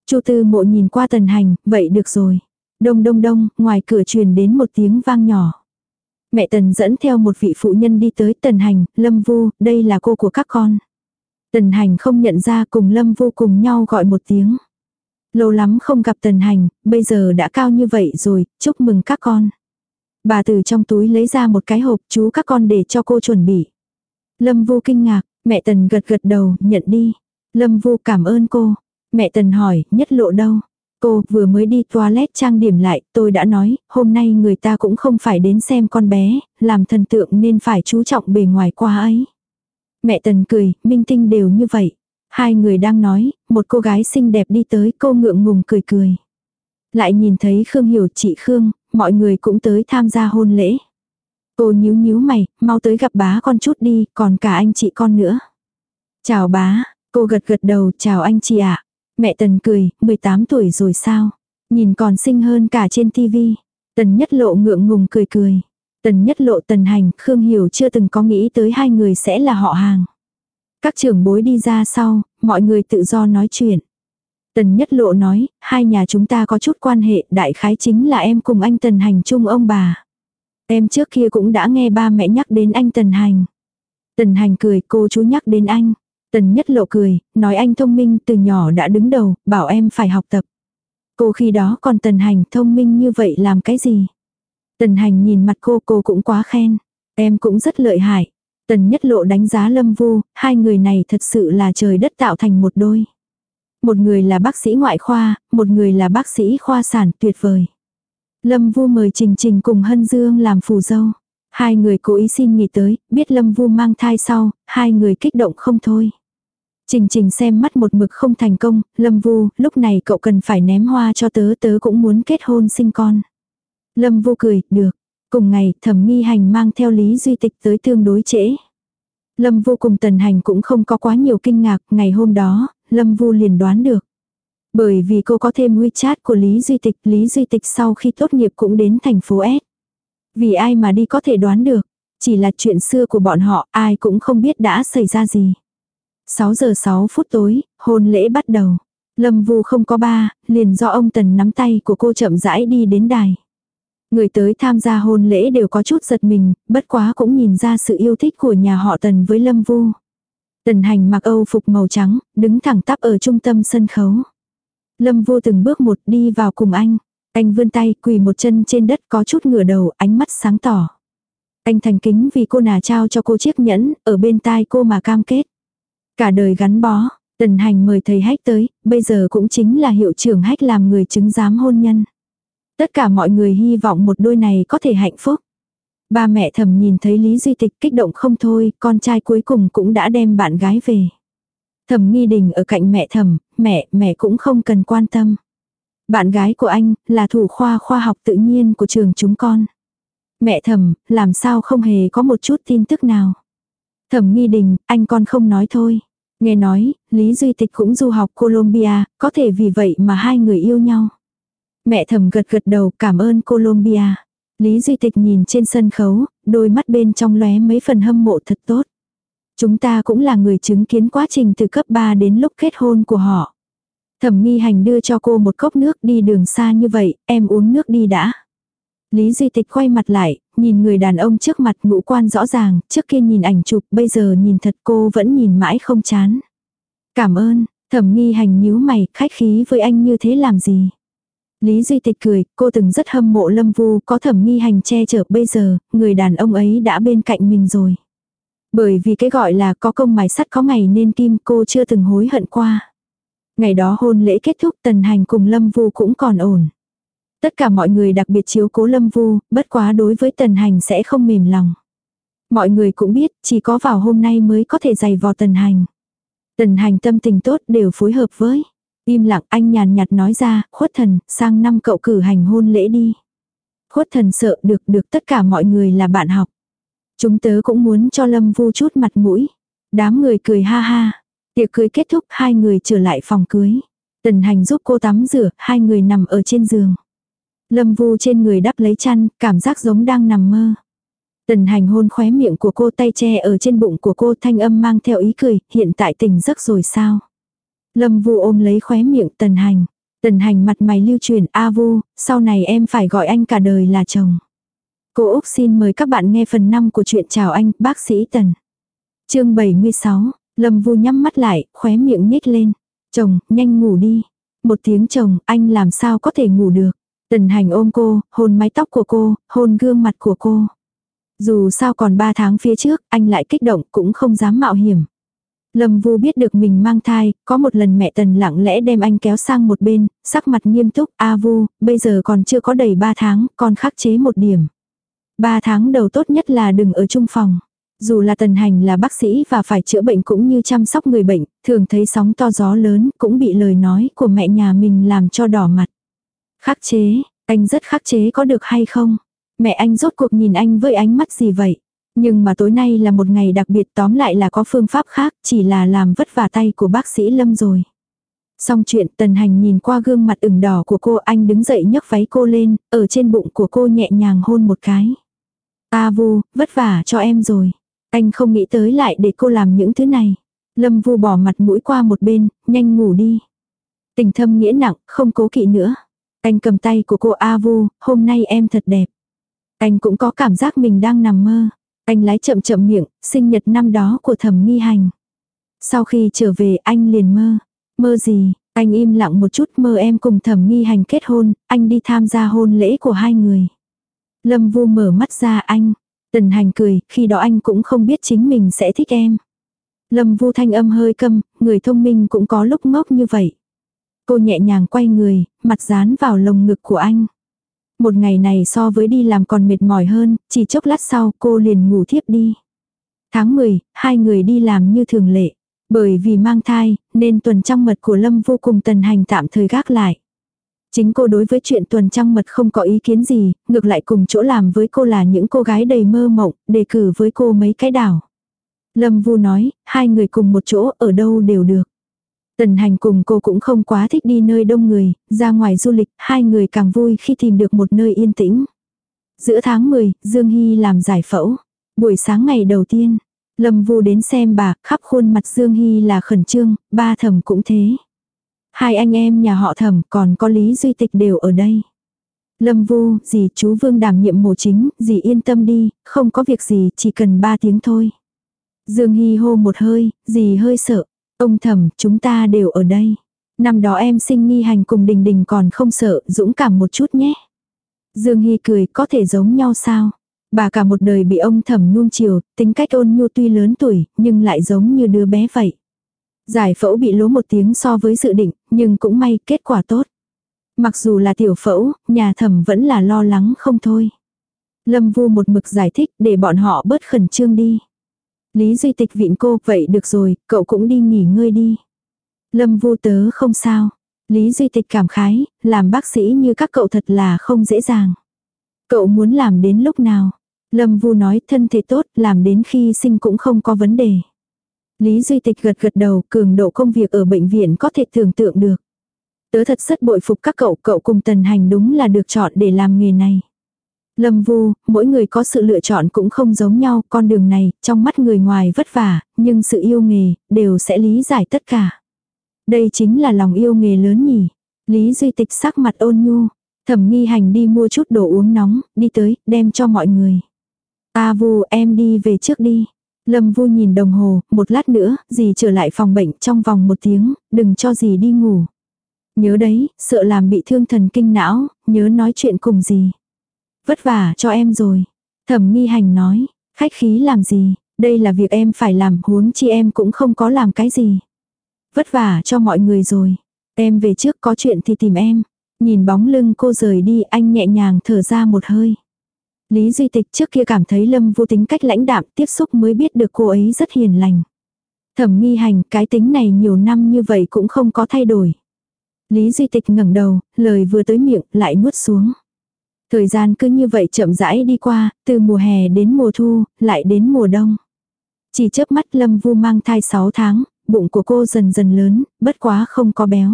Chu Tư mộ nhìn qua tần hành, vậy được rồi. Đông đông đông, ngoài cửa truyền đến một tiếng vang nhỏ. Mẹ tần dẫn theo một vị phụ nhân đi tới tần hành, lâm vu, đây là cô của các con. Tần hành không nhận ra cùng lâm vu cùng nhau gọi một tiếng. Lâu lắm không gặp tần hành, bây giờ đã cao như vậy rồi, chúc mừng các con. Bà từ trong túi lấy ra một cái hộp chú các con để cho cô chuẩn bị. Lâm vu kinh ngạc, mẹ tần gật gật đầu, nhận đi. Lâm vu cảm ơn cô. Mẹ tần hỏi, nhất lộ đâu? Cô vừa mới đi toilet trang điểm lại, tôi đã nói, hôm nay người ta cũng không phải đến xem con bé, làm thần tượng nên phải chú trọng bề ngoài quá ấy. Mẹ tần cười, minh tinh đều như vậy. Hai người đang nói, một cô gái xinh đẹp đi tới cô ngượng ngùng cười cười. Lại nhìn thấy Khương Hiểu chị Khương, mọi người cũng tới tham gia hôn lễ. Cô nhíu nhíu mày, mau tới gặp bá con chút đi, còn cả anh chị con nữa. Chào bá, cô gật gật đầu, chào anh chị ạ. Mẹ Tần cười, 18 tuổi rồi sao? Nhìn còn xinh hơn cả trên tivi. Tần nhất lộ ngượng ngùng cười cười. Tần nhất lộ tần hành, Khương Hiểu chưa từng có nghĩ tới hai người sẽ là họ hàng. Các trưởng bối đi ra sau, mọi người tự do nói chuyện. Tần nhất lộ nói, hai nhà chúng ta có chút quan hệ, đại khái chính là em cùng anh tần hành chung ông bà. Em trước kia cũng đã nghe ba mẹ nhắc đến anh tần hành. Tần hành cười, cô chú nhắc đến anh. Tần nhất lộ cười, nói anh thông minh từ nhỏ đã đứng đầu, bảo em phải học tập. Cô khi đó còn tần hành thông minh như vậy làm cái gì? Tần hành nhìn mặt cô cô cũng quá khen. Em cũng rất lợi hại. Tần nhất lộ đánh giá lâm vu, hai người này thật sự là trời đất tạo thành một đôi. Một người là bác sĩ ngoại khoa, một người là bác sĩ khoa sản tuyệt vời. Lâm vu mời Trình Trình cùng Hân Dương làm phù dâu. Hai người cố ý xin nghỉ tới, biết Lâm vu mang thai sau, hai người kích động không thôi. Trình Trình xem mắt một mực không thành công, Lâm vu, lúc này cậu cần phải ném hoa cho tớ tớ cũng muốn kết hôn sinh con. Lâm vu cười, được. Cùng ngày, thẩm nghi hành mang theo Lý Duy Tịch tới tương đối trễ. Lâm vu cùng tần hành cũng không có quá nhiều kinh ngạc, ngày hôm đó, Lâm vu liền đoán được. Bởi vì cô có thêm WeChat của Lý Duy Tịch, Lý Duy Tịch sau khi tốt nghiệp cũng đến thành phố S. Vì ai mà đi có thể đoán được, chỉ là chuyện xưa của bọn họ, ai cũng không biết đã xảy ra gì. 6 giờ 6 phút tối, hôn lễ bắt đầu. Lâm Vu không có ba, liền do ông Tần nắm tay của cô chậm rãi đi đến đài. Người tới tham gia hôn lễ đều có chút giật mình, bất quá cũng nhìn ra sự yêu thích của nhà họ Tần với Lâm Vu. Tần hành mặc âu phục màu trắng, đứng thẳng tắp ở trung tâm sân khấu. Lâm Vu từng bước một đi vào cùng anh. Anh vươn tay quỳ một chân trên đất có chút ngửa đầu ánh mắt sáng tỏ. Anh thành kính vì cô nà trao cho cô chiếc nhẫn ở bên tai cô mà cam kết. Cả đời gắn bó, tần hành mời thầy hách tới, bây giờ cũng chính là hiệu trưởng hách làm người chứng giám hôn nhân. Tất cả mọi người hy vọng một đôi này có thể hạnh phúc. Ba mẹ thầm nhìn thấy Lý Duy Tịch kích động không thôi, con trai cuối cùng cũng đã đem bạn gái về. Thầm nghi đình ở cạnh mẹ thầm, mẹ, mẹ cũng không cần quan tâm. Bạn gái của anh, là thủ khoa khoa học tự nhiên của trường chúng con. Mẹ thầm, làm sao không hề có một chút tin tức nào. Thầm nghi đình, anh con không nói thôi. Nghe nói, Lý Duy Tịch cũng du học Colombia, có thể vì vậy mà hai người yêu nhau. Mẹ thầm gật gật đầu cảm ơn Colombia. Lý Duy Tịch nhìn trên sân khấu, đôi mắt bên trong lóe mấy phần hâm mộ thật tốt. Chúng ta cũng là người chứng kiến quá trình từ cấp 3 đến lúc kết hôn của họ. Thẩm nghi hành đưa cho cô một cốc nước đi đường xa như vậy, em uống nước đi đã. Lý Duy Tịch quay mặt lại, nhìn người đàn ông trước mặt ngũ quan rõ ràng, trước kia nhìn ảnh chụp, bây giờ nhìn thật cô vẫn nhìn mãi không chán. Cảm ơn, thẩm nghi hành nhíu mày, khách khí với anh như thế làm gì. Lý Duy Tịch cười, cô từng rất hâm mộ Lâm Vu, có thẩm nghi hành che chở bây giờ, người đàn ông ấy đã bên cạnh mình rồi. Bởi vì cái gọi là có công mài sắt có ngày nên kim cô chưa từng hối hận qua. Ngày đó hôn lễ kết thúc tần hành cùng Lâm Vu cũng còn ổn. Tất cả mọi người đặc biệt chiếu cố Lâm Vu, bất quá đối với tần hành sẽ không mềm lòng. Mọi người cũng biết chỉ có vào hôm nay mới có thể giày vò tần hành. Tần hành tâm tình tốt đều phối hợp với. Im lặng anh nhàn nhạt nói ra, khuất thần, sang năm cậu cử hành hôn lễ đi. Khuất thần sợ được được tất cả mọi người là bạn học. Chúng tớ cũng muốn cho Lâm Vu chút mặt mũi. Đám người cười ha ha. Tiệc cưới kết thúc hai người trở lại phòng cưới. Tần hành giúp cô tắm rửa, hai người nằm ở trên giường. Lâm Vu trên người đắp lấy chăn, cảm giác giống đang nằm mơ. Tần hành hôn khóe miệng của cô tay che ở trên bụng của cô thanh âm mang theo ý cười, hiện tại tỉnh giấc rồi sao? Lâm Vu ôm lấy khóe miệng tần hành. Tần hành mặt mày lưu truyền A Vu, sau này em phải gọi anh cả đời là chồng. Cô Úc xin mời các bạn nghe phần 5 của truyện Chào anh, bác sĩ Tần. chương 76, Lâm Vu nhắm mắt lại, khóe miệng nhếch lên. Chồng, nhanh ngủ đi. Một tiếng chồng, anh làm sao có thể ngủ được. Tần hành ôm cô, hôn mái tóc của cô, hôn gương mặt của cô. Dù sao còn 3 tháng phía trước, anh lại kích động cũng không dám mạo hiểm. Lâm Vu biết được mình mang thai, có một lần mẹ Tần lặng lẽ đem anh kéo sang một bên, sắc mặt nghiêm túc, A Vu, bây giờ còn chưa có đầy 3 tháng, còn khắc chế một điểm. 3 tháng đầu tốt nhất là đừng ở chung phòng. Dù là tần hành là bác sĩ và phải chữa bệnh cũng như chăm sóc người bệnh, thường thấy sóng to gió lớn cũng bị lời nói của mẹ nhà mình làm cho đỏ mặt. Khắc chế, anh rất khắc chế có được hay không? Mẹ anh rốt cuộc nhìn anh với ánh mắt gì vậy? Nhưng mà tối nay là một ngày đặc biệt tóm lại là có phương pháp khác, chỉ là làm vất vả tay của bác sĩ Lâm rồi. Xong chuyện tần hành nhìn qua gương mặt ửng đỏ của cô anh đứng dậy nhấc váy cô lên, ở trên bụng của cô nhẹ nhàng hôn một cái. A vu, vất vả cho em rồi. Anh không nghĩ tới lại để cô làm những thứ này. Lâm vu bỏ mặt mũi qua một bên, nhanh ngủ đi. Tình thâm nghĩa nặng, không cố kỵ nữa. Anh cầm tay của cô A vu, hôm nay em thật đẹp. Anh cũng có cảm giác mình đang nằm mơ. Anh lái chậm chậm miệng, sinh nhật năm đó của thẩm nghi hành. Sau khi trở về anh liền mơ. Mơ gì, anh im lặng một chút mơ em cùng thẩm nghi hành kết hôn, anh đi tham gia hôn lễ của hai người. Lâm vu mở mắt ra anh. Tần hành cười, khi đó anh cũng không biết chính mình sẽ thích em. Lâm vu thanh âm hơi câm, người thông minh cũng có lúc ngốc như vậy. Cô nhẹ nhàng quay người, mặt dán vào lồng ngực của anh. Một ngày này so với đi làm còn mệt mỏi hơn, chỉ chốc lát sau cô liền ngủ thiếp đi. Tháng 10, hai người đi làm như thường lệ. Bởi vì mang thai, nên tuần trăng mật của Lâm vô cùng tần hành tạm thời gác lại. Chính cô đối với chuyện tuần trăng mật không có ý kiến gì, ngược lại cùng chỗ làm với cô là những cô gái đầy mơ mộng, đề cử với cô mấy cái đảo. Lâm Vu nói, hai người cùng một chỗ ở đâu đều được. Tần hành cùng cô cũng không quá thích đi nơi đông người, ra ngoài du lịch, hai người càng vui khi tìm được một nơi yên tĩnh. Giữa tháng 10, Dương Hy làm giải phẫu. Buổi sáng ngày đầu tiên, Lâm Vu đến xem bà, khắp khuôn mặt Dương Hy là khẩn trương, ba thầm cũng thế. Hai anh em nhà họ thẩm còn có Lý Duy Tịch đều ở đây. Lâm Vu, dì chú Vương đảm nhiệm mổ chính, dì yên tâm đi, không có việc gì, chỉ cần ba tiếng thôi. Dương Hy hô một hơi, dì hơi sợ. Ông thầm, chúng ta đều ở đây. Năm đó em sinh nghi hành cùng đình đình còn không sợ, dũng cảm một chút nhé. Dương Hy cười, có thể giống nhau sao? Bà cả một đời bị ông thầm nuông chiều, tính cách ôn nhu tuy lớn tuổi, nhưng lại giống như đứa bé vậy. Giải phẫu bị lố một tiếng so với dự định, nhưng cũng may kết quả tốt. Mặc dù là tiểu phẫu, nhà thẩm vẫn là lo lắng không thôi. Lâm Vu một mực giải thích để bọn họ bớt khẩn trương đi. Lý Duy Tịch vịn cô, vậy được rồi, cậu cũng đi nghỉ ngơi đi. Lâm Vu tớ không sao. Lý Duy Tịch cảm khái, làm bác sĩ như các cậu thật là không dễ dàng. Cậu muốn làm đến lúc nào? Lâm Vu nói thân thể tốt, làm đến khi sinh cũng không có vấn đề. Lý Duy Tịch gật gật đầu, cường độ công việc ở bệnh viện có thể tưởng tượng được. Tớ thật rất bội phục các cậu, cậu cùng tần hành đúng là được chọn để làm nghề này. Lâm Vu, mỗi người có sự lựa chọn cũng không giống nhau, con đường này, trong mắt người ngoài vất vả, nhưng sự yêu nghề, đều sẽ lý giải tất cả. Đây chính là lòng yêu nghề lớn nhỉ. Lý Duy Tịch sắc mặt ôn nhu, thẩm nghi hành đi mua chút đồ uống nóng, đi tới, đem cho mọi người. A Vu, em đi về trước đi. Lâm Vu nhìn đồng hồ, một lát nữa, dì trở lại phòng bệnh trong vòng một tiếng, đừng cho dì đi ngủ. Nhớ đấy, sợ làm bị thương thần kinh não, nhớ nói chuyện cùng dì. Vất vả cho em rồi. Thẩm nghi hành nói, khách khí làm gì, đây là việc em phải làm huống chi em cũng không có làm cái gì. Vất vả cho mọi người rồi. Em về trước có chuyện thì tìm em. Nhìn bóng lưng cô rời đi anh nhẹ nhàng thở ra một hơi. Lý Duy Tịch trước kia cảm thấy Lâm vô tính cách lãnh đạm tiếp xúc mới biết được cô ấy rất hiền lành. Thẩm nghi hành cái tính này nhiều năm như vậy cũng không có thay đổi. Lý Duy Tịch ngẩng đầu, lời vừa tới miệng lại nuốt xuống. Thời gian cứ như vậy chậm rãi đi qua, từ mùa hè đến mùa thu, lại đến mùa đông. Chỉ chớp mắt Lâm Vu mang thai 6 tháng, bụng của cô dần dần lớn, bất quá không có béo.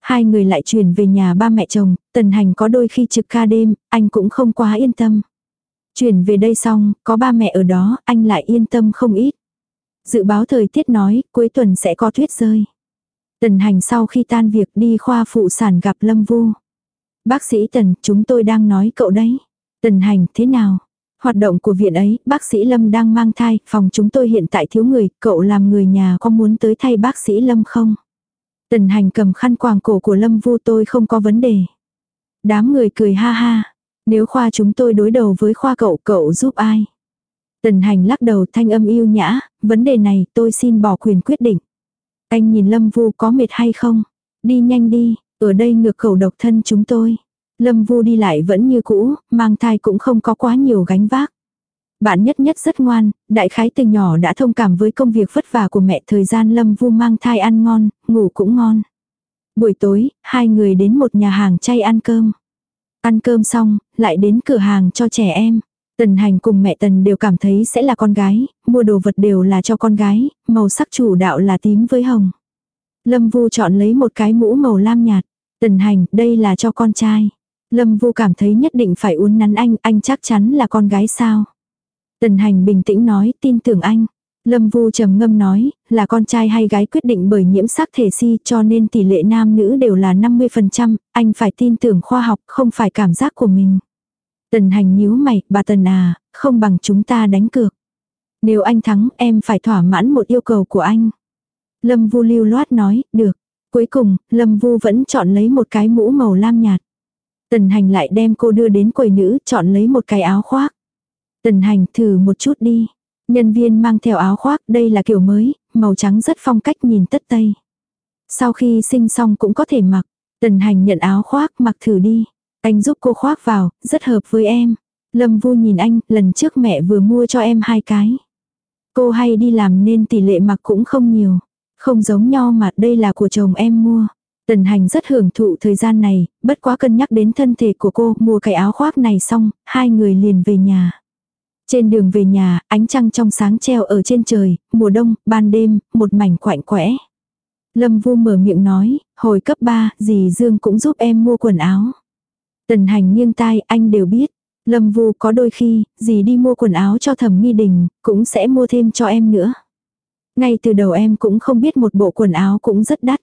Hai người lại chuyển về nhà ba mẹ chồng, tần hành có đôi khi trực ca đêm, anh cũng không quá yên tâm. Chuyển về đây xong, có ba mẹ ở đó, anh lại yên tâm không ít. Dự báo thời tiết nói, cuối tuần sẽ có tuyết rơi. Tần hành sau khi tan việc đi khoa phụ sản gặp Lâm Vu. Bác sĩ Tần, chúng tôi đang nói cậu đấy. Tần hành, thế nào? Hoạt động của viện ấy, bác sĩ Lâm đang mang thai, phòng chúng tôi hiện tại thiếu người, cậu làm người nhà có muốn tới thay bác sĩ Lâm không? Tần hành cầm khăn quàng cổ của Lâm Vu tôi không có vấn đề. Đám người cười ha ha. Nếu khoa chúng tôi đối đầu với khoa cậu, cậu giúp ai? Tần hành lắc đầu thanh âm yêu nhã, vấn đề này tôi xin bỏ quyền quyết định. Anh nhìn Lâm Vu có mệt hay không? Đi nhanh đi, ở đây ngược khẩu độc thân chúng tôi. Lâm Vu đi lại vẫn như cũ, mang thai cũng không có quá nhiều gánh vác. Bạn nhất nhất rất ngoan, đại khái từ nhỏ đã thông cảm với công việc vất vả của mẹ thời gian Lâm Vu mang thai ăn ngon, ngủ cũng ngon. Buổi tối, hai người đến một nhà hàng chay ăn cơm. Ăn cơm xong, lại đến cửa hàng cho trẻ em. Tần hành cùng mẹ tần đều cảm thấy sẽ là con gái, mua đồ vật đều là cho con gái, màu sắc chủ đạo là tím với hồng. Lâm Vu chọn lấy một cái mũ màu lam nhạt. Tần hành, đây là cho con trai. Lâm Vu cảm thấy nhất định phải uốn nắn anh, anh chắc chắn là con gái sao. Tần hành bình tĩnh nói, tin tưởng anh. Lâm Vu trầm ngâm nói, là con trai hay gái quyết định bởi nhiễm sắc thể si cho nên tỷ lệ nam nữ đều là 50%, anh phải tin tưởng khoa học không phải cảm giác của mình. Tần hành nhíu mày, bà Tần à, không bằng chúng ta đánh cược. Nếu anh thắng em phải thỏa mãn một yêu cầu của anh. Lâm Vu lưu loát nói, được. Cuối cùng, Lâm Vu vẫn chọn lấy một cái mũ màu lam nhạt. Tần hành lại đem cô đưa đến quầy nữ, chọn lấy một cái áo khoác. Tần hành thử một chút đi. Nhân viên mang theo áo khoác, đây là kiểu mới, màu trắng rất phong cách nhìn tất tây. Sau khi sinh xong cũng có thể mặc. Tần hành nhận áo khoác mặc thử đi. Anh giúp cô khoác vào, rất hợp với em. Lâm Vu nhìn anh, lần trước mẹ vừa mua cho em hai cái. Cô hay đi làm nên tỷ lệ mặc cũng không nhiều. Không giống nhau mà đây là của chồng em mua. Tần hành rất hưởng thụ thời gian này, bất quá cân nhắc đến thân thể của cô, mua cái áo khoác này xong, hai người liền về nhà. Trên đường về nhà, ánh trăng trong sáng treo ở trên trời, mùa đông, ban đêm, một mảnh quạnh quẽ. Lâm Vu mở miệng nói, hồi cấp 3, dì Dương cũng giúp em mua quần áo. Tần hành nghiêng tai, anh đều biết. Lâm Vu có đôi khi, dì đi mua quần áo cho thẩm nghi đình, cũng sẽ mua thêm cho em nữa. Ngay từ đầu em cũng không biết một bộ quần áo cũng rất đắt.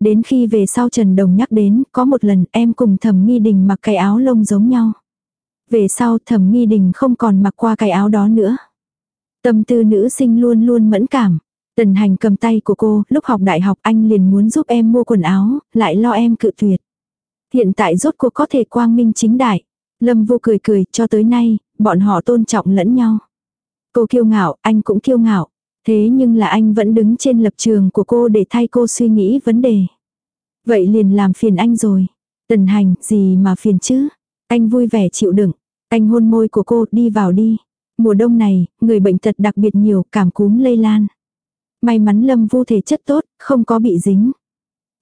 Đến khi về sau Trần Đồng nhắc đến, có một lần em cùng thẩm nghi đình mặc cái áo lông giống nhau. Về sau thẩm nghi đình không còn mặc qua cái áo đó nữa. Tâm tư nữ sinh luôn luôn mẫn cảm. Tần hành cầm tay của cô, lúc học đại học anh liền muốn giúp em mua quần áo, lại lo em cự tuyệt. Hiện tại rốt cuộc có thể quang minh chính đại. Lâm vô cười cười, cho tới nay, bọn họ tôn trọng lẫn nhau. Cô kiêu ngạo, anh cũng kiêu ngạo. Thế nhưng là anh vẫn đứng trên lập trường của cô để thay cô suy nghĩ vấn đề. Vậy liền làm phiền anh rồi. Tần hành, gì mà phiền chứ? Anh vui vẻ chịu đựng. Anh hôn môi của cô, đi vào đi. Mùa đông này, người bệnh tật đặc biệt nhiều, cảm cúm lây lan. May mắn Lâm Vu thể chất tốt, không có bị dính.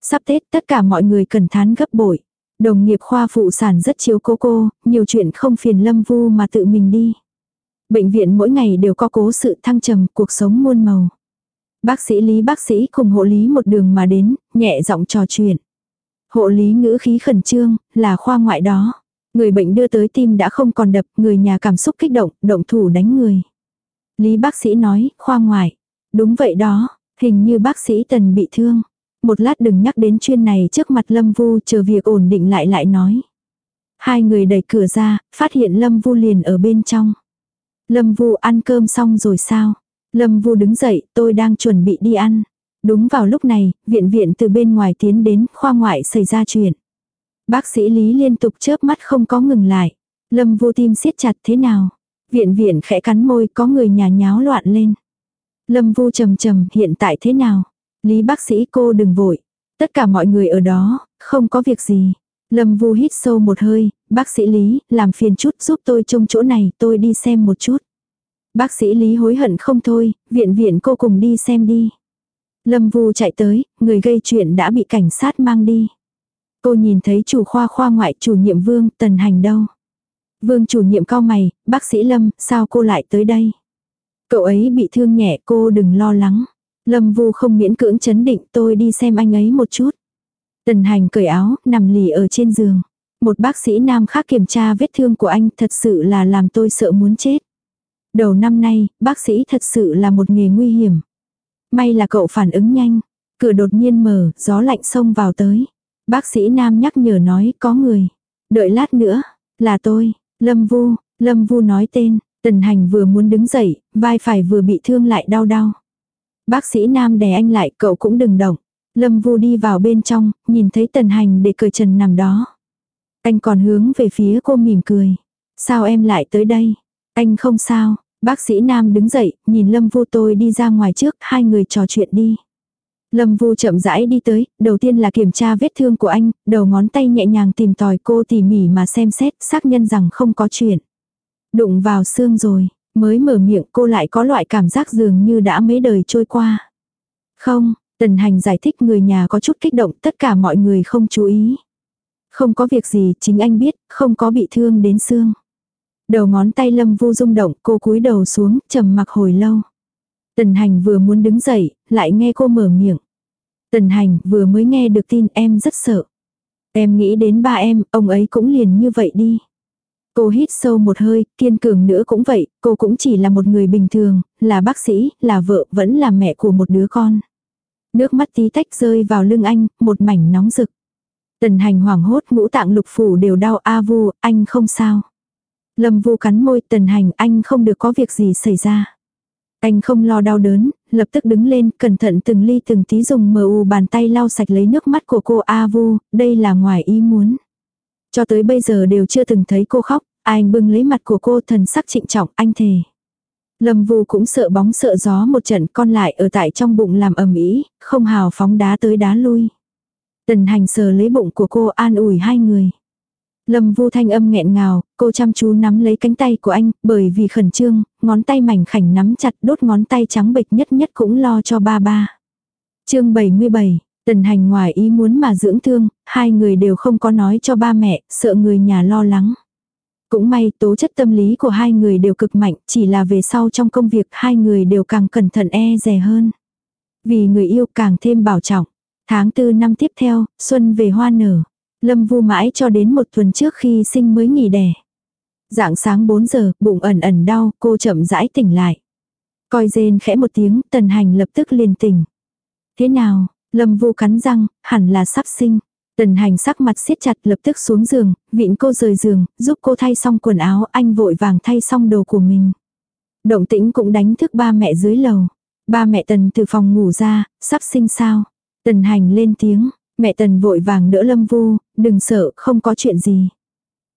Sắp Tết tất cả mọi người cần thán gấp bội. Đồng nghiệp khoa phụ sản rất chiếu cố cô, nhiều chuyện không phiền Lâm Vu mà tự mình đi. Bệnh viện mỗi ngày đều có cố sự thăng trầm, cuộc sống muôn màu. Bác sĩ Lý bác sĩ cùng hộ lý một đường mà đến, nhẹ giọng trò chuyện. Hộ lý ngữ khí khẩn trương, là khoa ngoại đó. Người bệnh đưa tới tim đã không còn đập, người nhà cảm xúc kích động, động thủ đánh người. Lý bác sĩ nói, khoa ngoại. Đúng vậy đó, hình như bác sĩ Tần bị thương. Một lát đừng nhắc đến chuyên này trước mặt Lâm Vu chờ việc ổn định lại lại nói. Hai người đẩy cửa ra, phát hiện Lâm Vu liền ở bên trong. Lâm Vu ăn cơm xong rồi sao? Lâm Vu đứng dậy, tôi đang chuẩn bị đi ăn. Đúng vào lúc này, viện viện từ bên ngoài tiến đến, khoa ngoại xảy ra chuyện. Bác sĩ Lý liên tục chớp mắt không có ngừng lại. Lâm Vu tim siết chặt thế nào? Viện viện khẽ cắn môi có người nhà nháo loạn lên. Lâm Vu trầm trầm hiện tại thế nào? Lý bác sĩ cô đừng vội. Tất cả mọi người ở đó, không có việc gì. Lâm Vu hít sâu một hơi, bác sĩ Lý, làm phiền chút giúp tôi trông chỗ này, tôi đi xem một chút. Bác sĩ Lý hối hận không thôi, viện viện cô cùng đi xem đi. Lâm Vu chạy tới, người gây chuyện đã bị cảnh sát mang đi. Cô nhìn thấy chủ khoa khoa ngoại chủ nhiệm Vương, Tần Hành đâu. Vương chủ nhiệm cao mày, bác sĩ Lâm, sao cô lại tới đây? Cậu ấy bị thương nhẹ cô đừng lo lắng. Lâm Vu không miễn cưỡng chấn định tôi đi xem anh ấy một chút. Tần hành cởi áo, nằm lì ở trên giường. Một bác sĩ nam khác kiểm tra vết thương của anh thật sự là làm tôi sợ muốn chết. Đầu năm nay, bác sĩ thật sự là một nghề nguy hiểm. May là cậu phản ứng nhanh. Cửa đột nhiên mở, gió lạnh xông vào tới. Bác sĩ nam nhắc nhở nói có người. Đợi lát nữa, là tôi, Lâm Vu, Lâm Vu nói tên. Tần hành vừa muốn đứng dậy, vai phải vừa bị thương lại đau đau. Bác sĩ nam đè anh lại, cậu cũng đừng động. Lâm Vu đi vào bên trong, nhìn thấy tần hành để cởi trần nằm đó. Anh còn hướng về phía cô mỉm cười. Sao em lại tới đây? Anh không sao. Bác sĩ nam đứng dậy, nhìn Lâm Vu tôi đi ra ngoài trước, hai người trò chuyện đi. Lâm Vu chậm rãi đi tới, đầu tiên là kiểm tra vết thương của anh, đầu ngón tay nhẹ nhàng tìm tòi cô tỉ mỉ mà xem xét, xác nhân rằng không có chuyện. Đụng vào xương rồi, mới mở miệng cô lại có loại cảm giác dường như đã mấy đời trôi qua. Không, Tần Hành giải thích người nhà có chút kích động tất cả mọi người không chú ý. Không có việc gì, chính anh biết, không có bị thương đến xương. Đầu ngón tay Lâm Vu rung động, cô cúi đầu xuống, trầm mặc hồi lâu. Tần Hành vừa muốn đứng dậy, lại nghe cô mở miệng. Tần Hành vừa mới nghe được tin em rất sợ. Em nghĩ đến ba em, ông ấy cũng liền như vậy đi. Cô hít sâu một hơi, kiên cường nữa cũng vậy, cô cũng chỉ là một người bình thường, là bác sĩ, là vợ, vẫn là mẹ của một đứa con. Nước mắt tí tách rơi vào lưng anh, một mảnh nóng rực. Tần hành hoảng hốt ngũ tạng lục phủ đều đau a vu, anh không sao. Lâm vu cắn môi tần hành anh không được có việc gì xảy ra. Anh không lo đau đớn, lập tức đứng lên, cẩn thận từng ly từng tí dùng mờ u bàn tay lau sạch lấy nước mắt của cô A Vu, đây là ngoài ý muốn. Cho tới bây giờ đều chưa từng thấy cô khóc, anh bưng lấy mặt của cô thần sắc trịnh trọng, anh thề. Lâm Vu cũng sợ bóng sợ gió một trận con lại ở tại trong bụng làm ầm ĩ, không hào phóng đá tới đá lui. Tần hành sờ lấy bụng của cô an ủi hai người. Lâm Vu thanh âm nghẹn ngào, cô chăm chú nắm lấy cánh tay của anh, bởi vì khẩn trương, ngón tay mảnh khảnh nắm chặt đốt ngón tay trắng bệch nhất nhất cũng lo cho ba ba. chương 77, tần hành ngoài ý muốn mà dưỡng thương, hai người đều không có nói cho ba mẹ, sợ người nhà lo lắng. Cũng may tố chất tâm lý của hai người đều cực mạnh, chỉ là về sau trong công việc hai người đều càng cẩn thận e rè hơn. Vì người yêu càng thêm bảo trọng. Tháng tư năm tiếp theo, xuân về hoa nở. Lâm vu mãi cho đến một tuần trước khi sinh mới nghỉ đẻ. Dạng sáng 4 giờ, bụng ẩn ẩn đau, cô chậm rãi tỉnh lại. Coi rên khẽ một tiếng, tần hành lập tức liền tỉnh. Thế nào, Lâm Vu cắn răng, hẳn là sắp sinh. Tần hành sắc mặt siết chặt lập tức xuống giường, vịn cô rời giường, giúp cô thay xong quần áo, anh vội vàng thay xong đồ của mình. Động tĩnh cũng đánh thức ba mẹ dưới lầu. Ba mẹ Tần từ phòng ngủ ra, sắp sinh sao. Tần hành lên tiếng, mẹ Tần vội vàng đỡ Lâm Vu, đừng sợ, không có chuyện gì.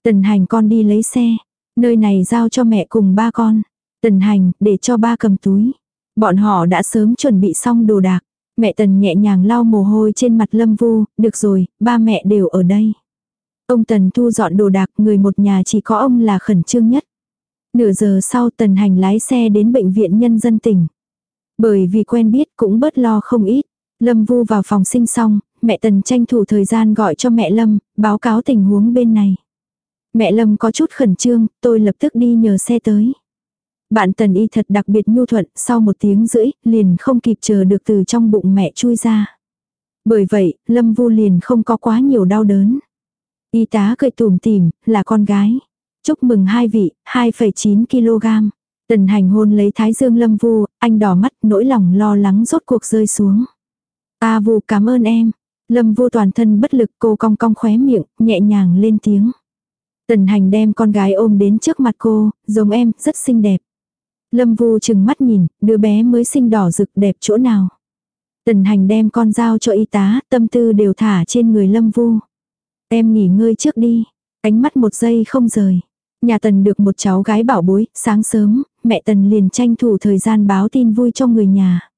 Tần hành con đi lấy xe, nơi này giao cho mẹ cùng ba con. Tần hành, để cho ba cầm túi. Bọn họ đã sớm chuẩn bị xong đồ đạc. Mẹ Tần nhẹ nhàng lau mồ hôi trên mặt Lâm Vu, được rồi, ba mẹ đều ở đây. Ông Tần thu dọn đồ đạc, người một nhà chỉ có ông là khẩn trương nhất. Nửa giờ sau Tần Hành lái xe đến bệnh viện nhân dân tỉnh. Bởi vì quen biết cũng bớt lo không ít. Lâm Vu vào phòng sinh xong, mẹ Tần tranh thủ thời gian gọi cho mẹ Lâm, báo cáo tình huống bên này. Mẹ Lâm có chút khẩn trương, tôi lập tức đi nhờ xe tới. Bạn tần y thật đặc biệt nhu thuận, sau một tiếng rưỡi, liền không kịp chờ được từ trong bụng mẹ chui ra. Bởi vậy, Lâm Vu liền không có quá nhiều đau đớn. Y tá cười tùm tìm, là con gái. Chúc mừng hai vị, 2,9 kg. Tần hành hôn lấy thái dương Lâm Vu, anh đỏ mắt, nỗi lòng lo lắng rốt cuộc rơi xuống. A Vu cảm ơn em. Lâm Vu toàn thân bất lực cô cong cong khóe miệng, nhẹ nhàng lên tiếng. Tần hành đem con gái ôm đến trước mặt cô, giống em, rất xinh đẹp. Lâm Vu chừng mắt nhìn, đứa bé mới sinh đỏ rực đẹp chỗ nào. Tần hành đem con dao cho y tá, tâm tư đều thả trên người Lâm Vu. Em nghỉ ngơi trước đi, ánh mắt một giây không rời. Nhà Tần được một cháu gái bảo bối, sáng sớm, mẹ Tần liền tranh thủ thời gian báo tin vui cho người nhà.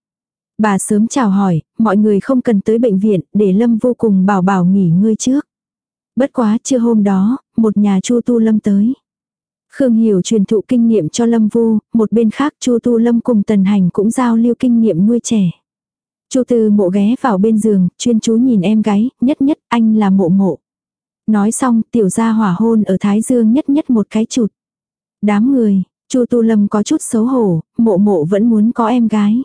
Bà sớm chào hỏi, mọi người không cần tới bệnh viện, để Lâm vô cùng bảo bảo nghỉ ngơi trước. Bất quá chưa hôm đó, một nhà chu tu Lâm tới. Khương Hiểu truyền thụ kinh nghiệm cho Lâm Vu, một bên khác Chu Tu Lâm cùng Tần Hành cũng giao lưu kinh nghiệm nuôi trẻ. Chu Tư Mộ ghé vào bên giường, chuyên chú nhìn em gái, nhất nhất anh là Mộ Mộ. Nói xong, tiểu gia hỏa hôn ở Thái Dương nhất nhất một cái chụt. Đám người, Chu Tu Lâm có chút xấu hổ, Mộ Mộ vẫn muốn có em gái.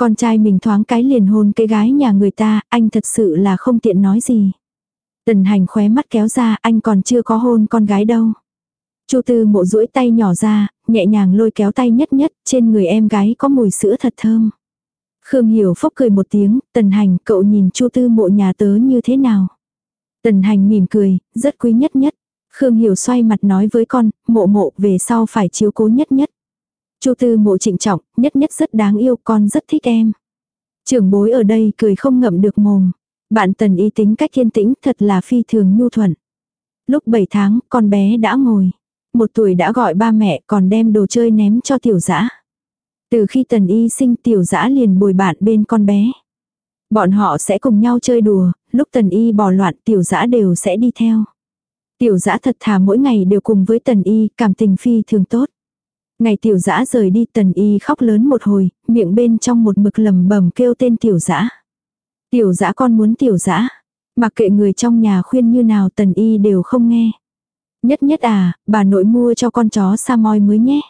Con trai mình thoáng cái liền hôn cái gái nhà người ta, anh thật sự là không tiện nói gì. Tần Hành khóe mắt kéo ra, anh còn chưa có hôn con gái đâu. Chu Tư Mộ duỗi tay nhỏ ra, nhẹ nhàng lôi kéo tay nhất nhất, trên người em gái có mùi sữa thật thơm. Khương Hiểu phốc cười một tiếng, Tần Hành, cậu nhìn Chu Tư Mộ nhà tớ như thế nào? Tần Hành mỉm cười, rất quý nhất nhất. Khương Hiểu xoay mặt nói với con, mộ mộ về sau phải chiếu cố nhất nhất. Chu Tư Mộ trịnh trọng, nhất nhất rất đáng yêu, con rất thích em. Trưởng bối ở đây cười không ngậm được mồm. Bạn Tần y tính cách thiên tĩnh thật là phi thường nhu thuận. Lúc 7 tháng, con bé đã ngồi một tuổi đã gọi ba mẹ còn đem đồ chơi ném cho tiểu dã. Từ khi tần y sinh tiểu dã liền bồi bạn bên con bé. Bọn họ sẽ cùng nhau chơi đùa, lúc tần y bỏ loạn tiểu dã đều sẽ đi theo. Tiểu dã thật thà mỗi ngày đều cùng với tần y, cảm tình phi thường tốt. Ngày tiểu dã rời đi tần y khóc lớn một hồi, miệng bên trong một mực lầm bầm kêu tên tiểu dã. Tiểu dã con muốn tiểu dã. Mặc kệ người trong nhà khuyên như nào tần y đều không nghe. Nhất nhất à, bà nội mua cho con chó sa moi mới nhé.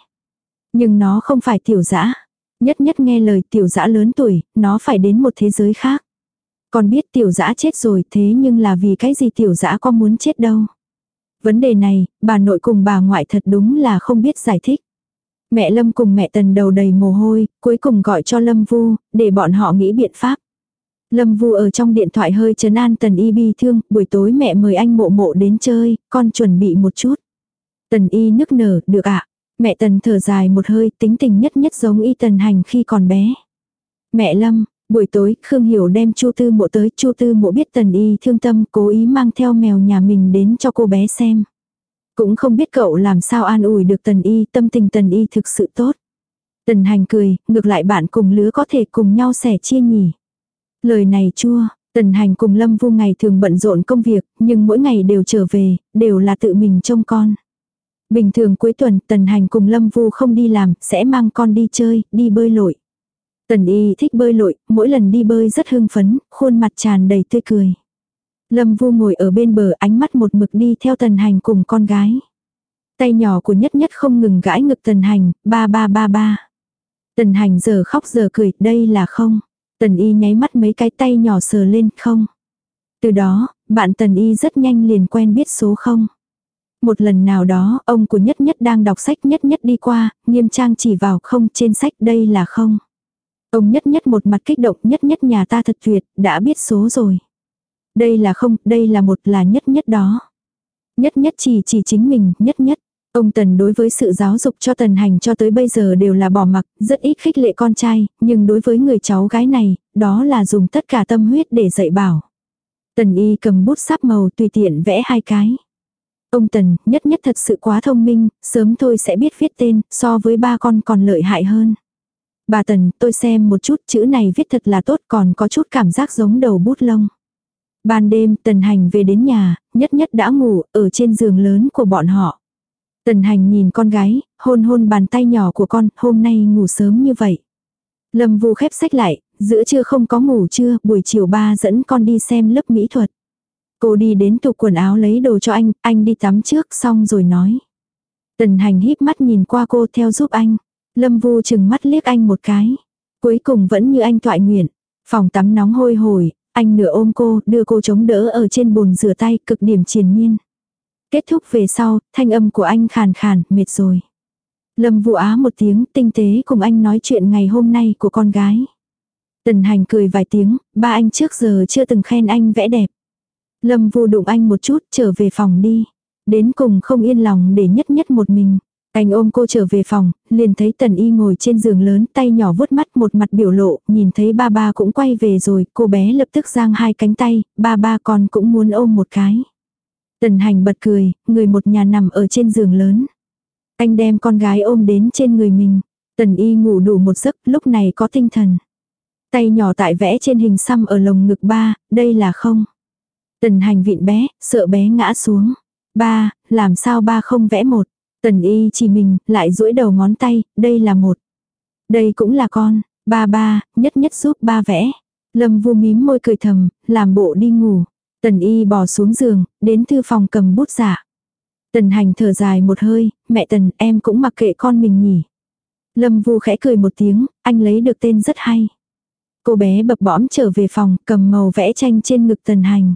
Nhưng nó không phải tiểu dã. Nhất nhất nghe lời tiểu dã lớn tuổi, nó phải đến một thế giới khác. Còn biết tiểu dã chết rồi thế nhưng là vì cái gì tiểu dã con muốn chết đâu. Vấn đề này, bà nội cùng bà ngoại thật đúng là không biết giải thích. Mẹ Lâm cùng mẹ Tần đầu đầy mồ hôi, cuối cùng gọi cho Lâm Vu, để bọn họ nghĩ biện pháp. Lâm Vu ở trong điện thoại hơi trấn an Tần Y bi thương, buổi tối mẹ mời anh mộ mộ đến chơi, con chuẩn bị một chút. Tần Y nức nở, được ạ. Mẹ Tần thở dài một hơi, tính tình nhất nhất giống Y Tần hành khi còn bé. Mẹ Lâm, buổi tối, Khương Hiểu đem Chu Tư Mộ tới, Chu Tư Mộ biết Tần Y thương tâm, cố ý mang theo mèo nhà mình đến cho cô bé xem. Cũng không biết cậu làm sao an ủi được Tần Y, tâm tình Tần Y thực sự tốt. Tần hành cười, ngược lại bạn cùng lứa có thể cùng nhau sẻ chia nhỉ. Lời này chua, Tần Hành cùng Lâm Vu ngày thường bận rộn công việc, nhưng mỗi ngày đều trở về, đều là tự mình trông con. Bình thường cuối tuần Tần Hành cùng Lâm Vu không đi làm, sẽ mang con đi chơi, đi bơi lội. Tần Y thích bơi lội, mỗi lần đi bơi rất hưng phấn, khuôn mặt tràn đầy tươi cười. Lâm Vu ngồi ở bên bờ ánh mắt một mực đi theo Tần Hành cùng con gái. Tay nhỏ của nhất nhất không ngừng gãi ngực Tần Hành, ba ba ba ba. Tần Hành giờ khóc giờ cười, đây là không. Tần y nháy mắt mấy cái tay nhỏ sờ lên không. Từ đó, bạn tần y rất nhanh liền quen biết số không. Một lần nào đó, ông của nhất nhất đang đọc sách nhất nhất đi qua, nghiêm trang chỉ vào không trên sách đây là không. Ông nhất nhất một mặt kích động nhất nhất nhà ta thật tuyệt, đã biết số rồi. Đây là không, đây là một là nhất nhất đó. Nhất nhất chỉ chỉ chính mình, nhất nhất. Ông Tần đối với sự giáo dục cho Tần Hành cho tới bây giờ đều là bỏ mặc, rất ít khích lệ con trai, nhưng đối với người cháu gái này, đó là dùng tất cả tâm huyết để dạy bảo. Tần Y cầm bút sáp màu tùy tiện vẽ hai cái. Ông Tần, nhất nhất thật sự quá thông minh, sớm thôi sẽ biết viết tên, so với ba con còn lợi hại hơn. Bà Tần, tôi xem một chút chữ này viết thật là tốt còn có chút cảm giác giống đầu bút lông. Ban đêm Tần Hành về đến nhà, nhất nhất đã ngủ ở trên giường lớn của bọn họ. Tần Hành nhìn con gái, hôn hôn bàn tay nhỏ của con, hôm nay ngủ sớm như vậy. Lâm Vu khép sách lại, giữa trưa không có ngủ trưa, buổi chiều ba dẫn con đi xem lớp mỹ thuật. Cô đi đến tủ quần áo lấy đồ cho anh, anh đi tắm trước xong rồi nói. Tần hành híp mắt nhìn qua cô theo giúp anh. Lâm vu chừng mắt liếc anh một cái. Cuối cùng vẫn như anh toại nguyện. Phòng tắm nóng hôi hổi, anh nửa ôm cô, đưa cô chống đỡ ở trên bồn rửa tay cực điểm triền miên. Kết thúc về sau, thanh âm của anh khàn khàn, mệt rồi. Lâm vụ á một tiếng tinh tế cùng anh nói chuyện ngày hôm nay của con gái. Tần hành cười vài tiếng, ba anh trước giờ chưa từng khen anh vẽ đẹp. Lâm vu đụng anh một chút trở về phòng đi. Đến cùng không yên lòng để nhất nhất một mình. Anh ôm cô trở về phòng, liền thấy tần y ngồi trên giường lớn tay nhỏ vuốt mắt một mặt biểu lộ, nhìn thấy ba ba cũng quay về rồi, cô bé lập tức giang hai cánh tay, ba ba con cũng muốn ôm một cái. Tần hành bật cười, người một nhà nằm ở trên giường lớn. Anh đem con gái ôm đến trên người mình. Tần y ngủ đủ một giấc, lúc này có tinh thần. Tay nhỏ tại vẽ trên hình xăm ở lồng ngực ba, đây là không. Tần hành vịn bé, sợ bé ngã xuống. Ba, làm sao ba không vẽ một. Tần y chỉ mình, lại duỗi đầu ngón tay, đây là một. Đây cũng là con. Ba ba, nhất nhất giúp ba vẽ. Lâm vu mím môi cười thầm, làm bộ đi ngủ. Tần y bò xuống giường, đến thư phòng cầm bút giả. Tần hành thở dài một hơi, mẹ tần em cũng mặc kệ con mình nhỉ. Lâm vu khẽ cười một tiếng, anh lấy được tên rất hay. Cô bé bập bõm trở về phòng, cầm màu vẽ tranh trên ngực tần hành.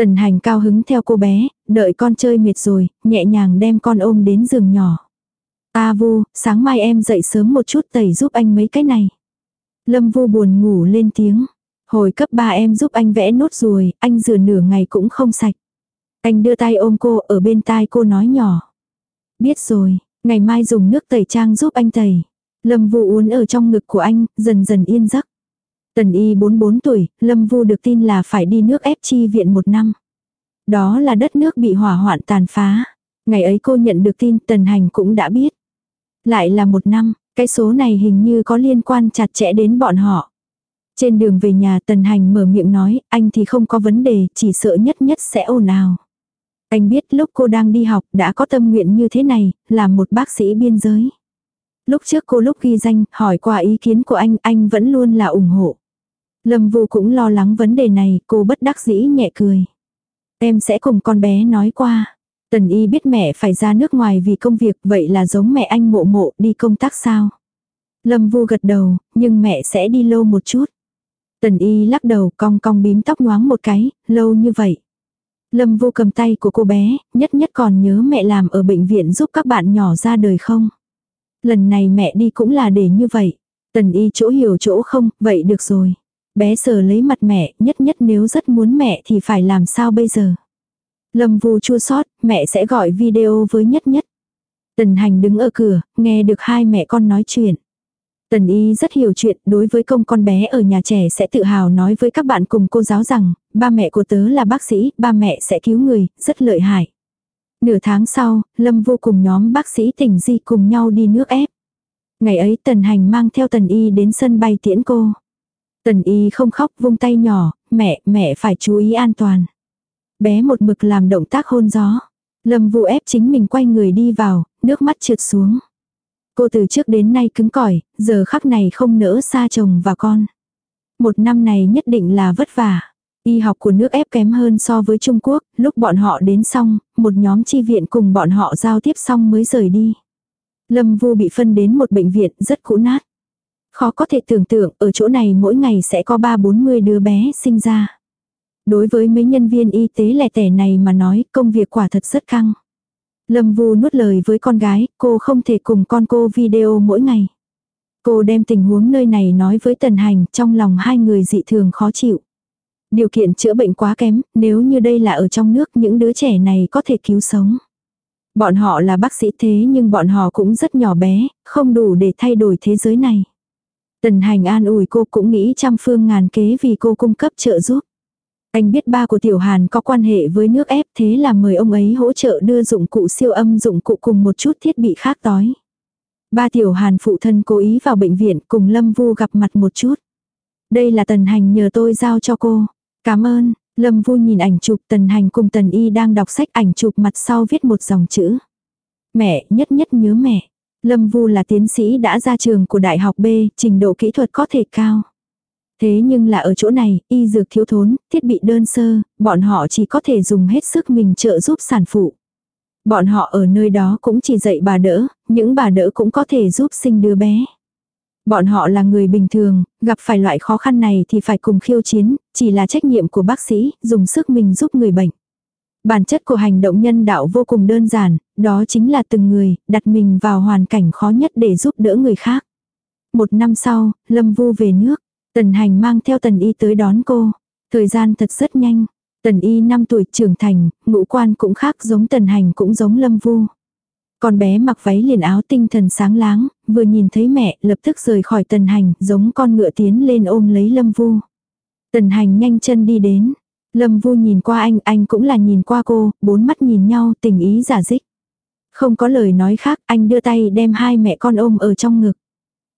Tần hành cao hứng theo cô bé, đợi con chơi mệt rồi, nhẹ nhàng đem con ôm đến giường nhỏ. A vu, sáng mai em dậy sớm một chút tẩy giúp anh mấy cái này. Lâm vu buồn ngủ lên tiếng. Hồi cấp 3 em giúp anh vẽ nốt ruồi, anh rửa nửa ngày cũng không sạch. Anh đưa tay ôm cô ở bên tai cô nói nhỏ. Biết rồi, ngày mai dùng nước tẩy trang giúp anh tẩy. Lâm vu uốn ở trong ngực của anh, dần dần yên giấc. Tần y 44 tuổi, Lâm Vu được tin là phải đi nước ép chi viện một năm. Đó là đất nước bị hỏa hoạn tàn phá. Ngày ấy cô nhận được tin Tần Hành cũng đã biết. Lại là một năm, cái số này hình như có liên quan chặt chẽ đến bọn họ. Trên đường về nhà Tần Hành mở miệng nói, anh thì không có vấn đề, chỉ sợ nhất nhất sẽ ồn ào. Anh biết lúc cô đang đi học đã có tâm nguyện như thế này, là một bác sĩ biên giới. Lúc trước cô lúc ghi danh, hỏi qua ý kiến của anh, anh vẫn luôn là ủng hộ. Lâm Vu cũng lo lắng vấn đề này, cô bất đắc dĩ nhẹ cười. Em sẽ cùng con bé nói qua. Tần y biết mẹ phải ra nước ngoài vì công việc, vậy là giống mẹ anh mộ mộ đi công tác sao? Lâm Vu gật đầu, nhưng mẹ sẽ đi lâu một chút. Tần y lắc đầu cong cong bím tóc nhoáng một cái, lâu như vậy. Lâm Vu cầm tay của cô bé, nhất nhất còn nhớ mẹ làm ở bệnh viện giúp các bạn nhỏ ra đời không? Lần này mẹ đi cũng là để như vậy. Tần y chỗ hiểu chỗ không, vậy được rồi. Bé sờ lấy mặt mẹ, nhất nhất nếu rất muốn mẹ thì phải làm sao bây giờ. Lâm Vu chua sót, mẹ sẽ gọi video với nhất nhất. Tần hành đứng ở cửa, nghe được hai mẹ con nói chuyện. Tần y rất hiểu chuyện, đối với công con bé ở nhà trẻ sẽ tự hào nói với các bạn cùng cô giáo rằng, ba mẹ của tớ là bác sĩ, ba mẹ sẽ cứu người, rất lợi hại. Nửa tháng sau, Lâm vô cùng nhóm bác sĩ tỉnh di cùng nhau đi nước ép. Ngày ấy tần hành mang theo tần y đến sân bay tiễn cô. Tần y không khóc vung tay nhỏ, mẹ, mẹ phải chú ý an toàn. Bé một mực làm động tác hôn gió. Lâm vụ ép chính mình quay người đi vào, nước mắt trượt xuống. Cô từ trước đến nay cứng cỏi, giờ khắc này không nỡ xa chồng và con. Một năm này nhất định là vất vả. Y học của nước ép kém hơn so với Trung Quốc, lúc bọn họ đến xong, một nhóm chi viện cùng bọn họ giao tiếp xong mới rời đi. Lâm Vu bị phân đến một bệnh viện rất cũ nát. Khó có thể tưởng tượng ở chỗ này mỗi ngày sẽ có 3-40 đứa bé sinh ra. Đối với mấy nhân viên y tế lẻ tẻ này mà nói công việc quả thật rất căng. Lâm Vu nuốt lời với con gái, cô không thể cùng con cô video mỗi ngày. Cô đem tình huống nơi này nói với Tần Hành, trong lòng hai người dị thường khó chịu. Điều kiện chữa bệnh quá kém, nếu như đây là ở trong nước những đứa trẻ này có thể cứu sống. Bọn họ là bác sĩ thế nhưng bọn họ cũng rất nhỏ bé, không đủ để thay đổi thế giới này. Tần hành an ủi cô cũng nghĩ trăm phương ngàn kế vì cô cung cấp trợ giúp. Anh biết ba của Tiểu Hàn có quan hệ với nước ép thế là mời ông ấy hỗ trợ đưa dụng cụ siêu âm dụng cụ cùng một chút thiết bị khác tói. Ba Tiểu Hàn phụ thân cố ý vào bệnh viện cùng Lâm Vu gặp mặt một chút. Đây là Tần Hành nhờ tôi giao cho cô. Cảm ơn, Lâm Vu nhìn ảnh chụp Tần Hành cùng Tần Y đang đọc sách ảnh chụp mặt sau viết một dòng chữ. Mẹ, nhất nhất nhớ mẹ. Lâm Vu là tiến sĩ đã ra trường của Đại học B, trình độ kỹ thuật có thể cao. Thế nhưng là ở chỗ này, y dược thiếu thốn, thiết bị đơn sơ, bọn họ chỉ có thể dùng hết sức mình trợ giúp sản phụ. Bọn họ ở nơi đó cũng chỉ dạy bà đỡ, những bà đỡ cũng có thể giúp sinh đứa bé. Bọn họ là người bình thường, gặp phải loại khó khăn này thì phải cùng khiêu chiến, chỉ là trách nhiệm của bác sĩ, dùng sức mình giúp người bệnh. Bản chất của hành động nhân đạo vô cùng đơn giản, đó chính là từng người, đặt mình vào hoàn cảnh khó nhất để giúp đỡ người khác. Một năm sau, Lâm Vu về nước, Tần Hành mang theo Tần Y tới đón cô. Thời gian thật rất nhanh. Tần Y 5 tuổi trưởng thành, ngũ quan cũng khác giống Tần Hành cũng giống Lâm Vu. Con bé mặc váy liền áo tinh thần sáng láng, vừa nhìn thấy mẹ lập tức rời khỏi Tần Hành giống con ngựa tiến lên ôm lấy Lâm Vu. Tần Hành nhanh chân đi đến. Lâm Vu nhìn qua anh, anh cũng là nhìn qua cô, bốn mắt nhìn nhau tình ý giả dích. Không có lời nói khác, anh đưa tay đem hai mẹ con ôm ở trong ngực.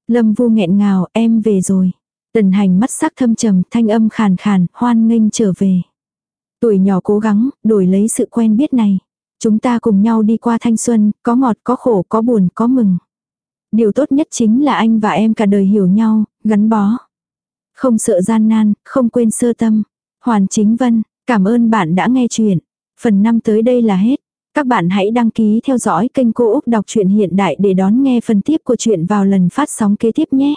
Lâm Vu nghẹn ngào, em về rồi. Tần hành mắt sắc thâm trầm, thanh âm khàn khàn, hoan nghênh trở về. Tuổi nhỏ cố gắng, đổi lấy sự quen biết này. Chúng ta cùng nhau đi qua thanh xuân, có ngọt, có khổ, có buồn, có mừng. Điều tốt nhất chính là anh và em cả đời hiểu nhau, gắn bó. Không sợ gian nan, không quên sơ tâm. Hoàn Chính Vân, cảm ơn bạn đã nghe chuyện. Phần 5 tới đây là hết. Các bạn hãy đăng ký theo dõi kênh Cô Úc Đọc truyện Hiện Đại để đón nghe phần tiếp của chuyện vào lần phát sóng kế tiếp nhé.